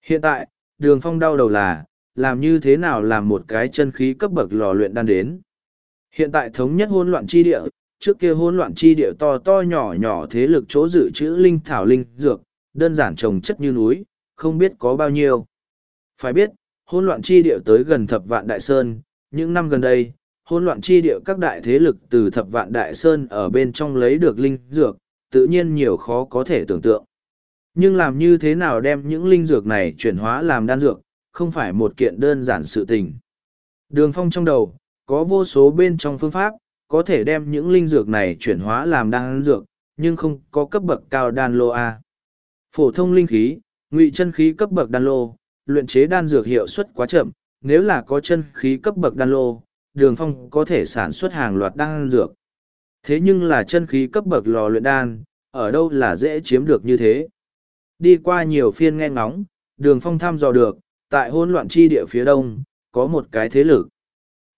Hiện tại, đường phong đau đầu là, làm như thế nào làm một cái chân khí cấp bậc lò luyện đan đến. Hiện tại thống nhất hôn loạn chi địa, trước kia hôn loạn chi địa to to nhỏ nhỏ thế lực chỗ dự trữ linh thảo linh dược, đơn giản trồng chất như núi, không biết có bao nhiêu. Phải biết, hôn loạn chi địa tới gần thập vạn đại sơn, những năm gần đây, hôn loạn chi địa các đại thế lực từ thập vạn đại sơn ở bên trong lấy được linh dược, tự nhiên nhiều khó có thể tưởng tượng. Nhưng làm như thế nào đem những linh dược này chuyển hóa làm đan dược, không phải một kiện đơn giản sự tình. Đường phong trong đầu, có vô số bên trong phương pháp, có thể đem những linh dược này chuyển hóa làm đan dược, nhưng không có cấp bậc cao đan lô A. Phổ thông linh khí, ngụy chân khí cấp bậc đan lô, luyện chế đan dược hiệu suất quá chậm, nếu là có chân khí cấp bậc đan lô, đường phong có thể sản xuất hàng loạt đan dược. Thế nhưng là chân khí cấp bậc lò luyện đan, ở đâu là dễ chiếm được như thế. Đi qua nhiều phiên nghe ngóng, đường phong thăm dò được, tại hỗn loạn chi địa phía đông, có một cái thế lực.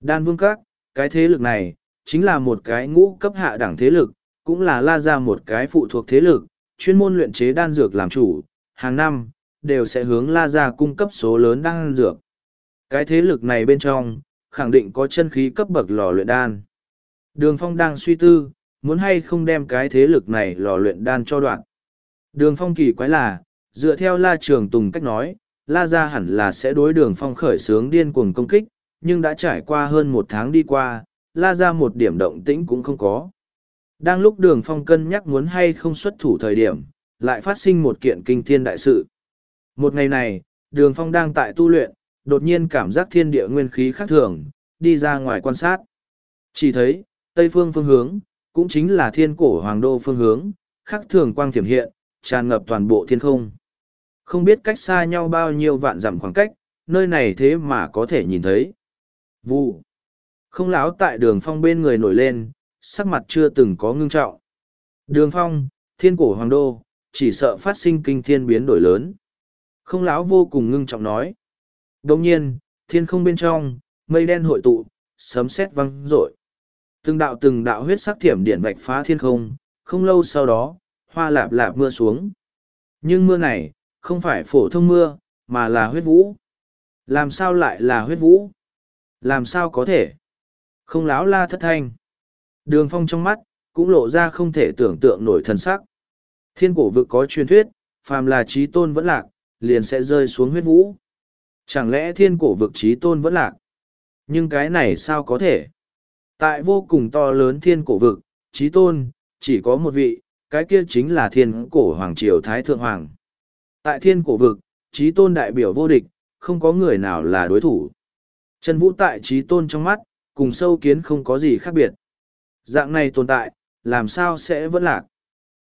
Đan vương các, cái thế lực này, chính là một cái ngũ cấp hạ đẳng thế lực, cũng là la ra một cái phụ thuộc thế lực, chuyên môn luyện chế đan dược làm chủ, hàng năm, đều sẽ hướng la ra cung cấp số lớn đan dược. Cái thế lực này bên trong, khẳng định có chân khí cấp bậc lò luyện đan. Đường Phong đang suy tư, muốn hay không đem cái thế lực này lò luyện đan cho đoạn. Đường Phong kỳ quái là, dựa theo La Trường Tùng cách nói, La Gia hẳn là sẽ đối đường Phong khởi sướng điên cuồng công kích, nhưng đã trải qua hơn một tháng đi qua, La Gia một điểm động tĩnh cũng không có. Đang lúc đường Phong cân nhắc muốn hay không xuất thủ thời điểm, lại phát sinh một kiện kinh thiên đại sự. Một ngày này, đường Phong đang tại tu luyện, đột nhiên cảm giác thiên địa nguyên khí khác thường, đi ra ngoài quan sát. Chỉ thấy, tây phương phương hướng, cũng chính là thiên cổ hoàng đô phương hướng, khác thường quang thiểm hiện, tràn ngập toàn bộ thiên không. Không biết cách xa nhau bao nhiêu vạn dặm khoảng cách, nơi này thế mà có thể nhìn thấy. Vụ. Không láo tại đường phong bên người nổi lên, sắc mặt chưa từng có ngưng trọng. Đường phong, thiên cổ hoàng đô, chỉ sợ phát sinh kinh thiên biến đổi lớn. Không láo vô cùng ngưng trọng nói. Đồng nhiên, thiên không bên trong, mây đen hội tụ, sấm sét văng rội. Từng đạo từng đạo huyết sắc thiểm điện vạch phá thiên không, không lâu sau đó, hoa lạp lạp mưa xuống. Nhưng mưa này, không phải phổ thông mưa, mà là huyết vũ. Làm sao lại là huyết vũ? Làm sao có thể? Không láo la thất thanh. Đường phong trong mắt, cũng lộ ra không thể tưởng tượng nổi thần sắc. Thiên cổ vực có truyền thuyết, phàm là trí tôn vẫn lạc, liền sẽ rơi xuống huyết vũ. Chẳng lẽ thiên cổ vực trí tôn vẫn lạc? Nhưng cái này sao có thể? Tại vô cùng to lớn thiên cổ vực, trí tôn, chỉ có một vị, cái kia chính là thiên cổ hoàng triều Thái Thượng Hoàng. Tại thiên cổ vực, trí tôn đại biểu vô địch, không có người nào là đối thủ. Trần Vũ tại trí tôn trong mắt, cùng sâu kiến không có gì khác biệt. Dạng này tồn tại, làm sao sẽ vẫn lạc?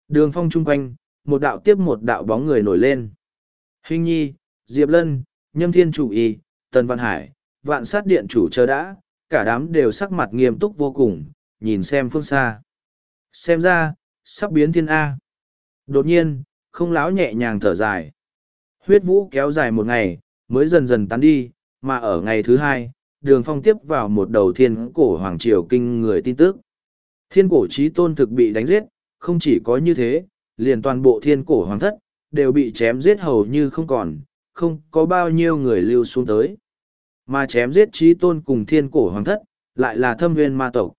Đường phong chung quanh, một đạo tiếp một đạo bóng người nổi lên. Hình nhi, Diệp Lân, Nhâm Thiên Chủ Y, Tần Văn Hải, Vạn Sát Điện Chủ chờ đã, cả đám đều sắc mặt nghiêm túc vô cùng, nhìn xem phương xa. Xem ra, sắp biến thiên A. Đột nhiên, không láo nhẹ nhàng thở dài. Huyết vũ kéo dài một ngày, mới dần dần tán đi, mà ở ngày thứ hai, đường phong tiếp vào một đầu thiên cổ hoàng triều kinh người tin tức. Thiên cổ trí tôn thực bị đánh giết, không chỉ có như thế, liền toàn bộ thiên cổ hoàng thất, đều bị chém giết hầu như không còn, không có bao nhiêu người lưu xuống tới. Mà chém giết trí tôn cùng thiên cổ hoàng thất, lại là thâm viên ma tộc.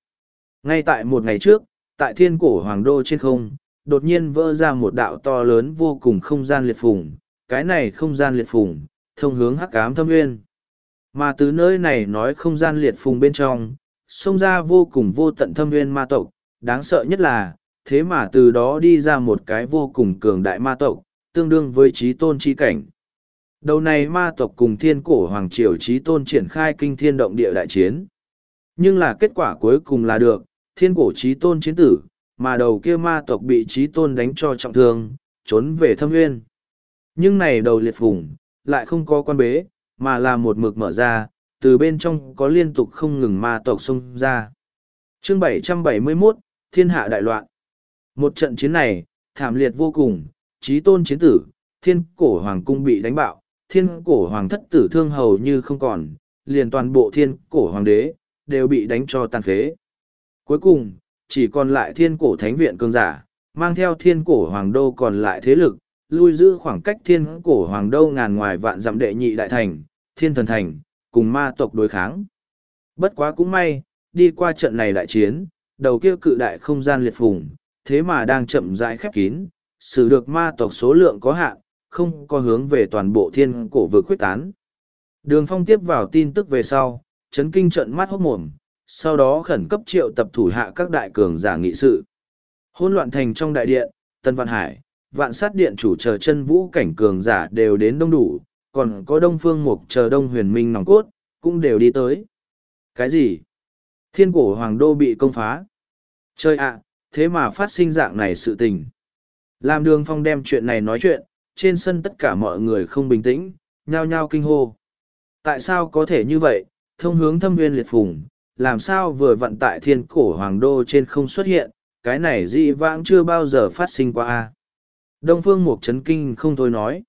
Ngay tại một ngày trước, tại thiên cổ hoàng đô trên không, đột nhiên vỡ ra một đạo to lớn vô cùng không gian liệt phùng. Cái này không gian liệt phùng, thông hướng hắc ám thâm nguyên. Mà từ nơi này nói không gian liệt phùng bên trong, xông ra vô cùng vô tận thâm nguyên ma tộc, đáng sợ nhất là, thế mà từ đó đi ra một cái vô cùng cường đại ma tộc, tương đương với trí tôn chi cảnh. Đầu này ma tộc cùng thiên cổ hoàng triều trí tôn triển khai kinh thiên động địa đại chiến. Nhưng là kết quả cuối cùng là được, thiên cổ trí tôn chiến tử, mà đầu kia ma tộc bị trí tôn đánh cho trọng thương, trốn về thâm nguyên. Nhưng này đầu liệt phủng, lại không có quan bế, mà là một mực mở ra, từ bên trong có liên tục không ngừng ma tộc xông ra. chương 771, Thiên hạ đại loạn. Một trận chiến này, thảm liệt vô cùng, trí tôn chiến tử, thiên cổ hoàng cung bị đánh bạo, thiên cổ hoàng thất tử thương hầu như không còn, liền toàn bộ thiên cổ hoàng đế, đều bị đánh cho tàn phế. Cuối cùng, chỉ còn lại thiên cổ thánh viện cường giả, mang theo thiên cổ hoàng đô còn lại thế lực, lui giữ khoảng cách thiên cổ hoàng đô ngàn ngoài vạn dặm đệ nhị đại thành, thiên thần thành, cùng ma tộc đối kháng. Bất quá cũng may, đi qua trận này đại chiến, đầu kia cự đại không gian liệt phùng, thế mà đang chậm rãi khép kín, xử được ma tộc số lượng có hạn, không có hướng về toàn bộ thiên cổ vừa quyết tán. Đường phong tiếp vào tin tức về sau, chấn kinh trận mắt hốc mồm, sau đó khẩn cấp triệu tập thủ hạ các đại cường giả nghị sự. Hôn loạn thành trong đại điện, Tân Văn Hải, vạn sát điện chủ chờ chân vũ cảnh cường giả đều đến đông đủ, còn có đông phương mục chờ đông huyền minh nòng cốt, cũng đều đi tới. Cái gì? Thiên cổ hoàng đô bị công phá. Chơi ạ, thế mà phát sinh dạng này sự tình. Làm đường phong đem chuyện này nói chuyện, trên sân tất cả mọi người không bình tĩnh, nhao nhao kinh hô. Tại sao có thể như vậy, thông hướng thâm viên liệt phùng, làm sao vừa vận tại thiên cổ hoàng đô trên không xuất hiện, cái này dị vãng chưa bao giờ phát sinh qua a Đông Phương Mục chấn kinh không thôi nói.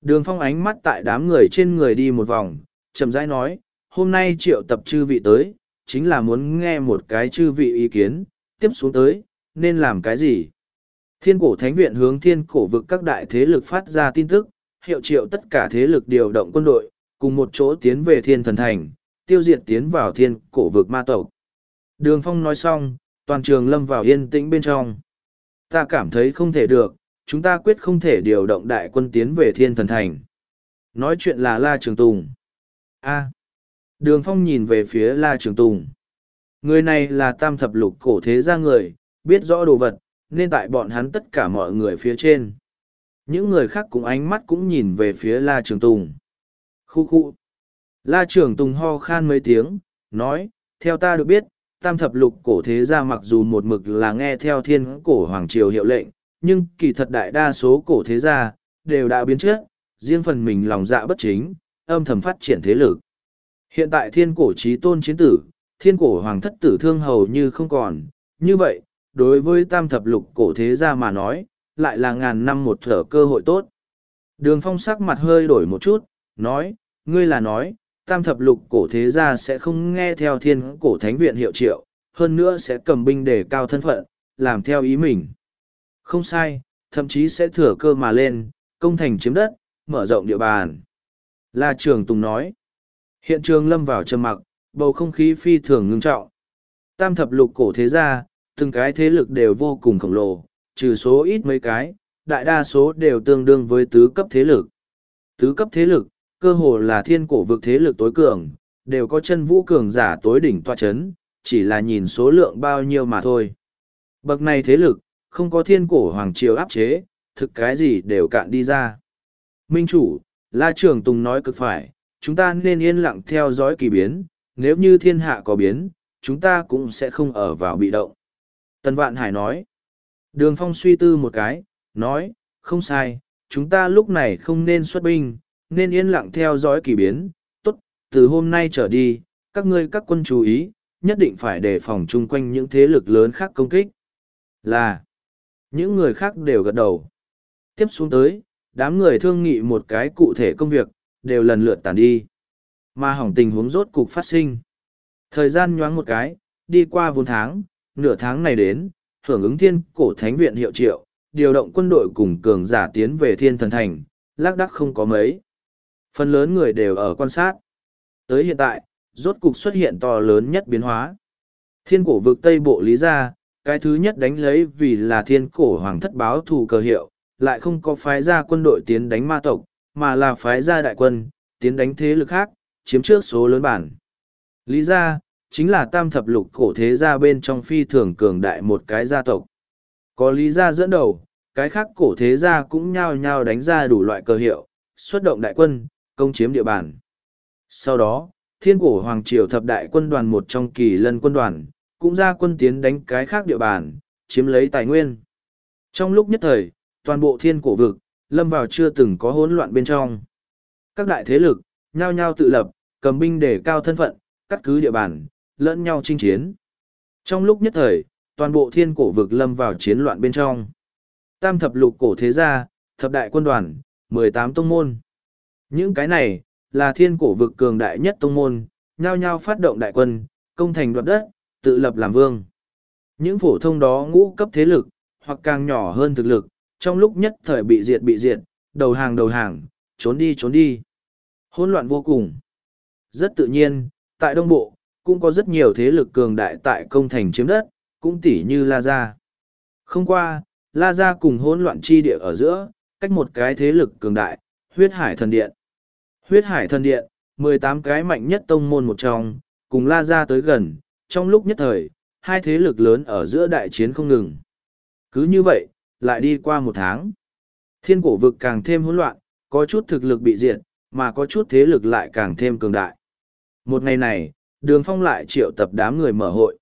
Đường phong ánh mắt tại đám người trên người đi một vòng, chậm rãi nói, hôm nay triệu tập chư vị tới, chính là muốn nghe một cái chư vị ý kiến, tiếp xuống tới, nên làm cái gì? Thiên cổ thánh viện hướng thiên cổ vực các đại thế lực phát ra tin tức, hiệu triệu tất cả thế lực điều động quân đội, cùng một chỗ tiến về thiên thần thành, tiêu diệt tiến vào thiên cổ vực ma tộc. Đường phong nói xong, toàn trường lâm vào yên tĩnh bên trong. Ta cảm thấy không thể được, chúng ta quyết không thể điều động đại quân tiến về thiên thần thành. Nói chuyện là La Trường Tùng. A. Đường Phong nhìn về phía La Trường Tùng. Người này là tam thập lục cổ thế gia người, biết rõ đồ vật, nên tại bọn hắn tất cả mọi người phía trên. Những người khác cũng ánh mắt cũng nhìn về phía La Trường Tùng. Khu khu. La trưởng Tùng ho khan mấy tiếng, nói, theo ta được biết, tam thập lục cổ thế gia mặc dù một mực là nghe theo thiên cổ hoàng triều hiệu lệnh, nhưng kỳ thật đại đa số cổ thế gia đều đã biến chất, riêng phần mình lòng dạ bất chính, âm thầm phát triển thế lực. Hiện tại thiên cổ trí tôn chiến tử, thiên cổ hoàng thất tử thương hầu như không còn, như vậy, đối với tam thập lục cổ thế gia mà nói, lại là ngàn năm một thở cơ hội tốt. Đường phong sắc mặt hơi đổi một chút, nói, ngươi là nói, tam thập lục cổ thế gia sẽ không nghe theo thiên cổ thánh viện hiệu triệu, hơn nữa sẽ cầm binh để cao thân phận, làm theo ý mình. Không sai, thậm chí sẽ thừa cơ mà lên, công thành chiếm đất, mở rộng địa bàn. La Trường Tùng nói. Hiện trường lâm vào trầm mặc, bầu không khí phi thường ngưng trọng. Tam thập lục cổ thế gia, từng cái thế lực đều vô cùng khổng lồ, trừ số ít mấy cái, đại đa số đều tương đương với tứ cấp thế lực. Tứ cấp thế lực, cơ hồ là thiên cổ vực thế lực tối cường, đều có chân vũ cường giả tối đỉnh toa chấn, chỉ là nhìn số lượng bao nhiêu mà thôi. Bậc này thế lực, không có thiên cổ hoàng triều áp chế, thực cái gì đều cạn đi ra. Minh chủ, La Trường Tùng nói cực phải, chúng ta nên yên lặng theo dõi kỳ biến, nếu như thiên hạ có biến, chúng ta cũng sẽ không ở vào bị động. Tân Vạn Hải nói, Đường Phong suy tư một cái, nói, không sai, chúng ta lúc này không nên xuất binh, nên yên lặng theo dõi kỳ biến, tốt, từ hôm nay trở đi, các ngươi các quân chú ý, nhất định phải đề phòng chung quanh những thế lực lớn khác công kích. Là, những người khác đều gật đầu. Tiếp xuống tới, đám người thương nghị một cái cụ thể công việc, đều lần lượt tàn đi. Mà hỏng tình huống rốt cục phát sinh. Thời gian nhoáng một cái, đi qua vốn tháng, nửa tháng này đến, hưởng ứng thiên cổ thánh viện hiệu triệu, điều động quân đội cùng cường giả tiến về thiên thần thành, lác đắc không có mấy. Phần lớn người đều ở quan sát. Tới hiện tại, rốt cục xuất hiện to lớn nhất biến hóa. Thiên cổ vực Tây Bộ Lý Gia, cái thứ nhất đánh lấy vì là thiên cổ hoàng thất báo thù cờ hiệu, lại không có phái ra quân đội tiến đánh ma tộc, mà là phái ra đại quân, tiến đánh thế lực khác, chiếm trước số lớn bản. Lý gia, chính là tam thập lục cổ thế gia bên trong phi thường cường đại một cái gia tộc. Có lý gia dẫn đầu, cái khác cổ thế gia cũng nhao nhao đánh ra đủ loại cờ hiệu, xuất động đại quân, công chiếm địa bàn. Sau đó, thiên cổ hoàng triều thập đại quân đoàn một trong kỳ lân quân đoàn, cũng ra quân tiến đánh cái khác địa bàn, chiếm lấy tài nguyên. Trong lúc nhất thời, toàn bộ thiên cổ vực, lâm vào chưa từng có hỗn loạn bên trong. Các đại thế lực, nhao nhao tự lập, cầm binh để cao thân phận, cắt cứ địa bàn, lẫn nhau chinh chiến. Trong lúc nhất thời, toàn bộ thiên cổ vực lâm vào chiến loạn bên trong. Tam thập lục cổ thế gia, thập đại quân đoàn, mười tám tông môn. Những cái này, là thiên cổ vực cường đại nhất tông môn, nhao nhao phát động đại quân, công thành đoạt đất, tự lập làm vương. Những phổ thông đó ngũ cấp thế lực, hoặc càng nhỏ hơn thực lực, trong lúc nhất thời bị diệt bị diệt, đầu hàng đầu hàng, trốn đi trốn đi. Hỗn loạn vô cùng. Rất tự nhiên, tại Đông Bộ, cũng có rất nhiều thế lực cường đại tại công thành chiếm đất, cũng tỉ như La Gia. Không qua, La Gia cùng hỗn loạn chi địa ở giữa, cách một cái thế lực cường đại, huyết hải thần điện. Huyết hải thần điện, mười tám cái mạnh nhất tông môn một trong, cùng La ra tới gần, trong lúc nhất thời, hai thế lực lớn ở giữa đại chiến không ngừng. Cứ như vậy, lại đi qua một tháng. Thiên cổ vực càng thêm hỗn loạn, có chút thực lực bị diệt, mà có chút thế lực lại càng thêm cường đại. Một ngày này, đường phong lại triệu tập đám người mở hội.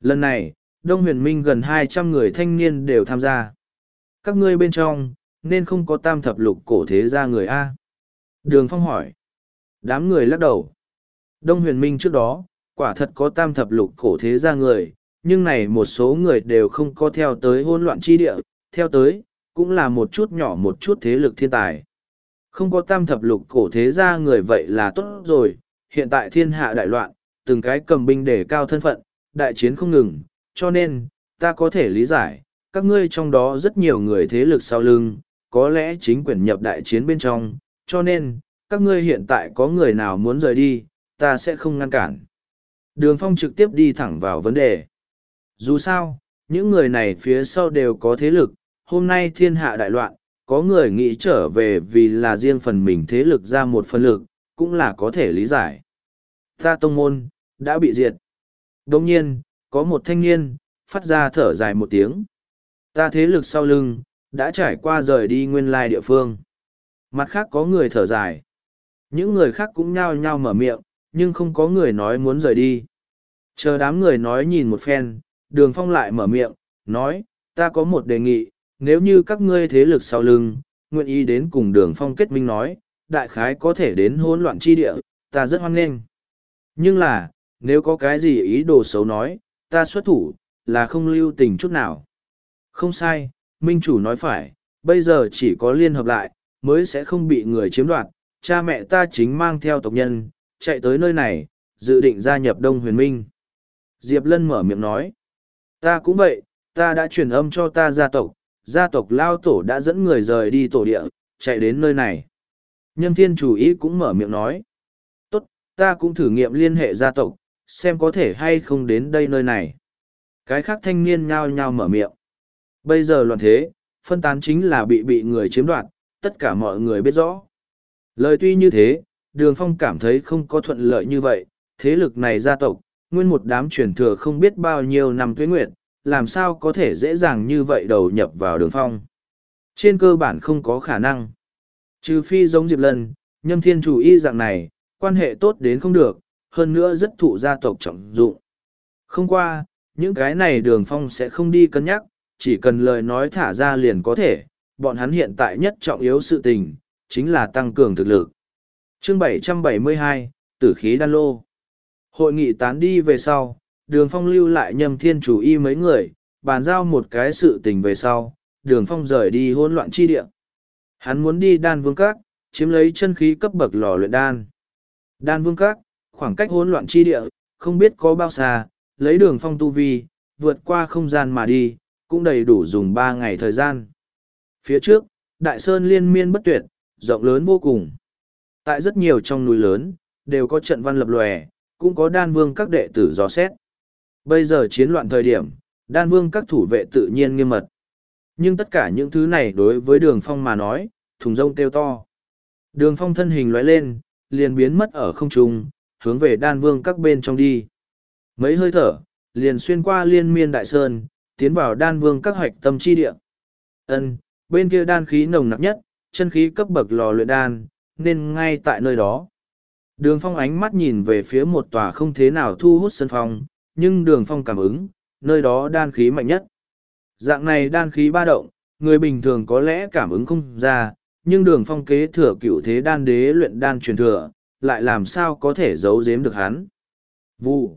Lần này, Đông huyền minh gần hai trăm người thanh niên đều tham gia. Các ngươi bên trong, nên không có tam thập lục cổ thế gia người A. Đường phong hỏi. Đám người lắc đầu. Đông huyền minh trước đó, quả thật có tam thập lục cổ thế gia người, nhưng này một số người đều không có theo tới hỗn loạn chi địa, theo tới, cũng là một chút nhỏ một chút thế lực thiên tài. Không có tam thập lục cổ thế gia người vậy là tốt rồi, hiện tại thiên hạ đại loạn, từng cái cầm binh để cao thân phận, đại chiến không ngừng, cho nên, ta có thể lý giải, các ngươi trong đó rất nhiều người thế lực sau lưng, có lẽ chính quyền nhập đại chiến bên trong, cho nên, các ngươi hiện tại có người nào muốn rời đi, ta sẽ không ngăn cản. Đường Phong trực tiếp đi thẳng vào vấn đề. Dù sao, những người này phía sau đều có thế lực, hôm nay thiên hạ đại loạn, có người nghĩ trở về vì là riêng phần mình thế lực ra một phần lực, cũng là có thể lý giải. Ta tông môn, đã bị diệt. Đồng nhiên, có một thanh niên, phát ra thở dài một tiếng. Ta thế lực sau lưng, đã trải qua rời đi nguyên lai địa phương. Mặt khác có người thở dài. Những người khác cũng nhao nhao mở miệng, nhưng không có người nói muốn rời đi. Chờ đám người nói nhìn một phen, đường phong lại mở miệng, nói, ta có một đề nghị, nếu như các ngươi thế lực sau lưng, nguyện ý đến cùng đường phong kết minh nói, đại khái có thể đến hỗn loạn chi địa, ta rất hoan nghênh. Nhưng là, nếu có cái gì ý đồ xấu nói, ta xuất thủ, là không lưu tình chút nào. Không sai, Minh Chủ nói phải, bây giờ chỉ có liên hợp lại, mới sẽ không bị người chiếm đoạt. Cha mẹ ta chính mang theo tộc nhân, chạy tới nơi này, dự định gia nhập Đông Huyền Minh. Diệp Lân mở miệng nói, ta cũng vậy, ta đã truyền âm cho ta gia tộc, gia tộc Lao Tổ đã dẫn người rời đi tổ địa, chạy đến nơi này. Nhâm Thiên chủ ý cũng mở miệng nói, tốt, ta cũng thử nghiệm liên hệ gia tộc, xem có thể hay không đến đây nơi này. Cái khác thanh niên nhao nhao mở miệng. Bây giờ loạn thế, phân tán chính là bị bị người chiếm đoạt, tất cả mọi người biết rõ. Lời tuy như thế, Đường Phong cảm thấy không có thuận lợi như vậy, thế lực này gia tộc, nguyên một đám truyền thừa không biết bao nhiêu năm tuế nguyện, làm sao có thể dễ dàng như vậy đầu nhập vào Đường Phong. Trên cơ bản không có khả năng. Trừ phi giống Diệp Lân, nhâm thiên chủ y dạng này, quan hệ tốt đến không được, hơn nữa rất thụ gia tộc trọng dụng. Không qua, những cái này đường phong sẽ không đi cân nhắc, chỉ cần lời nói thả ra liền có thể, bọn hắn hiện tại nhất trọng yếu sự tình, chính là tăng cường thực lực. Chương 772, Tử khí đan lô Hội nghị tán đi về sau, đường phong lưu lại nhâm thiên chủ y mấy người, bàn giao một cái sự tình về sau, đường phong rời đi hỗn loạn chi địa. Hắn muốn đi đan vương các, chiếm lấy chân khí cấp bậc lò luyện đan. Đan vương các, khoảng cách hỗn loạn chi địa, không biết có bao xa, lấy đường phong tu vi, vượt qua không gian mà đi, cũng đầy đủ dùng ba ngày thời gian. Phía trước, đại sơn liên miên bất tuyệt, rộng lớn vô cùng. Tại rất nhiều trong núi lớn, đều có trận văn lập lòe, cũng có đan vương các đệ tử dò xét. Bây giờ chiến loạn thời điểm, đan vương các thủ vệ tự nhiên nghiêm mật. Nhưng tất cả những thứ này đối với đường phong mà nói, thùng rông kêu to. Đường phong thân hình lóe lên, liền biến mất ở không trung, hướng về đan vương các bên trong đi. Mấy hơi thở, liền xuyên qua liên miên đại sơn, tiến vào đan vương các hoạch tâm chi địa. Ân, bên kia đan khí nồng nặc nhất, chân khí cấp bậc lò luyện đan, nên ngay tại nơi đó. Đường phong ánh mắt nhìn về phía một tòa không thế nào thu hút sân phong, nhưng đường phong cảm ứng, nơi đó đan khí mạnh nhất. Dạng này đan khí ba động, người bình thường có lẽ cảm ứng không ra, nhưng đường phong kế thừa cựu thế đan đế luyện đan truyền thừa, lại làm sao có thể giấu giếm được hắn. Vụ.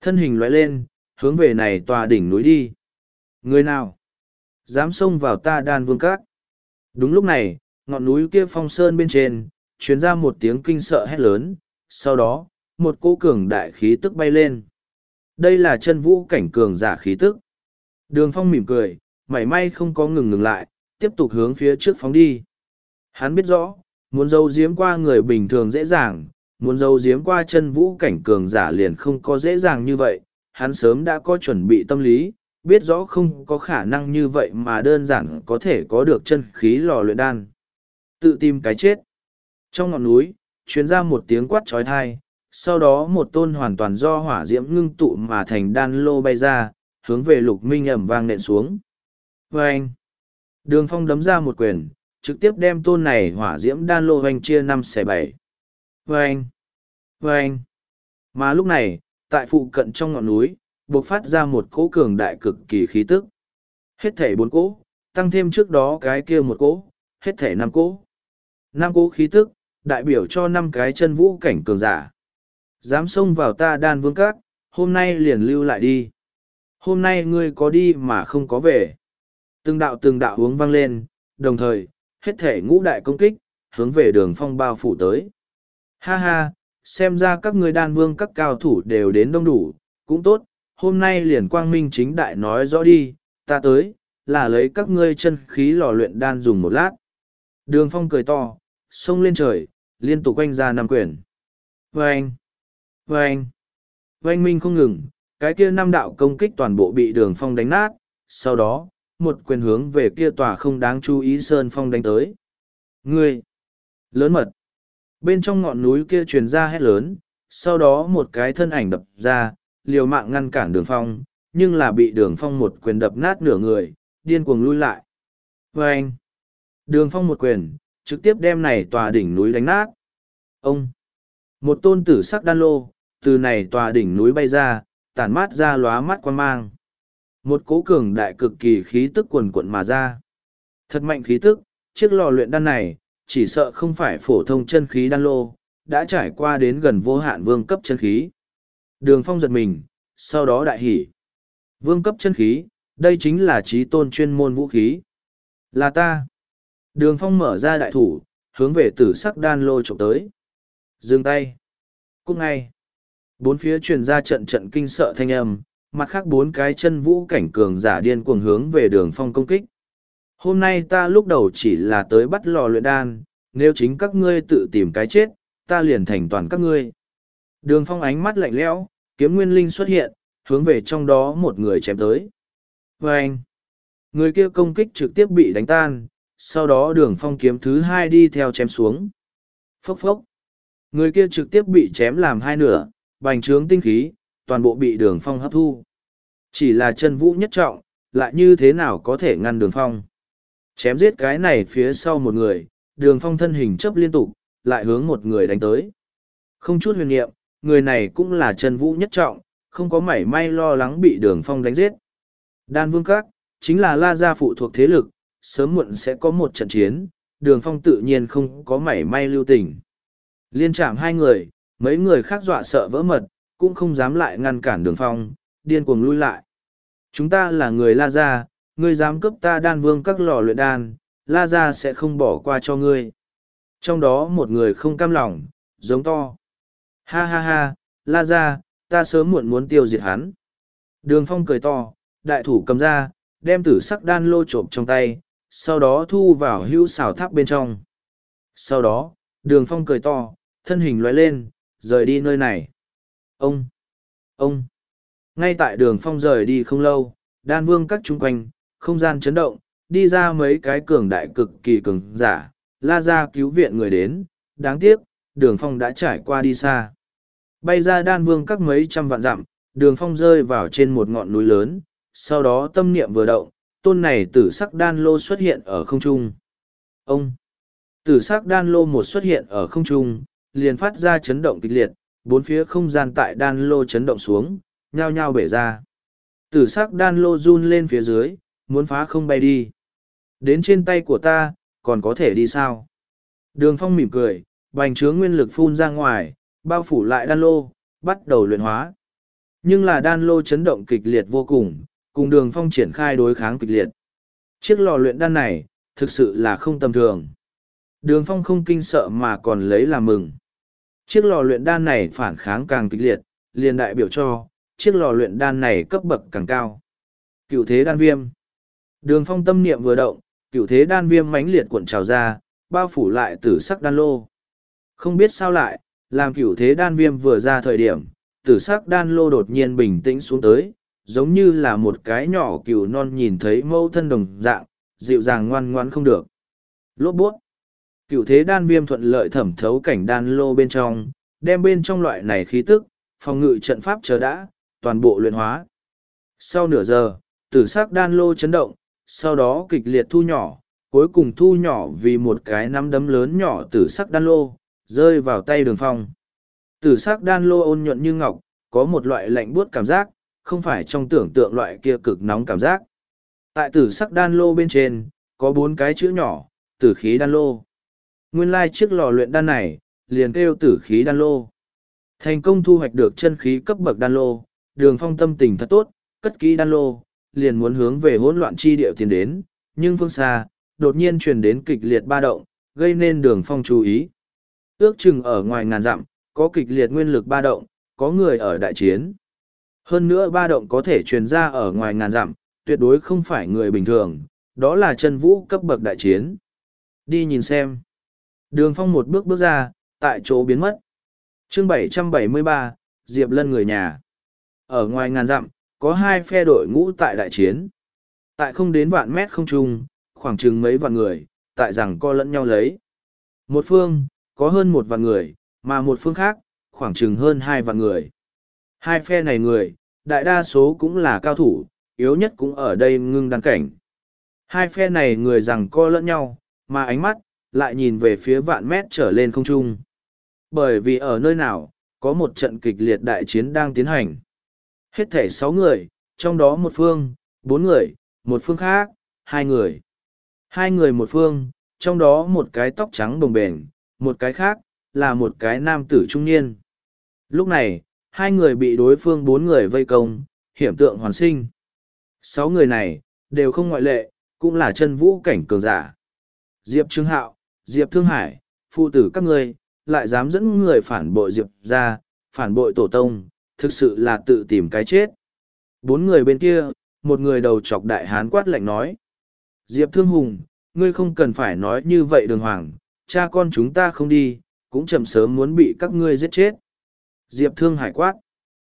Thân hình loại lên, hướng về này tòa đỉnh núi đi. Người nào? Dám xông vào ta đan vương các. Đúng lúc này, ngọn núi kia phong sơn bên trên, chuyến ra một tiếng kinh sợ hét lớn, sau đó, một cỗ cường đại khí tức bay lên. Đây là chân vũ cảnh cường giả khí tức. Đường phong mỉm cười, mảy may không có ngừng ngừng lại, tiếp tục hướng phía trước phóng đi. Hắn biết rõ, muốn giấu giếm qua người bình thường dễ dàng, muốn giấu giếm qua chân vũ cảnh cường giả liền không có dễ dàng như vậy, hắn sớm đã có chuẩn bị tâm lý, biết rõ không có khả năng như vậy mà đơn giản có thể có được chân khí lò luyện đan. Tự tìm cái chết. Trong ngọn núi, chuyến ra một tiếng quát trói thai, sau đó một tôn hoàn toàn do hỏa diễm ngưng tụ mà thành đan lô bay ra, hướng về lục minh ẩm vang nện xuống. Và anh, đường phong đấm ra một quyền, trực tiếp đem tôn này hỏa diễm đan lô hoành chia năm xẻ bảy. Vâng! anh. Mà lúc này, tại phụ cận trong ngọn núi, buộc phát ra một cỗ cường đại cực kỳ khí tức. Hết thể bốn cỗ, tăng thêm trước đó cái kia một cỗ, hết thể năm cỗ. Năm cỗ khí tức, đại biểu cho năm cái chân vũ cảnh cường giả. Dám xông vào ta đan vương các, hôm nay liền lưu lại đi. Hôm nay ngươi có đi mà không có về. Từng đạo từng đạo uống vang lên, đồng thời, hết thể ngũ đại công kích, hướng về đường phong bao phủ tới. Ha ha, xem ra các ngươi đan vương các cao thủ đều đến đông đủ, cũng tốt, hôm nay liền quang minh chính đại nói rõ đi, ta tới, là lấy các ngươi chân khí lò luyện đan dùng một lát. Đường phong cười to, xông lên trời, liên tục quanh ra năm quyền. Vâng! Vâng! Vâng minh không ngừng, cái kia năm đạo công kích toàn bộ bị đường phong đánh nát, sau đó, một quyền hướng về kia tòa không đáng chú ý sơn phong đánh tới. Ngươi! Lớn mật! Bên trong ngọn núi kia truyền ra hét lớn, sau đó một cái thân ảnh đập ra, liều mạng ngăn cản đường phong, nhưng là bị đường phong một quyền đập nát nửa người, điên cuồng lui lại. vê anh, đường phong một quyền, trực tiếp đem này tòa đỉnh núi đánh nát. Ông, một tôn tử sắc đan lô, từ này tòa đỉnh núi bay ra, tản mát ra lóa mắt quan mang. Một cố cường đại cực kỳ khí tức quần quận mà ra. Thật mạnh khí tức, chiếc lò luyện đan này, chỉ sợ không phải phổ thông chân khí đan lô, đã trải qua đến gần vô hạn vương cấp chân khí. Đường phong giật mình, sau đó đại hỉ. Vương cấp chân khí, đây chính là trí tôn chuyên môn vũ khí. Là ta. Đường phong mở ra đại thủ, hướng về tử sắc đan lô trộm tới. Dừng tay. Cúc ngay. Bốn phía truyền ra trận trận kinh sợ thanh âm, mặt khác bốn cái chân vũ cảnh cường giả điên cuồng hướng về đường phong công kích. Hôm nay ta lúc đầu chỉ là tới bắt lò luyện đan, nếu chính các ngươi tự tìm cái chết, ta liền thành toàn các ngươi. Đường phong ánh mắt lạnh lẽo, kiếm nguyên linh xuất hiện, hướng về trong đó một người chém tới. Và anh, người kia công kích trực tiếp bị đánh tan, sau đó đường phong kiếm thứ hai đi theo chém xuống. Phốc phốc. Người kia trực tiếp bị chém làm hai nửa, bành trướng tinh khí, toàn bộ bị đường phong hấp thu. Chỉ là chân vũ nhất trọng, lại như thế nào có thể ngăn đường phong. Chém giết cái này phía sau một người, đường phong thân hình chấp liên tục, lại hướng một người đánh tới. Không chút huyền niệm, người này cũng là chân vũ nhất trọng, không có mảy may lo lắng bị đường phong đánh giết. Đan vương các, chính là la gia phụ thuộc thế lực, sớm muộn sẽ có một trận chiến, đường phong tự nhiên không có mảy may lưu tình. Liên chạm hai người, mấy người khác dọa sợ vỡ mật, cũng không dám lại ngăn cản đường phong, điên cuồng lui lại. Chúng ta là người la gia, ngươi dám cướp ta đan vương các lò luyện đan, la gia sẽ không bỏ qua cho ngươi. Trong đó một người không cam lòng, giống to. Ha ha ha, la gia, ta sớm muộn muốn tiêu diệt hắn. Đường phong cười to, đại thủ cầm ra, đem tử sắc đan lô trộm trong tay, sau đó thu vào hữu xào tháp bên trong. Sau đó, đường phong cười to, thân hình loay lên, rời đi nơi này. Ông! Ông! Ngay tại đường phong rời đi không lâu, đan vương các chung quanh, không gian chấn động, đi ra mấy cái cường đại cực kỳ cường giả, la ra cứu viện người đến, đáng tiếc, đường phong đã trải qua đi xa. Bay ra đan vương các mấy trăm vạn dặm, đường phong rơi vào trên một ngọn núi lớn, sau đó tâm niệm vừa động, tôn này tử sắc đan lô xuất hiện ở không trung. Ông! Tử sắc đan lô một xuất hiện ở không trung, liền phát ra chấn động kịch liệt, bốn phía không gian tại đan lô chấn động xuống, nhao nhao bể ra. Tử sắc đan lô run lên phía dưới, muốn phá không bay đi. Đến trên tay của ta, còn có thể đi sao? Đường phong mỉm cười, bành trướng nguyên lực phun ra ngoài, bao phủ lại đan lô, bắt đầu luyện hóa. Nhưng là đan lô chấn động kịch liệt vô cùng, cùng đường phong triển khai đối kháng kịch liệt. Chiếc lò luyện đan này, thực sự là không tầm thường. Đường phong không kinh sợ mà còn lấy làm mừng. Chiếc lò luyện đan này phản kháng càng kịch liệt, liền đại biểu cho, chiếc lò luyện đan này cấp bậc càng cao. Cựu thế đan viêm. Đường phong tâm niệm vừa động, cựu thế đan viêm mãnh liệt cuộn trào ra, bao phủ lại tử sắc đan lô. Không biết sao lại, làm cựu thế đan viêm vừa ra thời điểm, tử sắc đan lô đột nhiên bình tĩnh xuống tới, giống như là một cái nhỏ cừu non nhìn thấy mâu thân đồng dạng, dịu dàng ngoan ngoan không được. Lốp bút. Cựu thế đan viêm thuận lợi thẩm thấu cảnh đan lô bên trong, đem bên trong loại này khí tức, phòng ngự trận pháp chờ đã, toàn bộ luyện hóa. Sau nửa giờ, tử sắc đan lô chấn động, sau đó kịch liệt thu nhỏ, cuối cùng thu nhỏ vì một cái nắm đấm lớn nhỏ tử sắc đan lô, rơi vào tay đường phong. Tử sắc đan lô ôn nhuận như ngọc, có một loại lạnh buốt cảm giác, không phải trong tưởng tượng loại kia cực nóng cảm giác. Tại tử sắc đan lô bên trên, có bốn cái chữ nhỏ, tử khí đan lô. Nguyên lai chiếc lò luyện đan này, liền kêu tử khí đan lô. Thành công thu hoạch được chân khí cấp bậc đan lô, đường phong tâm tình thật tốt, cất kỹ đan lô, liền muốn hướng về hỗn loạn chi địa tiến đến, nhưng phương xa, đột nhiên truyền đến kịch liệt ba động, gây nên đường phong chú ý. Ước chừng ở ngoài ngàn dặm, có kịch liệt nguyên lực ba động, có người ở đại chiến. Hơn nữa ba động có thể truyền ra ở ngoài ngàn dặm, tuyệt đối không phải người bình thường, đó là chân vũ cấp bậc đại chiến. Đi nhìn xem. Đường phong một bước bước ra, tại chỗ biến mất. chương 773, Diệp Lân người nhà. Ở ngoài ngàn dặm, có hai phe đội ngũ tại đại chiến. Tại không đến vạn mét không trung, khoảng chừng mấy vạn người, tại rằng co lẫn nhau lấy. Một phương, có hơn một vạn người, mà một phương khác, khoảng chừng hơn hai vạn người. Hai phe này người, đại đa số cũng là cao thủ, yếu nhất cũng ở đây ngưng đăng cảnh. Hai phe này người rằng co lẫn nhau, mà ánh mắt, lại nhìn về phía vạn mét trở lên không trung. Bởi vì ở nơi nào, có một trận kịch liệt đại chiến đang tiến hành. Hết thể sáu người, trong đó một phương, bốn người, một phương khác, hai người. Hai người một phương, trong đó một cái tóc trắng đồng bền, một cái khác, là một cái nam tử trung niên. Lúc này, hai người bị đối phương bốn người vây công, hiểm tượng hoàn sinh. Sáu người này, đều không ngoại lệ, cũng là chân vũ cảnh cường giả. Diệp Trương Hạo, Diệp Thương Hải, phụ tử các ngươi, lại dám dẫn người phản bội Diệp ra, phản bội tổ tông, thực sự là tự tìm cái chết. Bốn người bên kia, một người đầu chọc đại hán quát lạnh nói. Diệp Thương Hùng, ngươi không cần phải nói như vậy đường hoàng, cha con chúng ta không đi, cũng chậm sớm muốn bị các ngươi giết chết. Diệp Thương Hải quát.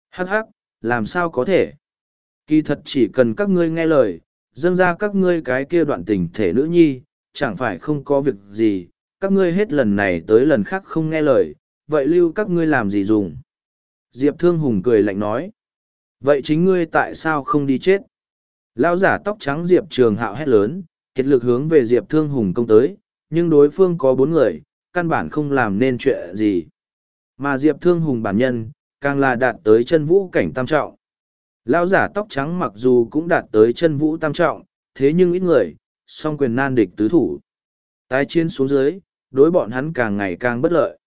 Hắc hắc, làm sao có thể? Kỳ thật chỉ cần các ngươi nghe lời, dâng ra các ngươi cái kia đoạn tình thể nữ nhi, chẳng phải không có việc gì, các ngươi hết lần này tới lần khác không nghe lời, vậy lưu các ngươi làm gì dùng? Diệp Thương Hùng cười lạnh nói. Vậy chính ngươi tại sao không đi chết? Lão giả tóc trắng Diệp Trường Hạo hét lớn, kiệt lực hướng về Diệp Thương Hùng công tới, nhưng đối phương có bốn người, căn bản không làm nên chuyện gì. Mà Diệp Thương Hùng bản nhân, càng là đạt tới chân vũ cảnh tam trọng. Lão giả tóc trắng mặc dù cũng đạt tới chân vũ tam trọng, thế nhưng ít người, song quyền nan địch tứ thủ. Tái chiến xuống dưới, đối bọn hắn càng ngày càng bất lợi.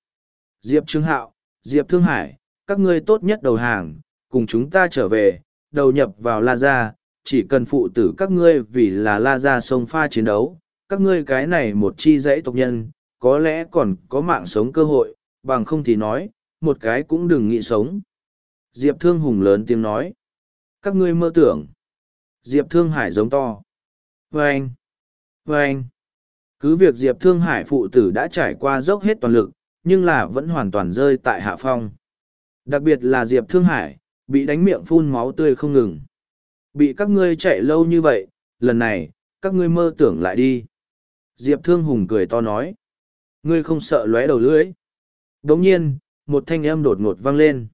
Diệp Trương Hạo, Diệp Thương Hải, các ngươi tốt nhất đầu hàng, cùng chúng ta trở về, đầu nhập vào La Gia, chỉ cần phụ tử các ngươi vì là La Gia sông pha chiến đấu, các ngươi cái này một chi dãy tộc nhân, có lẽ còn có mạng sống cơ hội, bằng không thì nói, một cái cũng đừng nghĩ sống. Diệp Thương Hùng lớn tiếng nói, các ngươi mơ tưởng. Diệp Thương Hải giống to. Vâng! Vâng! Cứ việc Diệp Thương Hải phụ tử đã trải qua dốc hết toàn lực, nhưng là vẫn hoàn toàn rơi tại hạ phong. Đặc biệt là Diệp Thương Hải, bị đánh miệng phun máu tươi không ngừng. Bị các ngươi chạy lâu như vậy, lần này, các ngươi mơ tưởng lại đi. Diệp Thương Hùng cười to nói. Ngươi không sợ lóe đầu lưỡi. Đồng nhiên, một thanh âm đột ngột vang lên.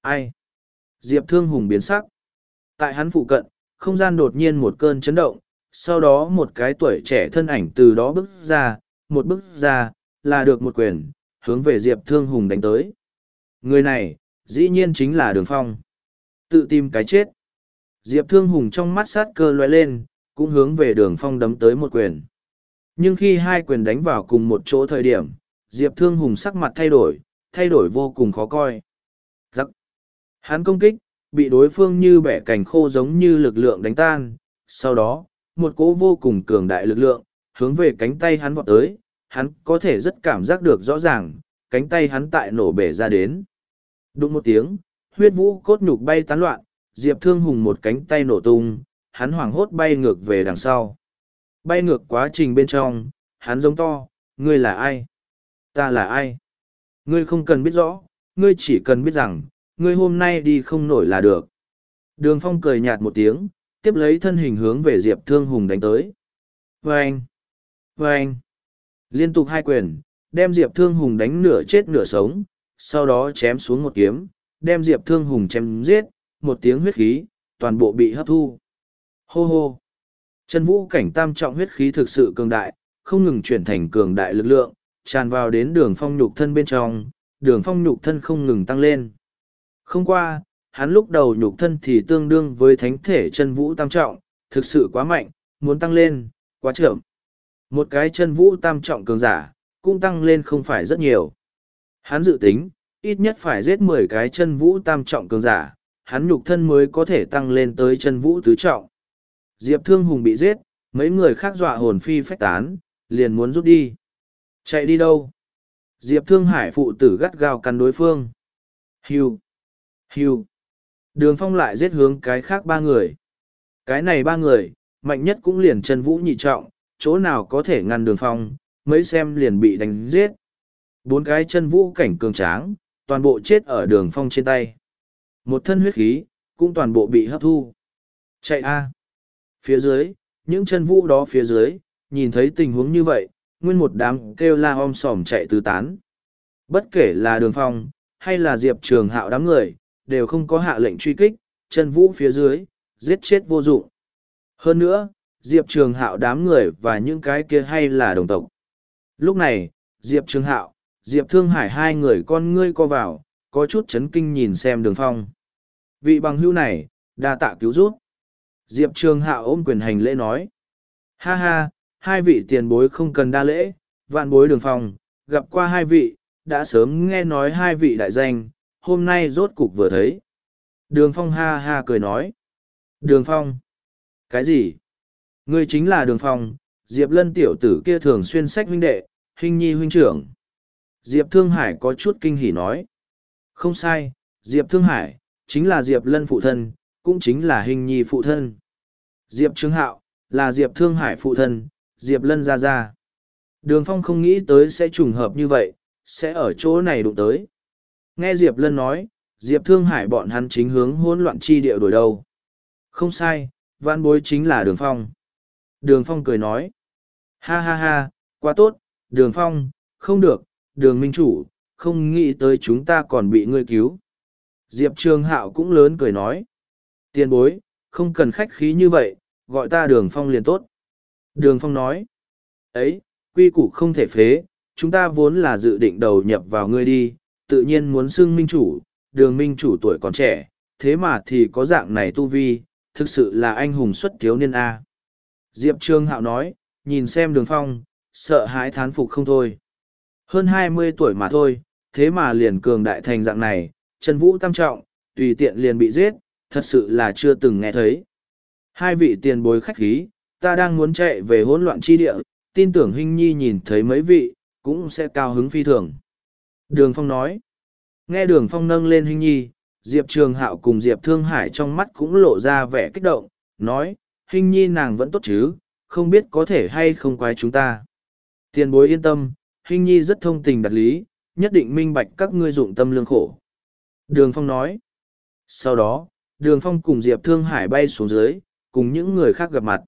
Ai? Diệp Thương Hùng biến sắc. Tại hắn phụ cận, không gian đột nhiên một cơn chấn động, sau đó một cái tuổi trẻ thân ảnh từ đó bước ra, một bước ra, là được một quyền, hướng về Diệp Thương Hùng đánh tới. Người này, dĩ nhiên chính là Đường Phong. Tự tìm cái chết. Diệp Thương Hùng trong mắt sát cơ lóe lên, cũng hướng về Đường Phong đấm tới một quyền. Nhưng khi hai quyền đánh vào cùng một chỗ thời điểm, Diệp Thương Hùng sắc mặt thay đổi, thay đổi vô cùng khó coi. Giặc! Hắn công kích, bị đối phương như bẻ cành khô giống như lực lượng đánh tan. Sau đó, một cỗ vô cùng cường đại lực lượng, hướng về cánh tay hắn vọt tới, hắn có thể rất cảm giác được rõ ràng, cánh tay hắn tại nổ bể ra đến. Đụng một tiếng, huyết vũ cốt nhục bay tán loạn, Diệp Thương Hùng một cánh tay nổ tung, hắn hoảng hốt bay ngược về đằng sau. Bay ngược quá trình bên trong, hắn giống to, ngươi là ai? Ta là ai? Ngươi không cần biết rõ, ngươi chỉ cần biết rằng, ngươi hôm nay đi không nổi là được. Đường Phong cười nhạt một tiếng, tiếp lấy thân hình hướng về Diệp Thương Hùng đánh tới. Vâng! Vâng! Liên tục hai quyền, đem Diệp Thương Hùng đánh nửa chết nửa sống, sau đó chém xuống một kiếm, đem Diệp Thương Hùng chém giết, một tiếng huyết khí, toàn bộ bị hấp thu. Hô hô! Chân vũ cảnh tam trọng huyết khí thực sự cường đại, không ngừng chuyển thành cường đại lực lượng, tràn vào đến đường phong nhục thân bên trong, đường phong nhục thân không ngừng tăng lên. Không qua, hắn lúc đầu nhục thân thì tương đương với thánh thể chân vũ tam trọng, thực sự quá mạnh, muốn tăng lên, quá chậm. Một cái chân vũ tam trọng cường giả, cũng tăng lên không phải rất nhiều. Hắn dự tính, ít nhất phải giết mười cái chân vũ tam trọng cường giả, hắn nhục thân mới có thể tăng lên tới chân vũ tứ trọng. Diệp Thương Hùng bị giết, mấy người khác dọa hồn phi phách tán, liền muốn rút đi. Chạy đi đâu? Diệp Thương Hải phụ tử gắt gao cắn đối phương. Hiu, hiu. Đường phong lại giết hướng cái khác ba người. Cái này ba người, mạnh nhất cũng liền chân vũ nhị trọng, chỗ nào có thể ngăn đường phong, mấy xem liền bị đánh giết. Bốn cái chân vũ cảnh cường tráng, toàn bộ chết ở đường phong trên tay. Một thân huyết khí, cũng toàn bộ bị hấp thu. Chạy a Phía dưới, những chân vũ đó phía dưới, nhìn thấy tình huống như vậy, nguyên một đám kêu la om sòm chạy tứ tán. Bất kể là đường phong, hay là diệp trường hạo đám người, đều không có hạ lệnh truy kích, chân vũ phía dưới, giết chết vô dụng. Hơn nữa, diệp trường hạo đám người và những cái kia hay là đồng tộc. Lúc này, diệp trường hạo, diệp thương hải hai người con ngươi co vào, có chút chấn kinh nhìn xem đường phong. Vị bằng hưu này, đa tạ cứu rút. Diệp Trường Hạo ôm quyền hành lễ nói. Ha ha, hai vị tiền bối không cần đa lễ, vạn bối đường phong, gặp qua hai vị, đã sớm nghe nói hai vị đại danh, hôm nay rốt cục vừa thấy. Đường phong ha ha cười nói. Đường phong? Cái gì? Ngươi chính là đường phong, Diệp lân tiểu tử kia thường xuyên sách huynh đệ, huynh nhi huynh trưởng. Diệp Thương Hải có chút kinh hỉ nói. Không sai, Diệp Thương Hải, chính là Diệp lân phụ thân, cũng chính là hình nhi phụ thân. Diệp Trương Hạo, là Diệp Thương Hải phụ thân, Diệp Lân gia gia Đường Phong không nghĩ tới sẽ trùng hợp như vậy, sẽ ở chỗ này đụng tới. Nghe Diệp Lân nói, Diệp Thương Hải bọn hắn chính hướng hỗn loạn chi địa đổi đầu Không sai, văn bối chính là Đường Phong. Đường Phong cười nói. Ha ha ha, quá tốt, Đường Phong, không được, Đường Minh Chủ, không nghĩ tới chúng ta còn bị ngươi cứu. Diệp Trường Hạo cũng lớn cười nói. Tiền bối, không cần khách khí như vậy, gọi ta đường phong liền tốt. Đường phong nói, ấy, quy củ không thể phế, chúng ta vốn là dự định đầu nhập vào ngươi đi, tự nhiên muốn xưng minh chủ, đường minh chủ tuổi còn trẻ, thế mà thì có dạng này tu vi, thực sự là anh hùng xuất thiếu niên A. Diệp Trương Hạo nói, nhìn xem đường phong, sợ hãi thán phục không thôi. Hơn hai mươi tuổi mà thôi, thế mà liền cường đại thành dạng này, Trần Vũ tam trọng, tùy tiện liền bị giết, thật sự là chưa từng nghe thấy. Hai vị tiền bối khách khí, ta đang muốn chạy về hỗn loạn chi địa, tin tưởng Hinh Nhi nhìn thấy mấy vị, cũng sẽ cao hứng phi thường. Đường Phong nói, nghe Đường Phong nâng lên Hinh Nhi, Diệp Trường Hạo cùng Diệp Thương Hải trong mắt cũng lộ ra vẻ kích động, nói, Hinh Nhi nàng vẫn tốt chứ, không biết có thể hay không quái chúng ta. Tiền bối yên tâm, Hinh Nhi rất thông tình đặt lý, nhất định minh bạch các ngươi dụng tâm lương khổ. Đường Phong nói, sau đó, đường phong cùng diệp thương hải bay xuống dưới, cùng những người khác gặp mặt.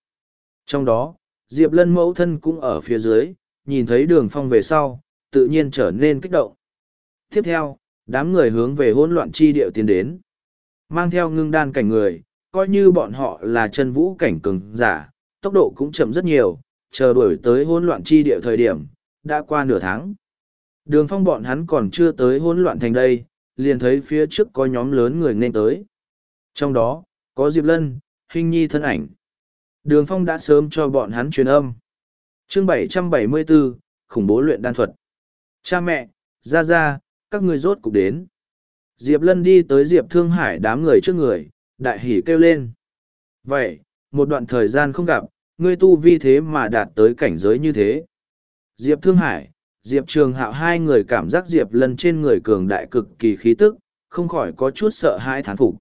Trong đó, diệp lân mẫu thân cũng ở phía dưới, nhìn thấy đường phong về sau, tự nhiên trở nên kích động. Tiếp theo, đám người hướng về hỗn loạn chi điệu tiến đến. Mang theo ngưng đan cảnh người, coi như bọn họ là chân vũ cảnh cường giả, tốc độ cũng chậm rất nhiều, chờ đuổi tới hỗn loạn chi điệu thời điểm, đã qua nửa tháng. Đường phong bọn hắn còn chưa tới hỗn loạn thành đây, liền thấy phía trước có nhóm lớn người nên tới trong đó, có Diệp Lân, Hình Nhi thân ảnh. Đường Phong đã sớm cho bọn hắn truyền âm. chương 774, khủng bố luyện đan thuật. Cha mẹ, ra ra, các người rốt cục đến. Diệp Lân đi tới Diệp Thương Hải đám người trước người, đại hỉ kêu lên. Vậy, một đoạn thời gian không gặp, ngươi tu vi thế mà đạt tới cảnh giới như thế. Diệp Thương Hải, Diệp Trường Hạo hai người cảm giác Diệp Lân trên người cường đại cực kỳ khí tức, không khỏi có chút sợ hãi thán phục.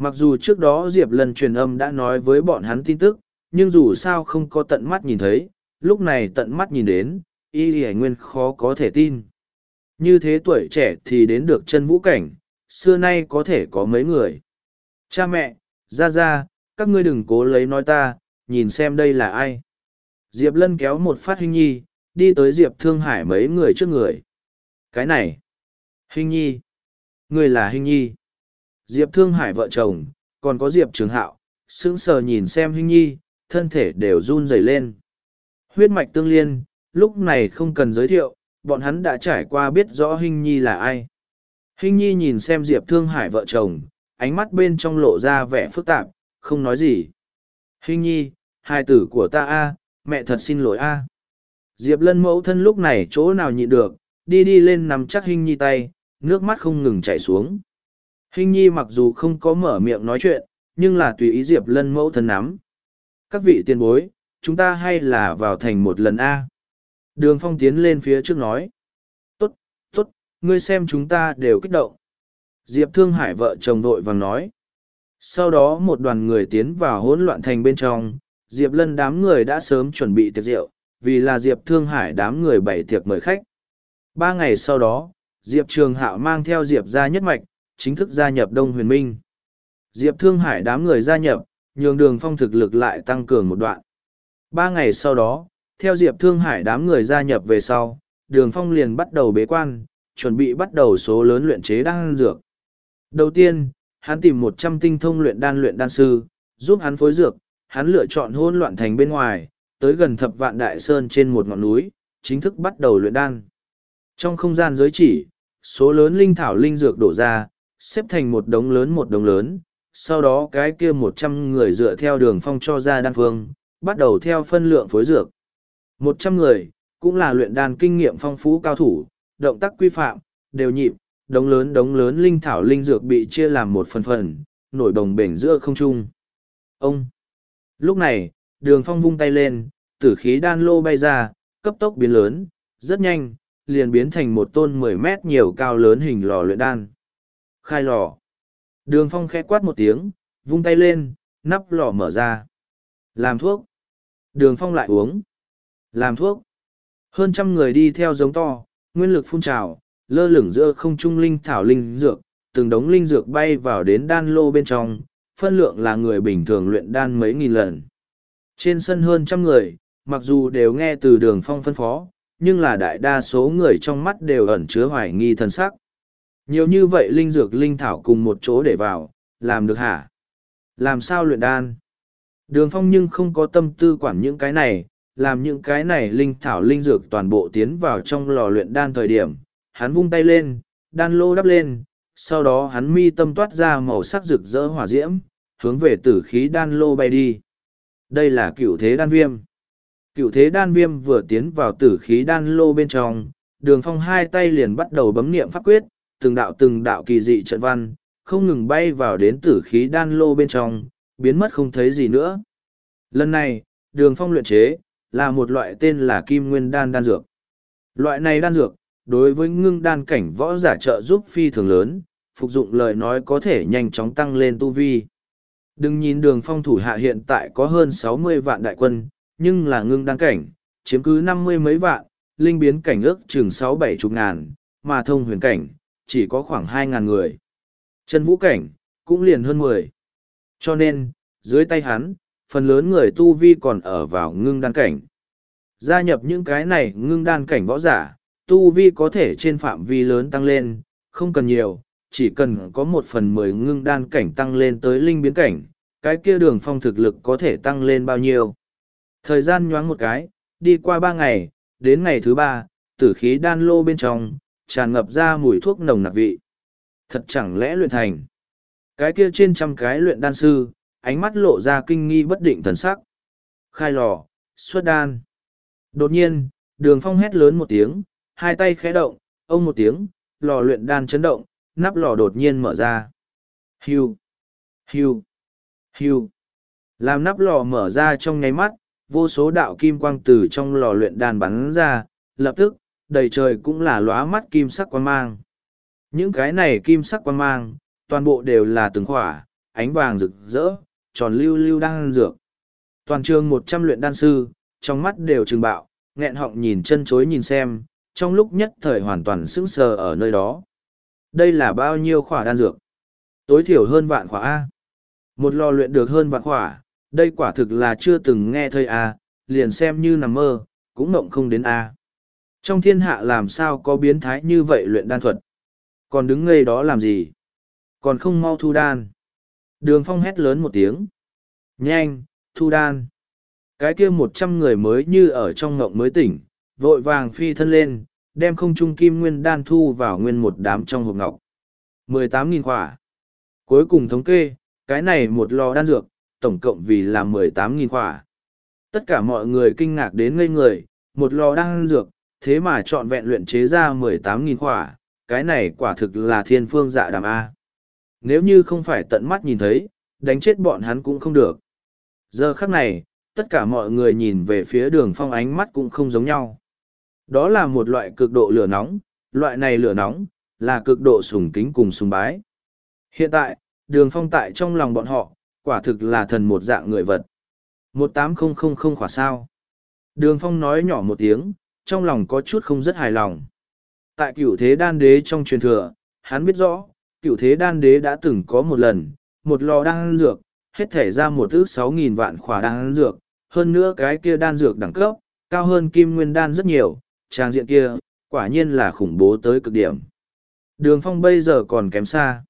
Mặc dù trước đó Diệp Lân truyền âm đã nói với bọn hắn tin tức, nhưng dù sao không có tận mắt nhìn thấy, lúc này tận mắt nhìn đến, y hải nguyên khó có thể tin. Như thế tuổi trẻ thì đến được chân vũ cảnh, xưa nay có thể có mấy người. Cha mẹ, ra ra, các ngươi đừng cố lấy nói ta, nhìn xem đây là ai. Diệp Lân kéo một phát hình nhi, đi tới Diệp Thương Hải mấy người trước người. Cái này, hình nhi, người là hình nhi. Diệp Thương Hải vợ chồng, còn có Diệp Trường Hạo, sững sờ nhìn xem Hinh Nhi, thân thể đều run rẩy lên. Huyết mạch tương liên, lúc này không cần giới thiệu, bọn hắn đã trải qua biết rõ Hinh Nhi là ai. Hinh Nhi nhìn xem Diệp Thương Hải vợ chồng, ánh mắt bên trong lộ ra vẻ phức tạp, không nói gì. Hinh Nhi, hai tử của ta a, mẹ thật xin lỗi a. Diệp Lân mẫu thân lúc này chỗ nào nhịn được, đi đi lên nằm chắc Hinh Nhi tay, nước mắt không ngừng chảy xuống. Hình nhi mặc dù không có mở miệng nói chuyện, nhưng là tùy ý Diệp Lân mẫu thân nắm. Các vị tiền bối, chúng ta hay là vào thành một lần A. Đường phong tiến lên phía trước nói. Tốt, tốt, ngươi xem chúng ta đều kích động. Diệp Thương Hải vợ chồng vội vàng nói. Sau đó một đoàn người tiến vào hỗn loạn thành bên trong, Diệp Lân đám người đã sớm chuẩn bị tiệc rượu, vì là Diệp Thương Hải đám người bày tiệc mời khách. Ba ngày sau đó, Diệp Trường Hạo mang theo Diệp ra nhất mạch, chính thức gia nhập Đông Huyền Minh. Diệp Thương Hải đám người gia nhập, nhường đường phong thực lực lại tăng cường một đoạn. Ba ngày sau đó, theo Diệp Thương Hải đám người gia nhập về sau, đường phong liền bắt đầu bế quan, chuẩn bị bắt đầu số lớn luyện chế đan dược. Đầu tiên, hắn tìm một trăm tinh thông luyện đan luyện đan sư, giúp hắn phối dược, hắn lựa chọn hôn loạn thành bên ngoài, tới gần thập vạn đại sơn trên một ngọn núi, chính thức bắt đầu luyện đan. Trong không gian giới chỉ, số lớn linh thảo linh dược đổ ra, xếp thành một đống lớn một đống lớn, sau đó cái kia một trăm người dựa theo đường phong cho ra đan phương, bắt đầu theo phân lượng phối dược. một trăm người, cũng là luyện đan kinh nghiệm phong phú cao thủ, động tác quy phạm, đều nhịp, đống lớn đống lớn linh thảo linh dược bị chia làm một phần phần, nổi đồng bể giữa không trung. Ông! Lúc này, đường phong vung tay lên, tử khí đan lô bay ra, cấp tốc biến lớn, rất nhanh, liền biến thành một tôn mười mét nhiều cao lớn hình lò luyện đan. Khai lò! Đường phong khẽ quát một tiếng, vung tay lên, nắp lò mở ra. Làm thuốc. Đường phong lại uống. Làm thuốc. Hơn trăm người đi theo giống to, nguyên lực phun trào, lơ lửng giữa không trung linh thảo linh dược, từng đống linh dược bay vào đến đan lô bên trong, phân lượng là người bình thường luyện đan mấy nghìn lần. Trên sân hơn trăm người, mặc dù đều nghe từ đường phong phân phó, nhưng là đại đa số người trong mắt đều ẩn chứa hoài nghi thần sắc. Nhiều như vậy linh dược linh thảo cùng một chỗ để vào, làm được hả? Làm sao luyện đan? Đường phong nhưng không có tâm tư quản những cái này, làm những cái này linh thảo linh dược toàn bộ tiến vào trong lò luyện đan thời điểm, hắn vung tay lên, đan lô đắp lên, sau đó hắn mi tâm toát ra màu sắc rực rỡ hỏa diễm, hướng về tử khí đan lô bay đi. Đây là cựu thế đan viêm. Cựu thế đan viêm vừa tiến vào tử khí đan lô bên trong, đường phong hai tay liền bắt đầu bấm niệm pháp quyết, từng đạo từng đạo kỳ dị trận văn, không ngừng bay vào đến tử khí đan lô bên trong, biến mất không thấy gì nữa. Lần này, đường phong luyện chế, là một loại tên là kim nguyên đan đan dược. Loại này đan dược, đối với ngưng đan cảnh võ giả trợ giúp phi thường lớn, phục dụng lời nói có thể nhanh chóng tăng lên tu vi. Đừng nhìn đường phong thủ hạ hiện tại có hơn sáu mươi vạn đại quân, nhưng là ngưng đan cảnh, chiếm cứ năm mươi mấy vạn, linh biến cảnh ước chừng sáu bảy chục ngàn, mà thông huyền cảnh, chỉ có khoảng hai ngàn người. Chân vũ cảnh, cũng liền hơn mười. Cho nên, dưới tay hắn, phần lớn người tu vi còn ở vào ngưng đan cảnh. Gia nhập những cái này ngưng đan cảnh võ giả, tu vi có thể trên phạm vi lớn tăng lên, không cần nhiều, chỉ cần có một phần mười ngưng đan cảnh tăng lên tới linh biến cảnh, cái kia đường phong thực lực có thể tăng lên bao nhiêu. Thời gian nhoáng một cái, đi qua ba ngày, đến ngày thứ ba, tử khí đan lô bên trong, tràn ngập ra mùi thuốc nồng nặc vị. Thật chẳng lẽ luyện thành. Cái kia trên trăm cái luyện đan sư, ánh mắt lộ ra kinh nghi bất định thần sắc. Khai lò, xuất đan. Đột nhiên, đường phong hét lớn một tiếng, hai tay khẽ động, ông một tiếng, lò luyện đan chấn động, nắp lò đột nhiên mở ra. Hiu, hiu, hiu. Làm nắp lò mở ra trong nháy mắt, vô số đạo kim quang từ trong lò luyện đan bắn ra, lập tức, đầy trời cũng là lóa mắt kim sắc quan mang. Những cái này kim sắc quan mang, toàn bộ đều là từng khỏa, ánh vàng rực rỡ, tròn lưu lưu đang dược. Toàn trường một trăm luyện đan sư, trong mắt đều trừng bạo, nghẹn họng nhìn chân chối nhìn xem, trong lúc nhất thời hoàn toàn sững sờ ở nơi đó. Đây là bao nhiêu khỏa đan dược? Tối thiểu hơn vạn khỏa A. Một lò luyện được hơn vạn khỏa, đây quả thực là chưa từng nghe thơi A, liền xem như nằm mơ, cũng mộng không đến A. Trong thiên hạ làm sao có biến thái như vậy luyện đan thuật? Còn đứng ngây đó làm gì? Còn không mau thu đan. Đường phong hét lớn một tiếng. Nhanh, thu đan. Cái kia một trăm người mới như ở trong ngộng mới tỉnh, vội vàng phi thân lên, đem không trung kim nguyên đan thu vào nguyên một đám trong hộp ngọc. mười tám nghìn khỏa. Cuối cùng thống kê, cái này một lò đan dược, tổng cộng vì là mười tám nghìn khỏa. Tất cả mọi người kinh ngạc đến ngây người, một lò đan dược, thế mà trọn vẹn luyện chế ra mười tám nghìn khỏa, cái này quả thực là thiên phương dạ đàm A. Nếu như không phải tận mắt nhìn thấy, đánh chết bọn hắn cũng không được. Giờ khắc này, tất cả mọi người nhìn về phía đường phong ánh mắt cũng không giống nhau. Đó là một loại cực độ lửa nóng, loại này lửa nóng, là cực độ sùng kính cùng sùng bái. Hiện tại, đường phong tại trong lòng bọn họ, quả thực là thần một dạng người vật. một tám không không không khỏa sao. Đường phong nói nhỏ một tiếng, trong lòng có chút không rất hài lòng. Tại cửu thế đan đế trong truyền thừa, hắn biết rõ, cửu thế đan đế đã từng có một lần, một lò đan dược, hết thể ra một ước sáu nghìn vạn khỏa đan dược, hơn nữa cái kia đan dược đẳng cấp, cao hơn kim nguyên đan rất nhiều, trang diện kia, quả nhiên là khủng bố tới cực điểm. Đường phong bây giờ còn kém xa.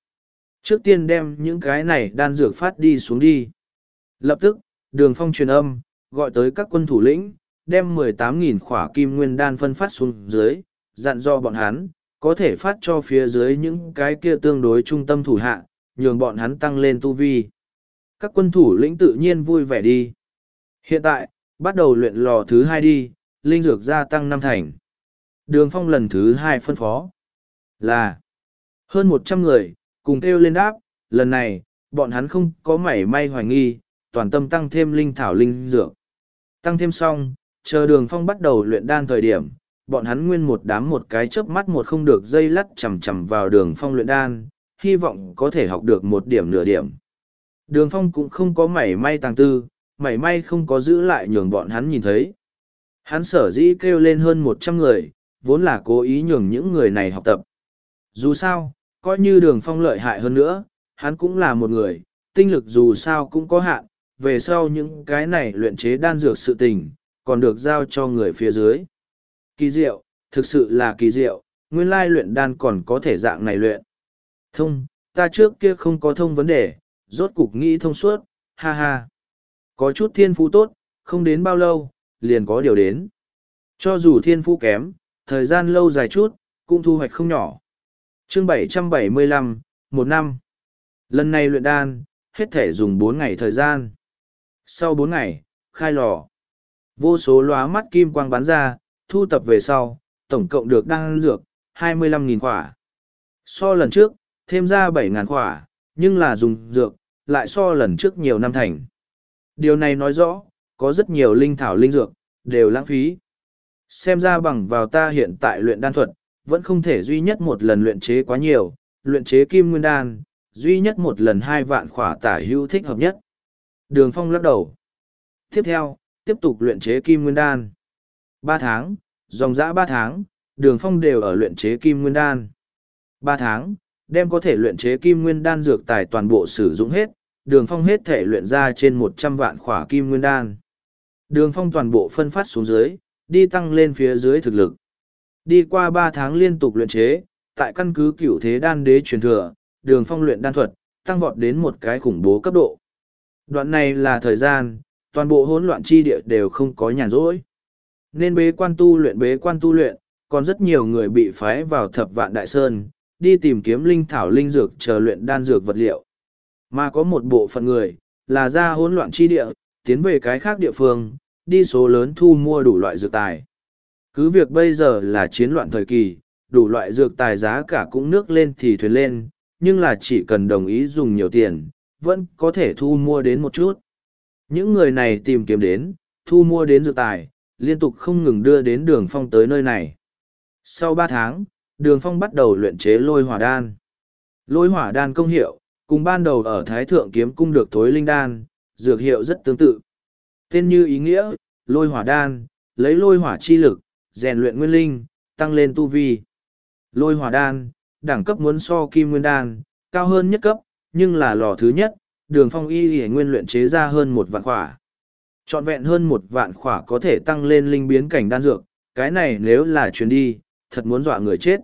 Trước tiên đem những cái này đan dược phát đi xuống đi. Lập tức, đường phong truyền âm, gọi tới các quân thủ lĩnh, đem 18.000 khỏa kim nguyên đan phân phát xuống dưới, dặn do bọn hắn, có thể phát cho phía dưới những cái kia tương đối trung tâm thủ hạ, nhường bọn hắn tăng lên tu vi. Các quân thủ lĩnh tự nhiên vui vẻ đi. Hiện tại, bắt đầu luyện lò thứ hai đi, linh dược gia tăng năm thành. Đường phong lần thứ hai phân phó là hơn một trăm người, cùng kêu lên đáp, lần này, bọn hắn không có mảy may hoài nghi, toàn tâm tăng thêm linh thảo linh dược. Tăng thêm xong, chờ đường phong bắt đầu luyện đan thời điểm, bọn hắn nguyên một đám một cái chớp mắt một không được dây lắt chầm chầm vào đường phong luyện đan, hy vọng có thể học được một điểm nửa điểm. Đường phong cũng không có mảy may tàng tư, mảy may không có giữ lại nhường bọn hắn nhìn thấy. Hắn sở dĩ kêu lên hơn một trăm người, vốn là cố ý nhường những người này học tập. Dù sao, coi như đường phong lợi hại hơn nữa, hắn cũng là một người, tinh lực dù sao cũng có hạn, về sau những cái này luyện chế đan dược sự tình, còn được giao cho người phía dưới. Kỳ diệu, thực sự là kỳ diệu, nguyên lai luyện đan còn có thể dạng này luyện. Thông, ta trước kia không có thông vấn đề, rốt cục nghĩ thông suốt, ha ha. Có chút thiên phú tốt, không đến bao lâu, liền có điều đến. Cho dù thiên phú kém, thời gian lâu dài chút, cũng thu hoạch không nhỏ. chương 775, một năm. Lần này luyện đan, hết thể dùng bốn ngày thời gian. Sau bốn ngày, khai lò. Vô số lóa mắt kim quang bắn ra, thu tập về sau, tổng cộng được đan dược, 25.000 quả. So lần trước, thêm ra 7.000 quả, nhưng là dùng dược, lại so lần trước nhiều năm thành. Điều này nói rõ, có rất nhiều linh thảo linh dược, đều lãng phí. Xem ra bằng vào ta hiện tại luyện đan thuật, vẫn không thể duy nhất một lần luyện chế quá nhiều, luyện chế kim nguyên đan, duy nhất một lần hai vạn khỏa tả hữu thích hợp nhất. Đường Phong lắc đầu. Tiếp theo, tiếp tục luyện chế kim nguyên đan. Ba tháng, dòng dã ba tháng, đường Phong đều ở luyện chế kim nguyên đan. Ba tháng, đem có thể luyện chế kim nguyên đan dược tài toàn bộ sử dụng hết, đường Phong hết thể luyện ra trên một trăm vạn khỏa kim nguyên đan. Đường Phong toàn bộ phân phát xuống dưới, đi tăng lên phía dưới thực lực. Đi qua ba tháng liên tục luyện chế, tại căn cứ cửu thế đan đế truyền thừa, đường phong luyện đan thuật, tăng vọt đến một cái khủng bố cấp độ. Đoạn này là thời gian, toàn bộ hỗn loạn chi địa đều không có nhàn rỗi. Nên bế quan tu luyện bế quan tu luyện, còn rất nhiều người bị phái vào thập vạn đại sơn, đi tìm kiếm linh thảo linh dược chờ luyện đan dược vật liệu. Mà có một bộ phận người, là ra hỗn loạn chi địa, tiến về cái khác địa phương, đi số lớn thu mua đủ loại dược tài. Cứ việc bây giờ là chiến loạn thời kỳ, đủ loại dược tài giá cả cũng nước lên thì thuyền lên, nhưng là chỉ cần đồng ý dùng nhiều tiền, vẫn có thể thu mua đến một chút. Những người này tìm kiếm đến, thu mua đến dược tài, liên tục không ngừng đưa đến đường phong tới nơi này. Sau ba tháng, đường phong bắt đầu luyện chế lôi hỏa đan. Lôi hỏa đan công hiệu, cùng ban đầu ở Thái Thượng Kiếm Cung được thối linh đan, dược hiệu rất tương tự. Tên như ý nghĩa, lôi hỏa đan, lấy lôi hỏa chi lực, rèn luyện nguyên linh, tăng lên tu vi. Lôi hỏa đan, đẳng cấp muốn so kim nguyên đan, cao hơn nhất cấp, nhưng là lò thứ nhất, đường phong y y nguyên luyện chế ra hơn một vạn khỏa. Trọn vẹn hơn một vạn khỏa có thể tăng lên linh biến cảnh đan dược, cái này nếu là chuyến đi, thật muốn dọa người chết.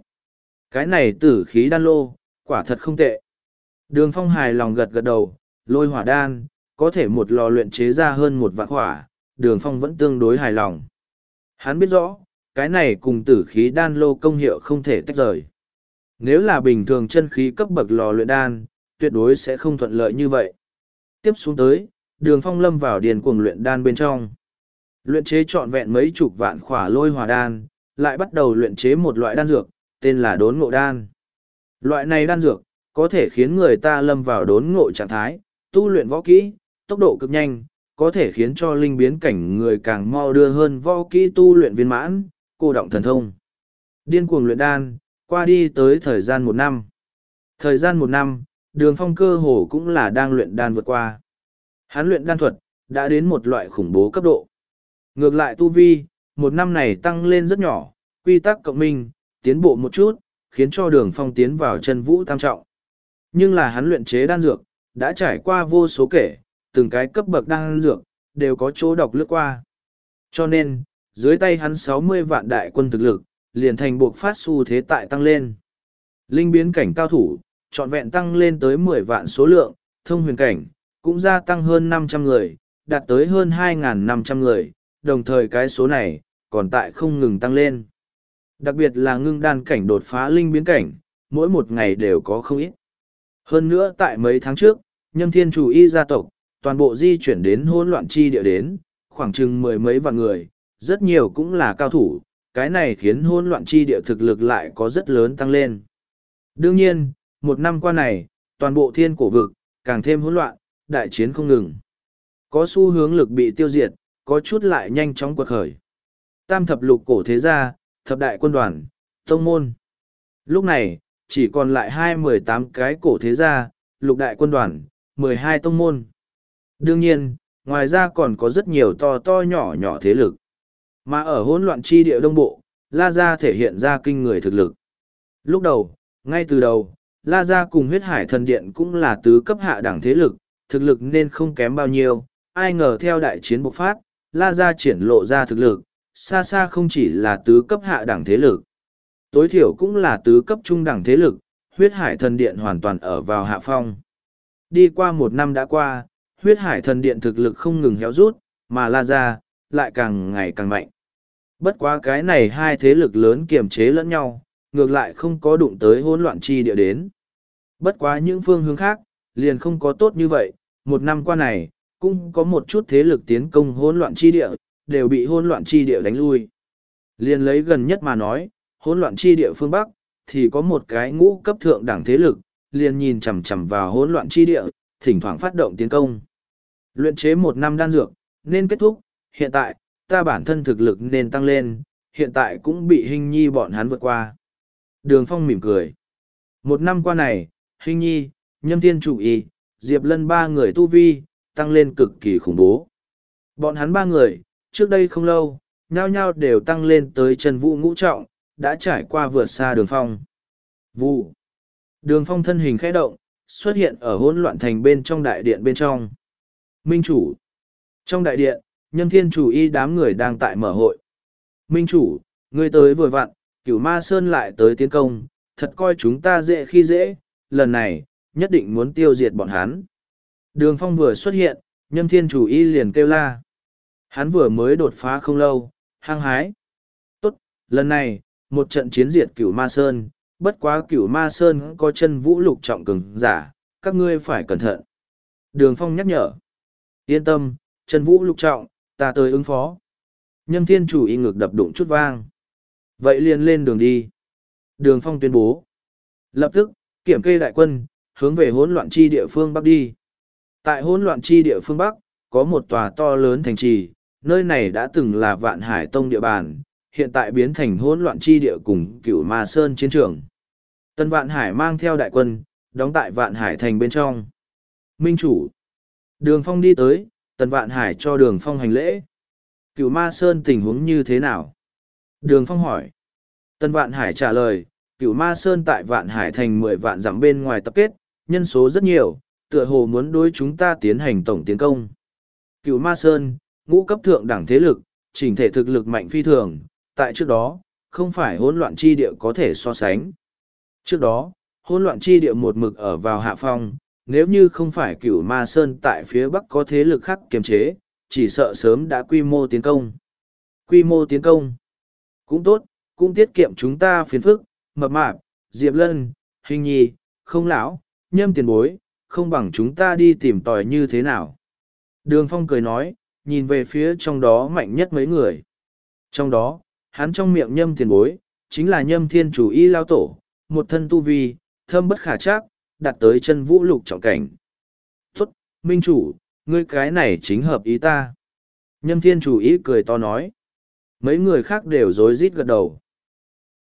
Cái này tử khí đan lô, quả thật không tệ. Đường phong hài lòng gật gật đầu, lôi hỏa đan, có thể một lò luyện chế ra hơn một vạn khỏa, đường phong vẫn tương đối hài lòng. Hắn biết rõ, cái này cùng tử khí đan lô công hiệu không thể tách rời. Nếu là bình thường chân khí cấp bậc lò luyện đan, tuyệt đối sẽ không thuận lợi như vậy. Tiếp xuống tới, đường phong lâm vào điền cuồng luyện đan bên trong. Luyện chế trọn vẹn mấy chục vạn khỏa lôi hòa đan, lại bắt đầu luyện chế một loại đan dược, tên là đốn ngộ đan. Loại này đan dược, có thể khiến người ta lâm vào đốn ngộ trạng thái, tu luyện võ kỹ, tốc độ cực nhanh, có thể khiến cho linh biến cảnh người càng mau đưa hơn võ kỹ tu luyện viên mãn, cô động thần thông. Điên cuồng luyện đan, qua đi tới thời gian một năm. Thời gian một năm, đường phong cơ hồ cũng là đang luyện đan vượt qua. Hắn luyện đan thuật, đã đến một loại khủng bố cấp độ. Ngược lại tu vi, một năm này tăng lên rất nhỏ, quy tắc cộng minh, tiến bộ một chút, khiến cho đường phong tiến vào chân vũ tam trọng. Nhưng là hắn luyện chế đan dược, đã trải qua vô số kể, từng cái cấp bậc đan dược, đều có chỗ đọc lướt qua. Cho nên, dưới tay hắn sáu mươi vạn đại quân thực lực, liền thành buộc phát xu thế tại tăng lên. Linh biến cảnh cao thủ, trọn vẹn tăng lên tới mười vạn số lượng, thông huyền cảnh, cũng gia tăng hơn năm trăm người, đạt tới hơn hai năm trăm người, đồng thời cái số này, còn tại không ngừng tăng lên. Đặc biệt là ngưng đan cảnh đột phá linh biến cảnh, mỗi một ngày đều có không ít. Hơn nữa tại mấy tháng trước, nhâm thiên chủ y gia tộc, toàn bộ di chuyển đến hỗn loạn chi địa đến, khoảng chừng mười mấy vạn người, rất nhiều cũng là cao thủ, cái này khiến hỗn loạn chi địa thực lực lại có rất lớn tăng lên. Đương nhiên, một năm qua này, toàn bộ thiên cổ vực, càng thêm hỗn loạn, đại chiến không ngừng. Có xu hướng lực bị tiêu diệt, có chút lại nhanh chóng quật khởi. Tam thập lục cổ thế gia, thập đại quân đoàn, tông môn. Lúc này, chỉ còn lại hai mười tám cái cổ thế gia, lục đại quân đoàn, mười hai tông môn. Đương nhiên, ngoài ra còn có rất nhiều to to nhỏ nhỏ thế lực. Mà ở hỗn loạn chi địa đông bộ, La Gia thể hiện ra kinh người thực lực. Lúc đầu, ngay từ đầu, La Gia cùng huyết hải thần điện cũng là tứ cấp hạ đẳng thế lực, thực lực nên không kém bao nhiêu. Ai ngờ theo đại chiến bộc phát, La Gia triển lộ ra thực lực, xa xa không chỉ là tứ cấp hạ đẳng thế lực. Tối thiểu cũng là tứ cấp trung đẳng thế lực, huyết hải thần điện hoàn toàn ở vào hạ phong. Đi qua một năm đã qua, huyết hải thần điện thực lực không ngừng héo rút, mà La Gia, lại càng ngày càng mạnh. Bất quá cái này hai thế lực lớn kiềm chế lẫn nhau, ngược lại không có đụng tới hỗn loạn chi địa đến. Bất quá những phương hướng khác, liền không có tốt như vậy, một năm qua này, cũng có một chút thế lực tiến công hỗn loạn chi địa, đều bị hỗn loạn chi địa đánh lui. Liền lấy gần nhất mà nói, hỗn loạn chi địa phương Bắc, thì có một cái ngũ cấp thượng đẳng thế lực, liền nhìn chằm chằm vào hỗn loạn chi địa, thỉnh thoảng phát động tiến công. Luyện chế một năm đan dược, nên kết thúc, hiện tại, ta bản thân thực lực nên tăng lên, hiện tại cũng bị hình nhi bọn hắn vượt qua. Đường Phong mỉm cười. Một năm qua này, hình nhi, nhâm thiên chủ y, Diệp Lân ba người tu vi, tăng lên cực kỳ khủng bố. Bọn hắn ba người, trước đây không lâu, nhao nhao đều tăng lên tới chân vũ ngũ trọng, đã trải qua vượt xa đường phong. Vụ. Đường phong thân hình khẽ động, xuất hiện ở hỗn loạn thành bên trong đại điện bên trong. Minh chủ. Trong đại điện, nhân thiên chủ y đám người đang tại mở hội. Minh chủ, ngươi tới vừa vặn, cửu ma sơn lại tới tiến công, thật coi chúng ta dễ khi dễ, lần này, nhất định muốn tiêu diệt bọn hắn. Đường phong vừa xuất hiện, Nhâm thiên chủ y liền kêu la. Hắn vừa mới đột phá không lâu, hăng hái. Tốt, lần này, một trận chiến diệt cửu ma sơn, bất quá cửu ma sơn có chân vũ lục trọng cường giả, các ngươi phải cẩn thận. Đường phong nhắc nhở. Yên tâm, chân vũ lục trọng, ta tới ứng phó. Nhâm thiên chủ y ngược đập đụng chút vang. Vậy liền lên đường đi. Đường phong tuyên bố. Lập tức, kiểm kê đại quân, hướng về hỗn loạn chi địa phương Bắc đi. Tại hỗn loạn chi địa phương Bắc, có một tòa to lớn thành trì, nơi này đã từng là vạn hải tông địa bàn, hiện tại biến thành hỗn loạn chi địa cùng cửu ma sơn chiến trường. Tân vạn hải mang theo đại quân, đóng tại vạn hải thành bên trong. Minh chủ. Đường phong đi tới, tần vạn hải cho đường phong hành lễ. Cửu ma sơn tình huống như thế nào? Đường phong hỏi. Tần vạn hải trả lời, cửu ma sơn tại vạn hải thành mười vạn dặm bên ngoài tập kết, nhân số rất nhiều, tựa hồ muốn đối chúng ta tiến hành tổng tiến công. Cửu ma sơn, ngũ cấp thượng đẳng thế lực, chỉnh thể thực lực mạnh phi thường, tại trước đó, không phải hỗn loạn chi địa có thể so sánh. Trước đó, hỗn loạn chi địa một mực ở vào hạ phong, nếu như không phải cửu ma sơn tại phía bắc có thế lực khác kiềm chế, chỉ sợ sớm đã quy mô tiến công. Quy mô tiến công. Cũng tốt, cũng tiết kiệm chúng ta phiền phức, mập mạp, diệp lân, hình nhi, không lão, nhâm tiền bối, không bằng chúng ta đi tìm tòi như thế nào. Đường phong cười nói, nhìn về phía trong đó mạnh nhất mấy người. Trong đó, hắn trong miệng nhâm tiền bối, chính là nhâm thiên chủ y lao tổ, một thân tu vi, thâm bất khả chắc, đặt tới chân vũ lục trọng cảnh. tuất minh chủ, ngươi cái này chính hợp ý ta. Nhâm thiên chủ ý cười to nói. Mấy người khác đều rối rít gật đầu.